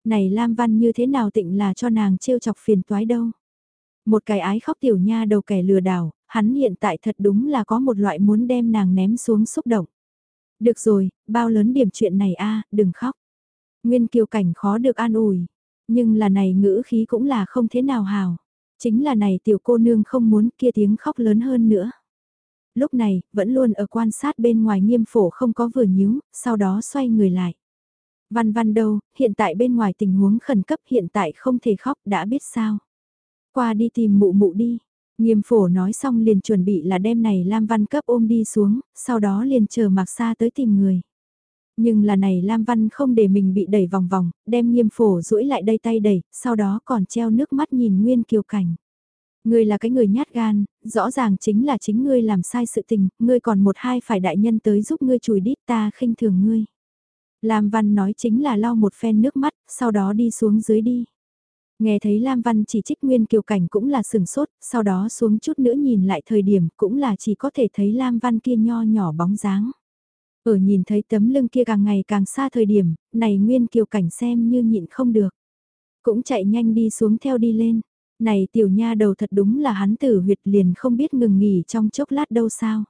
này Lam Văn như thế nào tịnh là cho nàng trêu chọc phiền toái đâu. Một cái ái khóc tiểu nha đầu kẻ lừa đảo, hắn hiện tại thật đúng là có một loại muốn đem nàng ném xuống xúc động. Được rồi, bao lớn điểm chuyện này a đừng khóc. Nguyên kiều cảnh khó được an ủi, nhưng là này ngữ khí cũng là không thế nào hào. Chính là này tiểu cô nương không muốn kia tiếng khóc lớn hơn nữa. lúc này, vẫn luôn ở quan sát bên ngoài nghiêm phổ không có vừa nhíu, sau đó xoay người lại. Văn văn đâu, hiện tại bên ngoài tình huống khẩn cấp hiện tại không thể khóc đã biết sao. Qua đi tìm mụ mụ đi. Nghiêm phổ nói xong liền chuẩn bị là đem này Lam Văn cấp ôm đi xuống, sau đó liền chờ Mạc Sa tới tìm người. Nhưng là này Lam Văn không để mình bị đẩy vòng vòng, đem nghiêm phổ duỗi lại đây tay đẩy, sau đó còn treo nước mắt nhìn Nguyên Kiều Cảnh. Ngươi là cái người nhát gan, rõ ràng chính là chính ngươi làm sai sự tình, ngươi còn một hai phải đại nhân tới giúp ngươi chùi đít ta khinh thường ngươi. Lam Văn nói chính là lau một phen nước mắt, sau đó đi xuống dưới đi. Nghe thấy Lam Văn chỉ trích Nguyên Kiều Cảnh cũng là sừng sốt, sau đó xuống chút nữa nhìn lại thời điểm cũng là chỉ có thể thấy Lam Văn kia nho nhỏ bóng dáng. Ở nhìn thấy tấm lưng kia càng ngày càng xa thời điểm, này Nguyên Kiều Cảnh xem như nhịn không được. Cũng chạy nhanh đi xuống theo đi lên. Này tiểu nha đầu thật đúng là hắn tử huyệt liền không biết ngừng nghỉ trong chốc lát đâu sao.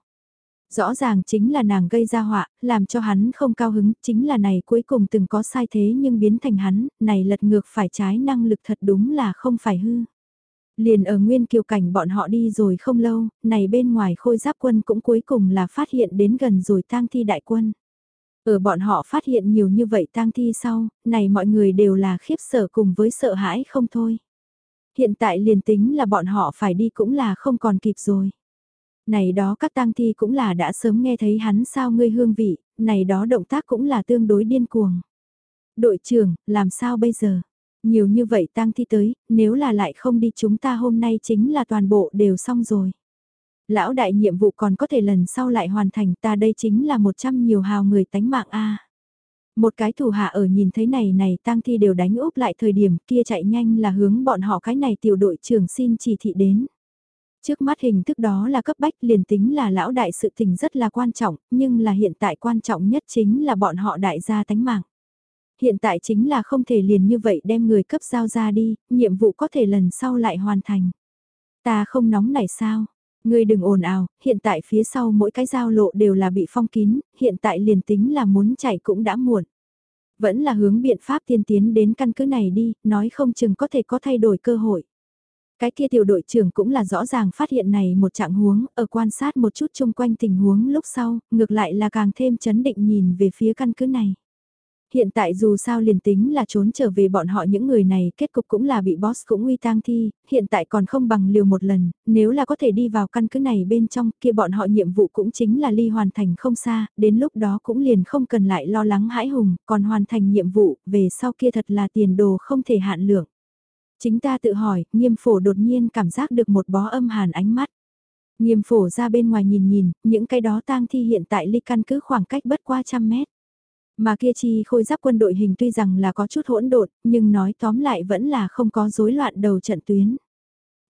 Rõ ràng chính là nàng gây ra họa, làm cho hắn không cao hứng, chính là này cuối cùng từng có sai thế nhưng biến thành hắn, này lật ngược phải trái năng lực thật đúng là không phải hư. Liền ở nguyên kiều cảnh bọn họ đi rồi không lâu, này bên ngoài khôi giáp quân cũng cuối cùng là phát hiện đến gần rồi tang thi đại quân. Ở bọn họ phát hiện nhiều như vậy tang thi sau, này mọi người đều là khiếp sợ cùng với sợ hãi không thôi. Hiện tại liền tính là bọn họ phải đi cũng là không còn kịp rồi. Này đó các tang thi cũng là đã sớm nghe thấy hắn sao ngươi hương vị, này đó động tác cũng là tương đối điên cuồng. Đội trưởng, làm sao bây giờ? Nhiều như vậy tang thi tới, nếu là lại không đi chúng ta hôm nay chính là toàn bộ đều xong rồi. Lão đại nhiệm vụ còn có thể lần sau lại hoàn thành ta đây chính là một trăm nhiều hào người tánh mạng a một cái thủ hạ ở nhìn thấy này này tang thi đều đánh úp lại thời điểm kia chạy nhanh là hướng bọn họ cái này tiểu đội trưởng xin chỉ thị đến. Trước mắt hình thức đó là cấp bách liền tính là lão đại sự tình rất là quan trọng, nhưng là hiện tại quan trọng nhất chính là bọn họ đại gia tánh mạng. Hiện tại chính là không thể liền như vậy đem người cấp giao ra đi, nhiệm vụ có thể lần sau lại hoàn thành. Ta không nóng này sao? Ngươi đừng ồn ào, hiện tại phía sau mỗi cái giao lộ đều là bị phong kín, hiện tại liền tính là muốn chạy cũng đã muộn. Vẫn là hướng biện pháp tiên tiến đến căn cứ này đi, nói không chừng có thể có thay đổi cơ hội. Cái kia tiểu đội trưởng cũng là rõ ràng phát hiện này một trạng huống, ở quan sát một chút chung quanh tình huống lúc sau, ngược lại là càng thêm chấn định nhìn về phía căn cứ này. Hiện tại dù sao liền tính là trốn trở về bọn họ những người này kết cục cũng là bị boss cũng uy tang thi, hiện tại còn không bằng liều một lần, nếu là có thể đi vào căn cứ này bên trong kia bọn họ nhiệm vụ cũng chính là ly hoàn thành không xa, đến lúc đó cũng liền không cần lại lo lắng hãi hùng, còn hoàn thành nhiệm vụ, về sau kia thật là tiền đồ không thể hạn lượng. Chính ta tự hỏi, nghiêm phổ đột nhiên cảm giác được một bó âm hàn ánh mắt. Nghiêm phổ ra bên ngoài nhìn nhìn, những cái đó tang thi hiện tại ly căn cứ khoảng cách bất qua trăm mét. Mà kia chi khôi giáp quân đội hình tuy rằng là có chút hỗn độn, nhưng nói tóm lại vẫn là không có rối loạn đầu trận tuyến.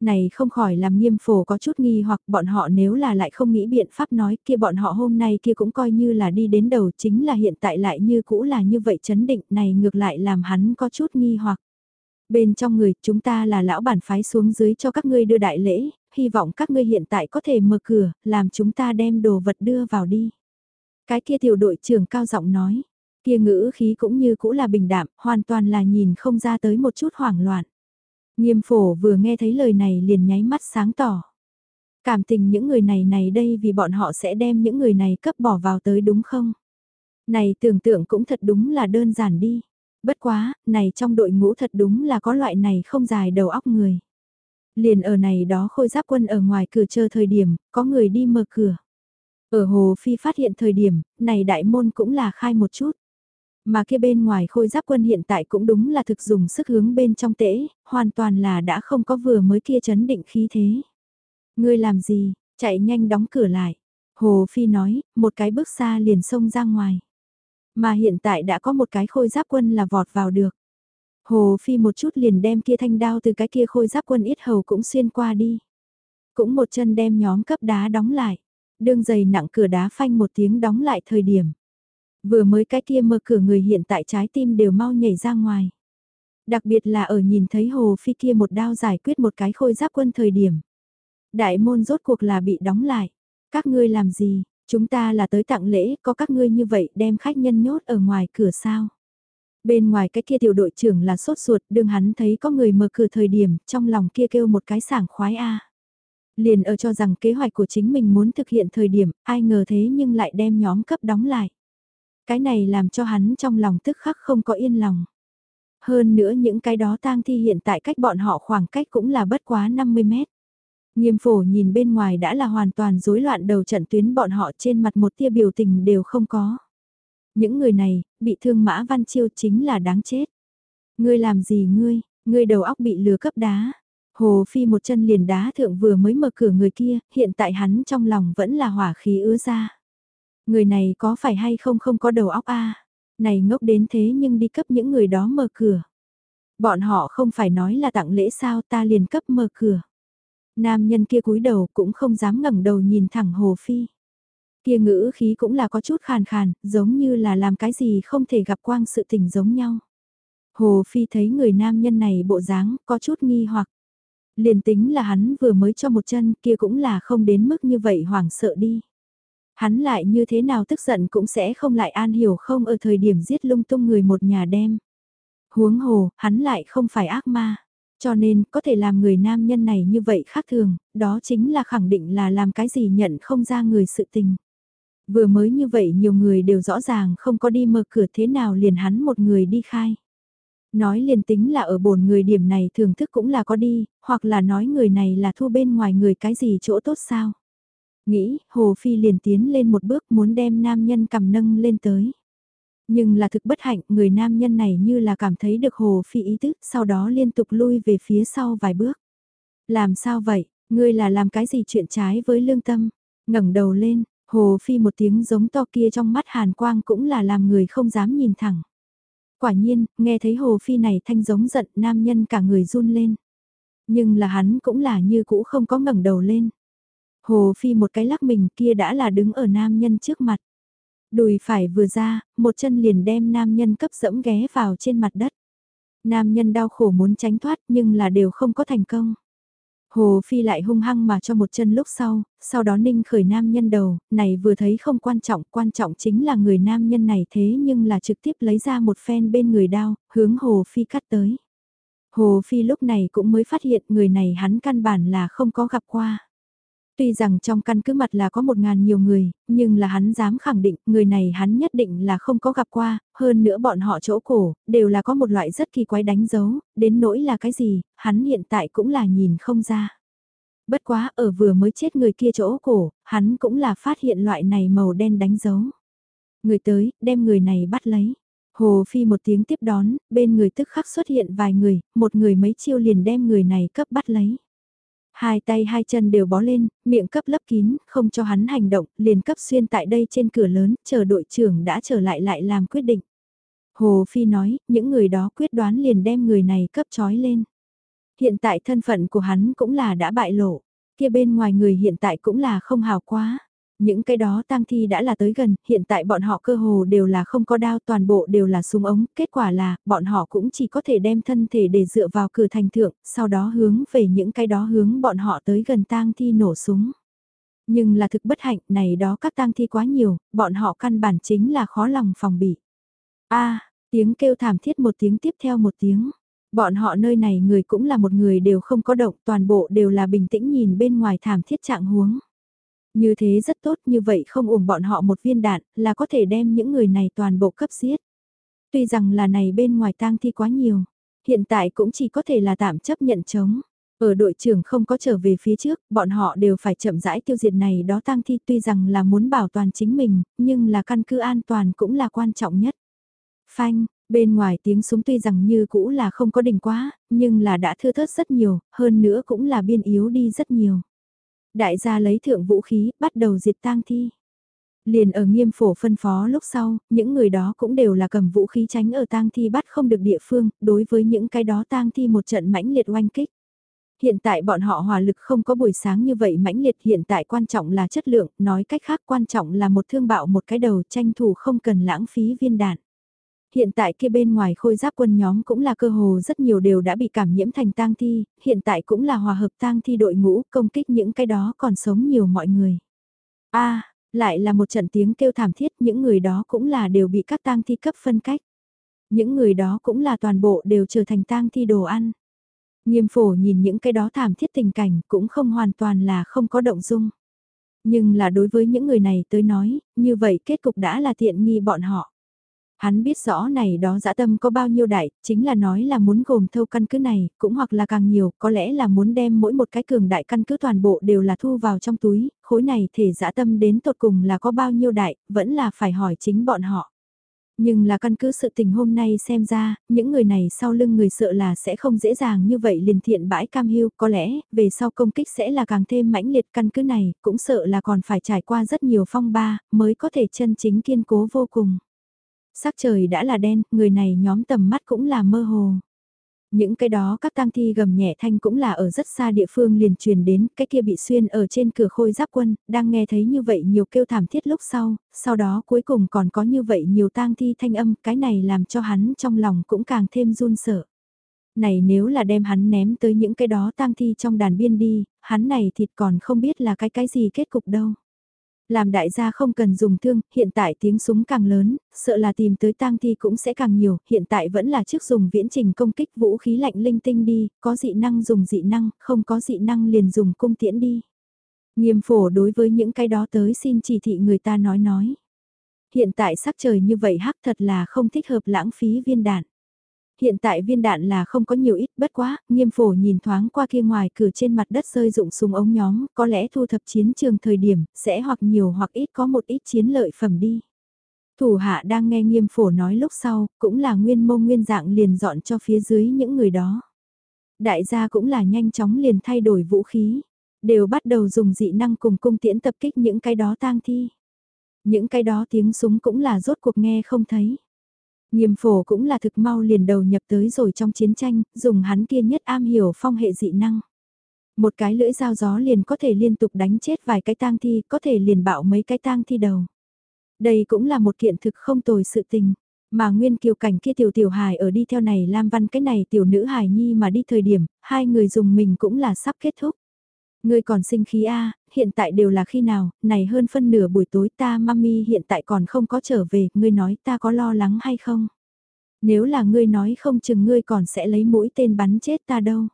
Này không khỏi làm nghiêm phổ có chút nghi hoặc bọn họ nếu là lại không nghĩ biện pháp nói kia bọn họ hôm nay kia cũng coi như là đi đến đầu chính là hiện tại lại như cũ là như vậy chấn định này ngược lại làm hắn có chút nghi hoặc. Bên trong người chúng ta là lão bản phái xuống dưới cho các ngươi đưa đại lễ, hy vọng các ngươi hiện tại có thể mở cửa, làm chúng ta đem đồ vật đưa vào đi. Cái kia tiểu đội trưởng cao giọng nói, kia ngữ khí cũng như cũ là bình đạm, hoàn toàn là nhìn không ra tới một chút hoảng loạn. Nghiêm phổ vừa nghe thấy lời này liền nháy mắt sáng tỏ. Cảm tình những người này này đây vì bọn họ sẽ đem những người này cấp bỏ vào tới đúng không? Này tưởng tượng cũng thật đúng là đơn giản đi. Bất quá, này trong đội ngũ thật đúng là có loại này không dài đầu óc người. Liền ở này đó khôi giáp quân ở ngoài cửa chờ thời điểm, có người đi mở cửa. Ở Hồ Phi phát hiện thời điểm, này đại môn cũng là khai một chút. Mà kia bên ngoài khôi giáp quân hiện tại cũng đúng là thực dùng sức hướng bên trong tễ, hoàn toàn là đã không có vừa mới kia chấn định khí thế. Ngươi làm gì, chạy nhanh đóng cửa lại. Hồ Phi nói, một cái bước xa liền xông ra ngoài. Mà hiện tại đã có một cái khôi giáp quân là vọt vào được. Hồ Phi một chút liền đem kia thanh đao từ cái kia khôi giáp quân ít hầu cũng xuyên qua đi. Cũng một chân đem nhóm cấp đá đóng lại. Đương giày nặng cửa đá phanh một tiếng đóng lại thời điểm. Vừa mới cái kia mở cửa người hiện tại trái tim đều mau nhảy ra ngoài. Đặc biệt là ở nhìn thấy Hồ Phi kia một đao giải quyết một cái khôi giáp quân thời điểm. Đại môn rốt cuộc là bị đóng lại. Các ngươi làm gì, chúng ta là tới tặng lễ, có các ngươi như vậy đem khách nhân nhốt ở ngoài cửa sao. Bên ngoài cái kia tiểu đội trưởng là sốt ruột, đương hắn thấy có người mở cửa thời điểm, trong lòng kia kêu một cái sảng khoái a. Liền ở cho rằng kế hoạch của chính mình muốn thực hiện thời điểm, ai ngờ thế nhưng lại đem nhóm cấp đóng lại. Cái này làm cho hắn trong lòng tức khắc không có yên lòng. Hơn nữa những cái đó tang thi hiện tại cách bọn họ khoảng cách cũng là bất quá 50 mét. Nghiêm phổ nhìn bên ngoài đã là hoàn toàn rối loạn đầu trận tuyến bọn họ trên mặt một tia biểu tình đều không có. Những người này, bị thương Mã Văn Chiêu chính là đáng chết. Ngươi làm gì ngươi, ngươi đầu óc bị lừa cấp đá. Hồ Phi một chân liền đá thượng vừa mới mở cửa người kia, hiện tại hắn trong lòng vẫn là hỏa khí ứa ra. Người này có phải hay không không có đầu óc a Này ngốc đến thế nhưng đi cấp những người đó mở cửa. Bọn họ không phải nói là tặng lễ sao ta liền cấp mở cửa. Nam nhân kia cúi đầu cũng không dám ngẩng đầu nhìn thẳng Hồ Phi. Kia ngữ khí cũng là có chút khàn khàn, giống như là làm cái gì không thể gặp quang sự tình giống nhau. Hồ Phi thấy người nam nhân này bộ dáng có chút nghi hoặc. Liền tính là hắn vừa mới cho một chân kia cũng là không đến mức như vậy hoảng sợ đi. Hắn lại như thế nào tức giận cũng sẽ không lại an hiểu không ở thời điểm giết lung tung người một nhà đem. Huống hồ, hắn lại không phải ác ma. Cho nên, có thể làm người nam nhân này như vậy khác thường, đó chính là khẳng định là làm cái gì nhận không ra người sự tình. Vừa mới như vậy nhiều người đều rõ ràng không có đi mở cửa thế nào liền hắn một người đi khai. Nói liền tính là ở bổn người điểm này thưởng thức cũng là có đi, hoặc là nói người này là thu bên ngoài người cái gì chỗ tốt sao. Nghĩ, Hồ Phi liền tiến lên một bước muốn đem nam nhân cầm nâng lên tới. Nhưng là thực bất hạnh, người nam nhân này như là cảm thấy được Hồ Phi ý thức, sau đó liên tục lui về phía sau vài bước. Làm sao vậy, ngươi là làm cái gì chuyện trái với lương tâm? ngẩng đầu lên, Hồ Phi một tiếng giống to kia trong mắt hàn quang cũng là làm người không dám nhìn thẳng. Quả nhiên, nghe thấy Hồ Phi này thanh giống giận nam nhân cả người run lên. Nhưng là hắn cũng là như cũ không có ngẩng đầu lên. Hồ Phi một cái lắc mình kia đã là đứng ở nam nhân trước mặt. Đùi phải vừa ra, một chân liền đem nam nhân cấp dẫm ghé vào trên mặt đất. Nam nhân đau khổ muốn tránh thoát nhưng là đều không có thành công. Hồ Phi lại hung hăng mà cho một chân lúc sau, sau đó ninh khởi nam nhân đầu, này vừa thấy không quan trọng, quan trọng chính là người nam nhân này thế nhưng là trực tiếp lấy ra một phen bên người đao, hướng Hồ Phi cắt tới. Hồ Phi lúc này cũng mới phát hiện người này hắn căn bản là không có gặp qua. Tuy rằng trong căn cứ mặt là có một ngàn nhiều người, nhưng là hắn dám khẳng định người này hắn nhất định là không có gặp qua, hơn nữa bọn họ chỗ cổ, đều là có một loại rất kỳ quái đánh dấu, đến nỗi là cái gì, hắn hiện tại cũng là nhìn không ra. Bất quá ở vừa mới chết người kia chỗ cổ, hắn cũng là phát hiện loại này màu đen đánh dấu. Người tới, đem người này bắt lấy. Hồ Phi một tiếng tiếp đón, bên người tức khắc xuất hiện vài người, một người mấy chiêu liền đem người này cấp bắt lấy. Hai tay hai chân đều bó lên, miệng cấp lấp kín, không cho hắn hành động, liền cấp xuyên tại đây trên cửa lớn, chờ đội trưởng đã trở lại lại làm quyết định. Hồ Phi nói, những người đó quyết đoán liền đem người này cấp trói lên. Hiện tại thân phận của hắn cũng là đã bại lộ, kia bên ngoài người hiện tại cũng là không hào quá. Những cái đó tang thi đã là tới gần, hiện tại bọn họ cơ hồ đều là không có đao toàn bộ đều là súng ống, kết quả là, bọn họ cũng chỉ có thể đem thân thể để dựa vào cửa thành thượng, sau đó hướng về những cái đó hướng bọn họ tới gần tang thi nổ súng. Nhưng là thực bất hạnh này đó các tang thi quá nhiều, bọn họ căn bản chính là khó lòng phòng bị. a tiếng kêu thảm thiết một tiếng tiếp theo một tiếng. Bọn họ nơi này người cũng là một người đều không có động, toàn bộ đều là bình tĩnh nhìn bên ngoài thảm thiết trạng huống. Như thế rất tốt như vậy không ủng bọn họ một viên đạn là có thể đem những người này toàn bộ cấp giết. Tuy rằng là này bên ngoài tang thi quá nhiều, hiện tại cũng chỉ có thể là tạm chấp nhận chống. Ở đội trưởng không có trở về phía trước, bọn họ đều phải chậm rãi tiêu diệt này đó tang thi tuy rằng là muốn bảo toàn chính mình, nhưng là căn cứ an toàn cũng là quan trọng nhất. Phanh, bên ngoài tiếng súng tuy rằng như cũ là không có đỉnh quá, nhưng là đã thưa thớt rất nhiều, hơn nữa cũng là biên yếu đi rất nhiều. Đại gia lấy thượng vũ khí, bắt đầu diệt tang thi. Liền ở nghiêm phổ phân phó lúc sau, những người đó cũng đều là cầm vũ khí tránh ở tang thi bắt không được địa phương, đối với những cái đó tang thi một trận mãnh liệt oanh kích. Hiện tại bọn họ hòa lực không có buổi sáng như vậy mãnh liệt hiện tại quan trọng là chất lượng, nói cách khác quan trọng là một thương bạo một cái đầu tranh thủ không cần lãng phí viên đạn. Hiện tại kia bên ngoài khôi giáp quân nhóm cũng là cơ hồ rất nhiều đều đã bị cảm nhiễm thành tang thi, hiện tại cũng là hòa hợp tang thi đội ngũ công kích những cái đó còn sống nhiều mọi người. a lại là một trận tiếng kêu thảm thiết những người đó cũng là đều bị các tang thi cấp phân cách. Những người đó cũng là toàn bộ đều trở thành tang thi đồ ăn. Nghiêm phổ nhìn những cái đó thảm thiết tình cảnh cũng không hoàn toàn là không có động dung. Nhưng là đối với những người này tới nói, như vậy kết cục đã là tiện nghi bọn họ. Hắn biết rõ này đó dã tâm có bao nhiêu đại, chính là nói là muốn gồm thâu căn cứ này, cũng hoặc là càng nhiều, có lẽ là muốn đem mỗi một cái cường đại căn cứ toàn bộ đều là thu vào trong túi, khối này thể dã tâm đến tột cùng là có bao nhiêu đại, vẫn là phải hỏi chính bọn họ. Nhưng là căn cứ sự tình hôm nay xem ra, những người này sau lưng người sợ là sẽ không dễ dàng như vậy liền thiện bãi cam hưu, có lẽ, về sau công kích sẽ là càng thêm mãnh liệt căn cứ này, cũng sợ là còn phải trải qua rất nhiều phong ba, mới có thể chân chính kiên cố vô cùng. Sắc trời đã là đen, người này nhóm tầm mắt cũng là mơ hồ. Những cái đó các tang thi gầm nhẹ thanh cũng là ở rất xa địa phương liền truyền đến, cái kia bị xuyên ở trên cửa khôi giáp quân, đang nghe thấy như vậy nhiều kêu thảm thiết lúc sau, sau đó cuối cùng còn có như vậy nhiều tang thi thanh âm, cái này làm cho hắn trong lòng cũng càng thêm run sợ. Này nếu là đem hắn ném tới những cái đó tang thi trong đàn biên đi, hắn này thịt còn không biết là cái cái gì kết cục đâu. Làm đại gia không cần dùng thương, hiện tại tiếng súng càng lớn, sợ là tìm tới tang thi cũng sẽ càng nhiều, hiện tại vẫn là trước dùng viễn trình công kích vũ khí lạnh linh tinh đi, có dị năng dùng dị năng, không có dị năng liền dùng cung tiễn đi. Nghiêm phổ đối với những cái đó tới xin chỉ thị người ta nói nói. Hiện tại sắc trời như vậy hắc thật là không thích hợp lãng phí viên đạn hiện tại viên đạn là không có nhiều ít bất quá, nghiêm phổ nhìn thoáng qua kia ngoài cửa trên mặt đất rơi dụng súng ống nhóm, có lẽ thu thập chiến trường thời điểm, sẽ hoặc nhiều hoặc ít có một ít chiến lợi phẩm đi. Thủ hạ đang nghe nghiêm phổ nói lúc sau, cũng là nguyên mông nguyên dạng liền dọn cho phía dưới những người đó. Đại gia cũng là nhanh chóng liền thay đổi vũ khí, đều bắt đầu dùng dị năng cùng cung tiễn tập kích những cái đó tang thi. Những cái đó tiếng súng cũng là rốt cuộc nghe không thấy. Nghiêm phổ cũng là thực mau liền đầu nhập tới rồi trong chiến tranh, dùng hắn kia nhất am hiểu phong hệ dị năng. Một cái lưỡi dao gió liền có thể liên tục đánh chết vài cái tang thi, có thể liền bạo mấy cái tang thi đầu. Đây cũng là một kiện thực không tồi sự tình. Mà nguyên kiều cảnh kia tiểu tiểu hài ở đi theo này Lam Văn cái này tiểu nữ hài nhi mà đi thời điểm, hai người dùng mình cũng là sắp kết thúc. Ngươi còn sinh khí a hiện tại đều là khi nào, này hơn phân nửa buổi tối ta mami hiện tại còn không có trở về, ngươi nói ta có lo lắng hay không? Nếu là ngươi nói không chừng ngươi còn sẽ lấy mũi tên bắn chết ta đâu.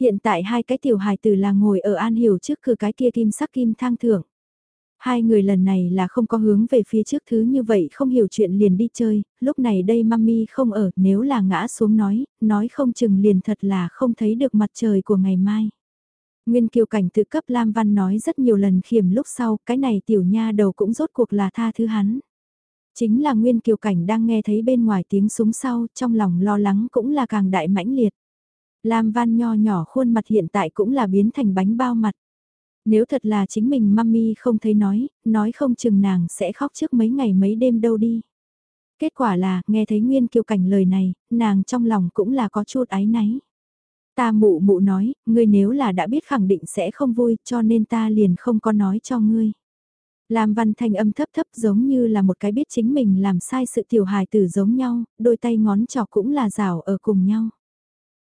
Hiện tại hai cái tiểu hài tử là ngồi ở An Hiểu trước cửa cái kia kim sắc kim thang thượng. Hai người lần này là không có hướng về phía trước thứ như vậy không hiểu chuyện liền đi chơi, lúc này đây mami không ở, nếu là ngã xuống nói, nói không chừng liền thật là không thấy được mặt trời của ngày mai. Nguyên kiều cảnh tự cấp Lam Văn nói rất nhiều lần khiểm lúc sau, cái này tiểu nha đầu cũng rốt cuộc là tha thứ hắn. Chính là Nguyên kiều cảnh đang nghe thấy bên ngoài tiếng súng sau, trong lòng lo lắng cũng là càng đại mãnh liệt. Lam Văn nho nhỏ khuôn mặt hiện tại cũng là biến thành bánh bao mặt. Nếu thật là chính mình mami không thấy nói, nói không chừng nàng sẽ khóc trước mấy ngày mấy đêm đâu đi. Kết quả là, nghe thấy Nguyên Kiều Cảnh lời này, nàng trong lòng cũng là có chút ái náy. Ta mụ mụ nói, ngươi nếu là đã biết khẳng định sẽ không vui cho nên ta liền không có nói cho ngươi. Lam văn thanh âm thấp thấp giống như là một cái biết chính mình làm sai sự tiểu hài tử giống nhau, đôi tay ngón trỏ cũng là rào ở cùng nhau.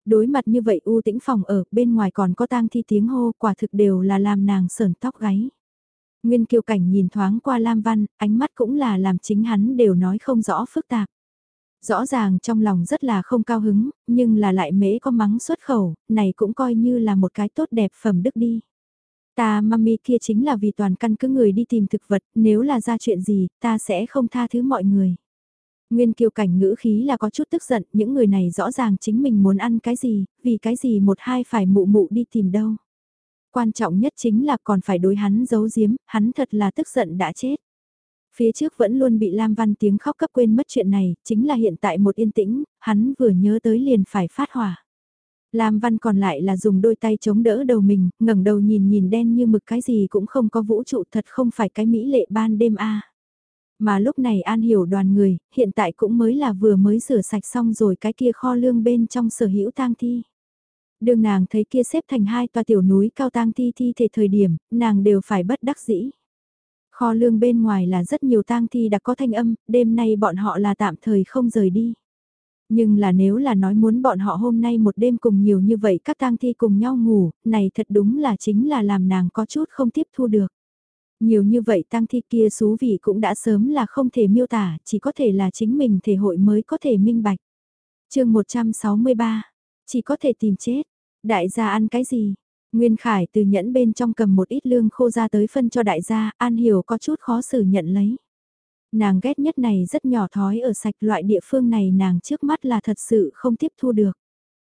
Đối mặt như vậy u tĩnh phòng ở, bên ngoài còn có tang thi tiếng hô, quả thực đều là làm nàng sờn tóc gáy. Nguyên kiều cảnh nhìn thoáng qua Lam Văn, ánh mắt cũng là làm chính hắn đều nói không rõ phức tạp. Rõ ràng trong lòng rất là không cao hứng, nhưng là lại mễ có mắng xuất khẩu, này cũng coi như là một cái tốt đẹp phẩm đức đi. Ta mami kia chính là vì toàn căn cứ người đi tìm thực vật, nếu là ra chuyện gì, ta sẽ không tha thứ mọi người. Nguyên kiều cảnh ngữ khí là có chút tức giận, những người này rõ ràng chính mình muốn ăn cái gì, vì cái gì một hai phải mụ mụ đi tìm đâu. Quan trọng nhất chính là còn phải đối hắn giấu giếm, hắn thật là tức giận đã chết. Phía trước vẫn luôn bị Lam Văn tiếng khóc cấp quên mất chuyện này, chính là hiện tại một yên tĩnh, hắn vừa nhớ tới liền phải phát hỏa. Lam Văn còn lại là dùng đôi tay chống đỡ đầu mình, ngẩng đầu nhìn nhìn đen như mực cái gì cũng không có vũ trụ thật không phải cái mỹ lệ ban đêm a. Mà lúc này An hiểu đoàn người, hiện tại cũng mới là vừa mới rửa sạch xong rồi cái kia kho lương bên trong sở hữu tang thi. Đường nàng thấy kia xếp thành hai tòa tiểu núi cao tang thi thi thể thời điểm, nàng đều phải bất đắc dĩ. Kho lương bên ngoài là rất nhiều tang thi đã có thanh âm, đêm nay bọn họ là tạm thời không rời đi. Nhưng là nếu là nói muốn bọn họ hôm nay một đêm cùng nhiều như vậy các tang thi cùng nhau ngủ, này thật đúng là chính là làm nàng có chút không tiếp thu được. Nhiều như vậy tang thi kia xú vị cũng đã sớm là không thể miêu tả, chỉ có thể là chính mình thể hội mới có thể minh bạch. chương 163, chỉ có thể tìm chết, Đại gia ăn cái gì? Nguyên Khải từ nhẫn bên trong cầm một ít lương khô ra tới phân cho đại gia, An Hiểu có chút khó xử nhận lấy. Nàng ghét nhất này rất nhỏ thói ở sạch loại địa phương này nàng trước mắt là thật sự không tiếp thu được.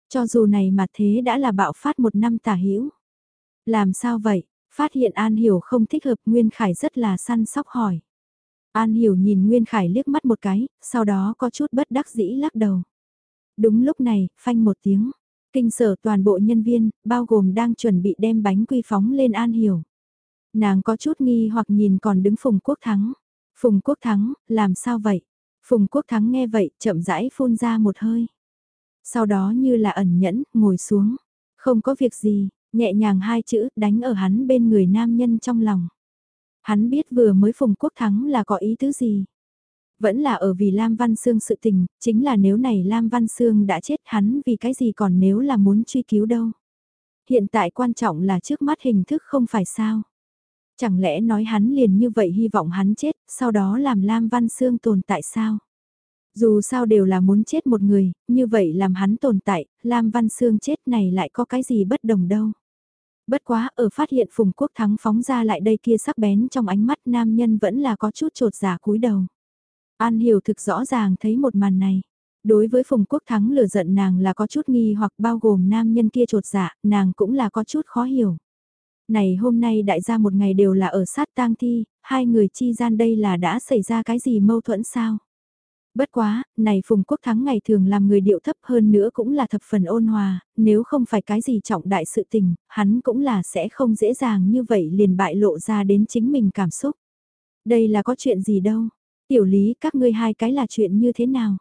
Cho dù này mà thế đã là bạo phát một năm tả hữu Làm sao vậy? Phát hiện An Hiểu không thích hợp Nguyên Khải rất là săn sóc hỏi. An Hiểu nhìn Nguyên Khải liếc mắt một cái, sau đó có chút bất đắc dĩ lắc đầu. Đúng lúc này, phanh một tiếng, kinh sở toàn bộ nhân viên, bao gồm đang chuẩn bị đem bánh quy phóng lên An Hiểu. Nàng có chút nghi hoặc nhìn còn đứng Phùng Quốc Thắng. Phùng Quốc Thắng, làm sao vậy? Phùng Quốc Thắng nghe vậy, chậm rãi phun ra một hơi. Sau đó như là ẩn nhẫn, ngồi xuống. Không có việc gì, nhẹ nhàng hai chữ đánh ở hắn bên người nam nhân trong lòng. Hắn biết vừa mới Phùng Quốc Thắng là có ý tứ gì. Vẫn là ở vì Lam Văn Sương sự tình, chính là nếu này Lam Văn Sương đã chết hắn vì cái gì còn nếu là muốn truy cứu đâu. Hiện tại quan trọng là trước mắt hình thức không phải sao. Chẳng lẽ nói hắn liền như vậy hy vọng hắn chết, sau đó làm Lam Văn Sương tồn tại sao? Dù sao đều là muốn chết một người, như vậy làm hắn tồn tại, Lam Văn Sương chết này lại có cái gì bất đồng đâu. Bất quá ở phát hiện Phùng Quốc Thắng phóng ra lại đây kia sắc bén trong ánh mắt nam nhân vẫn là có chút trột giả cúi đầu. An hiểu thực rõ ràng thấy một màn này. Đối với Phùng Quốc Thắng lửa giận nàng là có chút nghi hoặc bao gồm nam nhân kia trột dạ, nàng cũng là có chút khó hiểu. Này hôm nay đại gia một ngày đều là ở sát tang thi, hai người chi gian đây là đã xảy ra cái gì mâu thuẫn sao? Bất quá, này Phùng Quốc Thắng ngày thường làm người điệu thấp hơn nữa cũng là thập phần ôn hòa, nếu không phải cái gì trọng đại sự tình, hắn cũng là sẽ không dễ dàng như vậy liền bại lộ ra đến chính mình cảm xúc. Đây là có chuyện gì đâu, tiểu lý các ngươi hai cái là chuyện như thế nào?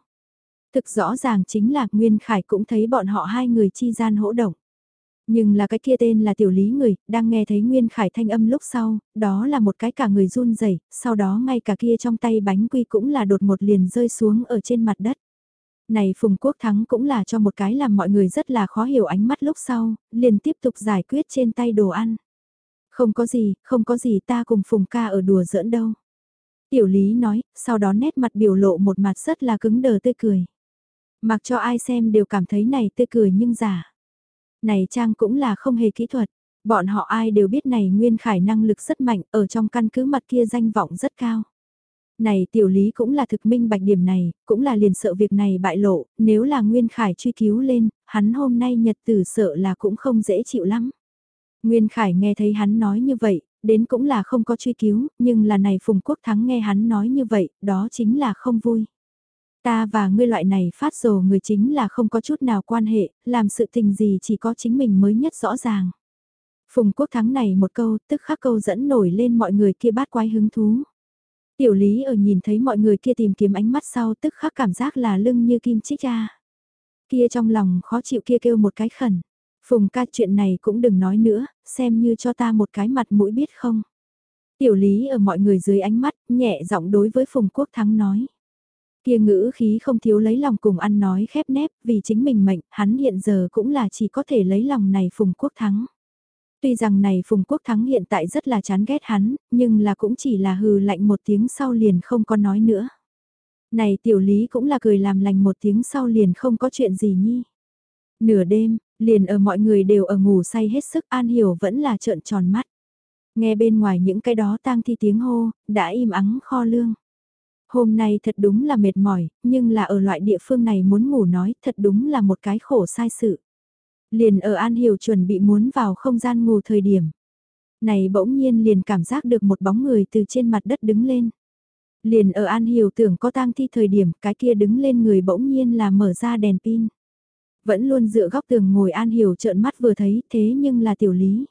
Thực rõ ràng chính là Nguyên Khải cũng thấy bọn họ hai người chi gian hỗ động. Nhưng là cái kia tên là tiểu lý người, đang nghe thấy Nguyên Khải thanh âm lúc sau, đó là một cái cả người run rẩy sau đó ngay cả kia trong tay bánh quy cũng là đột một liền rơi xuống ở trên mặt đất. Này Phùng Quốc Thắng cũng là cho một cái làm mọi người rất là khó hiểu ánh mắt lúc sau, liền tiếp tục giải quyết trên tay đồ ăn. Không có gì, không có gì ta cùng Phùng ca ở đùa giỡn đâu. Tiểu Lý nói, sau đó nét mặt biểu lộ một mặt rất là cứng đờ tươi cười. Mặc cho ai xem đều cảm thấy này tươi cười nhưng giả này trang cũng là không hề kỹ thuật. Bọn họ ai đều biết này Nguyên Khải năng lực rất mạnh, ở trong căn cứ mặt kia danh vọng rất cao. Này tiểu lý cũng là thực minh bạch điểm này, cũng là liền sợ việc này bại lộ, nếu là Nguyên Khải truy cứu lên, hắn hôm nay nhật tử sợ là cũng không dễ chịu lắm. Nguyên Khải nghe thấy hắn nói như vậy, đến cũng là không có truy cứu, nhưng là này Phùng Quốc Thắng nghe hắn nói như vậy, đó chính là không vui. Ta và ngươi loại này phát rồ người chính là không có chút nào quan hệ, làm sự tình gì chỉ có chính mình mới nhất rõ ràng. Phùng quốc thắng này một câu, tức khắc câu dẫn nổi lên mọi người kia bát quái hứng thú. Tiểu lý ở nhìn thấy mọi người kia tìm kiếm ánh mắt sau tức khắc cảm giác là lưng như kim chích ra. Kia trong lòng khó chịu kia kêu một cái khẩn. Phùng ca chuyện này cũng đừng nói nữa, xem như cho ta một cái mặt mũi biết không. Tiểu lý ở mọi người dưới ánh mắt, nhẹ giọng đối với Phùng Quốc Thắng nói. Kia ngữ khí không thiếu lấy lòng cùng ăn nói khép nép, vì chính mình mệnh, hắn hiện giờ cũng là chỉ có thể lấy lòng này Phùng Quốc Thắng. Tuy rằng này Phùng Quốc Thắng hiện tại rất là chán ghét hắn, nhưng là cũng chỉ là hừ lạnh một tiếng sau liền không có nói nữa. Này tiểu lý cũng là cười làm lành một tiếng sau liền không có chuyện gì nhi. Nửa đêm, liền ở mọi người đều ở ngủ say hết sức an hiểu vẫn là trợn tròn mắt. Nghe bên ngoài những cái đó tang thi tiếng hô, đã im ắng kho lương. Hôm nay thật đúng là mệt mỏi, nhưng là ở loại địa phương này muốn ngủ nói thật đúng là một cái khổ sai sự. Liền ở An Hiểu chuẩn bị muốn vào không gian ngủ thời điểm. Này bỗng nhiên liền cảm giác được một bóng người từ trên mặt đất đứng lên. Liền ở An Hiểu tưởng có tang thi thời điểm cái kia đứng lên người bỗng nhiên là mở ra đèn pin. Vẫn luôn dựa góc tường ngồi An Hiểu trợn mắt vừa thấy thế nhưng là tiểu lý.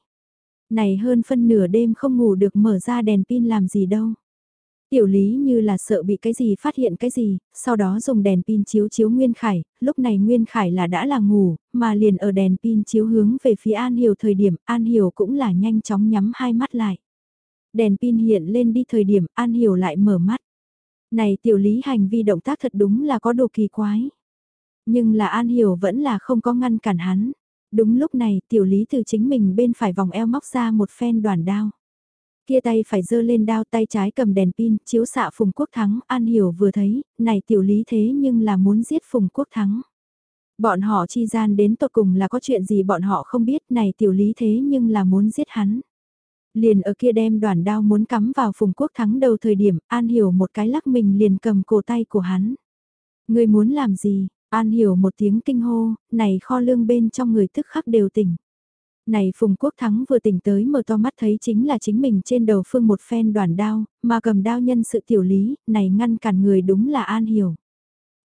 Này hơn phân nửa đêm không ngủ được mở ra đèn pin làm gì đâu. Tiểu lý như là sợ bị cái gì phát hiện cái gì, sau đó dùng đèn pin chiếu chiếu Nguyên Khải, lúc này Nguyên Khải là đã là ngủ, mà liền ở đèn pin chiếu hướng về phía An Hiểu thời điểm, An Hiểu cũng là nhanh chóng nhắm hai mắt lại. Đèn pin hiện lên đi thời điểm, An Hiểu lại mở mắt. Này tiểu lý hành vi động tác thật đúng là có đồ kỳ quái. Nhưng là An Hiểu vẫn là không có ngăn cản hắn. Đúng lúc này tiểu lý từ chính mình bên phải vòng eo móc ra một phen đoàn đao. Kia tay phải giơ lên đao tay trái cầm đèn pin, chiếu xạ Phùng Quốc Thắng, An Hiểu vừa thấy, này tiểu lý thế nhưng là muốn giết Phùng Quốc Thắng. Bọn họ chi gian đến tột cùng là có chuyện gì bọn họ không biết này tiểu lý thế nhưng là muốn giết hắn. Liền ở kia đem đoàn đao muốn cắm vào phùng quốc thắng đầu thời điểm, An Hiểu một cái lắc mình liền cầm cổ tay của hắn. Người muốn làm gì? An Hiểu một tiếng kinh hô, này kho lương bên trong người tức khắc đều tỉnh. Này Phùng Quốc Thắng vừa tỉnh tới mở to mắt thấy chính là chính mình trên đầu phương một phen đoàn đao, mà cầm đao nhân sự tiểu lý, này ngăn cản người đúng là An Hiểu.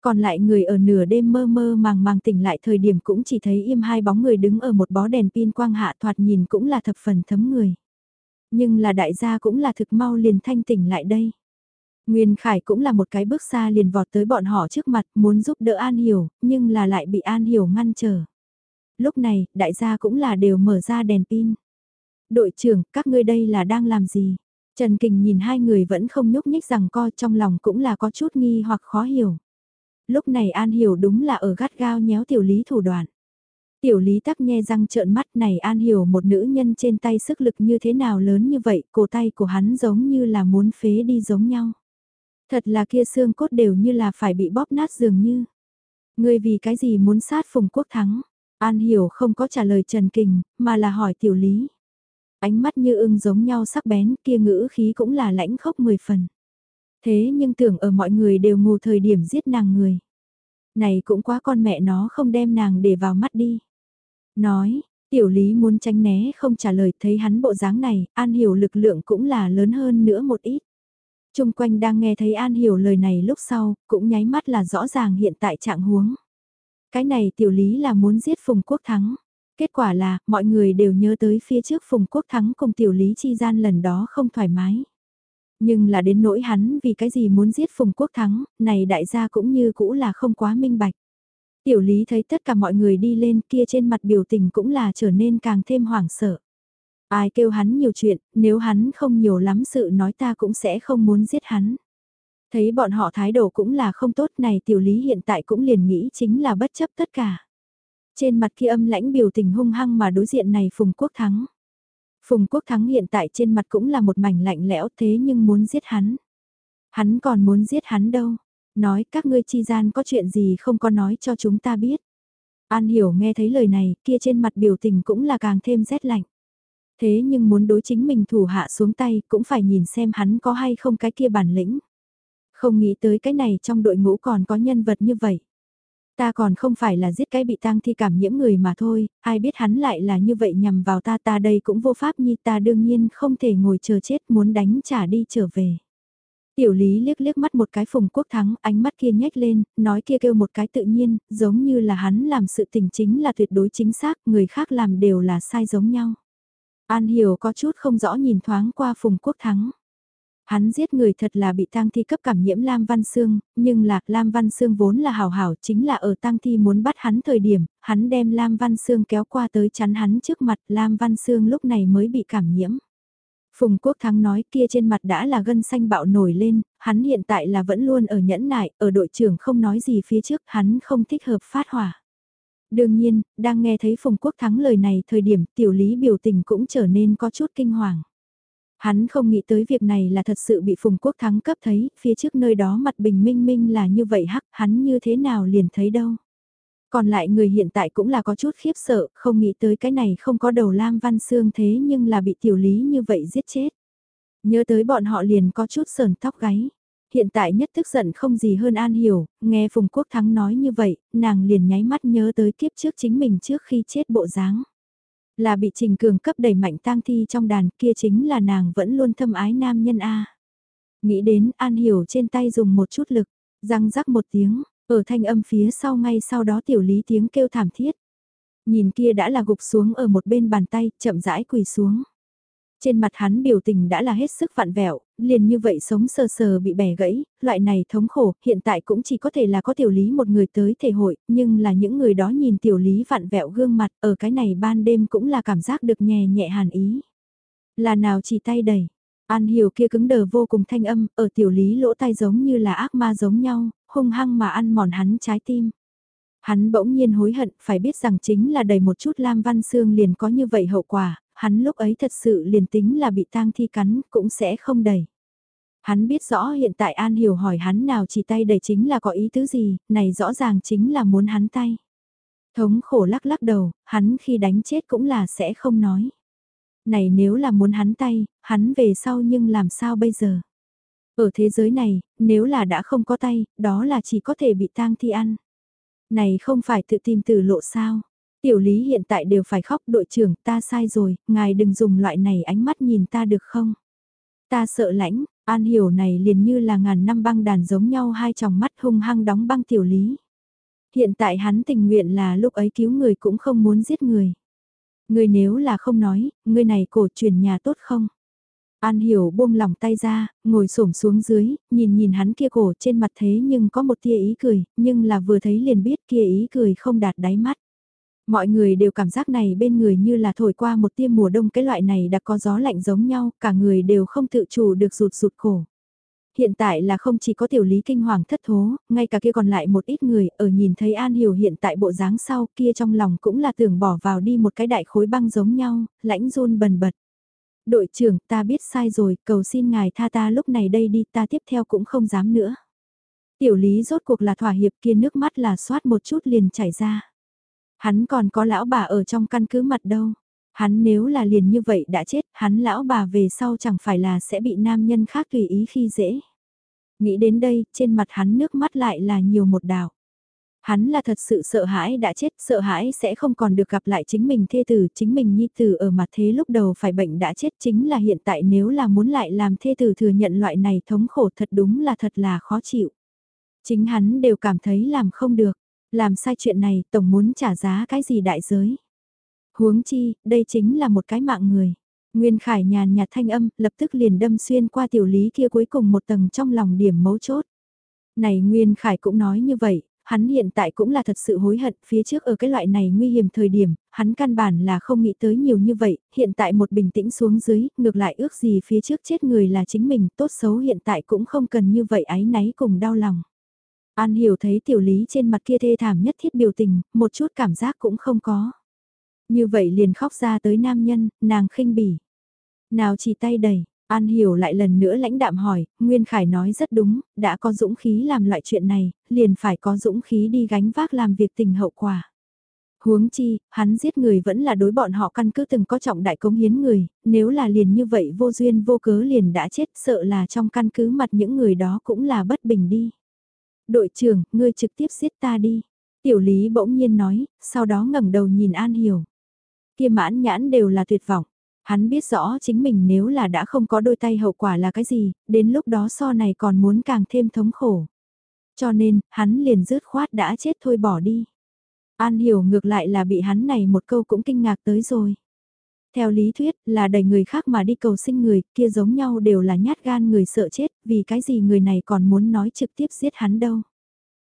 Còn lại người ở nửa đêm mơ mơ màng màng tỉnh lại thời điểm cũng chỉ thấy im hai bóng người đứng ở một bó đèn pin quang hạ thoạt nhìn cũng là thập phần thấm người. Nhưng là đại gia cũng là thực mau liền thanh tỉnh lại đây. Nguyên Khải cũng là một cái bước xa liền vọt tới bọn họ trước mặt muốn giúp đỡ An Hiểu, nhưng là lại bị An Hiểu ngăn trở. Lúc này, đại gia cũng là đều mở ra đèn pin. Đội trưởng, các ngươi đây là đang làm gì? Trần Kình nhìn hai người vẫn không nhúc nhích rằng co trong lòng cũng là có chút nghi hoặc khó hiểu. Lúc này An Hiểu đúng là ở gắt gao nhéo tiểu lý thủ đoạn. Tiểu lý tắc nhe răng trợn mắt này An Hiểu một nữ nhân trên tay sức lực như thế nào lớn như vậy, cổ tay của hắn giống như là muốn phế đi giống nhau. Thật là kia xương cốt đều như là phải bị bóp nát dường như. Ngươi vì cái gì muốn sát Phùng Quốc Thắng? An Hiểu không có trả lời Trần Kình, mà là hỏi tiểu lý. Ánh mắt như ưng giống nhau sắc bén kia ngữ khí cũng là lãnh khốc mười phần. Thế nhưng tưởng ở mọi người đều ngủ thời điểm giết nàng người. Này cũng quá con mẹ nó không đem nàng để vào mắt đi. Nói, tiểu lý muốn tránh né không trả lời thấy hắn bộ dáng này, An Hiểu lực lượng cũng là lớn hơn nữa một ít. Trung quanh đang nghe thấy An Hiểu lời này lúc sau, cũng nháy mắt là rõ ràng hiện tại trạng huống. Cái này tiểu lý là muốn giết Phùng Quốc Thắng. Kết quả là, mọi người đều nhớ tới phía trước Phùng Quốc Thắng cùng tiểu lý chi gian lần đó không thoải mái. Nhưng là đến nỗi hắn vì cái gì muốn giết Phùng Quốc Thắng, này đại gia cũng như cũ là không quá minh bạch. Tiểu lý thấy tất cả mọi người đi lên kia trên mặt biểu tình cũng là trở nên càng thêm hoảng sợ. Ai kêu hắn nhiều chuyện, nếu hắn không nhiều lắm sự nói ta cũng sẽ không muốn giết hắn. Thấy bọn họ thái độ cũng là không tốt này tiểu lý hiện tại cũng liền nghĩ chính là bất chấp tất cả. Trên mặt kia âm lãnh biểu tình hung hăng mà đối diện này Phùng Quốc Thắng. Phùng Quốc Thắng hiện tại trên mặt cũng là một mảnh lạnh lẽo thế nhưng muốn giết hắn. Hắn còn muốn giết hắn đâu. Nói các ngươi chi gian có chuyện gì không có nói cho chúng ta biết. An hiểu nghe thấy lời này kia trên mặt biểu tình cũng là càng thêm rét lạnh. Thế nhưng muốn đối chính mình thủ hạ xuống tay cũng phải nhìn xem hắn có hay không cái kia bản lĩnh. Không nghĩ tới cái này trong đội ngũ còn có nhân vật như vậy. Ta còn không phải là giết cái bị tang thi cảm nhiễm người mà thôi, ai biết hắn lại là như vậy nhằm vào ta ta đây cũng vô pháp nhi ta đương nhiên không thể ngồi chờ chết muốn đánh trả đi trở về. Tiểu lý liếc liếc mắt một cái phùng quốc thắng, ánh mắt kia nhếch lên, nói kia kêu một cái tự nhiên, giống như là hắn làm sự tình chính là tuyệt đối chính xác, người khác làm đều là sai giống nhau. An hiểu có chút không rõ nhìn thoáng qua phùng quốc thắng. Hắn giết người thật là bị tang thi cấp cảm nhiễm Lam Văn Sương, nhưng lạc Lam Văn Sương vốn là hảo hảo chính là ở tang thi muốn bắt hắn thời điểm, hắn đem Lam Văn Sương kéo qua tới chắn hắn trước mặt Lam Văn Sương lúc này mới bị cảm nhiễm. Phùng Quốc Thắng nói kia trên mặt đã là gân xanh bạo nổi lên, hắn hiện tại là vẫn luôn ở nhẫn nại, ở đội trưởng không nói gì phía trước, hắn không thích hợp phát hỏa. Đương nhiên, đang nghe thấy Phùng Quốc Thắng lời này thời điểm tiểu lý biểu tình cũng trở nên có chút kinh hoàng. Hắn không nghĩ tới việc này là thật sự bị Phùng Quốc Thắng cấp thấy, phía trước nơi đó mặt bình minh minh là như vậy hắc, hắn như thế nào liền thấy đâu. Còn lại người hiện tại cũng là có chút khiếp sợ, không nghĩ tới cái này không có đầu Lam Văn Sương thế nhưng là bị tiểu lý như vậy giết chết. Nhớ tới bọn họ liền có chút sờn tóc gáy. Hiện tại nhất tức giận không gì hơn An Hiểu, nghe Phùng Quốc Thắng nói như vậy, nàng liền nháy mắt nhớ tới kiếp trước chính mình trước khi chết bộ dáng. Là bị Trình Cường cấp đẩy mạnh tang thi trong đàn kia chính là nàng vẫn luôn thâm ái nam nhân A. Nghĩ đến An Hiểu trên tay dùng một chút lực, răng rắc một tiếng, ở thanh âm phía sau ngay sau đó tiểu lý tiếng kêu thảm thiết. Nhìn kia đã là gục xuống ở một bên bàn tay, chậm rãi quỳ xuống. Trên mặt hắn biểu tình đã là hết sức vặn vẹo, liền như vậy sống sờ sờ bị bẻ gãy, loại này thống khổ, hiện tại cũng chỉ có thể là có tiểu lý một người tới thể hội, nhưng là những người đó nhìn tiểu lý vặn vẹo gương mặt, ở cái này ban đêm cũng là cảm giác được nhẹ nhẹ hàn ý. Là nào chỉ tay đẩy, An hiểu kia cứng đờ vô cùng thanh âm, ở tiểu lý lỗ tai giống như là ác ma giống nhau, hung hăng mà ăn mòn hắn trái tim. Hắn bỗng nhiên hối hận, phải biết rằng chính là đầy một chút Lam Văn Sương liền có như vậy hậu quả, hắn lúc ấy thật sự liền tính là bị tang thi cắn, cũng sẽ không đẩy. Hắn biết rõ hiện tại An Hiểu hỏi hắn nào chỉ tay đẩy chính là có ý tứ gì, này rõ ràng chính là muốn hắn tay. Thống khổ lắc lắc đầu, hắn khi đánh chết cũng là sẽ không nói. Này nếu là muốn hắn tay, hắn về sau nhưng làm sao bây giờ? Ở thế giới này, nếu là đã không có tay, đó là chỉ có thể bị tang thi ăn. Này không phải tự tìm tử lộ sao? Tiểu lý hiện tại đều phải khóc đội trưởng ta sai rồi, ngài đừng dùng loại này ánh mắt nhìn ta được không? Ta sợ lãnh, an hiểu này liền như là ngàn năm băng đàn giống nhau hai tròng mắt hung hăng đóng băng tiểu lý. Hiện tại hắn tình nguyện là lúc ấy cứu người cũng không muốn giết người. Người nếu là không nói, người này cổ truyền nhà tốt không? An hiểu buông lòng tay ra, ngồi xổm xuống dưới, nhìn nhìn hắn kia cổ trên mặt thế nhưng có một tia ý cười, nhưng là vừa thấy liền biết kia ý cười không đạt đáy mắt. Mọi người đều cảm giác này bên người như là thổi qua một tia mùa đông cái loại này đã có gió lạnh giống nhau, cả người đều không tự chủ được rụt rụt cổ. Hiện tại là không chỉ có tiểu lý kinh hoàng thất thố, ngay cả kia còn lại một ít người ở nhìn thấy An Hiểu hiện tại bộ dáng sau kia trong lòng cũng là tưởng bỏ vào đi một cái đại khối băng giống nhau, lãnh run bần bật. Đội trưởng ta biết sai rồi, cầu xin ngài tha ta lúc này đây đi ta tiếp theo cũng không dám nữa. Tiểu lý rốt cuộc là thỏa hiệp kia nước mắt là xoát một chút liền chảy ra. Hắn còn có lão bà ở trong căn cứ mặt đâu. Hắn nếu là liền như vậy đã chết, hắn lão bà về sau chẳng phải là sẽ bị nam nhân khác tùy ý khi dễ. Nghĩ đến đây, trên mặt hắn nước mắt lại là nhiều một đảo. Hắn là thật sự sợ hãi đã chết, sợ hãi sẽ không còn được gặp lại chính mình thê tử, chính mình nhi tử ở mặt thế lúc đầu phải bệnh đã chết chính là hiện tại nếu là muốn lại làm thê tử thừa nhận loại này thống khổ thật đúng là thật là khó chịu. Chính hắn đều cảm thấy làm không được, làm sai chuyện này tổng muốn trả giá cái gì đại giới. Huống chi, đây chính là một cái mạng người. Nguyên Khải nhàn nhạt thanh âm, lập tức liền đâm xuyên qua tiểu lý kia cuối cùng một tầng trong lòng điểm mấu chốt. Này Nguyên Khải cũng nói như vậy, hắn hiện tại cũng là thật sự hối hận phía trước ở cái loại này nguy hiểm thời điểm, hắn căn bản là không nghĩ tới nhiều như vậy, hiện tại một bình tĩnh xuống dưới, ngược lại ước gì phía trước chết người là chính mình, tốt xấu hiện tại cũng không cần như vậy ái náy cùng đau lòng. An hiểu thấy tiểu lý trên mặt kia thê thảm nhất thiết biểu tình, một chút cảm giác cũng không có. Như vậy liền khóc ra tới nam nhân, nàng khinh bỉ. Nào chỉ tay đẩy, An Hiểu lại lần nữa lãnh đạm hỏi, Nguyên Khải nói rất đúng, đã có dũng khí làm loại chuyện này, liền phải có dũng khí đi gánh vác làm việc tình hậu quả. Huống chi, hắn giết người vẫn là đối bọn họ căn cứ từng có trọng đại cống hiến người, nếu là liền như vậy vô duyên vô cớ liền đã chết sợ là trong căn cứ mặt những người đó cũng là bất bình đi. Đội trưởng, ngươi trực tiếp giết ta đi. Tiểu lý bỗng nhiên nói, sau đó ngẩng đầu nhìn An Hiểu. Kia mãn nhãn đều là tuyệt vọng. Hắn biết rõ chính mình nếu là đã không có đôi tay hậu quả là cái gì, đến lúc đó so này còn muốn càng thêm thống khổ. Cho nên, hắn liền rứt khoát đã chết thôi bỏ đi. An hiểu ngược lại là bị hắn này một câu cũng kinh ngạc tới rồi. Theo lý thuyết là đầy người khác mà đi cầu sinh người kia giống nhau đều là nhát gan người sợ chết vì cái gì người này còn muốn nói trực tiếp giết hắn đâu.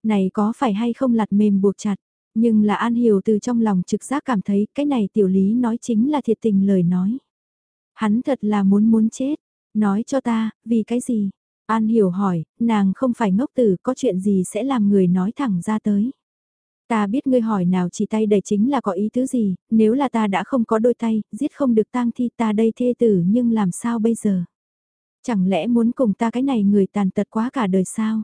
Này có phải hay không lặt mềm buộc chặt, nhưng là An Hiểu từ trong lòng trực giác cảm thấy cái này tiểu lý nói chính là thiệt tình lời nói. Hắn thật là muốn muốn chết, nói cho ta, vì cái gì? An Hiểu hỏi, nàng không phải ngốc tử có chuyện gì sẽ làm người nói thẳng ra tới. Ta biết ngươi hỏi nào chỉ tay đầy chính là có ý tứ gì, nếu là ta đã không có đôi tay, giết không được tang thi ta đây thê tử nhưng làm sao bây giờ? Chẳng lẽ muốn cùng ta cái này người tàn tật quá cả đời sao?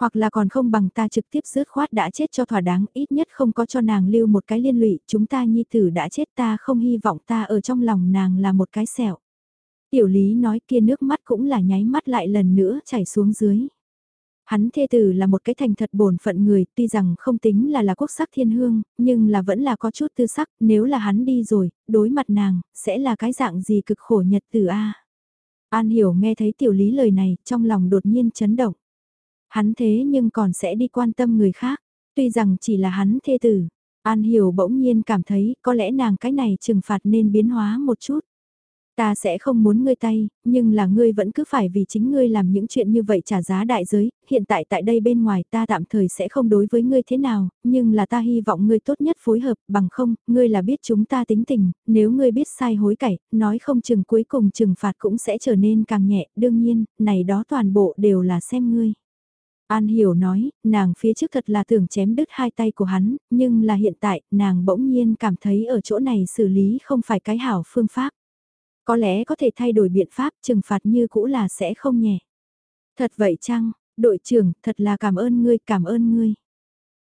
Hoặc là còn không bằng ta trực tiếp rớt khoát đã chết cho thỏa đáng, ít nhất không có cho nàng lưu một cái liên lụy, chúng ta nhi tử đã chết ta không hy vọng ta ở trong lòng nàng là một cái sẹo. Tiểu lý nói kia nước mắt cũng là nháy mắt lại lần nữa chảy xuống dưới. Hắn thê tử là một cái thành thật bổn phận người, tuy rằng không tính là là quốc sắc thiên hương, nhưng là vẫn là có chút tư sắc, nếu là hắn đi rồi, đối mặt nàng, sẽ là cái dạng gì cực khổ nhật từ A. An hiểu nghe thấy tiểu lý lời này, trong lòng đột nhiên chấn động. Hắn thế nhưng còn sẽ đi quan tâm người khác, tuy rằng chỉ là hắn thê tử. An hiểu bỗng nhiên cảm thấy có lẽ nàng cái này trừng phạt nên biến hóa một chút. Ta sẽ không muốn ngươi tay, nhưng là ngươi vẫn cứ phải vì chính ngươi làm những chuyện như vậy trả giá đại giới, hiện tại tại đây bên ngoài ta tạm thời sẽ không đối với ngươi thế nào, nhưng là ta hy vọng ngươi tốt nhất phối hợp, bằng không, ngươi là biết chúng ta tính tình, nếu ngươi biết sai hối cải, nói không chừng cuối cùng trừng phạt cũng sẽ trở nên càng nhẹ, đương nhiên, này đó toàn bộ đều là xem ngươi. An hiểu nói, nàng phía trước thật là tưởng chém đứt hai tay của hắn, nhưng là hiện tại, nàng bỗng nhiên cảm thấy ở chỗ này xử lý không phải cái hảo phương pháp. Có lẽ có thể thay đổi biện pháp trừng phạt như cũ là sẽ không nhẹ. Thật vậy chăng, đội trưởng, thật là cảm ơn ngươi, cảm ơn ngươi.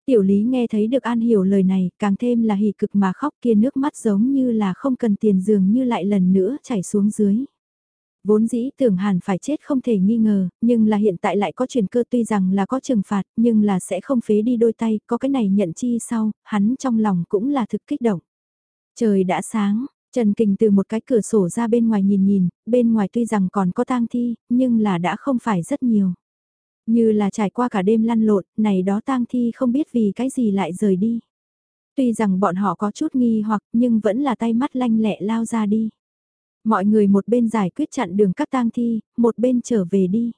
Tiểu lý nghe thấy được An hiểu lời này, càng thêm là hỉ cực mà khóc kia nước mắt giống như là không cần tiền dường như lại lần nữa chảy xuống dưới. Vốn dĩ tưởng hàn phải chết không thể nghi ngờ, nhưng là hiện tại lại có chuyển cơ tuy rằng là có trừng phạt, nhưng là sẽ không phế đi đôi tay, có cái này nhận chi sau, hắn trong lòng cũng là thực kích động. Trời đã sáng, Trần Kình từ một cái cửa sổ ra bên ngoài nhìn nhìn, bên ngoài tuy rằng còn có tang thi, nhưng là đã không phải rất nhiều. Như là trải qua cả đêm lăn lộn, này đó tang thi không biết vì cái gì lại rời đi. Tuy rằng bọn họ có chút nghi hoặc nhưng vẫn là tay mắt lanh lẹ lao ra đi. Mọi người một bên giải quyết chặn đường các tang thi, một bên trở về đi.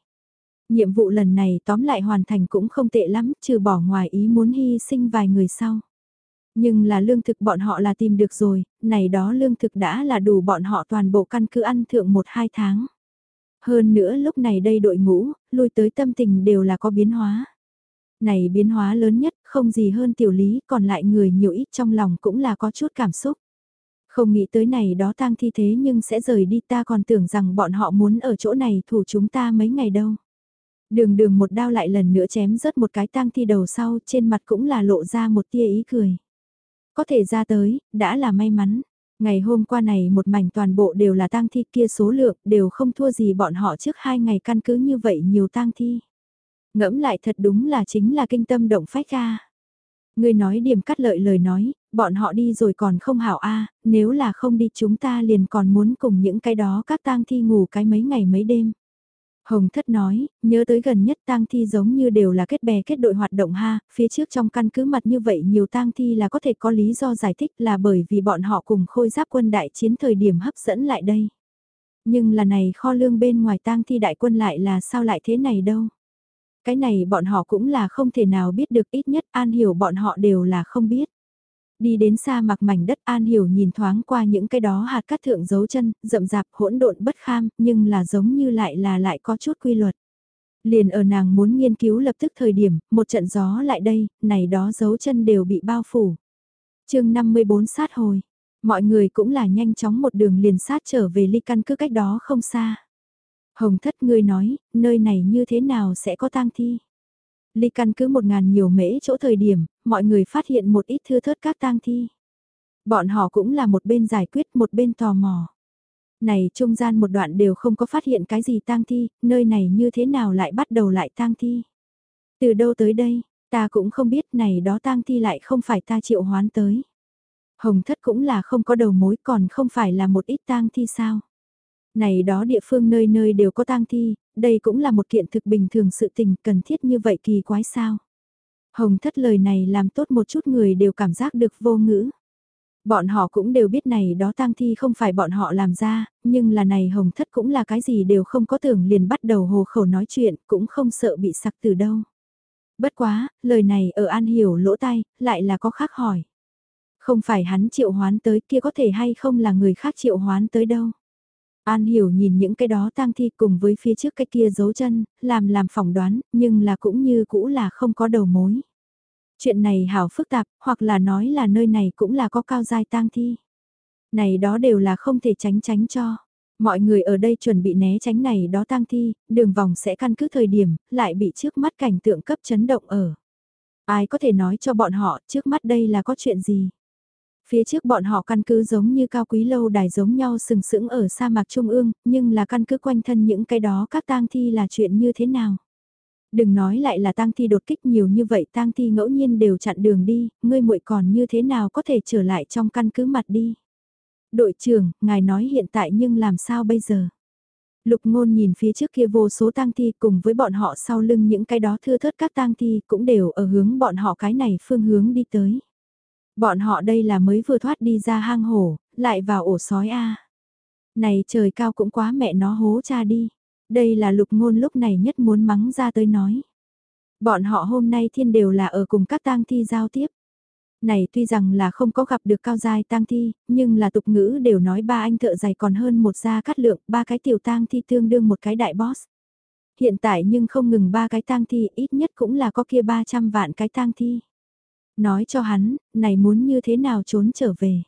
Nhiệm vụ lần này tóm lại hoàn thành cũng không tệ lắm, trừ bỏ ngoài ý muốn hy sinh vài người sau. Nhưng là lương thực bọn họ là tìm được rồi, này đó lương thực đã là đủ bọn họ toàn bộ căn cứ ăn thượng một hai tháng. Hơn nữa lúc này đây đội ngũ, lui tới tâm tình đều là có biến hóa. Này biến hóa lớn nhất không gì hơn tiểu lý còn lại người nhiều ít trong lòng cũng là có chút cảm xúc. Không nghĩ tới này đó tang thi thế nhưng sẽ rời đi ta còn tưởng rằng bọn họ muốn ở chỗ này thủ chúng ta mấy ngày đâu. Đường đường một đao lại lần nữa chém rớt một cái tang thi đầu sau trên mặt cũng là lộ ra một tia ý cười. Có thể ra tới, đã là may mắn. Ngày hôm qua này một mảnh toàn bộ đều là tang thi kia số lượng đều không thua gì bọn họ trước hai ngày căn cứ như vậy nhiều tang thi. Ngẫm lại thật đúng là chính là kinh tâm động phách ca. Người nói điểm cắt lợi lời nói, bọn họ đi rồi còn không hảo a nếu là không đi chúng ta liền còn muốn cùng những cái đó các tang thi ngủ cái mấy ngày mấy đêm. Hồng Thất nói, nhớ tới gần nhất tang thi giống như đều là kết bè kết đội hoạt động ha, phía trước trong căn cứ mặt như vậy nhiều tang thi là có thể có lý do giải thích là bởi vì bọn họ cùng khôi giáp quân đại chiến thời điểm hấp dẫn lại đây. Nhưng là này kho lương bên ngoài tang thi đại quân lại là sao lại thế này đâu. Cái này bọn họ cũng là không thể nào biết được ít nhất an hiểu bọn họ đều là không biết. Đi đến xa mạc mảnh đất an hiểu nhìn thoáng qua những cái đó hạt cát thượng dấu chân, rậm rạp hỗn độn bất kham, nhưng là giống như lại là lại có chút quy luật. Liền ở nàng muốn nghiên cứu lập tức thời điểm, một trận gió lại đây, này đó dấu chân đều bị bao phủ. chương 54 sát hồi, mọi người cũng là nhanh chóng một đường liền sát trở về ly căn cứ cách đó không xa. Hồng thất ngươi nói, nơi này như thế nào sẽ có tang thi? Ly căn cứ một ngàn nhiều mễ chỗ thời điểm, mọi người phát hiện một ít thưa thớt các tang thi. Bọn họ cũng là một bên giải quyết một bên tò mò. Này trung gian một đoạn đều không có phát hiện cái gì tang thi, nơi này như thế nào lại bắt đầu lại tang thi. Từ đâu tới đây, ta cũng không biết này đó tang thi lại không phải ta triệu hoán tới. Hồng thất cũng là không có đầu mối còn không phải là một ít tang thi sao. Này đó địa phương nơi nơi đều có tang thi, đây cũng là một kiện thực bình thường sự tình cần thiết như vậy kỳ quái sao. Hồng thất lời này làm tốt một chút người đều cảm giác được vô ngữ. Bọn họ cũng đều biết này đó tang thi không phải bọn họ làm ra, nhưng là này hồng thất cũng là cái gì đều không có tưởng liền bắt đầu hồ khẩu nói chuyện, cũng không sợ bị sặc từ đâu. Bất quá, lời này ở An Hiểu lỗ tai, lại là có khác hỏi. Không phải hắn triệu hoán tới kia có thể hay không là người khác triệu hoán tới đâu. An hiểu nhìn những cái đó tang thi cùng với phía trước cái kia dấu chân, làm làm phỏng đoán, nhưng là cũng như cũ là không có đầu mối. Chuyện này hảo phức tạp, hoặc là nói là nơi này cũng là có cao giai tang thi. Này đó đều là không thể tránh tránh cho. Mọi người ở đây chuẩn bị né tránh này đó tang thi, đường vòng sẽ căn cứ thời điểm, lại bị trước mắt cảnh tượng cấp chấn động ở. Ai có thể nói cho bọn họ trước mắt đây là có chuyện gì? Phía trước bọn họ căn cứ giống như cao quý lâu đài giống nhau sừng sững ở sa mạc trung ương, nhưng là căn cứ quanh thân những cái đó các tang thi là chuyện như thế nào. Đừng nói lại là tang thi đột kích nhiều như vậy tang thi ngẫu nhiên đều chặn đường đi, ngươi muội còn như thế nào có thể trở lại trong căn cứ mặt đi. Đội trưởng, ngài nói hiện tại nhưng làm sao bây giờ? Lục ngôn nhìn phía trước kia vô số tang thi cùng với bọn họ sau lưng những cái đó thưa thớt các tang thi cũng đều ở hướng bọn họ cái này phương hướng đi tới. Bọn họ đây là mới vừa thoát đi ra hang hổ, lại vào ổ sói a. Này trời cao cũng quá mẹ nó hố cha đi. Đây là lục ngôn lúc này nhất muốn mắng ra tới nói. Bọn họ hôm nay thiên đều là ở cùng các tang thi giao tiếp. Này tuy rằng là không có gặp được cao giai tang thi, nhưng là tục ngữ đều nói ba anh thợ dày còn hơn một gia cắt lượng, ba cái tiểu tang thi tương đương một cái đại boss. Hiện tại nhưng không ngừng ba cái tang thi, ít nhất cũng là có kia 300 vạn cái tang thi nói cho hắn, này muốn như thế nào trốn trở về.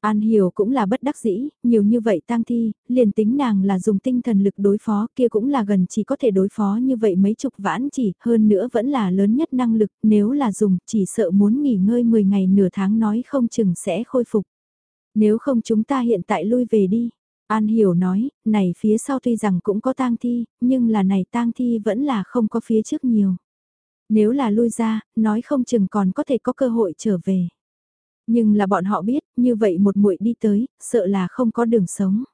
An Hiểu cũng là bất đắc dĩ, nhiều như vậy tang thi, liền tính nàng là dùng tinh thần lực đối phó kia cũng là gần chỉ có thể đối phó như vậy mấy chục vãn chỉ, hơn nữa vẫn là lớn nhất năng lực, nếu là dùng chỉ sợ muốn nghỉ ngơi 10 ngày nửa tháng nói không chừng sẽ khôi phục. Nếu không chúng ta hiện tại lui về đi. An Hiểu nói, này phía sau tuy rằng cũng có tang thi, nhưng là này tang thi vẫn là không có phía trước nhiều. Nếu là lui ra, nói không chừng còn có thể có cơ hội trở về. Nhưng là bọn họ biết, như vậy một muội đi tới, sợ là không có đường sống.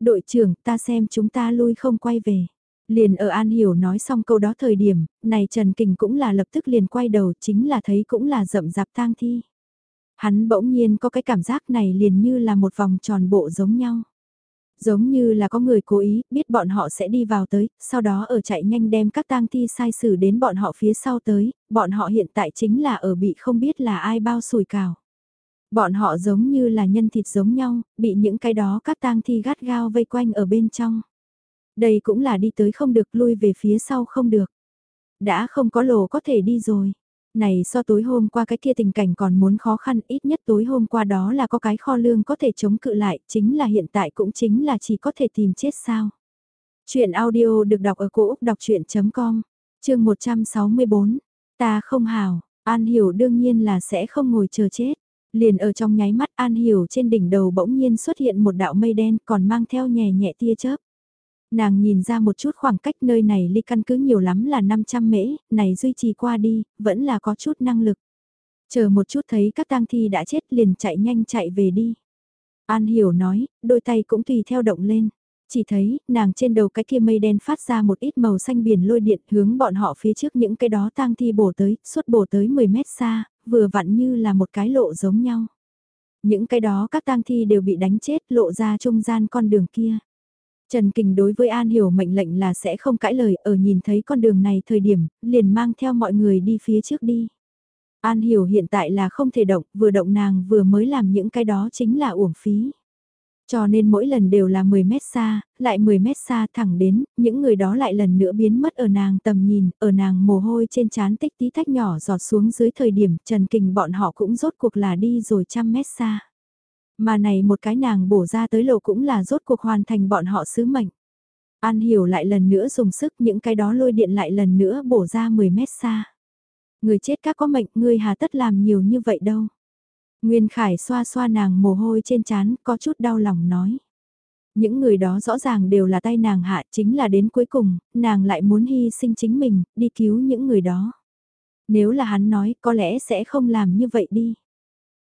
Đội trưởng, ta xem chúng ta lui không quay về. Liền ở An Hiểu nói xong câu đó thời điểm, này Trần Kình cũng là lập tức liền quay đầu, chính là thấy cũng là rậm rạp tang thi. Hắn bỗng nhiên có cái cảm giác này liền như là một vòng tròn bộ giống nhau. Giống như là có người cố ý, biết bọn họ sẽ đi vào tới, sau đó ở chạy nhanh đem các tang thi sai xử đến bọn họ phía sau tới, bọn họ hiện tại chính là ở bị không biết là ai bao sùi cào. Bọn họ giống như là nhân thịt giống nhau, bị những cái đó các tang thi gắt gao vây quanh ở bên trong. Đây cũng là đi tới không được lui về phía sau không được. Đã không có lồ có thể đi rồi. Này so tối hôm qua cái kia tình cảnh còn muốn khó khăn ít nhất tối hôm qua đó là có cái kho lương có thể chống cự lại, chính là hiện tại cũng chính là chỉ có thể tìm chết sao. Chuyện audio được đọc ở cổ Úc đọc chuyện.com, chương 164, ta không hào, An Hiểu đương nhiên là sẽ không ngồi chờ chết. Liền ở trong nháy mắt An Hiểu trên đỉnh đầu bỗng nhiên xuất hiện một đạo mây đen còn mang theo nhẹ nhẹ tia chớp. Nàng nhìn ra một chút khoảng cách nơi này ly căn cứ nhiều lắm là 500 mễ, này duy trì qua đi, vẫn là có chút năng lực. Chờ một chút thấy các tang thi đã chết liền chạy nhanh chạy về đi. An hiểu nói, đôi tay cũng tùy theo động lên. Chỉ thấy, nàng trên đầu cái kia mây đen phát ra một ít màu xanh biển lôi điện hướng bọn họ phía trước những cái đó tang thi bổ tới, suốt bổ tới 10 mét xa, vừa vặn như là một cái lộ giống nhau. Những cái đó các tang thi đều bị đánh chết lộ ra trung gian con đường kia. Trần Kình đối với An Hiểu mệnh lệnh là sẽ không cãi lời ở nhìn thấy con đường này thời điểm, liền mang theo mọi người đi phía trước đi. An Hiểu hiện tại là không thể động, vừa động nàng vừa mới làm những cái đó chính là uổng phí. Cho nên mỗi lần đều là 10 mét xa, lại 10 mét xa thẳng đến, những người đó lại lần nữa biến mất ở nàng tầm nhìn, ở nàng mồ hôi trên trán tích tí tách nhỏ giọt xuống dưới thời điểm Trần Kình bọn họ cũng rốt cuộc là đi rồi trăm mét xa. Mà này một cái nàng bổ ra tới lộ cũng là rốt cuộc hoàn thành bọn họ sứ mệnh. An hiểu lại lần nữa dùng sức những cái đó lôi điện lại lần nữa bổ ra 10 mét xa. Người chết các có mệnh, người hà tất làm nhiều như vậy đâu. Nguyên Khải xoa xoa nàng mồ hôi trên trán có chút đau lòng nói. Những người đó rõ ràng đều là tay nàng hạ chính là đến cuối cùng, nàng lại muốn hy sinh chính mình, đi cứu những người đó. Nếu là hắn nói có lẽ sẽ không làm như vậy đi.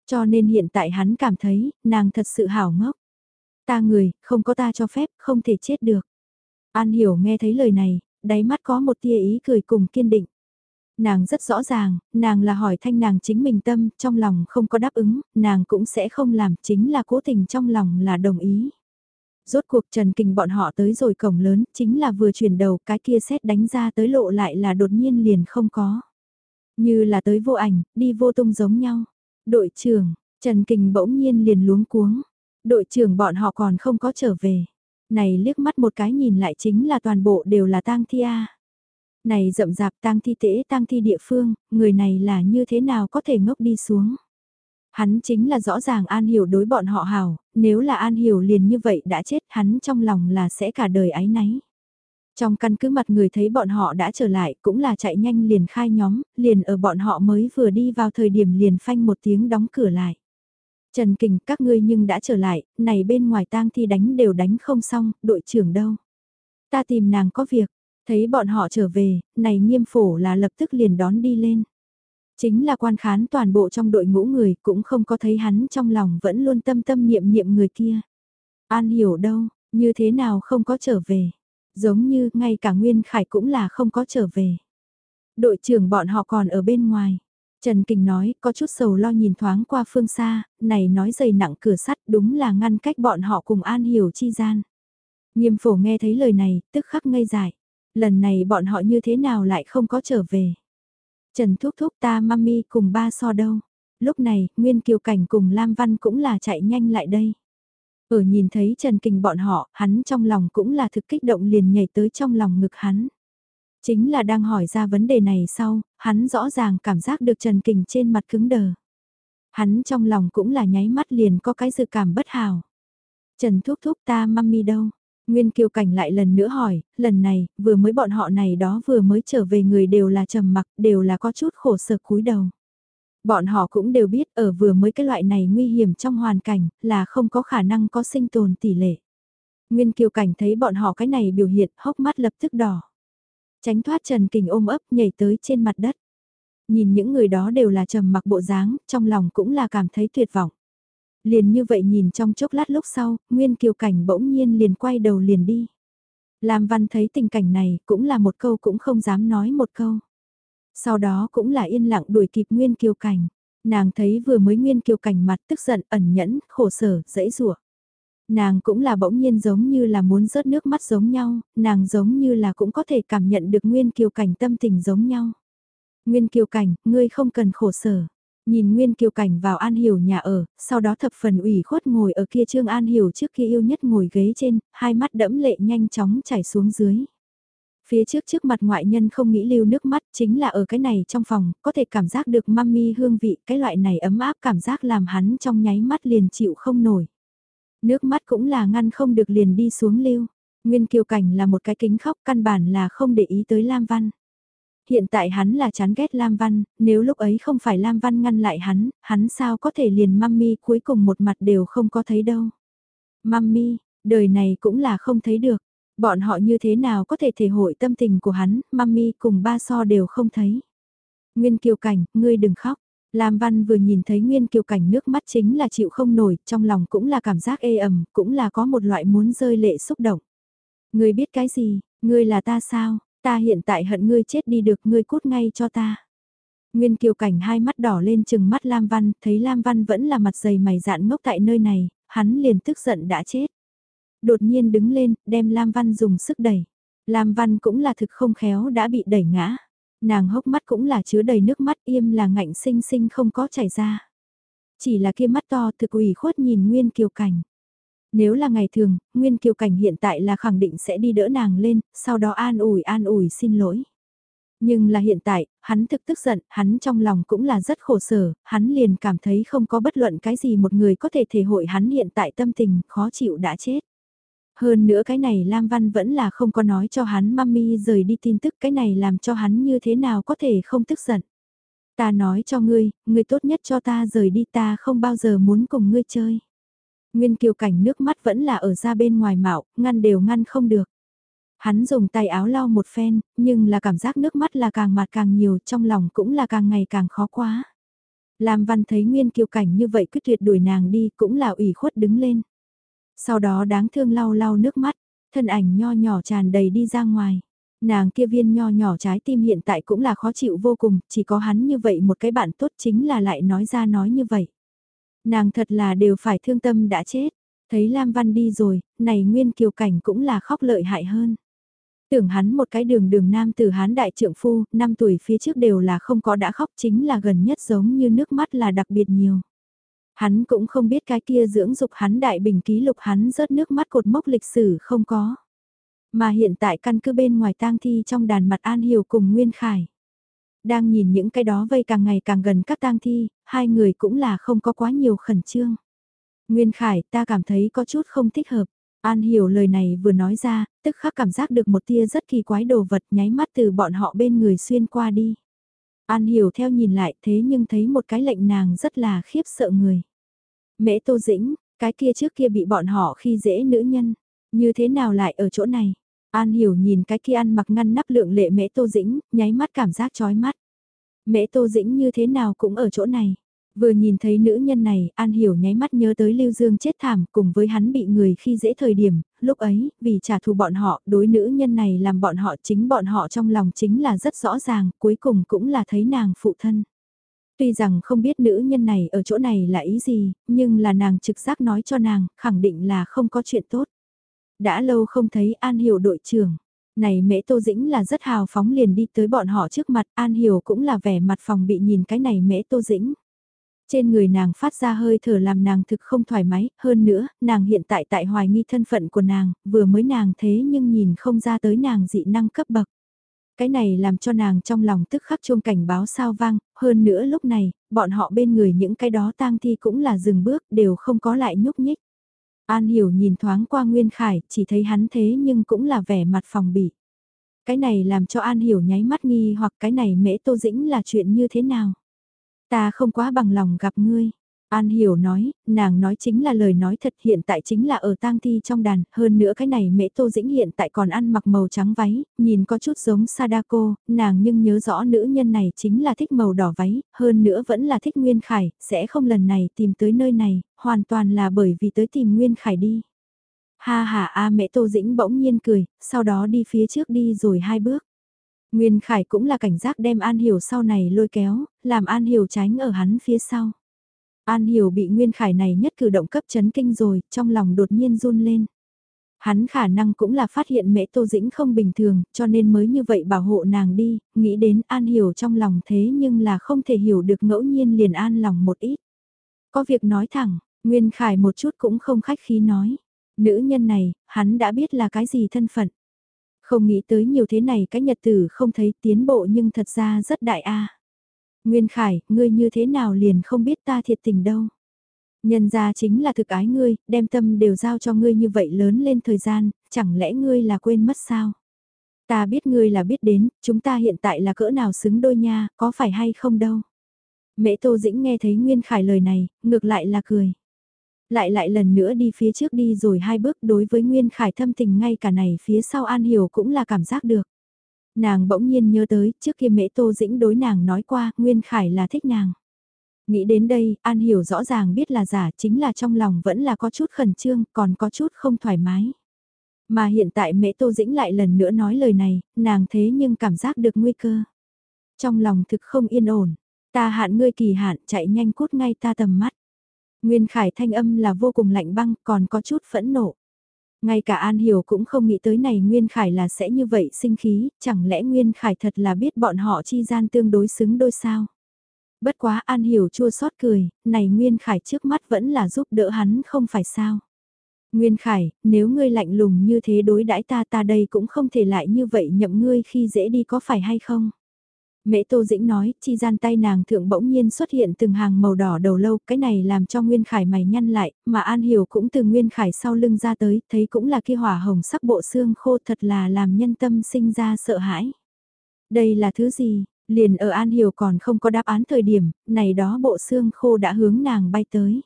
Cho nên hiện tại hắn cảm thấy, nàng thật sự hảo ngốc. Ta người, không có ta cho phép, không thể chết được. An hiểu nghe thấy lời này, đáy mắt có một tia ý cười cùng kiên định. Nàng rất rõ ràng, nàng là hỏi thanh nàng chính mình tâm, trong lòng không có đáp ứng, nàng cũng sẽ không làm, chính là cố tình trong lòng là đồng ý. Rốt cuộc Trần Kình bọn họ tới rồi cổng lớn, chính là vừa chuyển đầu cái kia xét đánh ra tới lộ lại là đột nhiên liền không có. Như là tới vô ảnh, đi vô tung giống nhau. Đội trưởng, Trần Kình bỗng nhiên liền luống cuống. Đội trưởng bọn họ còn không có trở về. Này liếc mắt một cái nhìn lại chính là toàn bộ đều là tang thi a. Này rậm rạp tang thi tễ tang thi địa phương, người này là như thế nào có thể ngốc đi xuống. Hắn chính là rõ ràng An Hiểu đối bọn họ hào, nếu là An Hiểu liền như vậy đã chết hắn trong lòng là sẽ cả đời ái náy. Trong căn cứ mặt người thấy bọn họ đã trở lại cũng là chạy nhanh liền khai nhóm, liền ở bọn họ mới vừa đi vào thời điểm liền phanh một tiếng đóng cửa lại. Trần Kình các ngươi nhưng đã trở lại, này bên ngoài tang thi đánh đều đánh không xong, đội trưởng đâu. Ta tìm nàng có việc, thấy bọn họ trở về, này nghiêm phổ là lập tức liền đón đi lên. Chính là quan khán toàn bộ trong đội ngũ người cũng không có thấy hắn trong lòng vẫn luôn tâm tâm niệm niệm người kia. An hiểu đâu, như thế nào không có trở về giống như ngay cả Nguyên Khải cũng là không có trở về. Đội trưởng bọn họ còn ở bên ngoài. Trần Kình nói, có chút sầu lo nhìn thoáng qua phương xa, này nói dày nặng cửa sắt đúng là ngăn cách bọn họ cùng an hiểu chi gian. Nghiêm phổ nghe thấy lời này, tức khắc ngây dại. Lần này bọn họ như thế nào lại không có trở về. Trần thúc thúc ta mami cùng ba so đâu. Lúc này, Nguyên Kiều Cảnh cùng Lam Văn cũng là chạy nhanh lại đây. Ở nhìn thấy Trần Kình bọn họ, hắn trong lòng cũng là thực kích động liền nhảy tới trong lòng ngực hắn. Chính là đang hỏi ra vấn đề này sau, hắn rõ ràng cảm giác được Trần Kình trên mặt cứng đờ. Hắn trong lòng cũng là nháy mắt liền có cái dự cảm bất hảo. Trần Thúc Thúc ta mami đâu? Nguyên Kiều Cảnh lại lần nữa hỏi, lần này, vừa mới bọn họ này đó vừa mới trở về người đều là trầm mặc, đều là có chút khổ sở cúi đầu. Bọn họ cũng đều biết ở vừa mới cái loại này nguy hiểm trong hoàn cảnh, là không có khả năng có sinh tồn tỷ lệ. Nguyên Kiều Cảnh thấy bọn họ cái này biểu hiện, hốc mắt lập tức đỏ. Tránh thoát Trần Kình ôm ấp nhảy tới trên mặt đất. Nhìn những người đó đều là trầm mặc bộ dáng, trong lòng cũng là cảm thấy tuyệt vọng. Liền như vậy nhìn trong chốc lát lúc sau, Nguyên Kiều Cảnh bỗng nhiên liền quay đầu liền đi. Lam Văn thấy tình cảnh này cũng là một câu cũng không dám nói một câu. Sau đó cũng là yên lặng đuổi kịp Nguyên Kiều Cảnh. Nàng thấy vừa mới Nguyên Kiều Cảnh mặt tức giận ẩn nhẫn, khổ sở, dãy rủa Nàng cũng là bỗng nhiên giống như là muốn rớt nước mắt giống nhau, nàng giống như là cũng có thể cảm nhận được Nguyên Kiều Cảnh tâm tình giống nhau. Nguyên Kiều Cảnh, ngươi không cần khổ sở. Nhìn Nguyên Kiều Cảnh vào An Hiểu nhà ở, sau đó thập phần ủy khuất ngồi ở kia Trương An Hiểu trước kia yêu nhất ngồi ghế trên, hai mắt đẫm lệ nhanh chóng chảy xuống dưới. Phía trước trước mặt ngoại nhân không nghĩ lưu nước mắt chính là ở cái này trong phòng, có thể cảm giác được mami hương vị, cái loại này ấm áp cảm giác làm hắn trong nháy mắt liền chịu không nổi. Nước mắt cũng là ngăn không được liền đi xuống lưu. Nguyên Kiều Cảnh là một cái kính khóc căn bản là không để ý tới Lam Văn. Hiện tại hắn là chán ghét Lam Văn, nếu lúc ấy không phải Lam Văn ngăn lại hắn, hắn sao có thể liền mami cuối cùng một mặt đều không có thấy đâu. Mami, đời này cũng là không thấy được. Bọn họ như thế nào có thể thể hội tâm tình của hắn, mami cùng ba so đều không thấy. Nguyên Kiều Cảnh, ngươi đừng khóc. Lam Văn vừa nhìn thấy Nguyên Kiều Cảnh nước mắt chính là chịu không nổi, trong lòng cũng là cảm giác ê ẩm, cũng là có một loại muốn rơi lệ xúc động. Ngươi biết cái gì, ngươi là ta sao, ta hiện tại hận ngươi chết đi được ngươi cút ngay cho ta. Nguyên Kiều Cảnh hai mắt đỏ lên chừng mắt Lam Văn, thấy Lam Văn vẫn là mặt dày mày dạn ngốc tại nơi này, hắn liền tức giận đã chết. Đột nhiên đứng lên, đem Lam Văn dùng sức đẩy. Lam Văn cũng là thực không khéo đã bị đẩy ngã. Nàng hốc mắt cũng là chứa đầy nước mắt im là ngạnh sinh sinh không có chảy ra. Chỉ là kia mắt to thực ủy khuất nhìn Nguyên Kiều Cảnh. Nếu là ngày thường, Nguyên Kiều Cảnh hiện tại là khẳng định sẽ đi đỡ nàng lên, sau đó an ủi an ủi xin lỗi. Nhưng là hiện tại, hắn thực tức giận, hắn trong lòng cũng là rất khổ sở, hắn liền cảm thấy không có bất luận cái gì một người có thể thể hội hắn hiện tại tâm tình khó chịu đã chết. Hơn nữa cái này Lam Văn vẫn là không có nói cho hắn mami rời đi tin tức cái này làm cho hắn như thế nào có thể không tức giận. Ta nói cho ngươi, ngươi tốt nhất cho ta rời đi ta không bao giờ muốn cùng ngươi chơi. Nguyên kiều cảnh nước mắt vẫn là ở ra bên ngoài mạo, ngăn đều ngăn không được. Hắn dùng tay áo lau một phen, nhưng là cảm giác nước mắt là càng mạt càng nhiều, trong lòng cũng là càng ngày càng khó quá. Lam Văn thấy Nguyên kiều cảnh như vậy quyết tuyệt đuổi nàng đi cũng là ủy khuất đứng lên. Sau đó đáng thương lau lau nước mắt, thân ảnh nho nhỏ tràn đầy đi ra ngoài. Nàng kia viên nho nhỏ trái tim hiện tại cũng là khó chịu vô cùng, chỉ có hắn như vậy một cái bạn tốt chính là lại nói ra nói như vậy. Nàng thật là đều phải thương tâm đã chết, thấy Lam Văn đi rồi, này Nguyên Kiều Cảnh cũng là khóc lợi hại hơn. Tưởng hắn một cái đường đường nam từ hán đại trượng phu, năm tuổi phía trước đều là không có đã khóc chính là gần nhất giống như nước mắt là đặc biệt nhiều. Hắn cũng không biết cái kia dưỡng dục hắn đại bình ký lục hắn rớt nước mắt cột mốc lịch sử không có. Mà hiện tại căn cứ bên ngoài tang thi trong đàn mặt An Hiểu cùng Nguyên Khải. Đang nhìn những cái đó vây càng ngày càng gần các tang thi, hai người cũng là không có quá nhiều khẩn trương. Nguyên Khải ta cảm thấy có chút không thích hợp. An hiểu lời này vừa nói ra, tức khắc cảm giác được một tia rất kỳ quái đồ vật nháy mắt từ bọn họ bên người xuyên qua đi. An hiểu theo nhìn lại thế nhưng thấy một cái lệnh nàng rất là khiếp sợ người. Mễ Tô Dĩnh, cái kia trước kia bị bọn họ khi dễ nữ nhân, như thế nào lại ở chỗ này? An hiểu nhìn cái kia ăn mặc ngăn nắp lượng lệ Mễ Tô Dĩnh, nháy mắt cảm giác chói mắt. Mễ Tô Dĩnh như thế nào cũng ở chỗ này. Vừa nhìn thấy nữ nhân này, An Hiểu nháy mắt nhớ tới Lưu Dương chết thảm cùng với hắn bị người khi dễ thời điểm, lúc ấy, vì trả thù bọn họ, đối nữ nhân này làm bọn họ chính bọn họ trong lòng chính là rất rõ ràng, cuối cùng cũng là thấy nàng phụ thân. Tuy rằng không biết nữ nhân này ở chỗ này là ý gì, nhưng là nàng trực giác nói cho nàng, khẳng định là không có chuyện tốt. Đã lâu không thấy An Hiểu đội trưởng. Này mễ Tô Dĩnh là rất hào phóng liền đi tới bọn họ trước mặt, An Hiểu cũng là vẻ mặt phòng bị nhìn cái này mễ Tô Dĩnh. Trên người nàng phát ra hơi thở làm nàng thực không thoải mái, hơn nữa, nàng hiện tại tại hoài nghi thân phận của nàng, vừa mới nàng thế nhưng nhìn không ra tới nàng dị năng cấp bậc. Cái này làm cho nàng trong lòng tức khắc chuông cảnh báo sao vang, hơn nữa lúc này, bọn họ bên người những cái đó tang thi cũng là dừng bước đều không có lại nhúc nhích. An hiểu nhìn thoáng qua Nguyên Khải, chỉ thấy hắn thế nhưng cũng là vẻ mặt phòng bị. Cái này làm cho An hiểu nháy mắt nghi hoặc cái này mễ tô dĩnh là chuyện như thế nào. Ta không quá bằng lòng gặp ngươi. An hiểu nói, nàng nói chính là lời nói thật hiện tại chính là ở tang thi trong đàn, hơn nữa cái này mễ tô dĩnh hiện tại còn ăn mặc màu trắng váy, nhìn có chút giống Sadako, nàng nhưng nhớ rõ nữ nhân này chính là thích màu đỏ váy, hơn nữa vẫn là thích Nguyên Khải, sẽ không lần này tìm tới nơi này, hoàn toàn là bởi vì tới tìm Nguyên Khải đi. Ha ha a mẹ tô dĩnh bỗng nhiên cười, sau đó đi phía trước đi rồi hai bước. Nguyên Khải cũng là cảnh giác đem An Hiểu sau này lôi kéo, làm An Hiểu tránh ở hắn phía sau. An Hiểu bị Nguyên Khải này nhất cử động cấp chấn kinh rồi, trong lòng đột nhiên run lên. Hắn khả năng cũng là phát hiện mẹ Tô Dĩnh không bình thường, cho nên mới như vậy bảo hộ nàng đi, nghĩ đến An Hiểu trong lòng thế nhưng là không thể hiểu được ngẫu nhiên liền an lòng một ít. Có việc nói thẳng, Nguyên Khải một chút cũng không khách khí nói. Nữ nhân này, hắn đã biết là cái gì thân phận. Không nghĩ tới nhiều thế này cái nhật tử không thấy tiến bộ nhưng thật ra rất đại a. Nguyên Khải, ngươi như thế nào liền không biết ta thiệt tình đâu. Nhân ra chính là thực ái ngươi, đem tâm đều giao cho ngươi như vậy lớn lên thời gian, chẳng lẽ ngươi là quên mất sao? Ta biết ngươi là biết đến, chúng ta hiện tại là cỡ nào xứng đôi nha, có phải hay không đâu. Mễ Tô Dĩnh nghe thấy Nguyên Khải lời này, ngược lại là cười. Lại lại lần nữa đi phía trước đi rồi hai bước đối với Nguyên Khải thâm tình ngay cả này phía sau An Hiểu cũng là cảm giác được. Nàng bỗng nhiên nhớ tới, trước kia mễ Tô Dĩnh đối nàng nói qua, Nguyên Khải là thích nàng. Nghĩ đến đây, An Hiểu rõ ràng biết là giả, chính là trong lòng vẫn là có chút khẩn trương, còn có chút không thoải mái. Mà hiện tại mễ Tô Dĩnh lại lần nữa nói lời này, nàng thế nhưng cảm giác được nguy cơ. Trong lòng thực không yên ổn, ta hạn ngươi kỳ hạn chạy nhanh cút ngay ta tầm mắt. Nguyên Khải thanh âm là vô cùng lạnh băng, còn có chút phẫn nộ. Ngay cả An Hiểu cũng không nghĩ tới này Nguyên Khải là sẽ như vậy sinh khí, chẳng lẽ Nguyên Khải thật là biết bọn họ chi gian tương đối xứng đôi sao? Bất quá An Hiểu chua xót cười, này Nguyên Khải trước mắt vẫn là giúp đỡ hắn không phải sao? Nguyên Khải, nếu ngươi lạnh lùng như thế đối đãi ta ta đây cũng không thể lại như vậy nhậm ngươi khi dễ đi có phải hay không? Mễ Tô Dĩnh nói, chi gian tay nàng thượng bỗng nhiên xuất hiện từng hàng màu đỏ đầu lâu, cái này làm cho Nguyên Khải mày nhăn lại, mà An Hiểu cũng từ Nguyên Khải sau lưng ra tới, thấy cũng là kia hỏa hồng sắc bộ xương khô thật là làm nhân tâm sinh ra sợ hãi. Đây là thứ gì? Liền ở An Hiểu còn không có đáp án thời điểm, này đó bộ xương khô đã hướng nàng bay tới.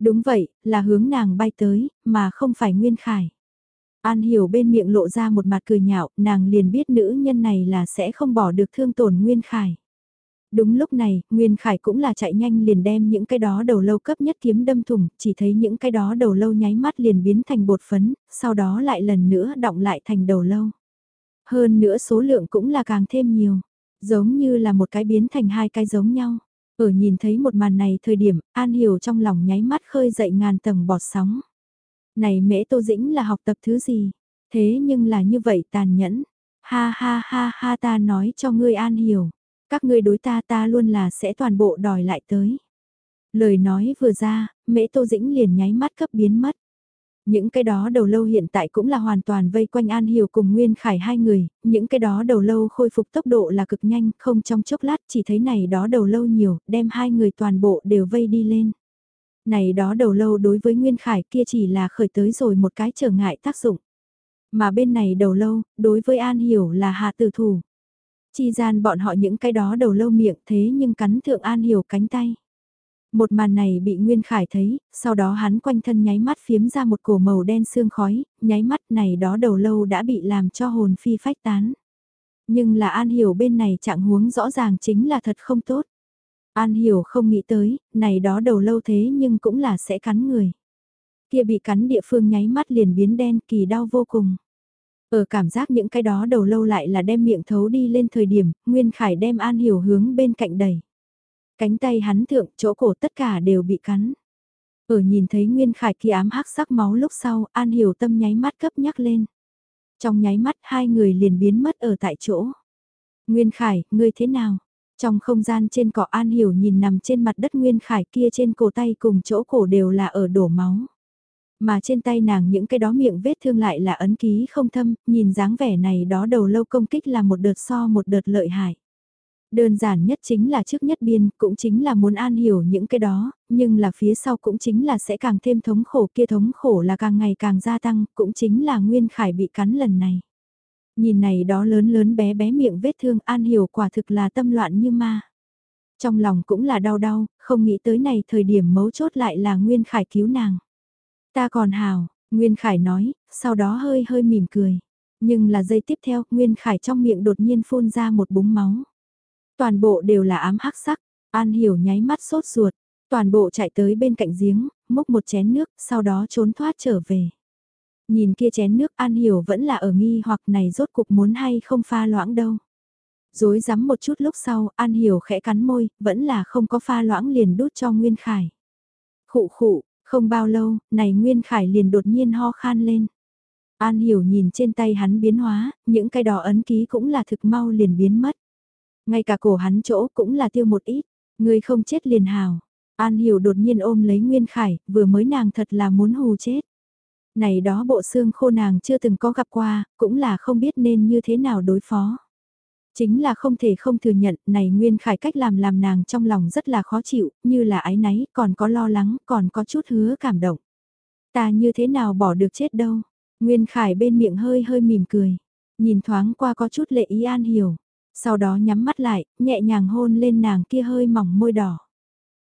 Đúng vậy, là hướng nàng bay tới, mà không phải Nguyên Khải. An hiểu bên miệng lộ ra một mặt cười nhạo, nàng liền biết nữ nhân này là sẽ không bỏ được thương tổn Nguyên Khải. Đúng lúc này, Nguyên Khải cũng là chạy nhanh liền đem những cái đó đầu lâu cấp nhất kiếm đâm thủng, chỉ thấy những cái đó đầu lâu nháy mắt liền biến thành bột phấn, sau đó lại lần nữa động lại thành đầu lâu. Hơn nữa số lượng cũng là càng thêm nhiều, giống như là một cái biến thành hai cái giống nhau. Ở nhìn thấy một màn này thời điểm, An Hiểu trong lòng nháy mắt khơi dậy ngàn tầng bọt sóng. Này mễ Tô Dĩnh là học tập thứ gì? Thế nhưng là như vậy tàn nhẫn. Ha ha ha ha ta nói cho ngươi an hiểu. Các ngươi đối ta ta luôn là sẽ toàn bộ đòi lại tới. Lời nói vừa ra, mễ Tô Dĩnh liền nháy mắt cấp biến mất. Những cái đó đầu lâu hiện tại cũng là hoàn toàn vây quanh An Hiểu cùng Nguyên Khải hai người, những cái đó đầu lâu khôi phục tốc độ là cực nhanh, không trong chốc lát chỉ thấy này đó đầu lâu nhiều, đem hai người toàn bộ đều vây đi lên này đó đầu lâu đối với Nguyên Khải kia chỉ là khởi tới rồi một cái trở ngại tác dụng. Mà bên này đầu lâu, đối với An Hiểu là hạ tử thủ. Chi gian bọn họ những cái đó đầu lâu miệng thế nhưng cắn thượng An Hiểu cánh tay. Một màn này bị Nguyên Khải thấy, sau đó hắn quanh thân nháy mắt phiếm ra một cổ màu đen sương khói, nháy mắt này đó đầu lâu đã bị làm cho hồn phi phách tán. Nhưng là An Hiểu bên này trạng huống rõ ràng chính là thật không tốt. An hiểu không nghĩ tới, này đó đầu lâu thế nhưng cũng là sẽ cắn người. Kia bị cắn địa phương nháy mắt liền biến đen kỳ đau vô cùng. Ở cảm giác những cái đó đầu lâu lại là đem miệng thấu đi lên thời điểm, Nguyên Khải đem An Hiểu hướng bên cạnh đẩy. Cánh tay hắn thượng, chỗ cổ tất cả đều bị cắn. Ở nhìn thấy Nguyên Khải kia ám hắc sắc máu lúc sau, An Hiểu tâm nháy mắt cấp nhắc lên. Trong nháy mắt hai người liền biến mất ở tại chỗ. Nguyên Khải, ngươi thế nào? Trong không gian trên cỏ An Hiểu nhìn nằm trên mặt đất Nguyên Khải kia trên cổ tay cùng chỗ cổ đều là ở đổ máu. Mà trên tay nàng những cái đó miệng vết thương lại là ấn ký không thâm, nhìn dáng vẻ này đó đầu lâu công kích là một đợt so một đợt lợi hại. Đơn giản nhất chính là trước nhất biên, cũng chính là muốn an hiểu những cái đó, nhưng là phía sau cũng chính là sẽ càng thêm thống khổ kia thống khổ là càng ngày càng gia tăng, cũng chính là Nguyên Khải bị cắn lần này. Nhìn này đó lớn lớn bé bé miệng vết thương an hiểu quả thực là tâm loạn như ma. Trong lòng cũng là đau đau, không nghĩ tới này thời điểm mấu chốt lại là Nguyên Khải cứu nàng. Ta còn hào, Nguyên Khải nói, sau đó hơi hơi mỉm cười. Nhưng là giây tiếp theo, Nguyên Khải trong miệng đột nhiên phun ra một búng máu. Toàn bộ đều là ám hắc sắc, An Hiểu nháy mắt sốt ruột, toàn bộ chạy tới bên cạnh giếng, múc một chén nước, sau đó trốn thoát trở về. Nhìn kia chén nước An Hiểu vẫn là ở nghi hoặc này rốt cục muốn hay không pha loãng đâu. Dối rắm một chút lúc sau, An Hiểu khẽ cắn môi, vẫn là không có pha loãng liền đút cho Nguyên Khải. Khụ khụ, không bao lâu, này Nguyên Khải liền đột nhiên ho khan lên. An Hiểu nhìn trên tay hắn biến hóa, những cái đỏ ấn ký cũng là thực mau liền biến mất. Ngay cả cổ hắn chỗ cũng là tiêu một ít, người không chết liền hào. An Hiểu đột nhiên ôm lấy Nguyên Khải, vừa mới nàng thật là muốn hù chết. Này đó bộ xương khô nàng chưa từng có gặp qua, cũng là không biết nên như thế nào đối phó. Chính là không thể không thừa nhận, này Nguyên Khải cách làm làm nàng trong lòng rất là khó chịu, như là ái náy, còn có lo lắng, còn có chút hứa cảm động. Ta như thế nào bỏ được chết đâu. Nguyên Khải bên miệng hơi hơi mỉm cười. Nhìn thoáng qua có chút lệ ý an hiểu. Sau đó nhắm mắt lại, nhẹ nhàng hôn lên nàng kia hơi mỏng môi đỏ.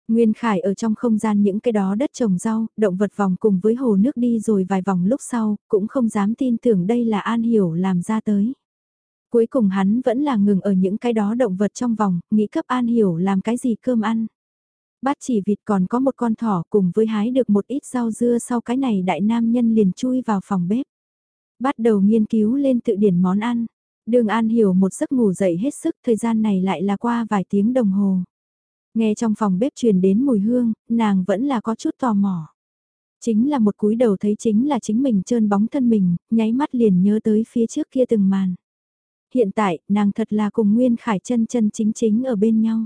Nguyên Khải ở trong không gian những cái đó đất trồng rau, động vật vòng cùng với hồ nước đi rồi vài vòng lúc sau, cũng không dám tin tưởng đây là An Hiểu làm ra tới. Cuối cùng hắn vẫn là ngừng ở những cái đó động vật trong vòng, nghĩ cấp An Hiểu làm cái gì cơm ăn. Bát chỉ vịt còn có một con thỏ cùng với hái được một ít rau dưa sau cái này đại nam nhân liền chui vào phòng bếp. Bắt đầu nghiên cứu lên tự điển món ăn. Đường An Hiểu một giấc ngủ dậy hết sức, thời gian này lại là qua vài tiếng đồng hồ. Nghe trong phòng bếp truyền đến mùi hương, nàng vẫn là có chút tò mò. Chính là một cúi đầu thấy chính là chính mình trơn bóng thân mình, nháy mắt liền nhớ tới phía trước kia từng màn. Hiện tại, nàng thật là cùng Nguyên Khải chân chân chính chính ở bên nhau.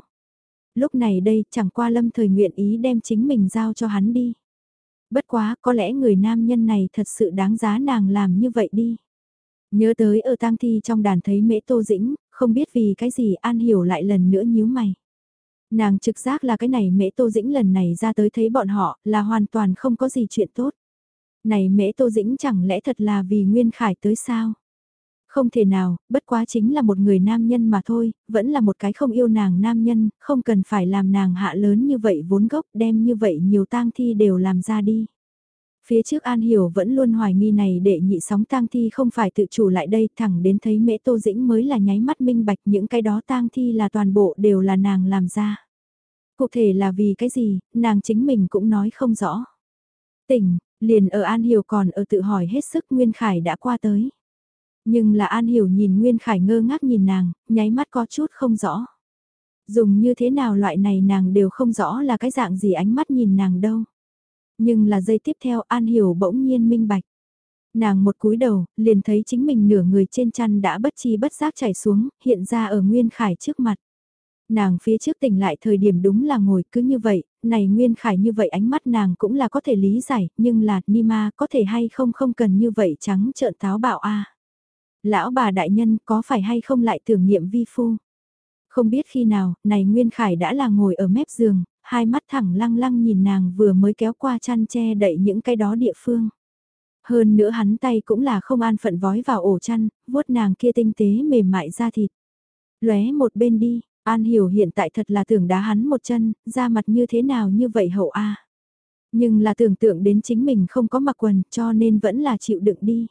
Lúc này đây, chẳng qua lâm thời nguyện ý đem chính mình giao cho hắn đi. Bất quá, có lẽ người nam nhân này thật sự đáng giá nàng làm như vậy đi. Nhớ tới ở tang thi trong đàn thấy mễ tô dĩnh, không biết vì cái gì An Hiểu lại lần nữa nhíu mày. Nàng trực giác là cái này mễ tô dĩnh lần này ra tới thấy bọn họ là hoàn toàn không có gì chuyện tốt. Này mễ tô dĩnh chẳng lẽ thật là vì Nguyên Khải tới sao? Không thể nào, bất quá chính là một người nam nhân mà thôi, vẫn là một cái không yêu nàng nam nhân, không cần phải làm nàng hạ lớn như vậy vốn gốc đem như vậy nhiều tang thi đều làm ra đi. Phía trước An Hiểu vẫn luôn hoài nghi này để nhị sóng tang thi không phải tự chủ lại đây thẳng đến thấy mễ tô dĩnh mới là nháy mắt minh bạch những cái đó tang thi là toàn bộ đều là nàng làm ra. Cụ thể là vì cái gì, nàng chính mình cũng nói không rõ. Tỉnh, liền ở An Hiểu còn ở tự hỏi hết sức Nguyên Khải đã qua tới. Nhưng là An Hiểu nhìn Nguyên Khải ngơ ngác nhìn nàng, nháy mắt có chút không rõ. Dùng như thế nào loại này nàng đều không rõ là cái dạng gì ánh mắt nhìn nàng đâu. Nhưng là giây tiếp theo An Hiểu bỗng nhiên minh bạch. Nàng một cúi đầu, liền thấy chính mình nửa người trên chăn đã bất chi bất giác chảy xuống, hiện ra ở Nguyên Khải trước mặt. Nàng phía trước tỉnh lại thời điểm đúng là ngồi cứ như vậy, này Nguyên Khải như vậy ánh mắt nàng cũng là có thể lý giải, nhưng là Nima có thể hay không không cần như vậy trắng trợn táo bạo a Lão bà đại nhân có phải hay không lại tưởng niệm vi phu? Không biết khi nào, này Nguyên Khải đã là ngồi ở mép giường, hai mắt thẳng lăng lăng nhìn nàng vừa mới kéo qua chăn che đậy những cái đó địa phương. Hơn nữa hắn tay cũng là không an phận vói vào ổ chăn, vuốt nàng kia tinh tế mềm mại ra thịt. Lóe một bên đi, An hiểu hiện tại thật là tưởng đá hắn một chân, da mặt như thế nào như vậy hậu a Nhưng là tưởng tượng đến chính mình không có mặc quần cho nên vẫn là chịu đựng đi.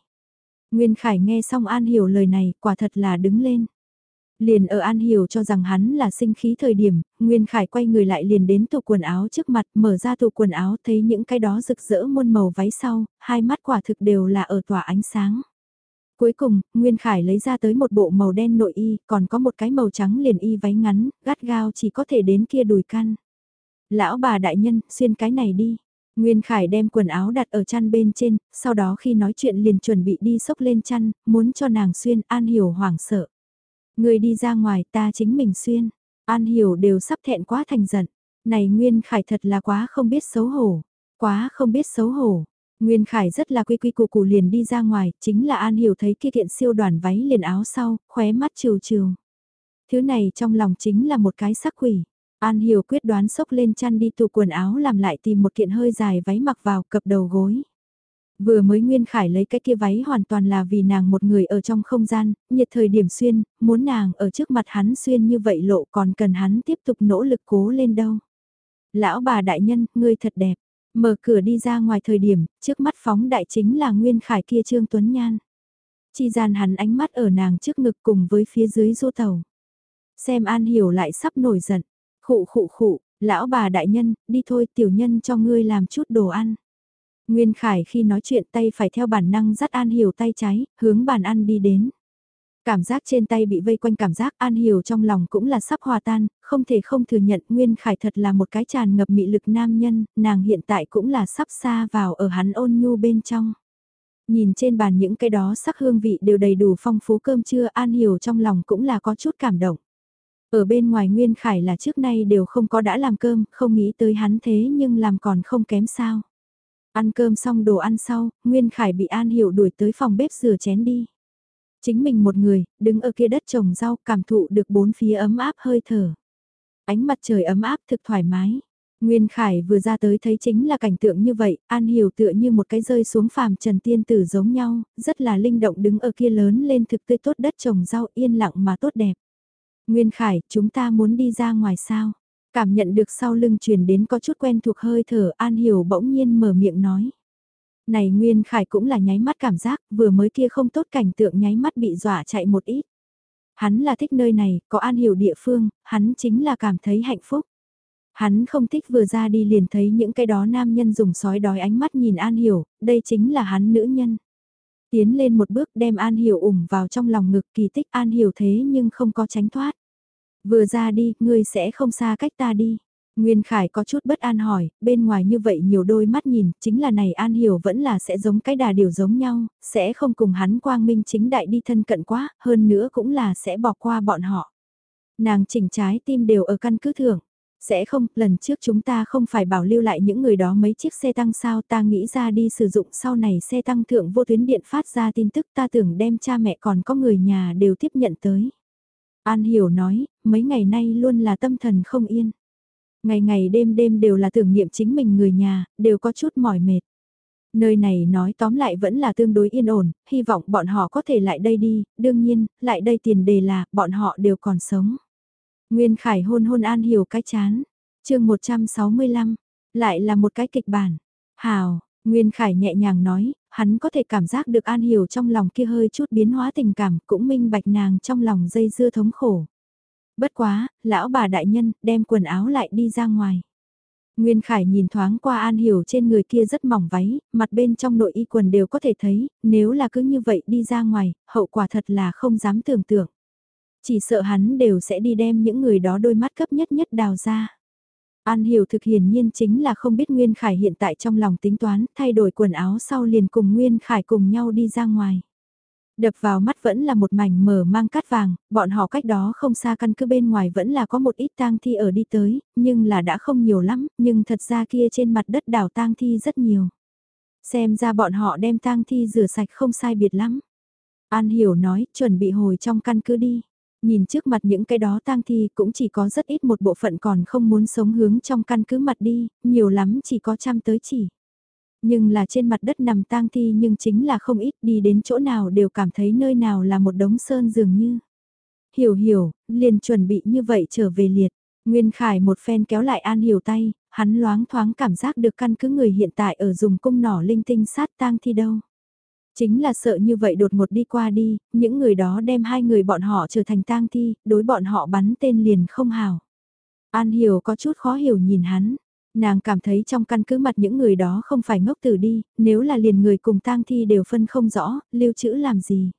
Nguyên Khải nghe xong An hiểu lời này quả thật là đứng lên. Liền ở An Hiểu cho rằng hắn là sinh khí thời điểm, Nguyên Khải quay người lại liền đến tủ quần áo trước mặt, mở ra tủ quần áo thấy những cái đó rực rỡ muôn màu váy sau, hai mắt quả thực đều là ở tỏa ánh sáng. Cuối cùng, Nguyên Khải lấy ra tới một bộ màu đen nội y, còn có một cái màu trắng liền y váy ngắn, gắt gao chỉ có thể đến kia đùi căn. Lão bà đại nhân, xuyên cái này đi. Nguyên Khải đem quần áo đặt ở chăn bên trên, sau đó khi nói chuyện liền chuẩn bị đi sốc lên chăn, muốn cho nàng xuyên an hiểu hoảng sợ. Người đi ra ngoài ta chính mình xuyên. An hiểu đều sắp thẹn quá thành giận. Này Nguyên Khải thật là quá không biết xấu hổ. Quá không biết xấu hổ. Nguyên Khải rất là quy quy củ củ liền đi ra ngoài, chính là An Hiểu thấy kia kiện siêu đoàn váy liền áo sau, khóe mắt trừ trừ. Thứ này trong lòng chính là một cái sắc quỷ. An Hiểu quyết đoán sốc lên chăn đi tủ quần áo làm lại tìm một kiện hơi dài váy mặc vào cập đầu gối. Vừa mới Nguyên Khải lấy cái kia váy hoàn toàn là vì nàng một người ở trong không gian, nhiệt thời điểm xuyên, muốn nàng ở trước mặt hắn xuyên như vậy lộ còn cần hắn tiếp tục nỗ lực cố lên đâu. Lão bà đại nhân, ngươi thật đẹp. Mở cửa đi ra ngoài thời điểm, trước mắt phóng đại chính là Nguyên Khải kia Trương Tuấn Nhan. Chi gian hắn ánh mắt ở nàng trước ngực cùng với phía dưới du tàu. Xem An Hiểu lại sắp nổi giận. Khụ khụ khụ, lão bà đại nhân, đi thôi tiểu nhân cho ngươi làm chút đồ ăn. Nguyên Khải khi nói chuyện tay phải theo bản năng dắt An Hiểu tay trái, hướng bàn ăn đi đến. Cảm giác trên tay bị vây quanh cảm giác An Hiểu trong lòng cũng là sắp hòa tan, không thể không thừa nhận Nguyên Khải thật là một cái tràn ngập mị lực nam nhân, nàng hiện tại cũng là sắp xa vào ở hắn ôn nhu bên trong. Nhìn trên bàn những cái đó sắc hương vị đều đầy đủ phong phú cơm trưa An Hiểu trong lòng cũng là có chút cảm động. Ở bên ngoài Nguyên Khải là trước nay đều không có đã làm cơm, không nghĩ tới hắn thế nhưng làm còn không kém sao. Ăn cơm xong đồ ăn sau, Nguyên Khải bị An Hiểu đuổi tới phòng bếp rửa chén đi. Chính mình một người, đứng ở kia đất trồng rau, cảm thụ được bốn phía ấm áp hơi thở. Ánh mặt trời ấm áp thực thoải mái. Nguyên Khải vừa ra tới thấy chính là cảnh tượng như vậy, An Hiểu tựa như một cái rơi xuống phàm trần tiên tử giống nhau, rất là linh động đứng ở kia lớn lên thực tươi tốt đất trồng rau yên lặng mà tốt đẹp. Nguyên Khải, chúng ta muốn đi ra ngoài sao? Cảm nhận được sau lưng truyền đến có chút quen thuộc hơi thở An Hiểu bỗng nhiên mở miệng nói. Này Nguyên Khải cũng là nháy mắt cảm giác, vừa mới kia không tốt cảnh tượng nháy mắt bị dọa chạy một ít. Hắn là thích nơi này, có An Hiểu địa phương, hắn chính là cảm thấy hạnh phúc. Hắn không thích vừa ra đi liền thấy những cái đó nam nhân dùng sói đói ánh mắt nhìn An Hiểu, đây chính là hắn nữ nhân. Tiến lên một bước đem An Hiểu ủng vào trong lòng ngực kỳ tích An Hiểu thế nhưng không có tránh thoát. Vừa ra đi, ngươi sẽ không xa cách ta đi. Nguyên Khải có chút bất an hỏi, bên ngoài như vậy nhiều đôi mắt nhìn, chính là này An Hiểu vẫn là sẽ giống cái đà điều giống nhau, sẽ không cùng hắn quang minh chính đại đi thân cận quá, hơn nữa cũng là sẽ bỏ qua bọn họ. Nàng chỉnh trái tim đều ở căn cứ thưởng. Sẽ không, lần trước chúng ta không phải bảo lưu lại những người đó mấy chiếc xe tăng sao ta nghĩ ra đi sử dụng sau này xe tăng thượng vô tuyến điện phát ra tin tức ta tưởng đem cha mẹ còn có người nhà đều tiếp nhận tới. An Hiểu nói, mấy ngày nay luôn là tâm thần không yên. Ngày ngày đêm đêm đều là tưởng niệm chính mình người nhà, đều có chút mỏi mệt. Nơi này nói tóm lại vẫn là tương đối yên ổn, hy vọng bọn họ có thể lại đây đi, đương nhiên, lại đây tiền đề là, bọn họ đều còn sống. Nguyên Khải hôn hôn An Hiểu cái chán. chương 165, lại là một cái kịch bản. Hào, Nguyên Khải nhẹ nhàng nói, hắn có thể cảm giác được An Hiểu trong lòng kia hơi chút biến hóa tình cảm, cũng minh bạch nàng trong lòng dây dưa thống khổ. Bất quá, lão bà đại nhân, đem quần áo lại đi ra ngoài. Nguyên Khải nhìn thoáng qua An Hiểu trên người kia rất mỏng váy, mặt bên trong nội y quần đều có thể thấy, nếu là cứ như vậy đi ra ngoài, hậu quả thật là không dám tưởng tượng. Chỉ sợ hắn đều sẽ đi đem những người đó đôi mắt cấp nhất nhất đào ra. An Hiểu thực hiển nhiên chính là không biết Nguyên Khải hiện tại trong lòng tính toán, thay đổi quần áo sau liền cùng Nguyên Khải cùng nhau đi ra ngoài. Đập vào mắt vẫn là một mảnh mở mang cát vàng, bọn họ cách đó không xa căn cứ bên ngoài vẫn là có một ít tang thi ở đi tới, nhưng là đã không nhiều lắm, nhưng thật ra kia trên mặt đất đảo tang thi rất nhiều. Xem ra bọn họ đem tang thi rửa sạch không sai biệt lắm. An Hiểu nói, chuẩn bị hồi trong căn cứ đi. Nhìn trước mặt những cái đó tang thi cũng chỉ có rất ít một bộ phận còn không muốn sống hướng trong căn cứ mặt đi, nhiều lắm chỉ có trăm tới chỉ. Nhưng là trên mặt đất nằm tang thi nhưng chính là không ít đi đến chỗ nào đều cảm thấy nơi nào là một đống sơn dường như. Hiểu hiểu, liền chuẩn bị như vậy trở về liệt. Nguyên Khải một phen kéo lại An Hiểu tay, hắn loáng thoáng cảm giác được căn cứ người hiện tại ở dùng cung nỏ linh tinh sát tang thi đâu. Chính là sợ như vậy đột ngột đi qua đi, những người đó đem hai người bọn họ trở thành tang thi, đối bọn họ bắn tên liền không hào. An Hiểu có chút khó hiểu nhìn hắn, nàng cảm thấy trong căn cứ mặt những người đó không phải ngốc tử đi, nếu là liền người cùng tang thi đều phân không rõ, lưu trữ làm gì.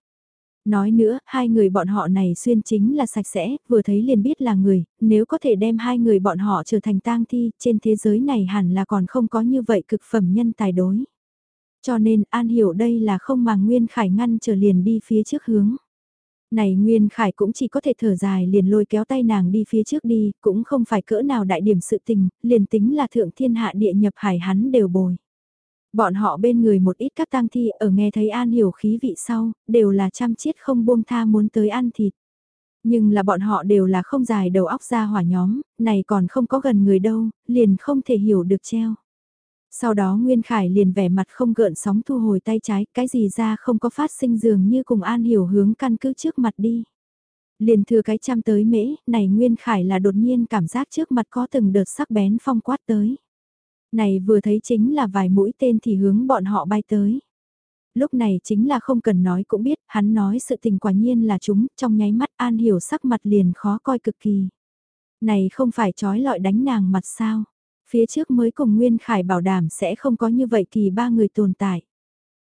Nói nữa, hai người bọn họ này xuyên chính là sạch sẽ, vừa thấy liền biết là người, nếu có thể đem hai người bọn họ trở thành tang thi, trên thế giới này hẳn là còn không có như vậy cực phẩm nhân tài đối. Cho nên An hiểu đây là không mà Nguyên Khải ngăn trở liền đi phía trước hướng. Này Nguyên Khải cũng chỉ có thể thở dài liền lôi kéo tay nàng đi phía trước đi, cũng không phải cỡ nào đại điểm sự tình, liền tính là thượng thiên hạ địa nhập hải hắn đều bồi. Bọn họ bên người một ít các tang thi ở nghe thấy An Hiểu khí vị sau, đều là chăm chiết không buông tha muốn tới ăn thịt. Nhưng là bọn họ đều là không dài đầu óc ra hỏa nhóm, này còn không có gần người đâu, liền không thể hiểu được treo. Sau đó Nguyên Khải liền vẻ mặt không gợn sóng thu hồi tay trái, cái gì ra không có phát sinh dường như cùng An Hiểu hướng căn cứ trước mặt đi. Liền thừa cái chăm tới mễ, này Nguyên Khải là đột nhiên cảm giác trước mặt có từng đợt sắc bén phong quát tới. Này vừa thấy chính là vài mũi tên thì hướng bọn họ bay tới. Lúc này chính là không cần nói cũng biết, hắn nói sự tình quả nhiên là chúng, trong nháy mắt An Hiểu sắc mặt liền khó coi cực kỳ. Này không phải trói lọi đánh nàng mặt sao? Phía trước mới cùng Nguyên Khải bảo đảm sẽ không có như vậy kỳ ba người tồn tại.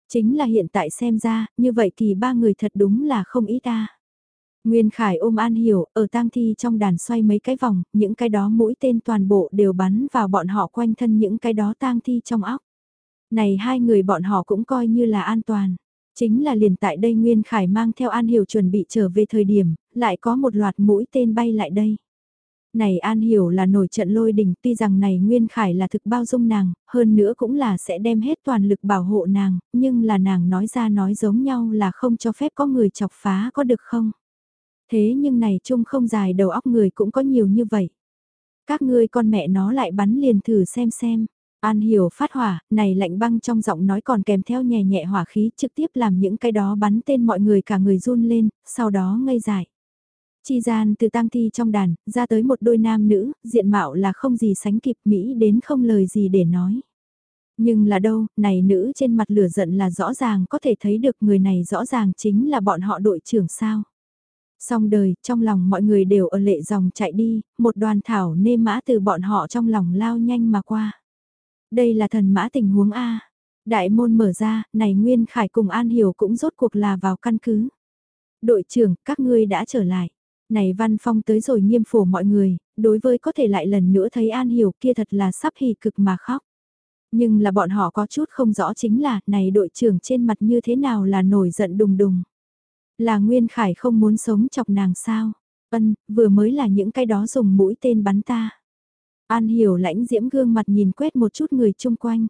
Chính là hiện tại xem ra, như vậy kỳ ba người thật đúng là không ít ta. Nguyên Khải ôm An Hiểu, ở tang thi trong đàn xoay mấy cái vòng, những cái đó mũi tên toàn bộ đều bắn vào bọn họ quanh thân những cái đó tang thi trong óc. Này hai người bọn họ cũng coi như là an toàn. Chính là liền tại đây Nguyên Khải mang theo An Hiểu chuẩn bị trở về thời điểm, lại có một loạt mũi tên bay lại đây. Này An Hiểu là nổi trận lôi đình tuy rằng này Nguyên Khải là thực bao dung nàng, hơn nữa cũng là sẽ đem hết toàn lực bảo hộ nàng, nhưng là nàng nói ra nói giống nhau là không cho phép có người chọc phá có được không? Thế nhưng này chung không dài đầu óc người cũng có nhiều như vậy. Các ngươi con mẹ nó lại bắn liền thử xem xem. An hiểu phát hỏa, này lạnh băng trong giọng nói còn kèm theo nhẹ nhẹ hỏa khí trực tiếp làm những cái đó bắn tên mọi người cả người run lên, sau đó ngây dại. Chi gian từ tang thi trong đàn, ra tới một đôi nam nữ, diện mạo là không gì sánh kịp Mỹ đến không lời gì để nói. Nhưng là đâu, này nữ trên mặt lửa giận là rõ ràng có thể thấy được người này rõ ràng chính là bọn họ đội trưởng sao. Xong đời, trong lòng mọi người đều ở lệ dòng chạy đi, một đoàn thảo nê mã từ bọn họ trong lòng lao nhanh mà qua. Đây là thần mã tình huống A. Đại môn mở ra, này Nguyên Khải cùng An Hiểu cũng rốt cuộc là vào căn cứ. Đội trưởng, các ngươi đã trở lại. Này Văn Phong tới rồi nghiêm phổ mọi người, đối với có thể lại lần nữa thấy An Hiểu kia thật là sắp hỉ cực mà khóc. Nhưng là bọn họ có chút không rõ chính là, này đội trưởng trên mặt như thế nào là nổi giận đùng đùng. Là Nguyên Khải không muốn sống chọc nàng sao? Ân, vừa mới là những cái đó dùng mũi tên bắn ta. An hiểu lãnh diễm gương mặt nhìn quét một chút người chung quanh.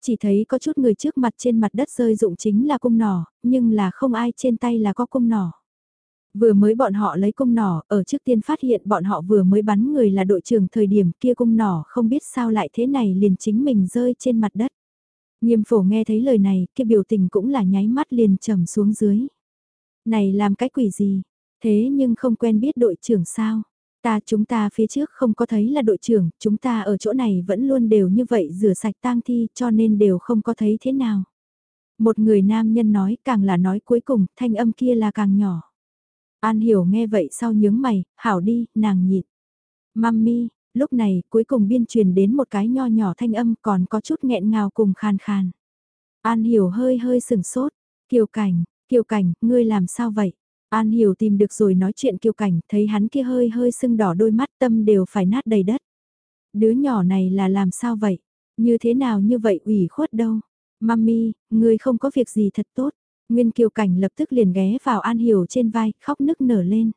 Chỉ thấy có chút người trước mặt trên mặt đất rơi dụng chính là cung nỏ, nhưng là không ai trên tay là có cung nỏ. Vừa mới bọn họ lấy cung nỏ, ở trước tiên phát hiện bọn họ vừa mới bắn người là đội trưởng thời điểm kia cung nỏ không biết sao lại thế này liền chính mình rơi trên mặt đất. Nghiêm phổ nghe thấy lời này, kia biểu tình cũng là nháy mắt liền trầm xuống dưới. Này làm cái quỷ gì? Thế nhưng không quen biết đội trưởng sao? Ta chúng ta phía trước không có thấy là đội trưởng, chúng ta ở chỗ này vẫn luôn đều như vậy rửa sạch tang thi cho nên đều không có thấy thế nào. Một người nam nhân nói càng là nói cuối cùng thanh âm kia là càng nhỏ. An hiểu nghe vậy sau nhướng mày, hảo đi, nàng nhịn. Mami, lúc này cuối cùng biên truyền đến một cái nho nhỏ thanh âm còn có chút nghẹn ngào cùng khan khan. An hiểu hơi hơi sừng sốt, kiều cảnh, Kiều Cảnh, ngươi làm sao vậy? An Hiểu tìm được rồi nói chuyện Kiều Cảnh, thấy hắn kia hơi hơi sưng đỏ đôi mắt tâm đều phải nát đầy đất. Đứa nhỏ này là làm sao vậy? Như thế nào như vậy ủy khuất đâu? Mami, ngươi không có việc gì thật tốt. Nguyên Kiều Cảnh lập tức liền ghé vào An Hiểu trên vai, khóc nức nở lên.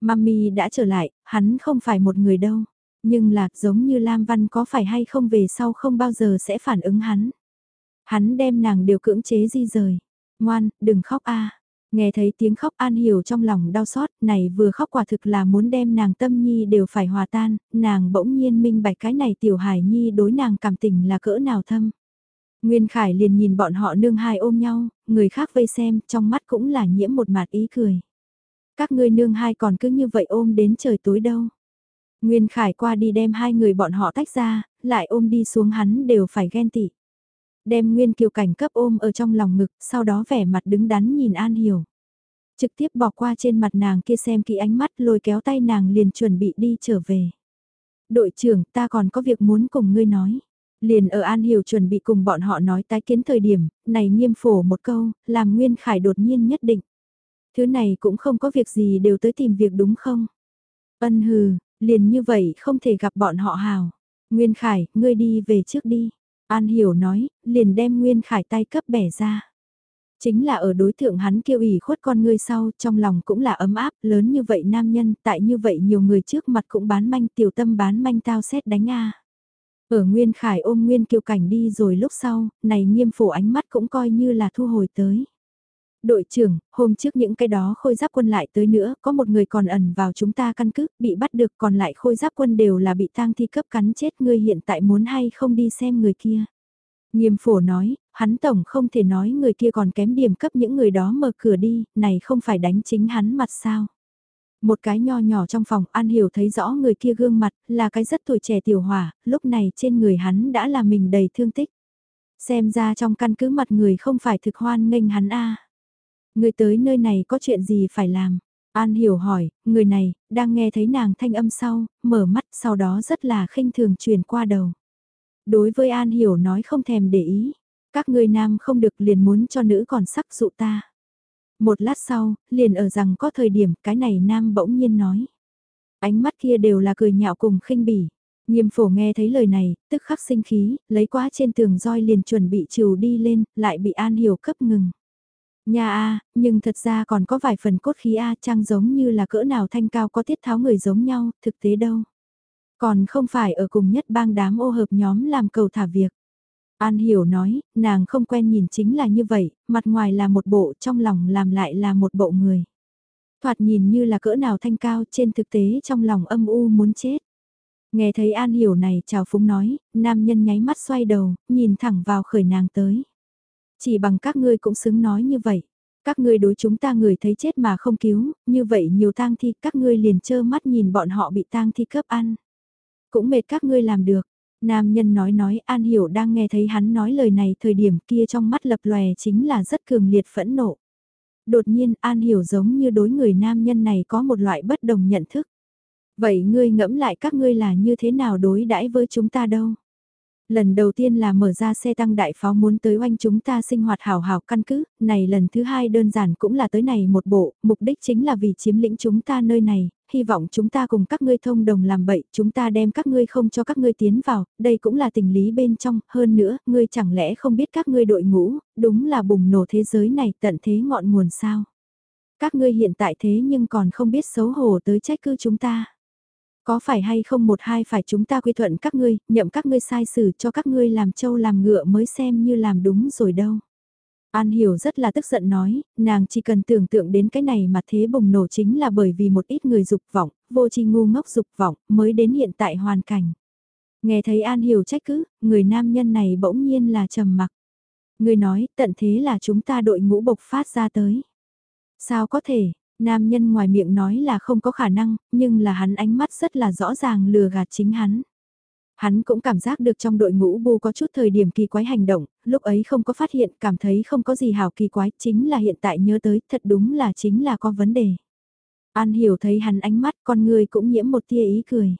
Mami đã trở lại, hắn không phải một người đâu. Nhưng là, giống như Lam Văn có phải hay không về sau không bao giờ sẽ phản ứng hắn. Hắn đem nàng đều cưỡng chế di rời. Ngoan, đừng khóc a. Nghe thấy tiếng khóc An Hiểu trong lòng đau xót, này vừa khóc quả thực là muốn đem nàng tâm nhi đều phải hòa tan, nàng bỗng nhiên minh bạch cái này tiểu hải nhi đối nàng cảm tình là cỡ nào thâm. Nguyên Khải liền nhìn bọn họ nương hai ôm nhau, người khác vây xem, trong mắt cũng là nhiễm một mạt ý cười. Các ngươi nương hai còn cứ như vậy ôm đến trời tối đâu. Nguyên Khải qua đi đem hai người bọn họ tách ra, lại ôm đi xuống hắn đều phải ghen tị. Đem Nguyên Kiều Cảnh cấp ôm ở trong lòng ngực, sau đó vẻ mặt đứng đắn nhìn An Hiểu. Trực tiếp bỏ qua trên mặt nàng kia xem kỹ ánh mắt lôi kéo tay nàng liền chuẩn bị đi trở về. Đội trưởng ta còn có việc muốn cùng ngươi nói. Liền ở An Hiểu chuẩn bị cùng bọn họ nói tái kiến thời điểm, này nghiêm phổ một câu, làm Nguyên Khải đột nhiên nhất định. Thứ này cũng không có việc gì đều tới tìm việc đúng không? Ân hừ, liền như vậy không thể gặp bọn họ hào. Nguyên Khải, ngươi đi về trước đi. An Hiểu nói, liền đem Nguyên Khải tay cấp bẻ ra. Chính là ở đối tượng hắn kêu ủy khuất con ngươi sau, trong lòng cũng là ấm áp, lớn như vậy nam nhân, tại như vậy nhiều người trước mặt cũng bán manh tiểu tâm bán manh tao xét đánh a. Ở Nguyên Khải ôm Nguyên Kiều Cảnh đi rồi lúc sau, này nghiêm phổ ánh mắt cũng coi như là thu hồi tới. Đội trưởng, hôm trước những cái đó khôi giáp quân lại tới nữa, có một người còn ẩn vào chúng ta căn cứ, bị bắt được còn lại khôi giáp quân đều là bị tang thi cấp cắn chết ngươi hiện tại muốn hay không đi xem người kia. Nghiêm phổ nói, hắn tổng không thể nói người kia còn kém điểm cấp những người đó mở cửa đi, này không phải đánh chính hắn mặt sao. Một cái nho nhỏ trong phòng An Hiểu thấy rõ người kia gương mặt là cái rất tuổi trẻ tiểu hỏa, lúc này trên người hắn đã là mình đầy thương tích. Xem ra trong căn cứ mặt người không phải thực hoan nghênh hắn a Người tới nơi này có chuyện gì phải làm? An Hiểu hỏi, người này, đang nghe thấy nàng thanh âm sau, mở mắt sau đó rất là khinh thường truyền qua đầu. Đối với An Hiểu nói không thèm để ý, các người nam không được liền muốn cho nữ còn sắc dụ ta. Một lát sau, liền ở rằng có thời điểm cái này nam bỗng nhiên nói. Ánh mắt kia đều là cười nhạo cùng khinh bỉ. Nghiêm phổ nghe thấy lời này, tức khắc sinh khí, lấy quá trên tường roi liền chuẩn bị trừ đi lên, lại bị An Hiểu cấp ngừng. Nhà A, nhưng thật ra còn có vài phần cốt khí A trang giống như là cỡ nào thanh cao có tiết tháo người giống nhau, thực tế đâu. Còn không phải ở cùng nhất bang đám ô hợp nhóm làm cầu thả việc. An hiểu nói, nàng không quen nhìn chính là như vậy, mặt ngoài là một bộ, trong lòng làm lại là một bộ người. Thoạt nhìn như là cỡ nào thanh cao, trên thực tế trong lòng âm u muốn chết. Nghe thấy An hiểu này chào phúng nói, nam nhân nháy mắt xoay đầu, nhìn thẳng vào khởi nàng tới. Chỉ bằng các ngươi cũng xứng nói như vậy. Các ngươi đối chúng ta người thấy chết mà không cứu, như vậy nhiều tang thi các ngươi liền trơ mắt nhìn bọn họ bị tang thi cướp ăn. Cũng mệt các ngươi làm được. Nam nhân nói nói An Hiểu đang nghe thấy hắn nói lời này thời điểm kia trong mắt lập lòe chính là rất cường liệt phẫn nộ. Đột nhiên An Hiểu giống như đối người nam nhân này có một loại bất đồng nhận thức. Vậy ngươi ngẫm lại các ngươi là như thế nào đối đãi với chúng ta đâu? Lần đầu tiên là mở ra xe tăng đại pháo muốn tới oanh chúng ta sinh hoạt hào hào căn cứ, này lần thứ hai đơn giản cũng là tới này một bộ, mục đích chính là vì chiếm lĩnh chúng ta nơi này, hy vọng chúng ta cùng các ngươi thông đồng làm bậy, chúng ta đem các ngươi không cho các ngươi tiến vào, đây cũng là tình lý bên trong, hơn nữa, ngươi chẳng lẽ không biết các ngươi đội ngũ, đúng là bùng nổ thế giới này tận thế ngọn nguồn sao. Các ngươi hiện tại thế nhưng còn không biết xấu hổ tới trách cứ chúng ta. Có phải hay không một hai phải chúng ta quy thuận các ngươi, nhậm các ngươi sai xử cho các ngươi làm trâu làm ngựa mới xem như làm đúng rồi đâu. An Hiểu rất là tức giận nói, nàng chỉ cần tưởng tượng đến cái này mà thế bùng nổ chính là bởi vì một ít người dục vọng, vô tri ngu ngốc dục vọng, mới đến hiện tại hoàn cảnh. Nghe thấy An Hiểu trách cứ, người nam nhân này bỗng nhiên là trầm mặc. Người nói, tận thế là chúng ta đội ngũ bộc phát ra tới. Sao có thể, Nam nhân ngoài miệng nói là không có khả năng, nhưng là hắn ánh mắt rất là rõ ràng lừa gạt chính hắn. Hắn cũng cảm giác được trong đội ngũ bu có chút thời điểm kỳ quái hành động, lúc ấy không có phát hiện, cảm thấy không có gì hào kỳ quái, chính là hiện tại nhớ tới, thật đúng là chính là có vấn đề. An hiểu thấy hắn ánh mắt, con người cũng nhiễm một tia ý cười.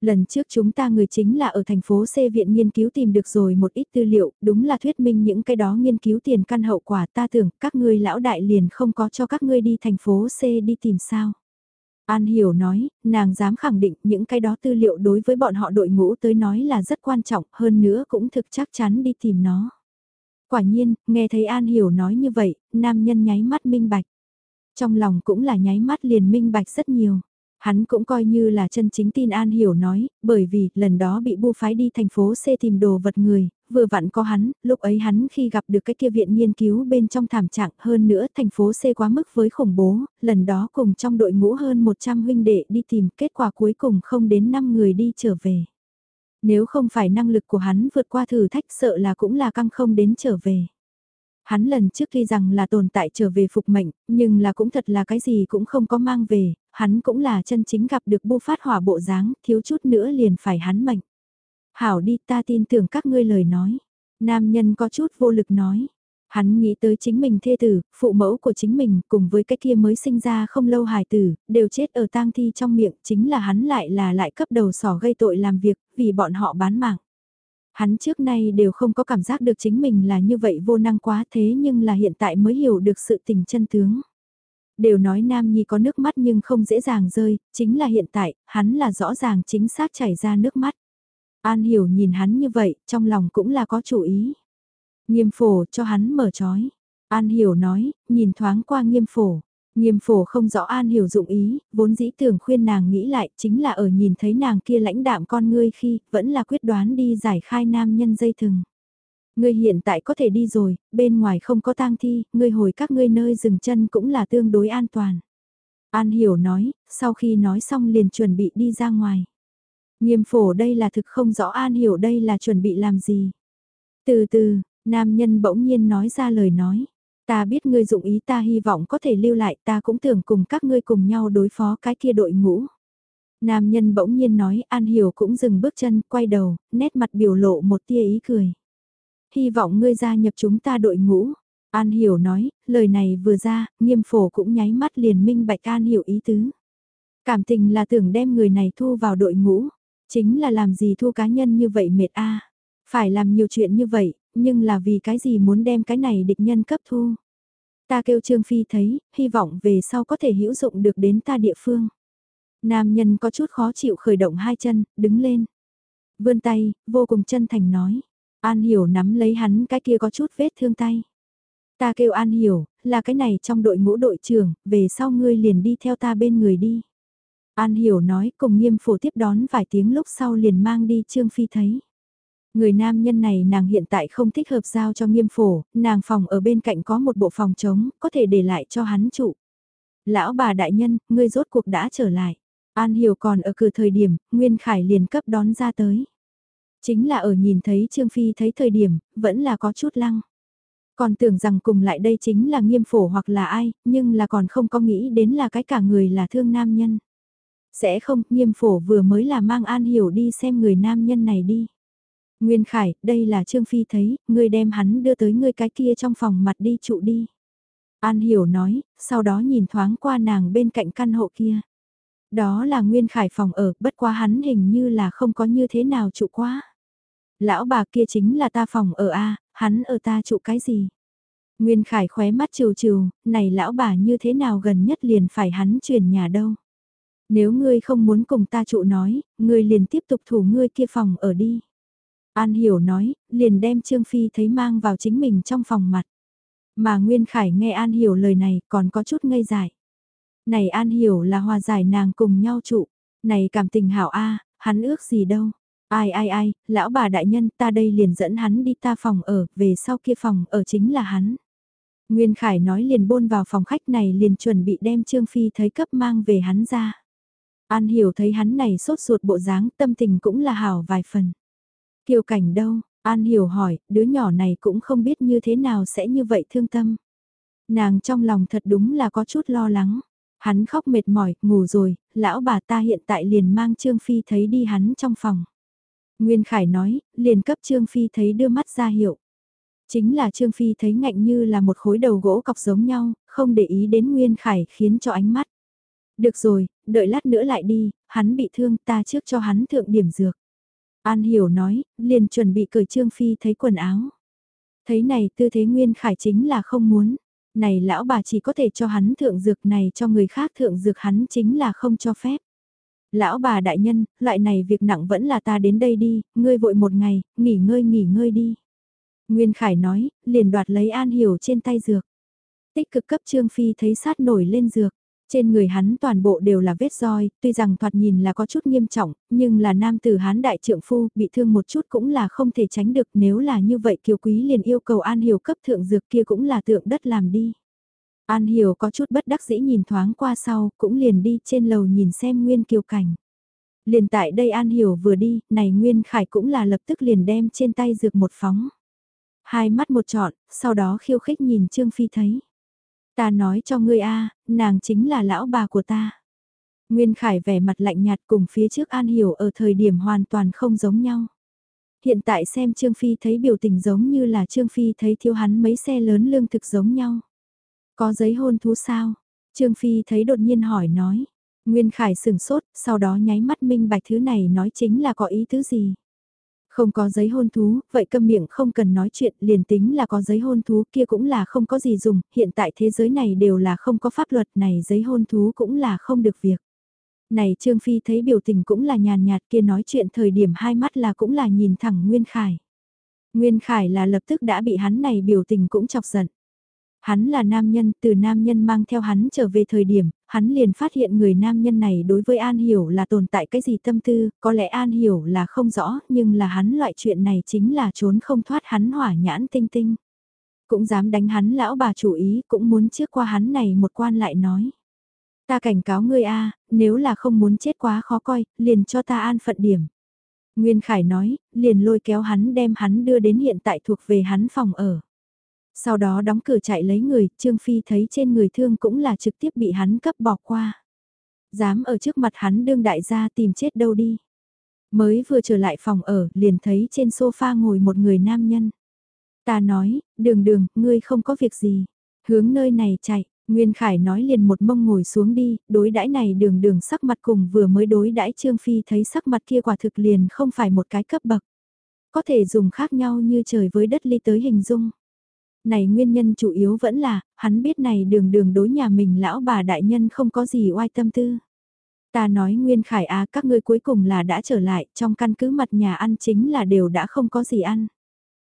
Lần trước chúng ta người chính là ở thành phố C viện nghiên cứu tìm được rồi một ít tư liệu, đúng là thuyết minh những cái đó nghiên cứu tiền căn hậu quả ta tưởng các ngươi lão đại liền không có cho các ngươi đi thành phố C đi tìm sao. An Hiểu nói, nàng dám khẳng định những cái đó tư liệu đối với bọn họ đội ngũ tới nói là rất quan trọng, hơn nữa cũng thực chắc chắn đi tìm nó. Quả nhiên, nghe thấy An Hiểu nói như vậy, nam nhân nháy mắt minh bạch. Trong lòng cũng là nháy mắt liền minh bạch rất nhiều. Hắn cũng coi như là chân chính tin An Hiểu nói, bởi vì lần đó bị bu phái đi thành phố C tìm đồ vật người, vừa vặn có hắn, lúc ấy hắn khi gặp được cái kia viện nghiên cứu bên trong thảm trạng hơn nữa thành phố C quá mức với khủng bố, lần đó cùng trong đội ngũ hơn 100 huynh đệ đi tìm kết quả cuối cùng không đến 5 người đi trở về. Nếu không phải năng lực của hắn vượt qua thử thách sợ là cũng là căng không đến trở về. Hắn lần trước khi rằng là tồn tại trở về phục mệnh, nhưng là cũng thật là cái gì cũng không có mang về, hắn cũng là chân chính gặp được bu phát hỏa bộ dáng, thiếu chút nữa liền phải hắn mệnh. Hảo đi ta tin tưởng các ngươi lời nói. Nam nhân có chút vô lực nói. Hắn nghĩ tới chính mình thê tử, phụ mẫu của chính mình cùng với cái kia mới sinh ra không lâu hài tử, đều chết ở tang thi trong miệng, chính là hắn lại là lại cấp đầu sỏ gây tội làm việc, vì bọn họ bán mạng. Hắn trước nay đều không có cảm giác được chính mình là như vậy vô năng quá thế nhưng là hiện tại mới hiểu được sự tình chân tướng. Đều nói Nam Nhi có nước mắt nhưng không dễ dàng rơi, chính là hiện tại, hắn là rõ ràng chính xác chảy ra nước mắt. An hiểu nhìn hắn như vậy, trong lòng cũng là có chủ ý. Nghiêm phổ cho hắn mở trói. An hiểu nói, nhìn thoáng qua nghiêm phổ. Nghiêm phổ không rõ An Hiểu dụng ý, vốn dĩ tưởng khuyên nàng nghĩ lại chính là ở nhìn thấy nàng kia lãnh đạm con ngươi khi vẫn là quyết đoán đi giải khai nam nhân dây thừng. Ngươi hiện tại có thể đi rồi, bên ngoài không có tang thi, ngươi hồi các ngươi nơi dừng chân cũng là tương đối an toàn. An Hiểu nói, sau khi nói xong liền chuẩn bị đi ra ngoài. Nghiêm phổ đây là thực không rõ An Hiểu đây là chuẩn bị làm gì. Từ từ, nam nhân bỗng nhiên nói ra lời nói. Ta biết ngươi dụng ý ta hy vọng có thể lưu lại ta cũng tưởng cùng các ngươi cùng nhau đối phó cái kia đội ngũ. Nam nhân bỗng nhiên nói An Hiểu cũng dừng bước chân quay đầu, nét mặt biểu lộ một tia ý cười. Hy vọng ngươi gia nhập chúng ta đội ngũ. An Hiểu nói, lời này vừa ra, nghiêm phổ cũng nháy mắt liền minh bạch An Hiểu ý tứ. Cảm tình là tưởng đem người này thu vào đội ngũ, chính là làm gì thu cá nhân như vậy mệt a Phải làm nhiều chuyện như vậy, nhưng là vì cái gì muốn đem cái này địch nhân cấp thu. Ta kêu Trương Phi thấy, hy vọng về sau có thể hữu dụng được đến ta địa phương. Nam nhân có chút khó chịu khởi động hai chân, đứng lên. Vươn tay, vô cùng chân thành nói. An Hiểu nắm lấy hắn cái kia có chút vết thương tay. Ta kêu An Hiểu, là cái này trong đội ngũ đội trưởng, về sau ngươi liền đi theo ta bên người đi. An Hiểu nói cùng nghiêm phổ tiếp đón vài tiếng lúc sau liền mang đi Trương Phi thấy. Người nam nhân này nàng hiện tại không thích hợp giao cho nghiêm phổ, nàng phòng ở bên cạnh có một bộ phòng trống, có thể để lại cho hắn trụ. Lão bà đại nhân, ngươi rốt cuộc đã trở lại. An Hiểu còn ở cửa thời điểm, Nguyên Khải liền cấp đón ra tới. Chính là ở nhìn thấy Trương Phi thấy thời điểm, vẫn là có chút lăng. Còn tưởng rằng cùng lại đây chính là nghiêm phổ hoặc là ai, nhưng là còn không có nghĩ đến là cái cả người là thương nam nhân. Sẽ không, nghiêm phổ vừa mới là mang An Hiểu đi xem người nam nhân này đi. Nguyên Khải, đây là Trương Phi thấy, ngươi đem hắn đưa tới ngươi cái kia trong phòng mặt đi trụ đi. An Hiểu nói, sau đó nhìn thoáng qua nàng bên cạnh căn hộ kia. Đó là Nguyên Khải phòng ở, bất quá hắn hình như là không có như thế nào trụ quá. Lão bà kia chính là ta phòng ở A, hắn ở ta trụ cái gì? Nguyên Khải khóe mắt trừ trừ, này lão bà như thế nào gần nhất liền phải hắn chuyển nhà đâu? Nếu ngươi không muốn cùng ta trụ nói, ngươi liền tiếp tục thủ ngươi kia phòng ở đi. An Hiểu nói, liền đem Trương Phi thấy mang vào chính mình trong phòng mặt. Mà Nguyên Khải nghe An Hiểu lời này còn có chút ngây dại. Này An Hiểu là hòa giải nàng cùng nhau trụ. Này cảm tình hảo A, hắn ước gì đâu. Ai ai ai, lão bà đại nhân ta đây liền dẫn hắn đi ta phòng ở, về sau kia phòng ở chính là hắn. Nguyên Khải nói liền bôn vào phòng khách này liền chuẩn bị đem Trương Phi thấy cấp mang về hắn ra. An hiểu thấy hắn này sốt ruột bộ dáng tâm tình cũng là hảo vài phần. Kiều cảnh đâu, An hiểu hỏi, đứa nhỏ này cũng không biết như thế nào sẽ như vậy thương tâm. Nàng trong lòng thật đúng là có chút lo lắng. Hắn khóc mệt mỏi, ngủ rồi, lão bà ta hiện tại liền mang Trương Phi thấy đi hắn trong phòng. Nguyên Khải nói, liền cấp Trương Phi thấy đưa mắt ra hiệu. Chính là Trương Phi thấy ngạnh như là một khối đầu gỗ cọc giống nhau, không để ý đến Nguyên Khải khiến cho ánh mắt. Được rồi, đợi lát nữa lại đi, hắn bị thương ta trước cho hắn thượng điểm dược. An Hiểu nói, liền chuẩn bị cởi Trương Phi thấy quần áo. Thấy này tư thế Nguyên Khải chính là không muốn. Này lão bà chỉ có thể cho hắn thượng dược này cho người khác thượng dược hắn chính là không cho phép. Lão bà đại nhân, loại này việc nặng vẫn là ta đến đây đi, ngươi vội một ngày, nghỉ ngơi nghỉ ngơi đi. Nguyên Khải nói, liền đoạt lấy An Hiểu trên tay dược. Tích cực cấp Trương Phi thấy sát nổi lên dược. Trên người hắn toàn bộ đều là vết roi, tuy rằng thoạt nhìn là có chút nghiêm trọng, nhưng là nam tử hán đại trượng phu, bị thương một chút cũng là không thể tránh được nếu là như vậy kiều quý liền yêu cầu An Hiểu cấp thượng dược kia cũng là tượng đất làm đi. An Hiểu có chút bất đắc dĩ nhìn thoáng qua sau, cũng liền đi trên lầu nhìn xem Nguyên Kiều Cảnh. Liền tại đây An Hiểu vừa đi, này Nguyên Khải cũng là lập tức liền đem trên tay dược một phóng. Hai mắt một trọn, sau đó khiêu khích nhìn Trương Phi thấy. Ta nói cho ngươi a, nàng chính là lão bà của ta. Nguyên Khải vẻ mặt lạnh nhạt cùng phía trước An Hiểu ở thời điểm hoàn toàn không giống nhau. Hiện tại xem Trương Phi thấy biểu tình giống như là Trương Phi thấy thiếu hắn mấy xe lớn lương thực giống nhau. Có giấy hôn thú sao? Trương Phi thấy đột nhiên hỏi nói. Nguyên Khải sừng sốt, sau đó nháy mắt minh bạch thứ này nói chính là có ý tứ gì. Không có giấy hôn thú, vậy câm miệng không cần nói chuyện, liền tính là có giấy hôn thú kia cũng là không có gì dùng, hiện tại thế giới này đều là không có pháp luật này giấy hôn thú cũng là không được việc. Này Trương Phi thấy biểu tình cũng là nhàn nhạt kia nói chuyện thời điểm hai mắt là cũng là nhìn thẳng Nguyên Khải. Nguyên Khải là lập tức đã bị hắn này biểu tình cũng chọc giận. Hắn là nam nhân, từ nam nhân mang theo hắn trở về thời điểm, hắn liền phát hiện người nam nhân này đối với An Hiểu là tồn tại cái gì tâm tư, có lẽ An Hiểu là không rõ, nhưng là hắn loại chuyện này chính là trốn không thoát hắn hỏa nhãn tinh tinh. Cũng dám đánh hắn lão bà chủ ý, cũng muốn trước qua hắn này một quan lại nói. Ta cảnh cáo ngươi a nếu là không muốn chết quá khó coi, liền cho ta an phận điểm. Nguyên Khải nói, liền lôi kéo hắn đem hắn đưa đến hiện tại thuộc về hắn phòng ở. Sau đó đóng cửa chạy lấy người, Trương Phi thấy trên người thương cũng là trực tiếp bị hắn cấp bỏ qua. Dám ở trước mặt hắn đương đại gia tìm chết đâu đi. Mới vừa trở lại phòng ở, liền thấy trên sofa ngồi một người nam nhân. Ta nói, đường đường, ngươi không có việc gì. Hướng nơi này chạy, Nguyên Khải nói liền một mông ngồi xuống đi, đối đãi này đường đường sắc mặt cùng vừa mới đối đãi Trương Phi thấy sắc mặt kia quả thực liền không phải một cái cấp bậc. Có thể dùng khác nhau như trời với đất ly tới hình dung. Này nguyên nhân chủ yếu vẫn là, hắn biết này đường đường đối nhà mình lão bà đại nhân không có gì oai tâm tư. Ta nói Nguyên Khải à các ngươi cuối cùng là đã trở lại, trong căn cứ mặt nhà ăn chính là đều đã không có gì ăn.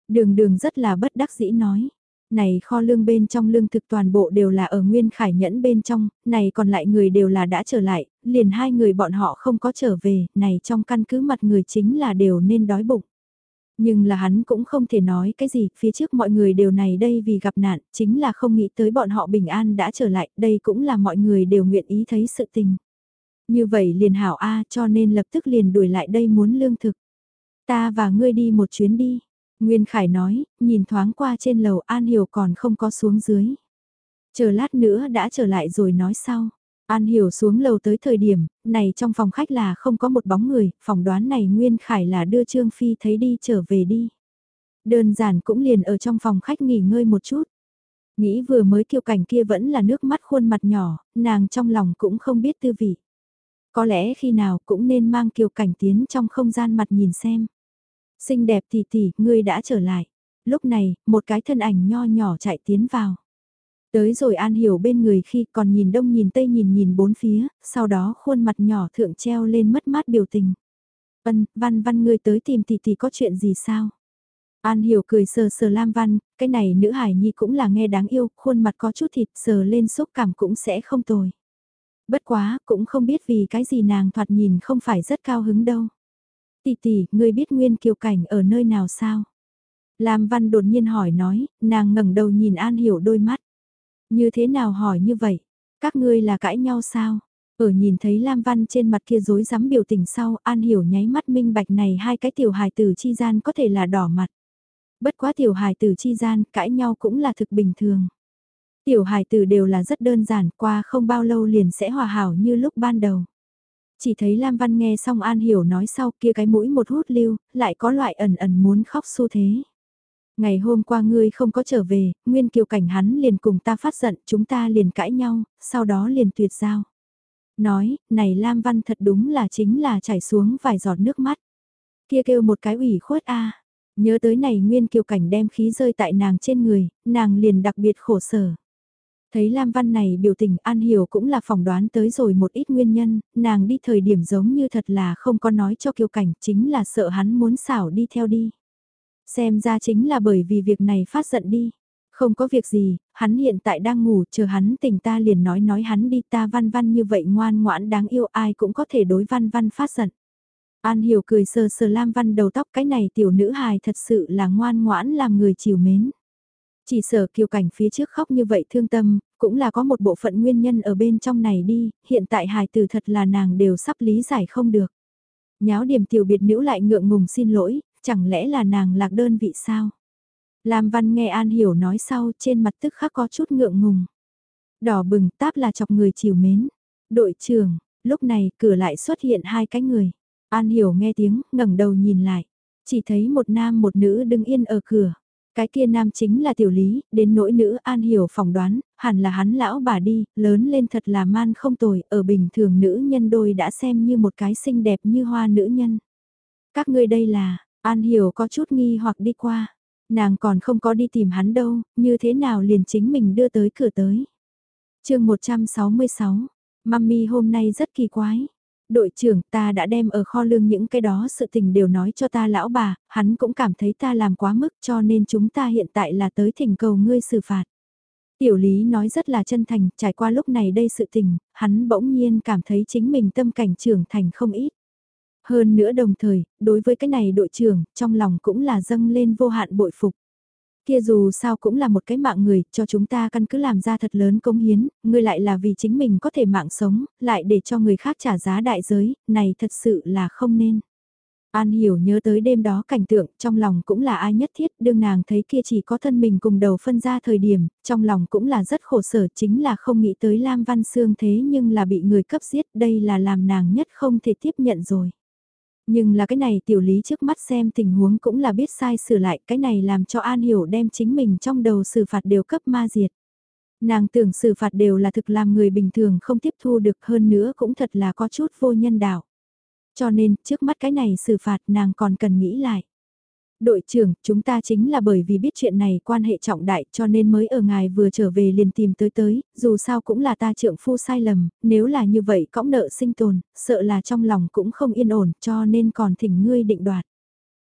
Đường đường rất là bất đắc dĩ nói. Này kho lương bên trong lương thực toàn bộ đều là ở Nguyên Khải nhẫn bên trong, này còn lại người đều là đã trở lại, liền hai người bọn họ không có trở về, này trong căn cứ mặt người chính là đều nên đói bụng. Nhưng là hắn cũng không thể nói cái gì, phía trước mọi người đều này đây vì gặp nạn, chính là không nghĩ tới bọn họ bình an đã trở lại, đây cũng là mọi người đều nguyện ý thấy sự tình. Như vậy liền hảo A cho nên lập tức liền đuổi lại đây muốn lương thực. Ta và ngươi đi một chuyến đi. Nguyên Khải nói, nhìn thoáng qua trên lầu An Hiểu còn không có xuống dưới. Chờ lát nữa đã trở lại rồi nói sau. An Hiểu xuống lầu tới thời điểm, này trong phòng khách là không có một bóng người, phòng đoán này Nguyên Khải là đưa Trương Phi thấy đi trở về đi. Đơn giản cũng liền ở trong phòng khách nghỉ ngơi một chút. Nghĩ vừa mới kiêu cảnh kia vẫn là nước mắt khuôn mặt nhỏ, nàng trong lòng cũng không biết tư vị. Có lẽ khi nào cũng nên mang kiều cảnh tiến trong không gian mặt nhìn xem. Xinh đẹp tỷ tỷ, ngươi đã trở lại. Lúc này, một cái thân ảnh nho nhỏ chạy tiến vào. Tới rồi An Hiểu bên người khi còn nhìn đông nhìn tây nhìn nhìn bốn phía, sau đó khuôn mặt nhỏ thượng treo lên mất mát biểu tình. Vân, văn văn ngươi tới tìm tỷ tỷ có chuyện gì sao? An Hiểu cười sờ sờ Lam Văn, cái này nữ hải nhi cũng là nghe đáng yêu, khuôn mặt có chút thịt sờ lên xúc cảm cũng sẽ không tồi. Bất quá, cũng không biết vì cái gì nàng thoạt nhìn không phải rất cao hứng đâu. Tỷ tỷ, ngươi biết Nguyên Kiều Cảnh ở nơi nào sao? Lam Văn đột nhiên hỏi nói, nàng ngẩng đầu nhìn An Hiểu đôi mắt. Như thế nào hỏi như vậy? Các ngươi là cãi nhau sao? Ở nhìn thấy Lam Văn trên mặt kia rối rắm biểu tình sau, An Hiểu nháy mắt minh bạch này hai cái tiểu hài tử chi gian có thể là đỏ mặt. Bất quá tiểu hài tử chi gian, cãi nhau cũng là thực bình thường. Tiểu hài tử đều là rất đơn giản, qua không bao lâu liền sẽ hòa hảo như lúc ban đầu. Chỉ thấy Lam Văn nghe xong An Hiểu nói sau kia cái mũi một hút lưu, lại có loại ẩn ẩn muốn khóc xu thế. Ngày hôm qua ngươi không có trở về, Nguyên Kiều Cảnh hắn liền cùng ta phát giận, chúng ta liền cãi nhau, sau đó liền tuyệt giao. Nói, này Lam Văn thật đúng là chính là chảy xuống vài giọt nước mắt. Kia kêu một cái ủy khuất a Nhớ tới này Nguyên Kiều Cảnh đem khí rơi tại nàng trên người, nàng liền đặc biệt khổ sở. Thấy Lam Văn này biểu tình An Hiểu cũng là phỏng đoán tới rồi một ít nguyên nhân, nàng đi thời điểm giống như thật là không có nói cho Kiều Cảnh chính là sợ hắn muốn xảo đi theo đi. Xem ra chính là bởi vì việc này phát giận đi. Không có việc gì, hắn hiện tại đang ngủ, chờ hắn tỉnh ta liền nói nói hắn đi ta văn văn như vậy ngoan ngoãn đáng yêu ai cũng có thể đối văn văn phát giận. An hiểu cười sờ sờ lam văn đầu tóc cái này tiểu nữ hài thật sự là ngoan ngoãn làm người chiều mến. Chỉ sở kiều cảnh phía trước khóc như vậy thương tâm, cũng là có một bộ phận nguyên nhân ở bên trong này đi, hiện tại hài tử thật là nàng đều sắp lý giải không được. Nháo điểm tiểu biệt nữ lại ngượng ngùng xin lỗi, chẳng lẽ là nàng lạc đơn vị sao? Lam Văn nghe An Hiểu nói sau trên mặt tức khắc có chút ngượng ngùng. Đỏ bừng táp là chọc người chiều mến. Đội trưởng, lúc này cửa lại xuất hiện hai cái người. An Hiểu nghe tiếng, ngẩng đầu nhìn lại. Chỉ thấy một nam một nữ đứng yên ở cửa. Cái kia nam chính là tiểu lý, đến nỗi nữ An Hiểu phỏng đoán, hẳn là hắn lão bà đi, lớn lên thật là man không tồi, ở bình thường nữ nhân đôi đã xem như một cái xinh đẹp như hoa nữ nhân. Các ngươi đây là, An Hiểu có chút nghi hoặc đi qua. Nàng còn không có đi tìm hắn đâu, như thế nào liền chính mình đưa tới cửa tới. chương 166, Mami hôm nay rất kỳ quái. Đội trưởng ta đã đem ở kho lương những cái đó sự tình đều nói cho ta lão bà, hắn cũng cảm thấy ta làm quá mức cho nên chúng ta hiện tại là tới thỉnh cầu ngươi xử phạt. Tiểu lý nói rất là chân thành, trải qua lúc này đây sự tình, hắn bỗng nhiên cảm thấy chính mình tâm cảnh trưởng thành không ít. Hơn nữa đồng thời, đối với cái này đội trưởng, trong lòng cũng là dâng lên vô hạn bội phục. Kia dù sao cũng là một cái mạng người, cho chúng ta căn cứ làm ra thật lớn công hiến, người lại là vì chính mình có thể mạng sống, lại để cho người khác trả giá đại giới, này thật sự là không nên. An hiểu nhớ tới đêm đó cảnh tượng, trong lòng cũng là ai nhất thiết, đương nàng thấy kia chỉ có thân mình cùng đầu phân ra thời điểm, trong lòng cũng là rất khổ sở, chính là không nghĩ tới Lam Văn Sương thế nhưng là bị người cấp giết, đây là làm nàng nhất không thể tiếp nhận rồi. Nhưng là cái này tiểu lý trước mắt xem tình huống cũng là biết sai sửa lại, cái này làm cho An Hiểu đem chính mình trong đầu xử phạt đều cấp ma diệt. Nàng tưởng xử phạt đều là thực làm người bình thường không tiếp thu được hơn nữa cũng thật là có chút vô nhân đạo. Cho nên, trước mắt cái này xử phạt nàng còn cần nghĩ lại. Đội trưởng, chúng ta chính là bởi vì biết chuyện này quan hệ trọng đại cho nên mới ở ngài vừa trở về liền tìm tới tới, dù sao cũng là ta trưởng phu sai lầm, nếu là như vậy cõng nợ sinh tồn, sợ là trong lòng cũng không yên ổn cho nên còn thỉnh ngươi định đoạt.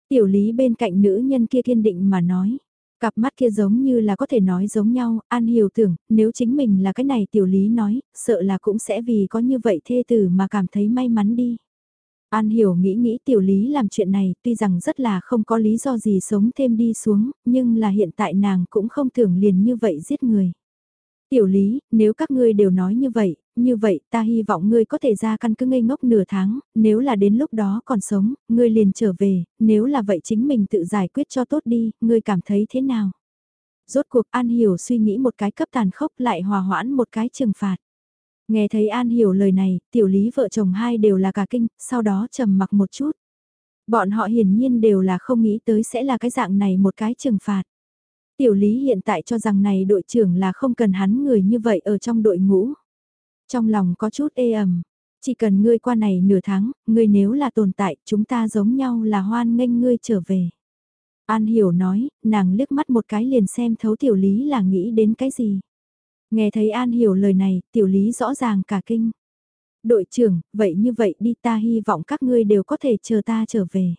Tiểu lý bên cạnh nữ nhân kia kiên định mà nói. Cặp mắt kia giống như là có thể nói giống nhau, An Hiểu tưởng, nếu chính mình là cái này tiểu lý nói, sợ là cũng sẽ vì có như vậy thê tử mà cảm thấy may mắn đi. An Hiểu nghĩ nghĩ tiểu lý làm chuyện này tuy rằng rất là không có lý do gì sống thêm đi xuống, nhưng là hiện tại nàng cũng không tưởng liền như vậy giết người. Tiểu lý, nếu các ngươi đều nói như vậy, như vậy ta hy vọng ngươi có thể ra căn cứ ngây ngốc nửa tháng, nếu là đến lúc đó còn sống, ngươi liền trở về, nếu là vậy chính mình tự giải quyết cho tốt đi, ngươi cảm thấy thế nào? Rốt cuộc An Hiểu suy nghĩ một cái cấp tàn khốc lại hòa hoãn một cái trừng phạt. Nghe thấy An hiểu lời này, tiểu lý vợ chồng hai đều là cả kinh, sau đó trầm mặc một chút. Bọn họ hiển nhiên đều là không nghĩ tới sẽ là cái dạng này một cái trừng phạt. Tiểu lý hiện tại cho rằng này đội trưởng là không cần hắn người như vậy ở trong đội ngũ. Trong lòng có chút ê ẩm, chỉ cần ngươi qua này nửa tháng, ngươi nếu là tồn tại, chúng ta giống nhau là hoan nghênh ngươi trở về. An hiểu nói, nàng liếc mắt một cái liền xem thấu tiểu lý là nghĩ đến cái gì. Nghe thấy An hiểu lời này, tiểu lý rõ ràng cả kinh. Đội trưởng, vậy như vậy đi ta hy vọng các ngươi đều có thể chờ ta trở về.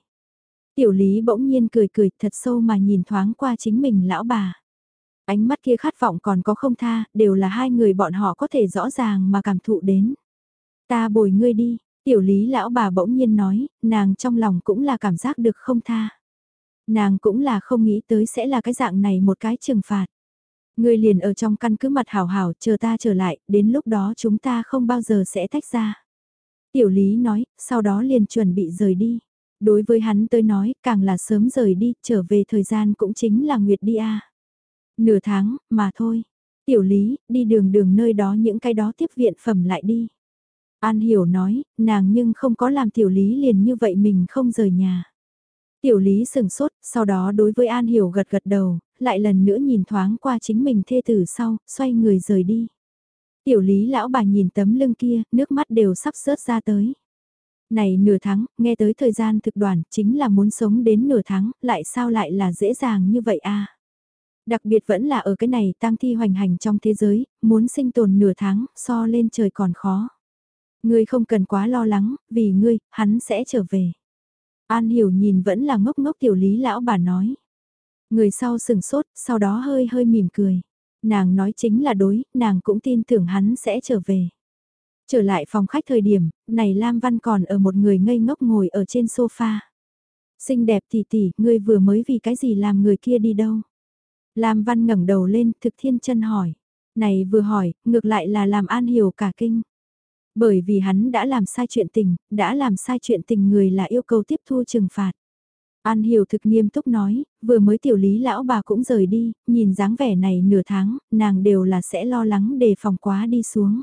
Tiểu lý bỗng nhiên cười cười thật sâu mà nhìn thoáng qua chính mình lão bà. Ánh mắt kia khát vọng còn có không tha, đều là hai người bọn họ có thể rõ ràng mà cảm thụ đến. Ta bồi ngươi đi, tiểu lý lão bà bỗng nhiên nói, nàng trong lòng cũng là cảm giác được không tha. Nàng cũng là không nghĩ tới sẽ là cái dạng này một cái trừng phạt. Ngươi liền ở trong căn cứ mặt hảo hảo chờ ta trở lại, đến lúc đó chúng ta không bao giờ sẽ tách ra. Tiểu lý nói, sau đó liền chuẩn bị rời đi. Đối với hắn tới nói, càng là sớm rời đi, trở về thời gian cũng chính là nguyệt đi a. Nửa tháng, mà thôi. Tiểu lý, đi đường đường nơi đó những cái đó tiếp viện phẩm lại đi. An hiểu nói, nàng nhưng không có làm tiểu lý liền như vậy mình không rời nhà. Tiểu lý sừng sốt, sau đó đối với An hiểu gật gật đầu, lại lần nữa nhìn thoáng qua chính mình thê tử sau, xoay người rời đi. Tiểu lý lão bà nhìn tấm lưng kia, nước mắt đều sắp rớt ra tới. Này nửa tháng, nghe tới thời gian thực đoàn, chính là muốn sống đến nửa tháng, lại sao lại là dễ dàng như vậy a Đặc biệt vẫn là ở cái này tăng thi hoành hành trong thế giới, muốn sinh tồn nửa tháng, so lên trời còn khó. Ngươi không cần quá lo lắng, vì ngươi, hắn sẽ trở về. An hiểu nhìn vẫn là ngốc ngốc tiểu lý lão bà nói. Người sau sừng sốt, sau đó hơi hơi mỉm cười. Nàng nói chính là đối, nàng cũng tin tưởng hắn sẽ trở về. Trở lại phòng khách thời điểm, này Lam Văn còn ở một người ngây ngốc ngồi ở trên sofa. Xinh đẹp tỷ tỷ, ngươi vừa mới vì cái gì làm người kia đi đâu? Lam Văn ngẩng đầu lên, thực thiên chân hỏi. Này vừa hỏi, ngược lại là làm an hiểu cả kinh. Bởi vì hắn đã làm sai chuyện tình, đã làm sai chuyện tình người là yêu cầu tiếp thu trừng phạt. An Hiểu thực nghiêm túc nói, vừa mới tiểu lý lão bà cũng rời đi, nhìn dáng vẻ này nửa tháng, nàng đều là sẽ lo lắng đề phòng quá đi xuống.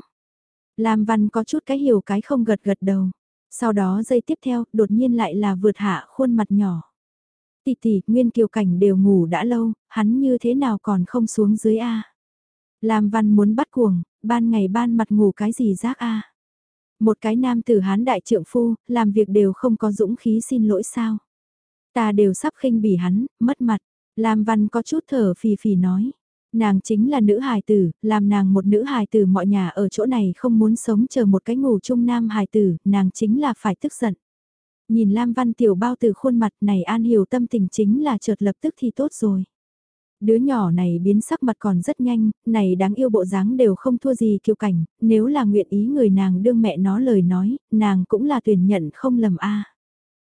Lam Văn có chút cái hiểu cái không gật gật đầu. Sau đó dây tiếp theo, đột nhiên lại là vượt hạ khuôn mặt nhỏ. Tỷ tỷ, Nguyên Kiều Cảnh đều ngủ đã lâu, hắn như thế nào còn không xuống dưới A. Lam Văn muốn bắt cuồng, ban ngày ban mặt ngủ cái gì rác A. Một cái nam tử hán đại trượng phu, làm việc đều không có dũng khí xin lỗi sao. Ta đều sắp khinh bỉ hắn, mất mặt. Lam Văn có chút thở phì phì nói. Nàng chính là nữ hài tử, làm nàng một nữ hài tử mọi nhà ở chỗ này không muốn sống chờ một cái ngủ chung nam hài tử, nàng chính là phải tức giận. Nhìn Lam Văn tiểu bao từ khuôn mặt này an hiểu tâm tình chính là chợt lập tức thì tốt rồi. Đứa nhỏ này biến sắc mặt còn rất nhanh, này đáng yêu bộ dáng đều không thua gì kiêu cảnh, nếu là nguyện ý người nàng đương mẹ nó lời nói, nàng cũng là tuyển nhận không lầm a.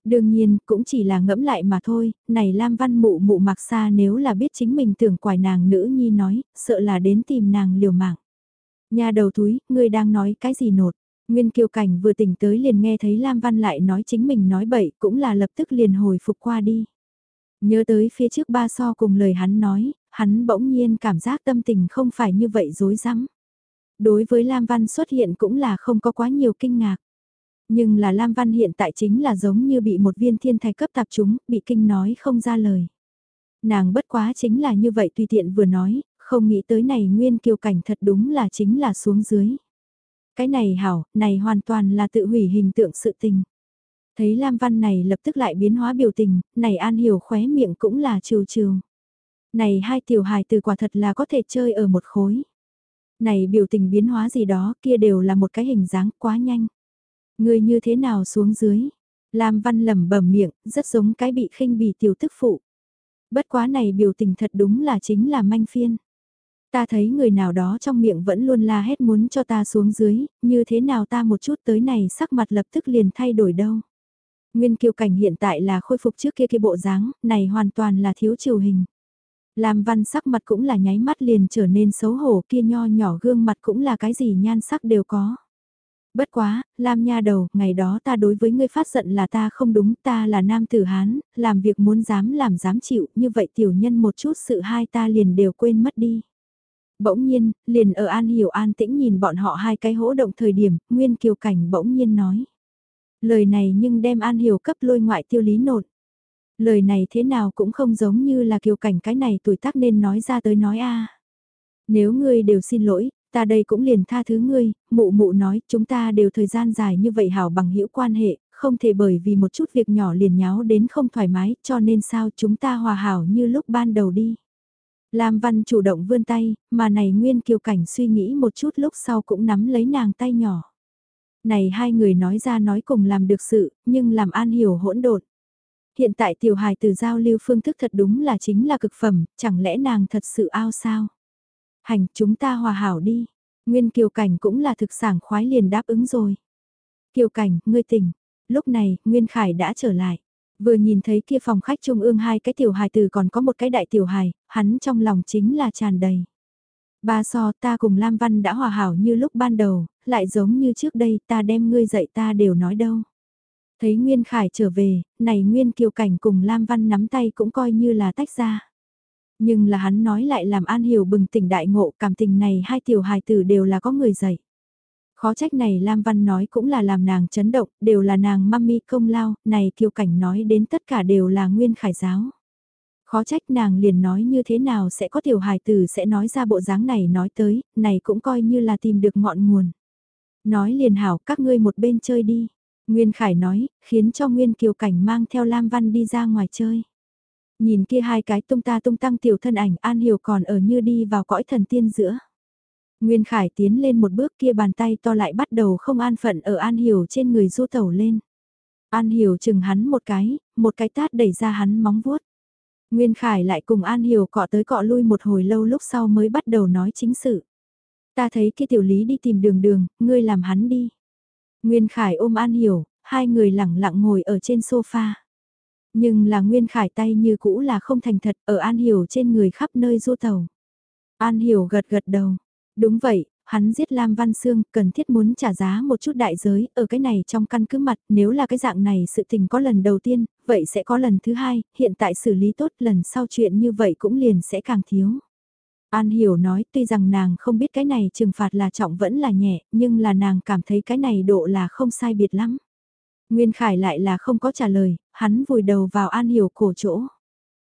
Đương nhiên, cũng chỉ là ngẫm lại mà thôi, này Lam Văn mụ mụ mặc xa nếu là biết chính mình tưởng quài nàng nữ nhi nói, sợ là đến tìm nàng liều mạng. Nhà đầu túi, ngươi đang nói cái gì nột? Nguyên Kiều Cảnh vừa tỉnh tới liền nghe thấy Lam Văn lại nói chính mình nói bậy, cũng là lập tức liền hồi phục qua đi. Nhớ tới phía trước ba so cùng lời hắn nói, hắn bỗng nhiên cảm giác tâm tình không phải như vậy dối rắm Đối với Lam Văn xuất hiện cũng là không có quá nhiều kinh ngạc. Nhưng là Lam Văn hiện tại chính là giống như bị một viên thiên thạch cấp tạp chúng, bị kinh nói không ra lời. Nàng bất quá chính là như vậy tùy tiện vừa nói, không nghĩ tới này nguyên kiều cảnh thật đúng là chính là xuống dưới. Cái này hảo, này hoàn toàn là tự hủy hình tượng sự tình. Thấy Lam Văn này lập tức lại biến hóa biểu tình, này An Hiểu khóe miệng cũng là trừ trừ. Này hai tiểu hài từ quả thật là có thể chơi ở một khối. Này biểu tình biến hóa gì đó kia đều là một cái hình dáng quá nhanh. Người như thế nào xuống dưới? Lam Văn lẩm bẩm miệng, rất giống cái bị khinh bỉ tiểu tức phụ. Bất quá này biểu tình thật đúng là chính là manh phiên. Ta thấy người nào đó trong miệng vẫn luôn la hét muốn cho ta xuống dưới, như thế nào ta một chút tới này sắc mặt lập tức liền thay đổi đâu. Nguyên kiều cảnh hiện tại là khôi phục trước kia kia bộ dáng, này hoàn toàn là thiếu chiều hình. làm văn sắc mặt cũng là nháy mắt liền trở nên xấu hổ kia nho nhỏ gương mặt cũng là cái gì nhan sắc đều có. Bất quá, Lam nha đầu, ngày đó ta đối với ngươi phát giận là ta không đúng, ta là nam tử Hán, làm việc muốn dám làm dám chịu, như vậy tiểu nhân một chút sự hai ta liền đều quên mất đi. Bỗng nhiên, liền ở An Hiểu an tĩnh nhìn bọn họ hai cái hỗ động thời điểm, Nguyên Kiều Cảnh bỗng nhiên nói. Lời này nhưng đem An Hiểu cấp lôi ngoại tiêu lý nột. Lời này thế nào cũng không giống như là Kiều Cảnh cái này tuổi tác nên nói ra tới nói a Nếu ngươi đều xin lỗi, ta đây cũng liền tha thứ ngươi, mụ mụ nói chúng ta đều thời gian dài như vậy hảo bằng hữu quan hệ, không thể bởi vì một chút việc nhỏ liền nháo đến không thoải mái cho nên sao chúng ta hòa hảo như lúc ban đầu đi. Lam Văn chủ động vươn tay, mà này Nguyên Kiều Cảnh suy nghĩ một chút lúc sau cũng nắm lấy nàng tay nhỏ. Này hai người nói ra nói cùng làm được sự, nhưng làm an hiểu hỗn độn. Hiện tại tiểu hài từ giao lưu phương thức thật đúng là chính là cực phẩm, chẳng lẽ nàng thật sự ao sao? Hành chúng ta hòa hảo đi. Nguyên Kiều Cảnh cũng là thực sảng khoái liền đáp ứng rồi. Kiều Cảnh, ngươi tỉnh. Lúc này, Nguyên Khải đã trở lại. Vừa nhìn thấy kia phòng khách trung ương hai cái tiểu hài từ còn có một cái đại tiểu hài, hắn trong lòng chính là tràn đầy. Ba so ta cùng Lam Văn đã hòa hảo như lúc ban đầu, lại giống như trước đây ta đem ngươi dạy ta đều nói đâu. Thấy Nguyên Khải trở về, này Nguyên Kiều Cảnh cùng Lam Văn nắm tay cũng coi như là tách ra. Nhưng là hắn nói lại làm An Hiểu bừng tỉnh đại ngộ cảm tình này hai tiểu hài tử đều là có người dạy. Khó trách này Lam Văn nói cũng là làm nàng chấn động, đều là nàng mami công lao, này kiều cảnh nói đến tất cả đều là nguyên khải giáo. Khó trách nàng liền nói như thế nào sẽ có tiểu hài tử sẽ nói ra bộ dáng này nói tới, này cũng coi như là tìm được ngọn nguồn. Nói liền hảo các ngươi một bên chơi đi. Nguyên Khải nói, khiến cho Nguyên Kiều Cảnh mang theo Lam Văn đi ra ngoài chơi. Nhìn kia hai cái tung ta tung tăng tiểu thân ảnh An Hiểu còn ở như đi vào cõi thần tiên giữa. Nguyên Khải tiến lên một bước kia bàn tay to lại bắt đầu không an phận ở An Hiểu trên người du tẩu lên. An Hiểu chừng hắn một cái, một cái tát đẩy ra hắn móng vuốt. Nguyên Khải lại cùng An Hiểu cọ tới cọ lui một hồi lâu lúc sau mới bắt đầu nói chính sự. Ta thấy kia tiểu lý đi tìm đường đường, ngươi làm hắn đi. Nguyên Khải ôm An Hiểu, hai người lặng lặng ngồi ở trên sofa. Nhưng là Nguyên Khải tay như cũ là không thành thật ở An Hiểu trên người khắp nơi du tàu. An Hiểu gật gật đầu, Đúng vậy, hắn giết Lam Văn Sương, cần thiết muốn trả giá một chút đại giới, ở cái này trong căn cứ mặt, nếu là cái dạng này sự tình có lần đầu tiên, vậy sẽ có lần thứ hai, hiện tại xử lý tốt lần sau chuyện như vậy cũng liền sẽ càng thiếu. An Hiểu nói tuy rằng nàng không biết cái này trừng phạt là trọng vẫn là nhẹ, nhưng là nàng cảm thấy cái này độ là không sai biệt lắm. Nguyên Khải lại là không có trả lời, hắn vùi đầu vào An Hiểu cổ chỗ.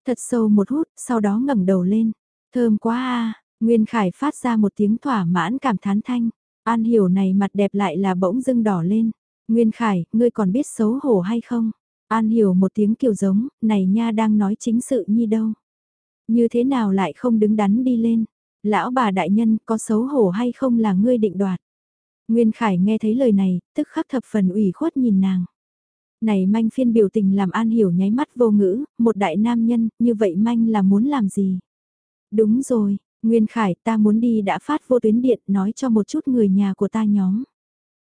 Thật sâu một hút, sau đó ngẩng đầu lên. Thơm quá a Nguyên Khải phát ra một tiếng thỏa mãn cảm thán thanh. An hiểu này mặt đẹp lại là bỗng dưng đỏ lên. Nguyên Khải, ngươi còn biết xấu hổ hay không? An hiểu một tiếng kiều giống, này nha đang nói chính sự nhi đâu. Như thế nào lại không đứng đắn đi lên? Lão bà đại nhân có xấu hổ hay không là ngươi định đoạt? Nguyên Khải nghe thấy lời này, tức khắc thập phần ủy khuất nhìn nàng. Này manh phiên biểu tình làm An Hiểu nháy mắt vô ngữ, một đại nam nhân, như vậy manh là muốn làm gì? Đúng rồi, Nguyên Khải ta muốn đi đã phát vô tuyến điện nói cho một chút người nhà của ta nhóm.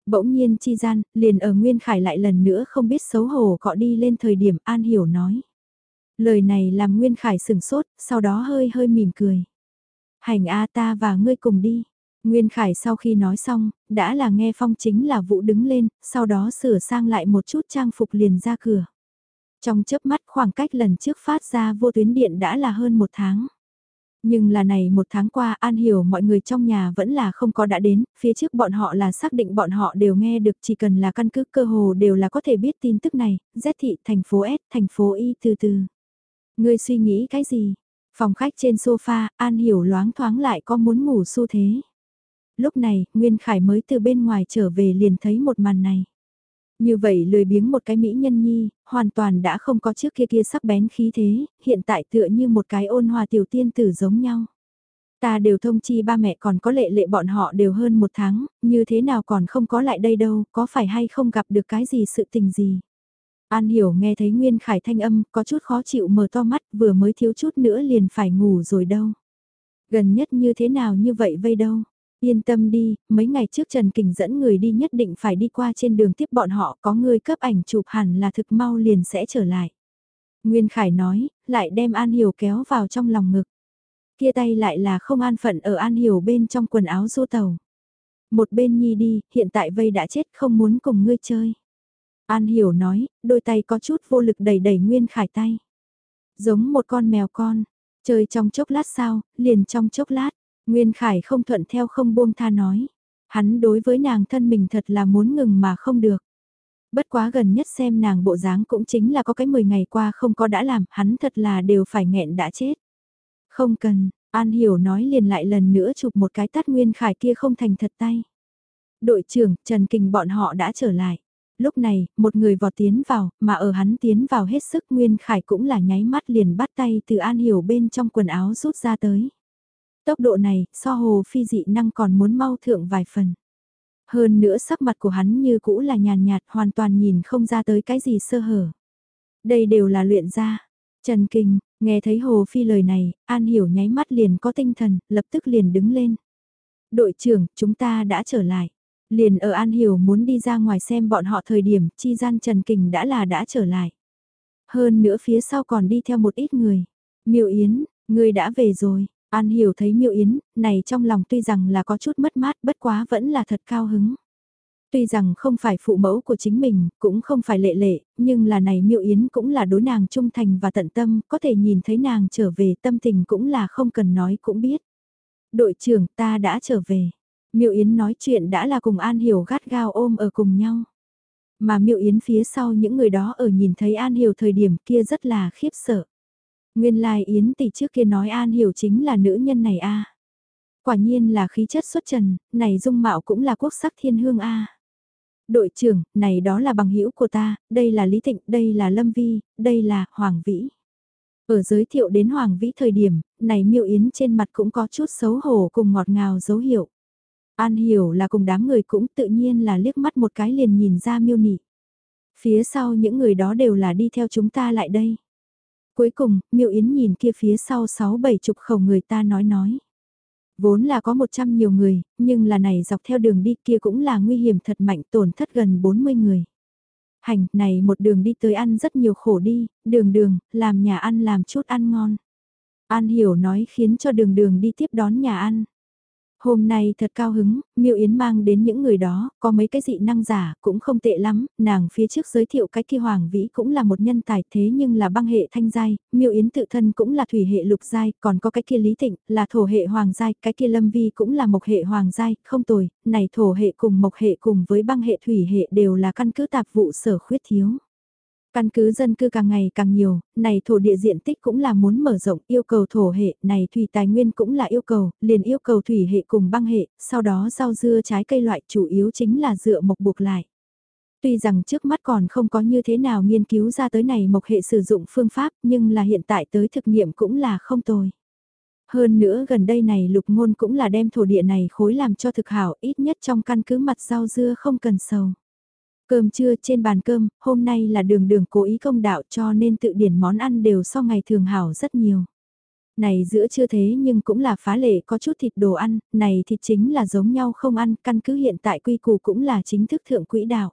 Bỗng nhiên chi gian, liền ở Nguyên Khải lại lần nữa không biết xấu hổ cọ đi lên thời điểm An Hiểu nói. Lời này làm Nguyên Khải sừng sốt, sau đó hơi hơi mỉm cười. Hành A ta và ngươi cùng đi. Nguyên Khải sau khi nói xong, đã là nghe phong chính là vụ đứng lên, sau đó sửa sang lại một chút trang phục liền ra cửa. Trong chớp mắt khoảng cách lần trước phát ra vô tuyến điện đã là hơn một tháng. Nhưng là này một tháng qua An hiểu mọi người trong nhà vẫn là không có đã đến, phía trước bọn họ là xác định bọn họ đều nghe được chỉ cần là căn cứ cơ hồ đều là có thể biết tin tức này, Z thị, thành phố S, thành phố Y từ từ. Ngươi suy nghĩ cái gì? Phòng khách trên sofa, An hiểu loáng thoáng lại có muốn ngủ xu thế. Lúc này, Nguyên Khải mới từ bên ngoài trở về liền thấy một màn này. Như vậy lười biếng một cái mỹ nhân nhi, hoàn toàn đã không có trước kia kia sắc bén khí thế, hiện tại tựa như một cái ôn hòa tiểu tiên tử giống nhau. Ta đều thông chi ba mẹ còn có lệ lệ bọn họ đều hơn một tháng, như thế nào còn không có lại đây đâu, có phải hay không gặp được cái gì sự tình gì. An hiểu nghe thấy Nguyên Khải thanh âm, có chút khó chịu mở to mắt, vừa mới thiếu chút nữa liền phải ngủ rồi đâu. Gần nhất như thế nào như vậy vây đâu. Yên tâm đi, mấy ngày trước Trần Kình dẫn người đi nhất định phải đi qua trên đường tiếp bọn họ có người cấp ảnh chụp hẳn là thực mau liền sẽ trở lại. Nguyên Khải nói, lại đem An Hiểu kéo vào trong lòng ngực. Kia tay lại là không an phận ở An Hiểu bên trong quần áo du tàu. Một bên nhi đi, hiện tại vây đã chết không muốn cùng ngươi chơi. An Hiểu nói, đôi tay có chút vô lực đẩy đẩy Nguyên Khải tay. Giống một con mèo con, chơi trong chốc lát sao, liền trong chốc lát, Nguyên Khải không thuận theo không buông tha nói. Hắn đối với nàng thân mình thật là muốn ngừng mà không được. Bất quá gần nhất xem nàng bộ dáng cũng chính là có cái 10 ngày qua không có đã làm, hắn thật là đều phải nghẹn đã chết. Không cần, An Hiểu nói liền lại lần nữa chụp một cái tát Nguyên Khải kia không thành thật tay. Đội trưởng, Trần Kình bọn họ đã trở lại. Lúc này, một người vọt tiến vào, mà ở hắn tiến vào hết sức Nguyên Khải cũng là nháy mắt liền bắt tay từ An Hiểu bên trong quần áo rút ra tới. Tốc độ này, so hồ phi dị năng còn muốn mau thượng vài phần. Hơn nữa sắc mặt của hắn như cũ là nhàn nhạt hoàn toàn nhìn không ra tới cái gì sơ hở. Đây đều là luyện ra. Trần Kinh, nghe thấy Hồ Phi lời này, An Hiểu nháy mắt liền có tinh thần, lập tức liền đứng lên. Đội trưởng, chúng ta đã trở lại. Liền ở An Hiểu muốn đi ra ngoài xem bọn họ thời điểm, chi gian Trần Kình đã là đã trở lại. Hơn nữa phía sau còn đi theo một ít người. Miêu Yến, người đã về rồi. An hiểu thấy miêu yến, này trong lòng tuy rằng là có chút mất mát bất quá vẫn là thật cao hứng. Tuy rằng không phải phụ mẫu của chính mình, cũng không phải lệ lệ, nhưng là này miêu yến cũng là đối nàng trung thành và tận tâm, có thể nhìn thấy nàng trở về tâm tình cũng là không cần nói cũng biết. Đội trưởng ta đã trở về. Miêu Yến nói chuyện đã là cùng An Hiểu gắt gao ôm ở cùng nhau. Mà Miêu Yến phía sau những người đó ở nhìn thấy An Hiểu thời điểm kia rất là khiếp sợ. Nguyên lai Yến tỷ trước kia nói An Hiểu chính là nữ nhân này a. Quả nhiên là khí chất xuất trần, này dung mạo cũng là quốc sắc thiên hương a. Đội trưởng, này đó là bằng hữu của ta, đây là Lý Tịnh, đây là Lâm Vi, đây là Hoàng Vĩ. Ở giới thiệu đến Hoàng Vĩ thời điểm, này miêu yến trên mặt cũng có chút xấu hổ cùng ngọt ngào dấu hiệu. An hiểu là cùng đám người cũng tự nhiên là liếc mắt một cái liền nhìn ra miêu nị. Phía sau những người đó đều là đi theo chúng ta lại đây. Cuối cùng, Miêu Yến nhìn kia phía sau sáu bảy chục khẩu người ta nói nói. Vốn là có một trăm nhiều người, nhưng là này dọc theo đường đi kia cũng là nguy hiểm thật mạnh tổn thất gần 40 người. Hành, này một đường đi tới ăn rất nhiều khổ đi, đường đường, làm nhà ăn làm chút ăn ngon. An hiểu nói khiến cho đường đường đi tiếp đón nhà ăn. Hôm nay thật cao hứng, Miêu Yến mang đến những người đó, có mấy cái dị năng giả, cũng không tệ lắm, nàng phía trước giới thiệu cái kia Hoàng Vĩ cũng là một nhân tài thế nhưng là băng hệ thanh giai, Miêu Yến tự thân cũng là thủy hệ lục giai, còn có cái kia Lý thịnh là thổ hệ hoàng giai, cái kia Lâm Vi cũng là mộc hệ hoàng giai, không tồi, này thổ hệ cùng mộc hệ cùng với băng hệ thủy hệ đều là căn cứ tạp vụ sở khuyết thiếu. Căn cứ dân cư càng ngày càng nhiều, này thổ địa diện tích cũng là muốn mở rộng, yêu cầu thổ hệ, này thủy tài nguyên cũng là yêu cầu, liền yêu cầu thủy hệ cùng băng hệ, sau đó rau dưa trái cây loại chủ yếu chính là dựa mộc buộc lại. Tuy rằng trước mắt còn không có như thế nào nghiên cứu ra tới này mộc hệ sử dụng phương pháp, nhưng là hiện tại tới thực nghiệm cũng là không tồi. Hơn nữa gần đây này lục ngôn cũng là đem thổ địa này khối làm cho thực hảo ít nhất trong căn cứ mặt rau dưa không cần sầu. Cơm trưa trên bàn cơm, hôm nay là đường đường cố ý công đạo cho nên tự điển món ăn đều so ngày thường hảo rất nhiều. Này giữa chưa thế nhưng cũng là phá lệ có chút thịt đồ ăn, này thịt chính là giống nhau không ăn, căn cứ hiện tại quy củ cũng là chính thức thượng quỹ đạo.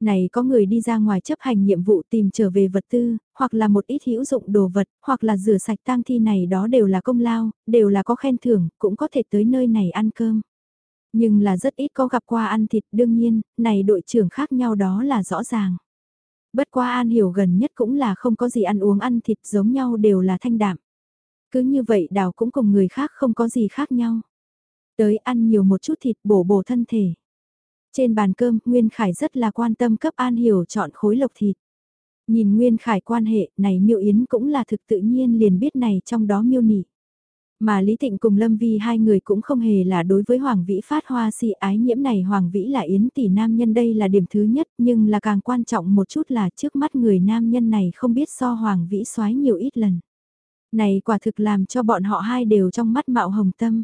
Này có người đi ra ngoài chấp hành nhiệm vụ tìm trở về vật tư, hoặc là một ít hữu dụng đồ vật, hoặc là rửa sạch tang thi này đó đều là công lao, đều là có khen thưởng, cũng có thể tới nơi này ăn cơm. Nhưng là rất ít có gặp qua ăn thịt đương nhiên, này đội trưởng khác nhau đó là rõ ràng. Bất qua An Hiểu gần nhất cũng là không có gì ăn uống ăn thịt giống nhau đều là thanh đạm. Cứ như vậy đào cũng cùng người khác không có gì khác nhau. Tới ăn nhiều một chút thịt bổ bổ thân thể. Trên bàn cơm, Nguyên Khải rất là quan tâm cấp An Hiểu chọn khối lộc thịt. Nhìn Nguyên Khải quan hệ, này miêu yến cũng là thực tự nhiên liền biết này trong đó miêu nỉ. Mà Lý Tịnh cùng Lâm Vi hai người cũng không hề là đối với Hoàng Vĩ phát hoa si ái nhiễm này Hoàng Vĩ là yến tỷ nam nhân đây là điểm thứ nhất nhưng là càng quan trọng một chút là trước mắt người nam nhân này không biết so Hoàng Vĩ xoái nhiều ít lần. Này quả thực làm cho bọn họ hai đều trong mắt mạo hồng tâm.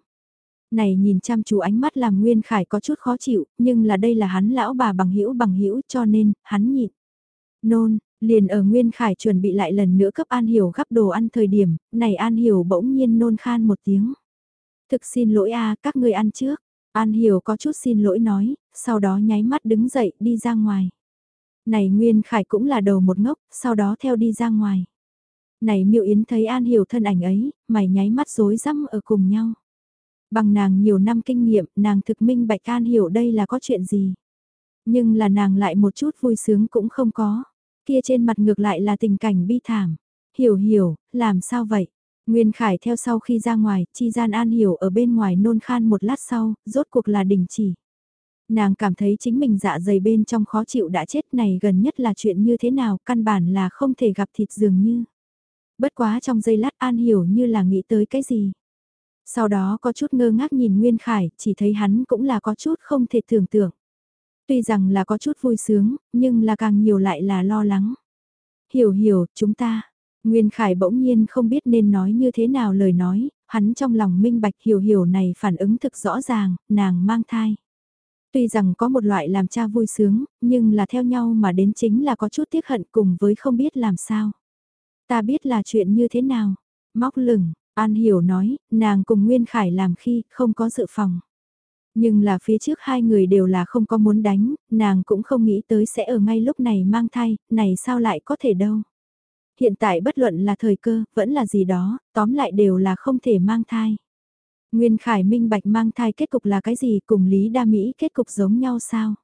Này nhìn chăm chú ánh mắt làm Nguyên Khải có chút khó chịu, nhưng là đây là hắn lão bà bằng hữu bằng hữu cho nên, hắn nhịn. Nôn, liền ở Nguyên Khải chuẩn bị lại lần nữa cấp An Hiểu gắp đồ ăn thời điểm, này An Hiểu bỗng nhiên nôn khan một tiếng. Thực xin lỗi a các người ăn trước. An Hiểu có chút xin lỗi nói, sau đó nháy mắt đứng dậy đi ra ngoài. Này Nguyên Khải cũng là đầu một ngốc, sau đó theo đi ra ngoài. Này Miệu Yến thấy An Hiểu thân ảnh ấy, mày nháy mắt rối rắm ở cùng nhau. Bằng nàng nhiều năm kinh nghiệm, nàng thực minh bạch An Hiểu đây là có chuyện gì. Nhưng là nàng lại một chút vui sướng cũng không có. Kia trên mặt ngược lại là tình cảnh bi thảm. Hiểu hiểu, làm sao vậy? Nguyên Khải theo sau khi ra ngoài, chi gian An Hiểu ở bên ngoài nôn khan một lát sau, rốt cuộc là đình chỉ. Nàng cảm thấy chính mình dạ dày bên trong khó chịu đã chết này gần nhất là chuyện như thế nào, căn bản là không thể gặp thịt dường như. Bất quá trong giây lát An Hiểu như là nghĩ tới cái gì. Sau đó có chút ngơ ngác nhìn Nguyên Khải, chỉ thấy hắn cũng là có chút không thể tưởng tượng. Tuy rằng là có chút vui sướng, nhưng là càng nhiều lại là lo lắng. Hiểu hiểu, chúng ta. Nguyên Khải bỗng nhiên không biết nên nói như thế nào lời nói, hắn trong lòng minh bạch hiểu hiểu này phản ứng thực rõ ràng, nàng mang thai. Tuy rằng có một loại làm cha vui sướng, nhưng là theo nhau mà đến chính là có chút tiếc hận cùng với không biết làm sao. Ta biết là chuyện như thế nào. Móc lửng, An Hiểu nói, nàng cùng Nguyên Khải làm khi không có dự phòng. Nhưng là phía trước hai người đều là không có muốn đánh, nàng cũng không nghĩ tới sẽ ở ngay lúc này mang thai, này sao lại có thể đâu. Hiện tại bất luận là thời cơ, vẫn là gì đó, tóm lại đều là không thể mang thai. Nguyên Khải minh bạch mang thai kết cục là cái gì cùng Lý Đa Mỹ kết cục giống nhau sao?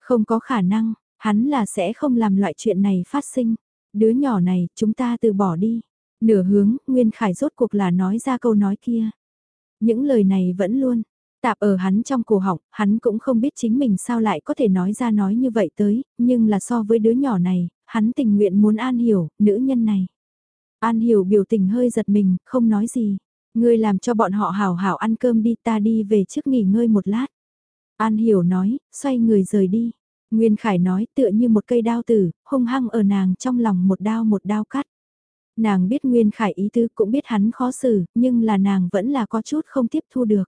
Không có khả năng, hắn là sẽ không làm loại chuyện này phát sinh. Đứa nhỏ này, chúng ta từ bỏ đi. Nửa hướng, Nguyên Khải rốt cuộc là nói ra câu nói kia. Những lời này vẫn luôn, tạp ở hắn trong cổ họng, hắn cũng không biết chính mình sao lại có thể nói ra nói như vậy tới, nhưng là so với đứa nhỏ này, hắn tình nguyện muốn An Hiểu, nữ nhân này. An Hiểu biểu tình hơi giật mình, không nói gì. Ngươi làm cho bọn họ hào hào ăn cơm đi ta đi về trước nghỉ ngơi một lát. An Hiểu nói, xoay người rời đi. Nguyên Khải nói tựa như một cây đao tử, hung hăng ở nàng trong lòng một đao một đao cắt. Nàng biết Nguyên Khải ý tứ cũng biết hắn khó xử, nhưng là nàng vẫn là có chút không tiếp thu được.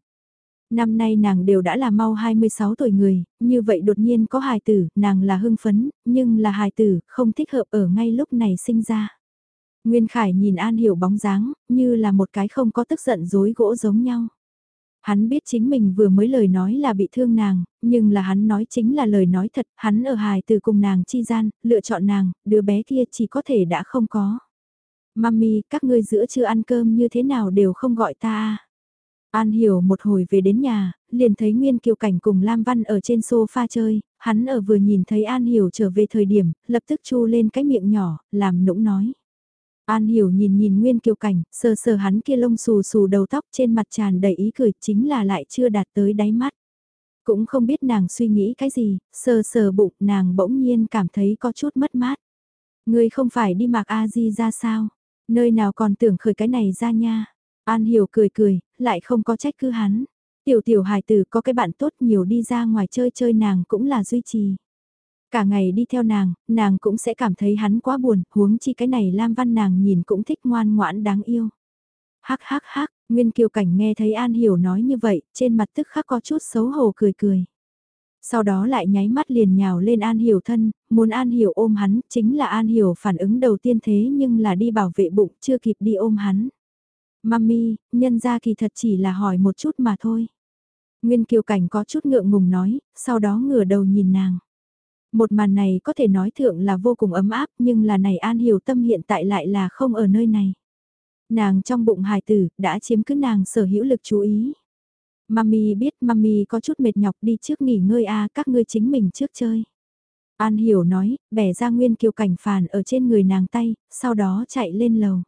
Năm nay nàng đều đã là mau 26 tuổi người, như vậy đột nhiên có hài tử, nàng là hưng phấn, nhưng là hài tử, không thích hợp ở ngay lúc này sinh ra. Nguyên Khải nhìn An Hiểu bóng dáng, như là một cái không có tức giận dối gỗ giống nhau. Hắn biết chính mình vừa mới lời nói là bị thương nàng, nhưng là hắn nói chính là lời nói thật, hắn ở hài từ cùng nàng chi gian, lựa chọn nàng, đứa bé kia chỉ có thể đã không có. Mami, các ngươi giữa chưa ăn cơm như thế nào đều không gọi ta An hiểu một hồi về đến nhà, liền thấy Nguyên Kiều Cảnh cùng Lam Văn ở trên sofa chơi, hắn ở vừa nhìn thấy An hiểu trở về thời điểm, lập tức chu lên cái miệng nhỏ, làm nũng nói. An hiểu nhìn nhìn Nguyên Kiều Cảnh, sờ sờ hắn kia lông xù xù đầu tóc trên mặt tràn đầy ý cười chính là lại chưa đạt tới đáy mắt. Cũng không biết nàng suy nghĩ cái gì, sờ sờ bụng nàng bỗng nhiên cảm thấy có chút mất mát. Ngươi không phải đi mặc A-di ra sao? Nơi nào còn tưởng khởi cái này ra nha. An hiểu cười cười, lại không có trách cứ hắn. Tiểu tiểu hài tử có cái bạn tốt nhiều đi ra ngoài chơi chơi nàng cũng là duy trì. Cả ngày đi theo nàng, nàng cũng sẽ cảm thấy hắn quá buồn, huống chi cái này Lam Văn nàng nhìn cũng thích ngoan ngoãn đáng yêu. Hắc hắc hắc, Nguyên Kiều Cảnh nghe thấy An Hiểu nói như vậy, trên mặt tức khắc có chút xấu hổ cười cười. Sau đó lại nháy mắt liền nhào lên An Hiểu thân, muốn An Hiểu ôm hắn, chính là An Hiểu phản ứng đầu tiên thế nhưng là đi bảo vệ bụng, chưa kịp đi ôm hắn. Mami, nhân ra kỳ thật chỉ là hỏi một chút mà thôi. Nguyên Kiều Cảnh có chút ngượng ngùng nói, sau đó ngửa đầu nhìn nàng. Một màn này có thể nói thượng là vô cùng ấm áp nhưng là này An Hiểu Tâm hiện tại lại là không ở nơi này. Nàng trong bụng hài tử đã chiếm cứ nàng sở hữu lực chú ý. Mami biết mami có chút mệt nhọc đi trước nghỉ ngơi a các ngươi chính mình trước chơi. An Hiểu nói, bẻ ra Nguyên Kiều Cảnh phàn ở trên người nàng tay, sau đó chạy lên lầu.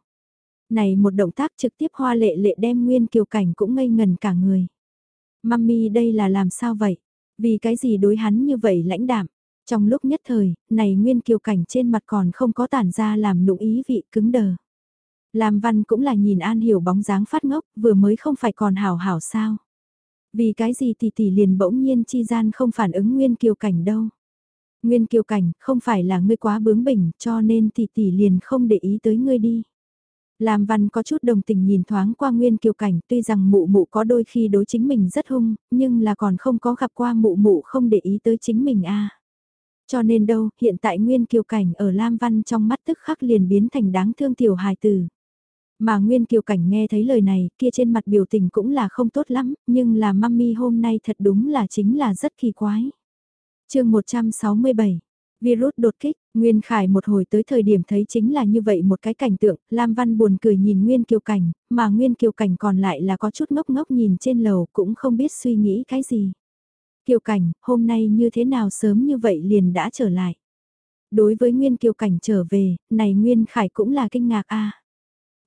Này một động tác trực tiếp hoa lệ lệ đem Nguyên Kiều Cảnh cũng ngây ngần cả người. Mami đây là làm sao vậy? Vì cái gì đối hắn như vậy lãnh đạm? Trong lúc nhất thời, này Nguyên Kiều Cảnh trên mặt còn không có tản ra làm nụ ý vị cứng đờ. Làm văn cũng là nhìn An Hiểu bóng dáng phát ngốc, vừa mới không phải còn hảo hảo sao. Vì cái gì tỷ tỷ liền bỗng nhiên chi gian không phản ứng Nguyên Kiều Cảnh đâu. Nguyên Kiều Cảnh, không phải là ngươi quá bướng bỉnh, cho nên tỷ tỷ liền không để ý tới ngươi đi. Làm văn có chút đồng tình nhìn thoáng qua Nguyên Kiều Cảnh, tuy rằng mụ mụ có đôi khi đối chính mình rất hung, nhưng là còn không có gặp qua mụ mụ không để ý tới chính mình a. Cho nên đâu, hiện tại Nguyên Kiều Cảnh ở Lam Văn trong mắt tức khắc liền biến thành đáng thương tiểu hài tử. Mà Nguyên Kiều Cảnh nghe thấy lời này, kia trên mặt biểu tình cũng là không tốt lắm, nhưng là mami hôm nay thật đúng là chính là rất kỳ quái. chương 167, virus đột kích, Nguyên Khải một hồi tới thời điểm thấy chính là như vậy một cái cảnh tượng, Lam Văn buồn cười nhìn Nguyên Kiều Cảnh, mà Nguyên Kiều Cảnh còn lại là có chút ngốc ngốc nhìn trên lầu cũng không biết suy nghĩ cái gì. Kiều Cảnh, hôm nay như thế nào sớm như vậy liền đã trở lại. Đối với Nguyên Kiều Cảnh trở về, này Nguyên Khải cũng là kinh ngạc a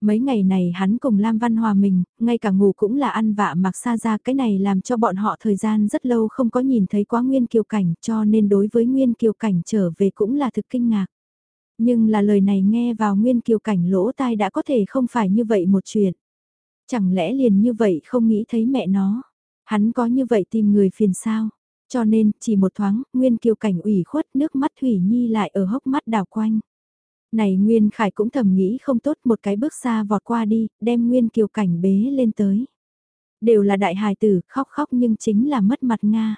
Mấy ngày này hắn cùng Lam Văn Hòa mình, ngay cả ngủ cũng là ăn vạ mặc xa ra cái này làm cho bọn họ thời gian rất lâu không có nhìn thấy quá Nguyên Kiều Cảnh cho nên đối với Nguyên Kiều Cảnh trở về cũng là thực kinh ngạc. Nhưng là lời này nghe vào Nguyên Kiều Cảnh lỗ tai đã có thể không phải như vậy một chuyện. Chẳng lẽ liền như vậy không nghĩ thấy mẹ nó, hắn có như vậy tìm người phiền sao? Cho nên, chỉ một thoáng, Nguyên Kiều Cảnh ủy khuất nước mắt Thủy Nhi lại ở hốc mắt đào quanh. Này Nguyên Khải cũng thầm nghĩ không tốt một cái bước xa vọt qua đi, đem Nguyên Kiều Cảnh bế lên tới. Đều là đại hài tử, khóc khóc nhưng chính là mất mặt Nga.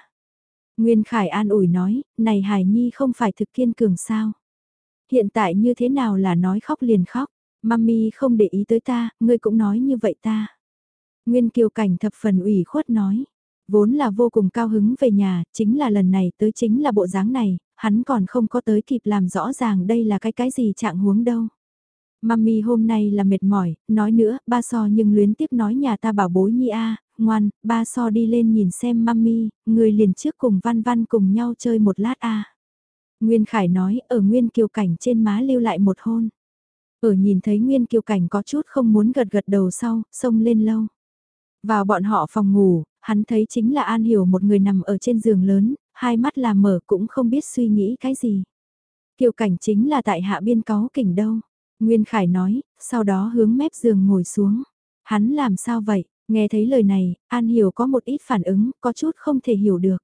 Nguyên Khải an ủi nói, này hải nhi không phải thực kiên cường sao. Hiện tại như thế nào là nói khóc liền khóc, mami không để ý tới ta, ngươi cũng nói như vậy ta. Nguyên Kiều Cảnh thập phần ủy khuất nói, vốn là vô cùng cao hứng về nhà, chính là lần này tới chính là bộ dáng này, hắn còn không có tới kịp làm rõ ràng đây là cái cái gì trạng huống đâu. Mami hôm nay là mệt mỏi, nói nữa, ba so nhưng luyến tiếp nói nhà ta bảo bối nhi a, ngoan, ba so đi lên nhìn xem mami, người liền trước cùng văn văn cùng nhau chơi một lát a. Nguyên Khải nói, ở Nguyên Kiều Cảnh trên má lưu lại một hôn. Ở nhìn thấy Nguyên Kiều Cảnh có chút không muốn gật gật đầu sau, xông lên lâu. Vào bọn họ phòng ngủ, hắn thấy chính là An Hiểu một người nằm ở trên giường lớn, hai mắt là mở cũng không biết suy nghĩ cái gì. Kiều cảnh chính là tại hạ biên có kỉnh đâu. Nguyên Khải nói, sau đó hướng mép giường ngồi xuống. Hắn làm sao vậy? Nghe thấy lời này, An Hiểu có một ít phản ứng, có chút không thể hiểu được.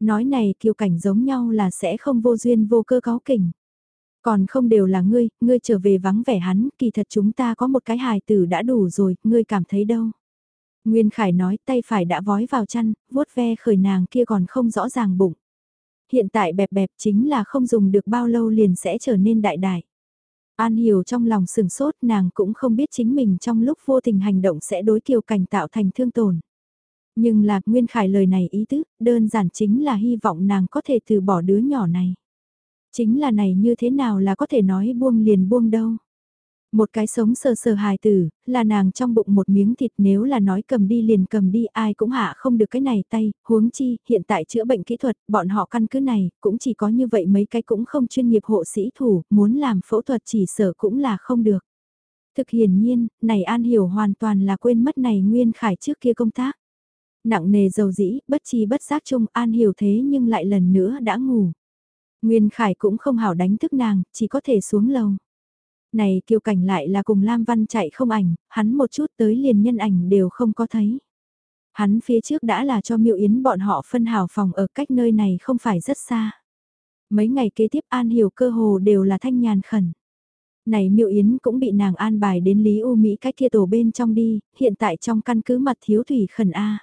Nói này kiều cảnh giống nhau là sẽ không vô duyên vô cơ có kỉnh. Còn không đều là ngươi, ngươi trở về vắng vẻ hắn, kỳ thật chúng ta có một cái hài tử đã đủ rồi, ngươi cảm thấy đâu. Nguyên Khải nói tay phải đã vói vào chăn, vuốt ve khởi nàng kia còn không rõ ràng bụng. Hiện tại bẹp bẹp chính là không dùng được bao lâu liền sẽ trở nên đại đại. An hiểu trong lòng sừng sốt nàng cũng không biết chính mình trong lúc vô tình hành động sẽ đối kiều cảnh tạo thành thương tổn. Nhưng là Nguyên Khải lời này ý tứ, đơn giản chính là hy vọng nàng có thể từ bỏ đứa nhỏ này. Chính là này như thế nào là có thể nói buông liền buông đâu. Một cái sống sờ sờ hài tử, là nàng trong bụng một miếng thịt nếu là nói cầm đi liền cầm đi ai cũng hạ không được cái này tay, huống chi, hiện tại chữa bệnh kỹ thuật, bọn họ căn cứ này, cũng chỉ có như vậy mấy cái cũng không chuyên nghiệp hộ sĩ thủ, muốn làm phẫu thuật chỉ sở cũng là không được. Thực hiển nhiên, này An Hiểu hoàn toàn là quên mất này Nguyên Khải trước kia công tác. Nặng nề dầu dĩ, bất chi bất giác chung An Hiểu thế nhưng lại lần nữa đã ngủ. Nguyên Khải cũng không hảo đánh thức nàng, chỉ có thể xuống lầu. Này kiều cảnh lại là cùng Lam Văn chạy không ảnh, hắn một chút tới liền nhân ảnh đều không có thấy. Hắn phía trước đã là cho miêu yến bọn họ phân hào phòng ở cách nơi này không phải rất xa. Mấy ngày kế tiếp An Hiểu cơ hồ đều là thanh nhàn khẩn. Này miêu yến cũng bị nàng an bài đến Lý U Mỹ cách kia tổ bên trong đi, hiện tại trong căn cứ mặt thiếu thủy khẩn A.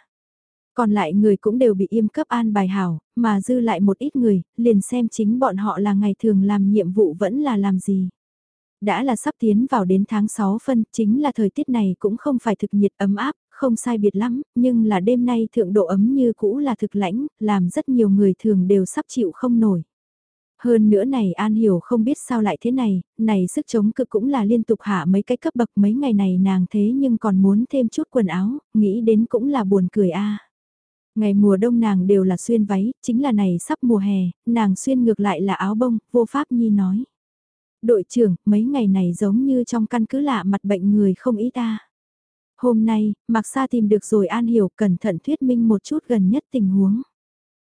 Còn lại người cũng đều bị im cấp an bài hảo, mà dư lại một ít người, liền xem chính bọn họ là ngày thường làm nhiệm vụ vẫn là làm gì. Đã là sắp tiến vào đến tháng 6 phân, chính là thời tiết này cũng không phải thực nhiệt ấm áp, không sai biệt lắm, nhưng là đêm nay thượng độ ấm như cũ là thực lãnh, làm rất nhiều người thường đều sắp chịu không nổi. Hơn nữa này An Hiểu không biết sao lại thế này, này sức chống cực cũng là liên tục hạ mấy cái cấp bậc mấy ngày này nàng thế nhưng còn muốn thêm chút quần áo, nghĩ đến cũng là buồn cười a. Ngày mùa đông nàng đều là xuyên váy, chính là này sắp mùa hè, nàng xuyên ngược lại là áo bông, vô pháp nhi nói. Đội trưởng, mấy ngày này giống như trong căn cứ lạ mặt bệnh người không ý ta. Hôm nay, Mạc Sa tìm được rồi An Hiểu cẩn thận thuyết minh một chút gần nhất tình huống.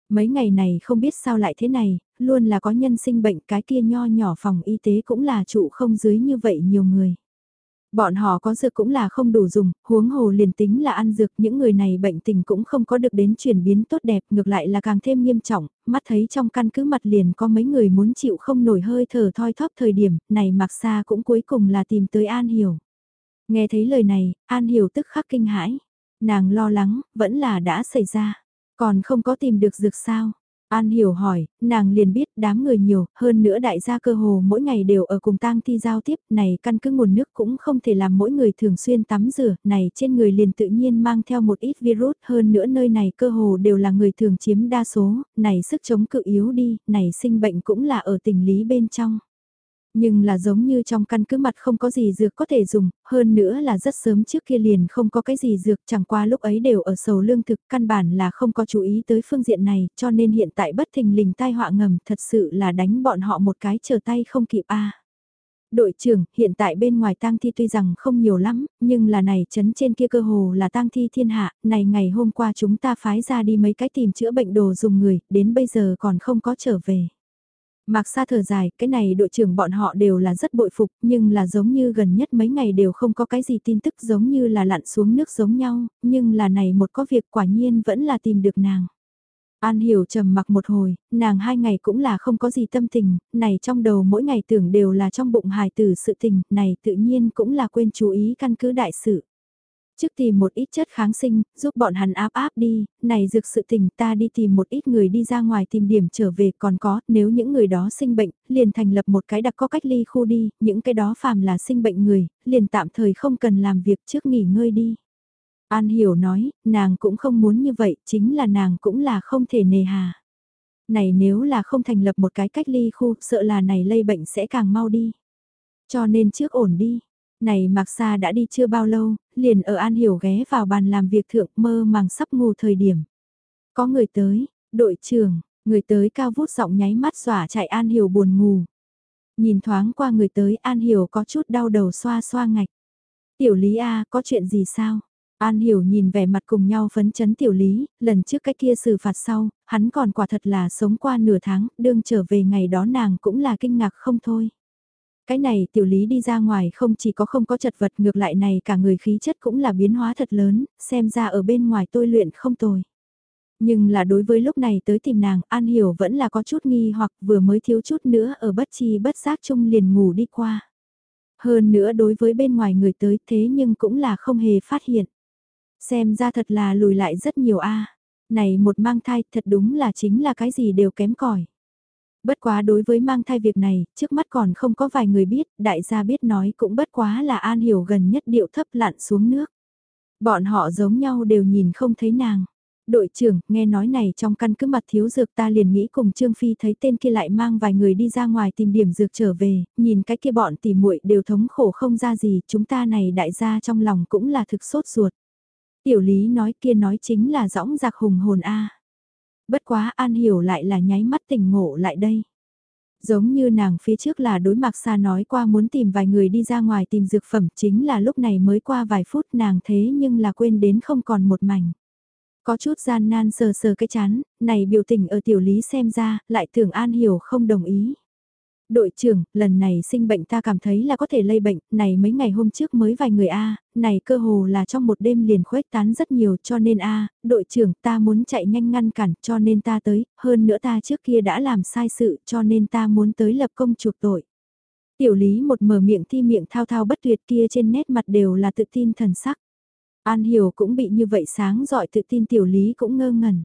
Mấy ngày này không biết sao lại thế này, luôn là có nhân sinh bệnh cái kia nho nhỏ phòng y tế cũng là trụ không dưới như vậy nhiều người. Bọn họ có dược cũng là không đủ dùng, huống hồ liền tính là ăn dược những người này bệnh tình cũng không có được đến chuyển biến tốt đẹp ngược lại là càng thêm nghiêm trọng, mắt thấy trong căn cứ mặt liền có mấy người muốn chịu không nổi hơi thở thoi thóp thời điểm, này mặc xa cũng cuối cùng là tìm tới An Hiểu. Nghe thấy lời này, An Hiểu tức khắc kinh hãi, nàng lo lắng, vẫn là đã xảy ra, còn không có tìm được dược sao. An hiểu hỏi, nàng liền biết đám người nhiều, hơn nữa đại gia cơ hồ mỗi ngày đều ở cùng tang thi giao tiếp, này căn cứ nguồn nước cũng không thể làm mỗi người thường xuyên tắm rửa, này trên người liền tự nhiên mang theo một ít virus, hơn nữa nơi này cơ hồ đều là người thường chiếm đa số, này sức chống cự yếu đi, này sinh bệnh cũng là ở tình lý bên trong. Nhưng là giống như trong căn cứ mặt không có gì dược có thể dùng, hơn nữa là rất sớm trước kia liền không có cái gì dược chẳng qua lúc ấy đều ở sầu lương thực căn bản là không có chú ý tới phương diện này cho nên hiện tại bất thình lình tai họa ngầm thật sự là đánh bọn họ một cái chờ tay không kịp a Đội trưởng, hiện tại bên ngoài tang thi tuy rằng không nhiều lắm, nhưng là này chấn trên kia cơ hồ là tang thi thiên hạ, này ngày hôm qua chúng ta phái ra đi mấy cái tìm chữa bệnh đồ dùng người, đến bây giờ còn không có trở về. Mạc Sa thở dài, cái này đội trưởng bọn họ đều là rất bội phục, nhưng là giống như gần nhất mấy ngày đều không có cái gì tin tức giống như là lặn xuống nước giống nhau, nhưng là này một có việc quả nhiên vẫn là tìm được nàng. An hiểu trầm mặc một hồi, nàng hai ngày cũng là không có gì tâm tình, này trong đầu mỗi ngày tưởng đều là trong bụng hài tử sự tình, này tự nhiên cũng là quên chú ý căn cứ đại sự. Trước tìm một ít chất kháng sinh, giúp bọn hắn áp áp đi, này dược sự tình ta đi tìm một ít người đi ra ngoài tìm điểm trở về còn có, nếu những người đó sinh bệnh, liền thành lập một cái đặc có cách ly khu đi, những cái đó phàm là sinh bệnh người, liền tạm thời không cần làm việc trước nghỉ ngơi đi. An hiểu nói, nàng cũng không muốn như vậy, chính là nàng cũng là không thể nề hà. Này nếu là không thành lập một cái cách ly khu, sợ là này lây bệnh sẽ càng mau đi. Cho nên trước ổn đi. Này Mạc Sa đã đi chưa bao lâu, liền ở An Hiểu ghé vào bàn làm việc thượng mơ màng sắp ngủ thời điểm. Có người tới, đội trưởng, người tới cao vút giọng nháy mắt xỏa chạy An Hiểu buồn ngủ. Nhìn thoáng qua người tới An Hiểu có chút đau đầu xoa xoa ngạch. Tiểu Lý A, có chuyện gì sao? An Hiểu nhìn vẻ mặt cùng nhau phấn chấn tiểu lý, lần trước cái kia xử phạt sau, hắn còn quả thật là sống qua nửa tháng, đương trở về ngày đó nàng cũng là kinh ngạc không thôi. Cái này tiểu lý đi ra ngoài không chỉ có không có chật vật ngược lại này cả người khí chất cũng là biến hóa thật lớn, xem ra ở bên ngoài tôi luyện không tồi. Nhưng là đối với lúc này tới tìm nàng, An Hiểu vẫn là có chút nghi hoặc vừa mới thiếu chút nữa ở bất chi bất giác chung liền ngủ đi qua. Hơn nữa đối với bên ngoài người tới thế nhưng cũng là không hề phát hiện. Xem ra thật là lùi lại rất nhiều a Này một mang thai thật đúng là chính là cái gì đều kém cỏi Bất quá đối với mang thai việc này, trước mắt còn không có vài người biết, đại gia biết nói cũng bất quá là An Hiểu gần nhất điệu thấp lặn xuống nước. Bọn họ giống nhau đều nhìn không thấy nàng. Đội trưởng, nghe nói này trong căn cứ mặt thiếu dược ta liền nghĩ cùng Trương Phi thấy tên kia lại mang vài người đi ra ngoài tìm điểm dược trở về, nhìn cái kia bọn tỉ muội đều thống khổ không ra gì, chúng ta này đại gia trong lòng cũng là thực sốt ruột. Tiểu lý nói kia nói chính là rõng giặc hùng hồn A. Bất quá An Hiểu lại là nháy mắt tỉnh ngộ lại đây. Giống như nàng phía trước là đối mặt xa nói qua muốn tìm vài người đi ra ngoài tìm dược phẩm chính là lúc này mới qua vài phút nàng thế nhưng là quên đến không còn một mảnh. Có chút gian nan sờ sờ cái chán, này biểu tình ở tiểu lý xem ra, lại tưởng An Hiểu không đồng ý đội trưởng, lần này sinh bệnh ta cảm thấy là có thể lây bệnh, này mấy ngày hôm trước mới vài người A, này cơ hồ là trong một đêm liền khuếch tán rất nhiều cho nên A, đội trưởng ta muốn chạy nhanh ngăn cản cho nên ta tới, hơn nữa ta trước kia đã làm sai sự cho nên ta muốn tới lập công chuộc tội. Tiểu lý một mở miệng thi miệng thao thao bất tuyệt kia trên nét mặt đều là tự tin thần sắc. An hiểu cũng bị như vậy sáng dọi tự tin tiểu lý cũng ngơ ngẩn.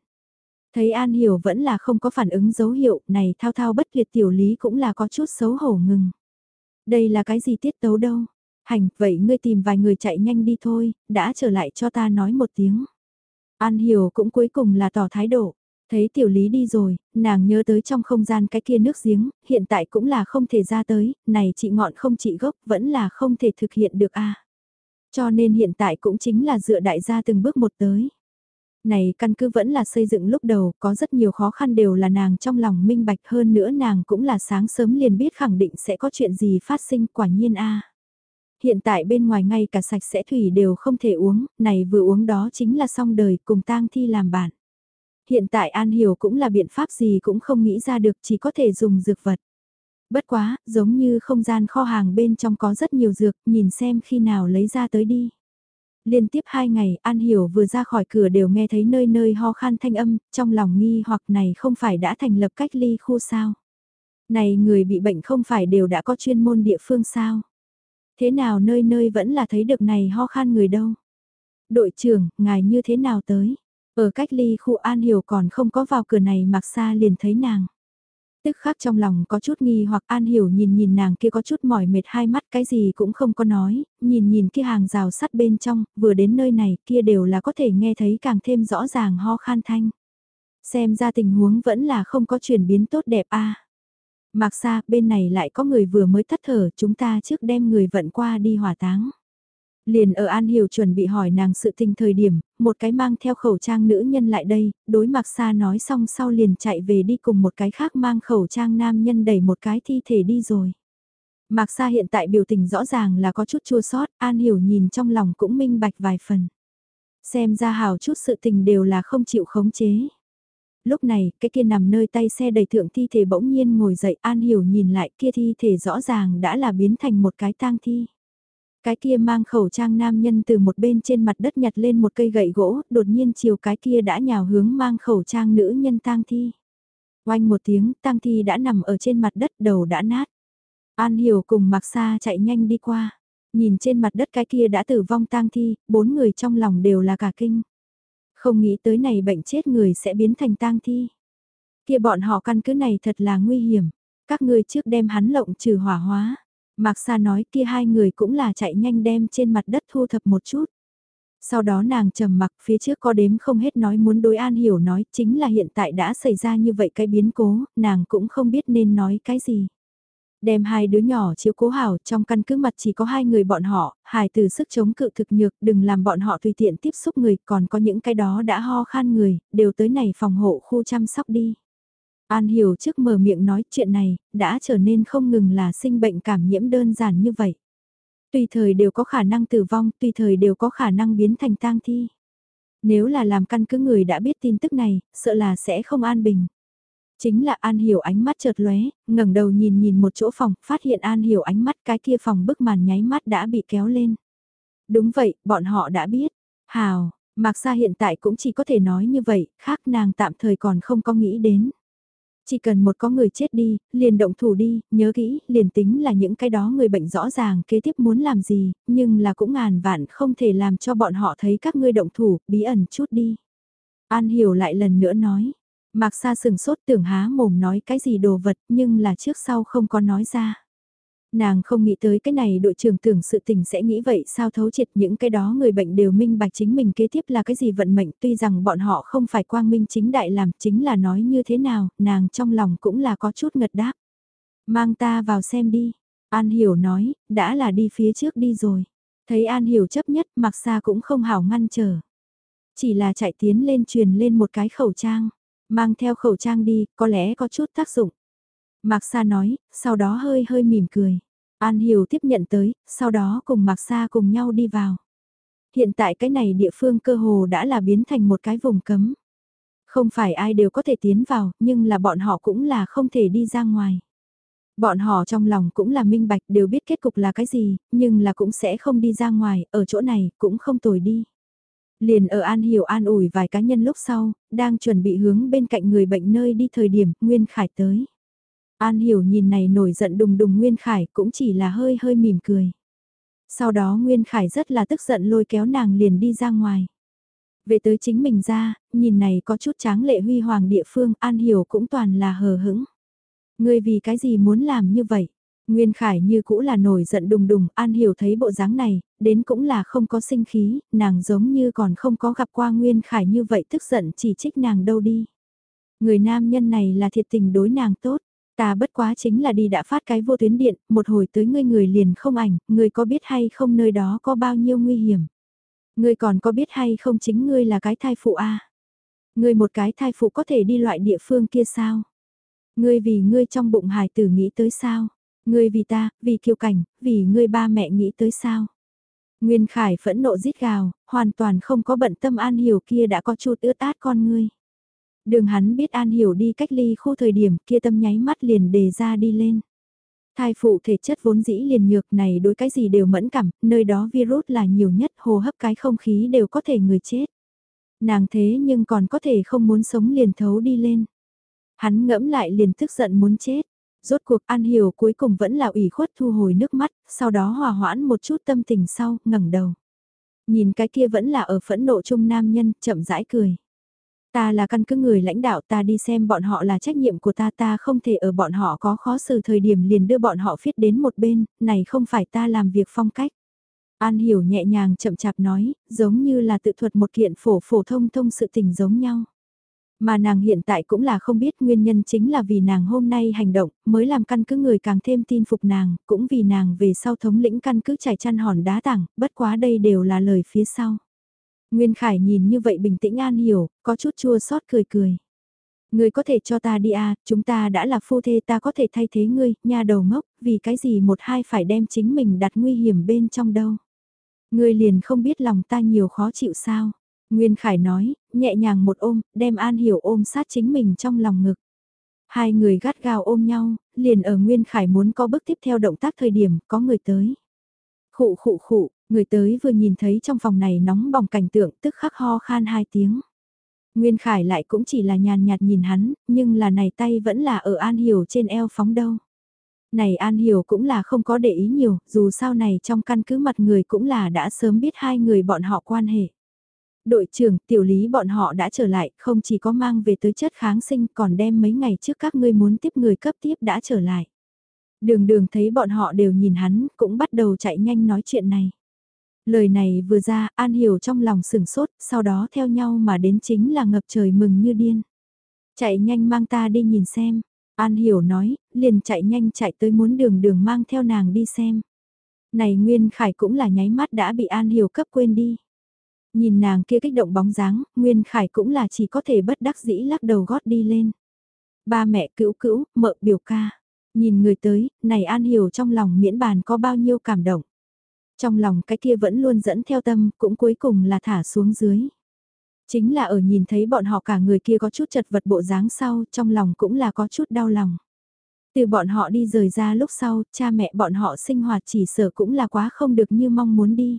Thấy An Hiểu vẫn là không có phản ứng dấu hiệu này thao thao bất tuyệt tiểu lý cũng là có chút xấu hổ ngừng. Đây là cái gì tiết tấu đâu? Hành, vậy ngươi tìm vài người chạy nhanh đi thôi, đã trở lại cho ta nói một tiếng. An Hiểu cũng cuối cùng là tỏ thái độ. Thấy tiểu lý đi rồi, nàng nhớ tới trong không gian cái kia nước giếng, hiện tại cũng là không thể ra tới, này chị ngọn không chị gốc vẫn là không thể thực hiện được a Cho nên hiện tại cũng chính là dựa đại gia từng bước một tới. Này căn cứ vẫn là xây dựng lúc đầu, có rất nhiều khó khăn đều là nàng trong lòng minh bạch hơn nữa nàng cũng là sáng sớm liền biết khẳng định sẽ có chuyện gì phát sinh quả nhiên a Hiện tại bên ngoài ngay cả sạch sẽ thủy đều không thể uống, này vừa uống đó chính là xong đời cùng tang thi làm bạn. Hiện tại An Hiểu cũng là biện pháp gì cũng không nghĩ ra được chỉ có thể dùng dược vật. Bất quá, giống như không gian kho hàng bên trong có rất nhiều dược, nhìn xem khi nào lấy ra tới đi. Liên tiếp hai ngày, An Hiểu vừa ra khỏi cửa đều nghe thấy nơi nơi ho khan thanh âm, trong lòng nghi hoặc này không phải đã thành lập cách ly khu sao. Này người bị bệnh không phải đều đã có chuyên môn địa phương sao. Thế nào nơi nơi vẫn là thấy được này ho khan người đâu. Đội trưởng, ngài như thế nào tới? Ở cách ly khu An Hiểu còn không có vào cửa này mặc xa liền thấy nàng. Tức khắc trong lòng có chút nghi hoặc An Hiểu nhìn nhìn nàng kia có chút mỏi mệt hai mắt cái gì cũng không có nói, nhìn nhìn kia hàng rào sắt bên trong, vừa đến nơi này kia đều là có thể nghe thấy càng thêm rõ ràng ho khan thanh. Xem ra tình huống vẫn là không có chuyển biến tốt đẹp a Mạc xa, bên này lại có người vừa mới thất thở, chúng ta trước đem người vận qua đi hỏa táng. Liền ở An Hiểu chuẩn bị hỏi nàng sự tình thời điểm, một cái mang theo khẩu trang nữ nhân lại đây, đối mặt xa nói xong sau liền chạy về đi cùng một cái khác mang khẩu trang nam nhân đẩy một cái thi thể đi rồi. Mạc xa hiện tại biểu tình rõ ràng là có chút chua sót, An Hiểu nhìn trong lòng cũng minh bạch vài phần. Xem ra hào chút sự tình đều là không chịu khống chế lúc này, cái kia nằm nơi tay xe đầy thượng thi thể bỗng nhiên ngồi dậy An Hiểu nhìn lại kia thi thể rõ ràng đã là biến thành một cái tang thi. Cái kia mang khẩu trang nam nhân từ một bên trên mặt đất nhặt lên một cây gậy gỗ, đột nhiên chiều cái kia đã nhào hướng mang khẩu trang nữ nhân tang thi. Oanh một tiếng, tang thi đã nằm ở trên mặt đất đầu đã nát. An Hiểu cùng Mạc Sa chạy nhanh đi qua. Nhìn trên mặt đất cái kia đã tử vong tang thi, bốn người trong lòng đều là cả kinh. Không nghĩ tới này bệnh chết người sẽ biến thành tang thi. Kia bọn họ căn cứ này thật là nguy hiểm. Các ngươi trước đem hắn lộng trừ hỏa hóa. Mạc Sa nói kia hai người cũng là chạy nhanh đem trên mặt đất thu thập một chút. Sau đó nàng trầm mặc phía trước có đếm không hết nói muốn đối an hiểu nói chính là hiện tại đã xảy ra như vậy cái biến cố, nàng cũng không biết nên nói cái gì. Đem hai đứa nhỏ chiếu cố hảo trong căn cứ mặt chỉ có hai người bọn họ, hài từ sức chống cự thực nhược đừng làm bọn họ tùy tiện tiếp xúc người còn có những cái đó đã ho khan người, đều tới này phòng hộ khu chăm sóc đi. An hiểu trước mở miệng nói chuyện này, đã trở nên không ngừng là sinh bệnh cảm nhiễm đơn giản như vậy. Tùy thời đều có khả năng tử vong, tùy thời đều có khả năng biến thành tang thi. Nếu là làm căn cứ người đã biết tin tức này, sợ là sẽ không an bình. Chính là An Hiểu ánh mắt chợt lóe, ngẩng đầu nhìn nhìn một chỗ phòng, phát hiện An Hiểu ánh mắt cái kia phòng bức màn nháy mắt đã bị kéo lên. Đúng vậy, bọn họ đã biết. Hào, Mạc Sa hiện tại cũng chỉ có thể nói như vậy, khác nàng tạm thời còn không có nghĩ đến. Chỉ cần một có người chết đi, liền động thủ đi, nhớ kỹ, liền tính là những cái đó người bệnh rõ ràng kế tiếp muốn làm gì, nhưng là cũng ngàn vạn không thể làm cho bọn họ thấy các ngươi động thủ, bí ẩn chút đi. An hiểu lại lần nữa nói, Mạc Sa sừng sốt tưởng há mồm nói cái gì đồ vật nhưng là trước sau không có nói ra. Nàng không nghĩ tới cái này đội trưởng tưởng sự tình sẽ nghĩ vậy sao thấu triệt những cái đó người bệnh đều minh bạch chính mình kế tiếp là cái gì vận mệnh tuy rằng bọn họ không phải quang minh chính đại làm chính là nói như thế nào, nàng trong lòng cũng là có chút ngật đáp. Mang ta vào xem đi. An Hiểu nói, đã là đi phía trước đi rồi. Thấy An Hiểu chấp nhất mặc xa cũng không hảo ngăn trở. Chỉ là chạy tiến lên truyền lên một cái khẩu trang. Mang theo khẩu trang đi, có lẽ có chút tác dụng. Mạc Sa nói, sau đó hơi hơi mỉm cười. An Hiểu tiếp nhận tới, sau đó cùng Mạc Sa cùng nhau đi vào. Hiện tại cái này địa phương cơ hồ đã là biến thành một cái vùng cấm. Không phải ai đều có thể tiến vào, nhưng là bọn họ cũng là không thể đi ra ngoài. Bọn họ trong lòng cũng là minh bạch đều biết kết cục là cái gì, nhưng là cũng sẽ không đi ra ngoài, ở chỗ này cũng không tồi đi. Liền ở An Hiểu an ủi vài cá nhân lúc sau, đang chuẩn bị hướng bên cạnh người bệnh nơi đi thời điểm Nguyên Khải tới. An Hiểu nhìn này nổi giận đùng đùng Nguyên Khải cũng chỉ là hơi hơi mỉm cười. Sau đó Nguyên Khải rất là tức giận lôi kéo nàng liền đi ra ngoài. Về tới chính mình ra, nhìn này có chút tráng lệ huy hoàng địa phương An Hiểu cũng toàn là hờ hững. Ngươi vì cái gì muốn làm như vậy? Nguyên Khải như cũ là nổi giận đùng đùng, An Hiểu thấy bộ dáng này, đến cũng là không có sinh khí, nàng giống như còn không có gặp qua Nguyên Khải như vậy tức giận chỉ trích nàng đâu đi. Người nam nhân này là thiệt tình đối nàng tốt, ta bất quá chính là đi đã phát cái vô tuyến điện, một hồi tới ngươi người liền không ảnh, ngươi có biết hay không nơi đó có bao nhiêu nguy hiểm. Ngươi còn có biết hay không chính ngươi là cái thai phụ a Ngươi một cái thai phụ có thể đi loại địa phương kia sao? Ngươi vì ngươi trong bụng hài tử nghĩ tới sao? Ngươi vì ta, vì kiều cảnh, vì ngươi ba mẹ nghĩ tới sao? Nguyên Khải phẫn nộ rít gào, hoàn toàn không có bận tâm An Hiểu kia đã có chút ướt át con ngươi. Đường hắn biết An Hiểu đi cách ly khu thời điểm kia tâm nháy mắt liền đề ra đi lên. Thai phụ thể chất vốn dĩ liền nhược này đối cái gì đều mẫn cảm, nơi đó virus là nhiều nhất hô hấp cái không khí đều có thể người chết. Nàng thế nhưng còn có thể không muốn sống liền thấu đi lên. Hắn ngẫm lại liền tức giận muốn chết. Rốt cuộc An Hiểu cuối cùng vẫn là ủy khuất thu hồi nước mắt, sau đó hòa hoãn một chút tâm tình sau, ngẩng đầu. Nhìn cái kia vẫn là ở phẫn nộ chung nam nhân, chậm rãi cười. Ta là căn cứ người lãnh đạo ta đi xem bọn họ là trách nhiệm của ta ta không thể ở bọn họ có khó xử thời điểm liền đưa bọn họ phiết đến một bên, này không phải ta làm việc phong cách. An hiểu nhẹ nhàng chậm chạp nói, giống như là tự thuật một kiện phổ phổ thông thông sự tình giống nhau. Mà nàng hiện tại cũng là không biết nguyên nhân chính là vì nàng hôm nay hành động, mới làm căn cứ người càng thêm tin phục nàng, cũng vì nàng về sau thống lĩnh căn cứ trải chăn hòn đá tảng, bất quá đây đều là lời phía sau. Nguyên Khải nhìn như vậy bình tĩnh an hiểu, có chút chua xót cười cười. Ngươi có thể cho ta đi à, chúng ta đã là phu thê ta có thể thay thế ngươi, nha đầu ngốc, vì cái gì một hai phải đem chính mình đặt nguy hiểm bên trong đâu. Ngươi liền không biết lòng ta nhiều khó chịu sao. Nguyên Khải nói, nhẹ nhàng một ôm, đem An Hiểu ôm sát chính mình trong lòng ngực. Hai người gắt gao ôm nhau, liền ở Nguyên Khải muốn có bước tiếp theo động tác thời điểm, có người tới. Khụ khụ khụ, người tới vừa nhìn thấy trong phòng này nóng bỏng cảnh tượng tức khắc ho khan hai tiếng. Nguyên Khải lại cũng chỉ là nhàn nhạt nhìn hắn, nhưng là này tay vẫn là ở An Hiểu trên eo phóng đâu. Này An Hiểu cũng là không có để ý nhiều, dù sao này trong căn cứ mặt người cũng là đã sớm biết hai người bọn họ quan hệ. Đội trưởng, tiểu lý bọn họ đã trở lại, không chỉ có mang về tới chất kháng sinh còn đem mấy ngày trước các ngươi muốn tiếp người cấp tiếp đã trở lại. Đường đường thấy bọn họ đều nhìn hắn, cũng bắt đầu chạy nhanh nói chuyện này. Lời này vừa ra, An Hiểu trong lòng sừng sốt, sau đó theo nhau mà đến chính là ngập trời mừng như điên. Chạy nhanh mang ta đi nhìn xem. An Hiểu nói, liền chạy nhanh chạy tới muốn đường đường mang theo nàng đi xem. Này Nguyên Khải cũng là nháy mắt đã bị An Hiểu cấp quên đi. Nhìn nàng kia kích động bóng dáng, Nguyên Khải cũng là chỉ có thể bất đắc dĩ lắc đầu gót đi lên. Ba mẹ cữu cữu, mợ biểu ca. Nhìn người tới, này An Hiểu trong lòng miễn bàn có bao nhiêu cảm động. Trong lòng cái kia vẫn luôn dẫn theo tâm, cũng cuối cùng là thả xuống dưới. Chính là ở nhìn thấy bọn họ cả người kia có chút chật vật bộ dáng sau, trong lòng cũng là có chút đau lòng. Từ bọn họ đi rời ra lúc sau, cha mẹ bọn họ sinh hoạt chỉ sợ cũng là quá không được như mong muốn đi.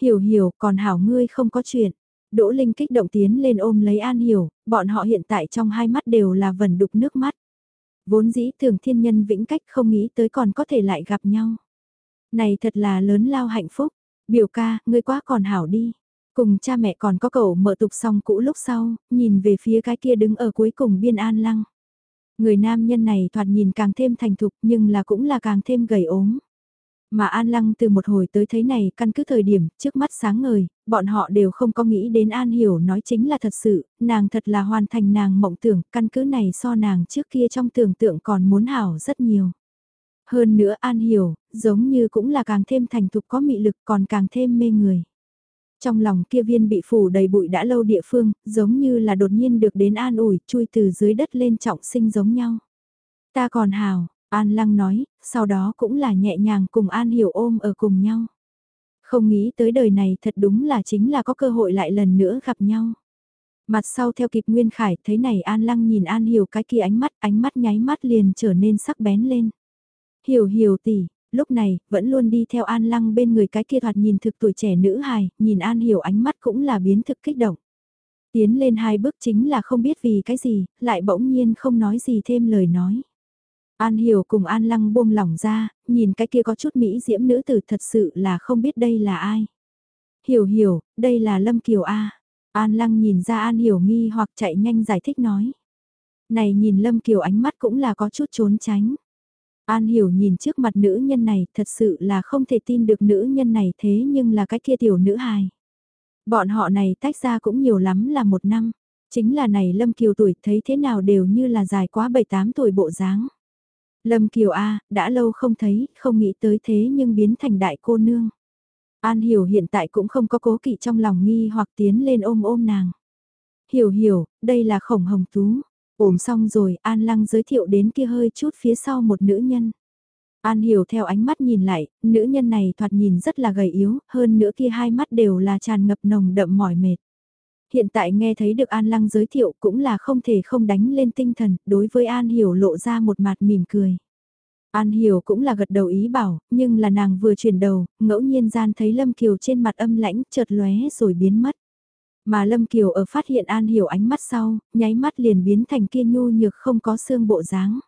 Hiểu hiểu, còn hảo ngươi không có chuyện. Đỗ Linh kích động tiến lên ôm lấy An Hiểu, bọn họ hiện tại trong hai mắt đều là vẩn đục nước mắt. Vốn dĩ thường thiên nhân vĩnh cách không nghĩ tới còn có thể lại gặp nhau. Này thật là lớn lao hạnh phúc. Biểu ca, ngươi quá còn hảo đi. Cùng cha mẹ còn có cậu mở tục xong cũ lúc sau, nhìn về phía cái kia đứng ở cuối cùng biên an lăng. Người nam nhân này thoạt nhìn càng thêm thành thục nhưng là cũng là càng thêm gầy ốm. Mà An Lăng từ một hồi tới thấy này căn cứ thời điểm, trước mắt sáng ngời, bọn họ đều không có nghĩ đến An Hiểu nói chính là thật sự, nàng thật là hoàn thành nàng mộng tưởng, căn cứ này so nàng trước kia trong tưởng tượng còn muốn hảo rất nhiều. Hơn nữa An Hiểu, giống như cũng là càng thêm thành thục có mị lực còn càng thêm mê người. Trong lòng kia viên bị phủ đầy bụi đã lâu địa phương, giống như là đột nhiên được đến an ủi, chui từ dưới đất lên trọng sinh giống nhau. Ta còn hào, An Lăng nói, sau đó cũng là nhẹ nhàng cùng An Hiểu ôm ở cùng nhau. Không nghĩ tới đời này thật đúng là chính là có cơ hội lại lần nữa gặp nhau. Mặt sau theo kịp Nguyên Khải thấy này An Lăng nhìn An Hiểu cái kia ánh mắt, ánh mắt nháy mắt liền trở nên sắc bén lên. Hiểu hiểu tỷ, lúc này, vẫn luôn đi theo An Lăng bên người cái kia thoạt nhìn thực tuổi trẻ nữ hài, nhìn An Hiểu ánh mắt cũng là biến thực kích động. Tiến lên hai bước chính là không biết vì cái gì, lại bỗng nhiên không nói gì thêm lời nói. An Hiểu cùng An Lăng buông lỏng ra, nhìn cái kia có chút mỹ diễm nữ tử thật sự là không biết đây là ai. Hiểu hiểu, đây là Lâm Kiều A. An Lăng nhìn ra An Hiểu nghi hoặc chạy nhanh giải thích nói. Này nhìn Lâm Kiều ánh mắt cũng là có chút trốn tránh. An hiểu nhìn trước mặt nữ nhân này thật sự là không thể tin được nữ nhân này thế nhưng là cái kia tiểu nữ hài. Bọn họ này tách ra cũng nhiều lắm là một năm. Chính là này Lâm Kiều tuổi thấy thế nào đều như là dài quá 7-8 tuổi bộ dáng. Lâm Kiều A, đã lâu không thấy, không nghĩ tới thế nhưng biến thành đại cô nương. An Hiểu hiện tại cũng không có cố kỵ trong lòng nghi hoặc tiến lên ôm ôm nàng. Hiểu hiểu, đây là khổng hồng tú. Ổm xong rồi, An Lăng giới thiệu đến kia hơi chút phía sau một nữ nhân. An Hiểu theo ánh mắt nhìn lại, nữ nhân này thoạt nhìn rất là gầy yếu, hơn nữa kia hai mắt đều là tràn ngập nồng đậm mỏi mệt. Hiện tại nghe thấy được An Lăng giới thiệu cũng là không thể không đánh lên tinh thần, đối với An Hiểu lộ ra một mặt mỉm cười. An Hiểu cũng là gật đầu ý bảo, nhưng là nàng vừa chuyển đầu, ngẫu nhiên gian thấy Lâm Kiều trên mặt âm lãnh chợt lóe rồi biến mất. Mà Lâm Kiều ở phát hiện An Hiểu ánh mắt sau, nháy mắt liền biến thành kia nhu nhược không có xương bộ dáng.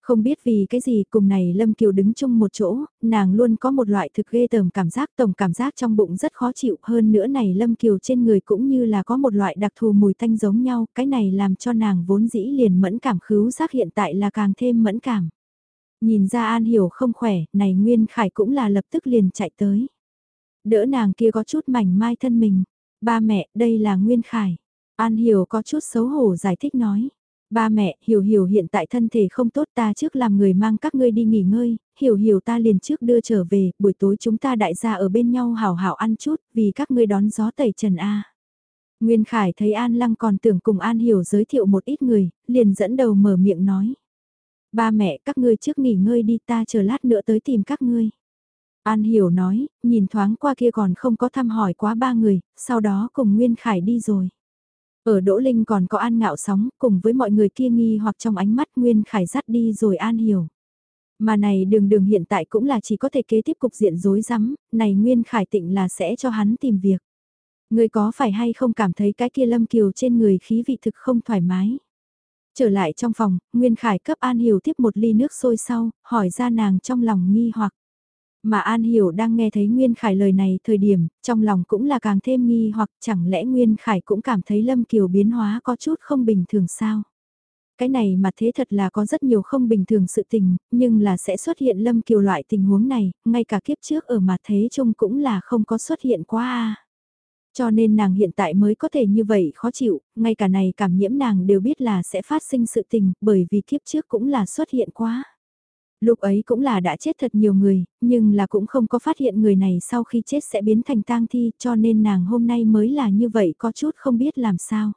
Không biết vì cái gì cùng này Lâm Kiều đứng chung một chỗ, nàng luôn có một loại thực ghê tởm cảm giác tổng cảm giác trong bụng rất khó chịu hơn nữa này Lâm Kiều trên người cũng như là có một loại đặc thù mùi tanh giống nhau, cái này làm cho nàng vốn dĩ liền mẫn cảm khứu giác hiện tại là càng thêm mẫn cảm. Nhìn ra An Hiểu không khỏe, này Nguyên Khải cũng là lập tức liền chạy tới. Đỡ nàng kia có chút mảnh mai thân mình. Ba mẹ, đây là Nguyên Khải. An Hiểu có chút xấu hổ giải thích nói. Ba mẹ, Hiểu Hiểu hiện tại thân thể không tốt ta trước làm người mang các ngươi đi nghỉ ngơi, Hiểu Hiểu ta liền trước đưa trở về, buổi tối chúng ta đại gia ở bên nhau hảo hảo ăn chút, vì các ngươi đón gió tẩy trần A. Nguyên Khải thấy An Lăng còn tưởng cùng An Hiểu giới thiệu một ít người, liền dẫn đầu mở miệng nói. Ba mẹ các ngươi trước nghỉ ngơi đi ta chờ lát nữa tới tìm các ngươi. An Hiểu nói, nhìn thoáng qua kia còn không có thăm hỏi quá ba người, sau đó cùng Nguyên Khải đi rồi. Ở Đỗ Linh còn có An Ngạo Sóng, cùng với mọi người kia nghi hoặc trong ánh mắt Nguyên Khải dắt đi rồi An Hiểu. Mà này đường đường hiện tại cũng là chỉ có thể kế tiếp cục diện rối rắm, này Nguyên Khải tịnh là sẽ cho hắn tìm việc. Người có phải hay không cảm thấy cái kia Lâm Kiều trên người khí vị thực không thoải mái? Trở lại trong phòng, Nguyên Khải cấp An Hiểu tiếp một ly nước sôi sau, hỏi ra nàng trong lòng nghi hoặc. Mà An Hiểu đang nghe thấy Nguyên Khải lời này thời điểm, trong lòng cũng là càng thêm nghi hoặc chẳng lẽ Nguyên Khải cũng cảm thấy Lâm Kiều biến hóa có chút không bình thường sao? Cái này mà thế thật là có rất nhiều không bình thường sự tình, nhưng là sẽ xuất hiện Lâm Kiều loại tình huống này, ngay cả kiếp trước ở mặt thế chung cũng là không có xuất hiện qua a cho nên nàng hiện tại mới có thể như vậy khó chịu, ngay cả này cảm nhiễm nàng đều biết là sẽ phát sinh sự tình, bởi vì kiếp trước cũng là xuất hiện quá. Lúc ấy cũng là đã chết thật nhiều người, nhưng là cũng không có phát hiện người này sau khi chết sẽ biến thành tang thi cho nên nàng hôm nay mới là như vậy có chút không biết làm sao.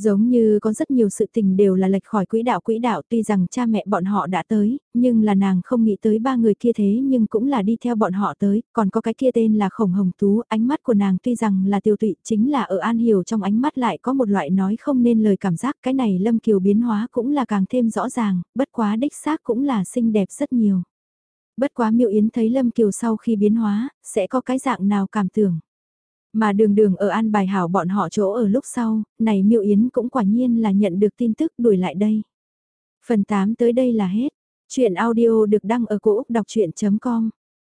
Giống như có rất nhiều sự tình đều là lệch khỏi quỹ đạo quỹ đạo tuy rằng cha mẹ bọn họ đã tới, nhưng là nàng không nghĩ tới ba người kia thế nhưng cũng là đi theo bọn họ tới, còn có cái kia tên là Khổng Hồng Tú, ánh mắt của nàng tuy rằng là tiêu tụy chính là ở An Hiểu trong ánh mắt lại có một loại nói không nên lời cảm giác cái này Lâm Kiều biến hóa cũng là càng thêm rõ ràng, bất quá đích xác cũng là xinh đẹp rất nhiều. Bất quá miệu Yến thấy Lâm Kiều sau khi biến hóa, sẽ có cái dạng nào cảm tưởng. Mà đường đường ở an bài hảo bọn họ chỗ ở lúc sau, này miệu Yến cũng quả nhiên là nhận được tin tức đuổi lại đây. Phần 8 tới đây là hết. Chuyện audio được đăng ở cổ Úc đọc chuyện.com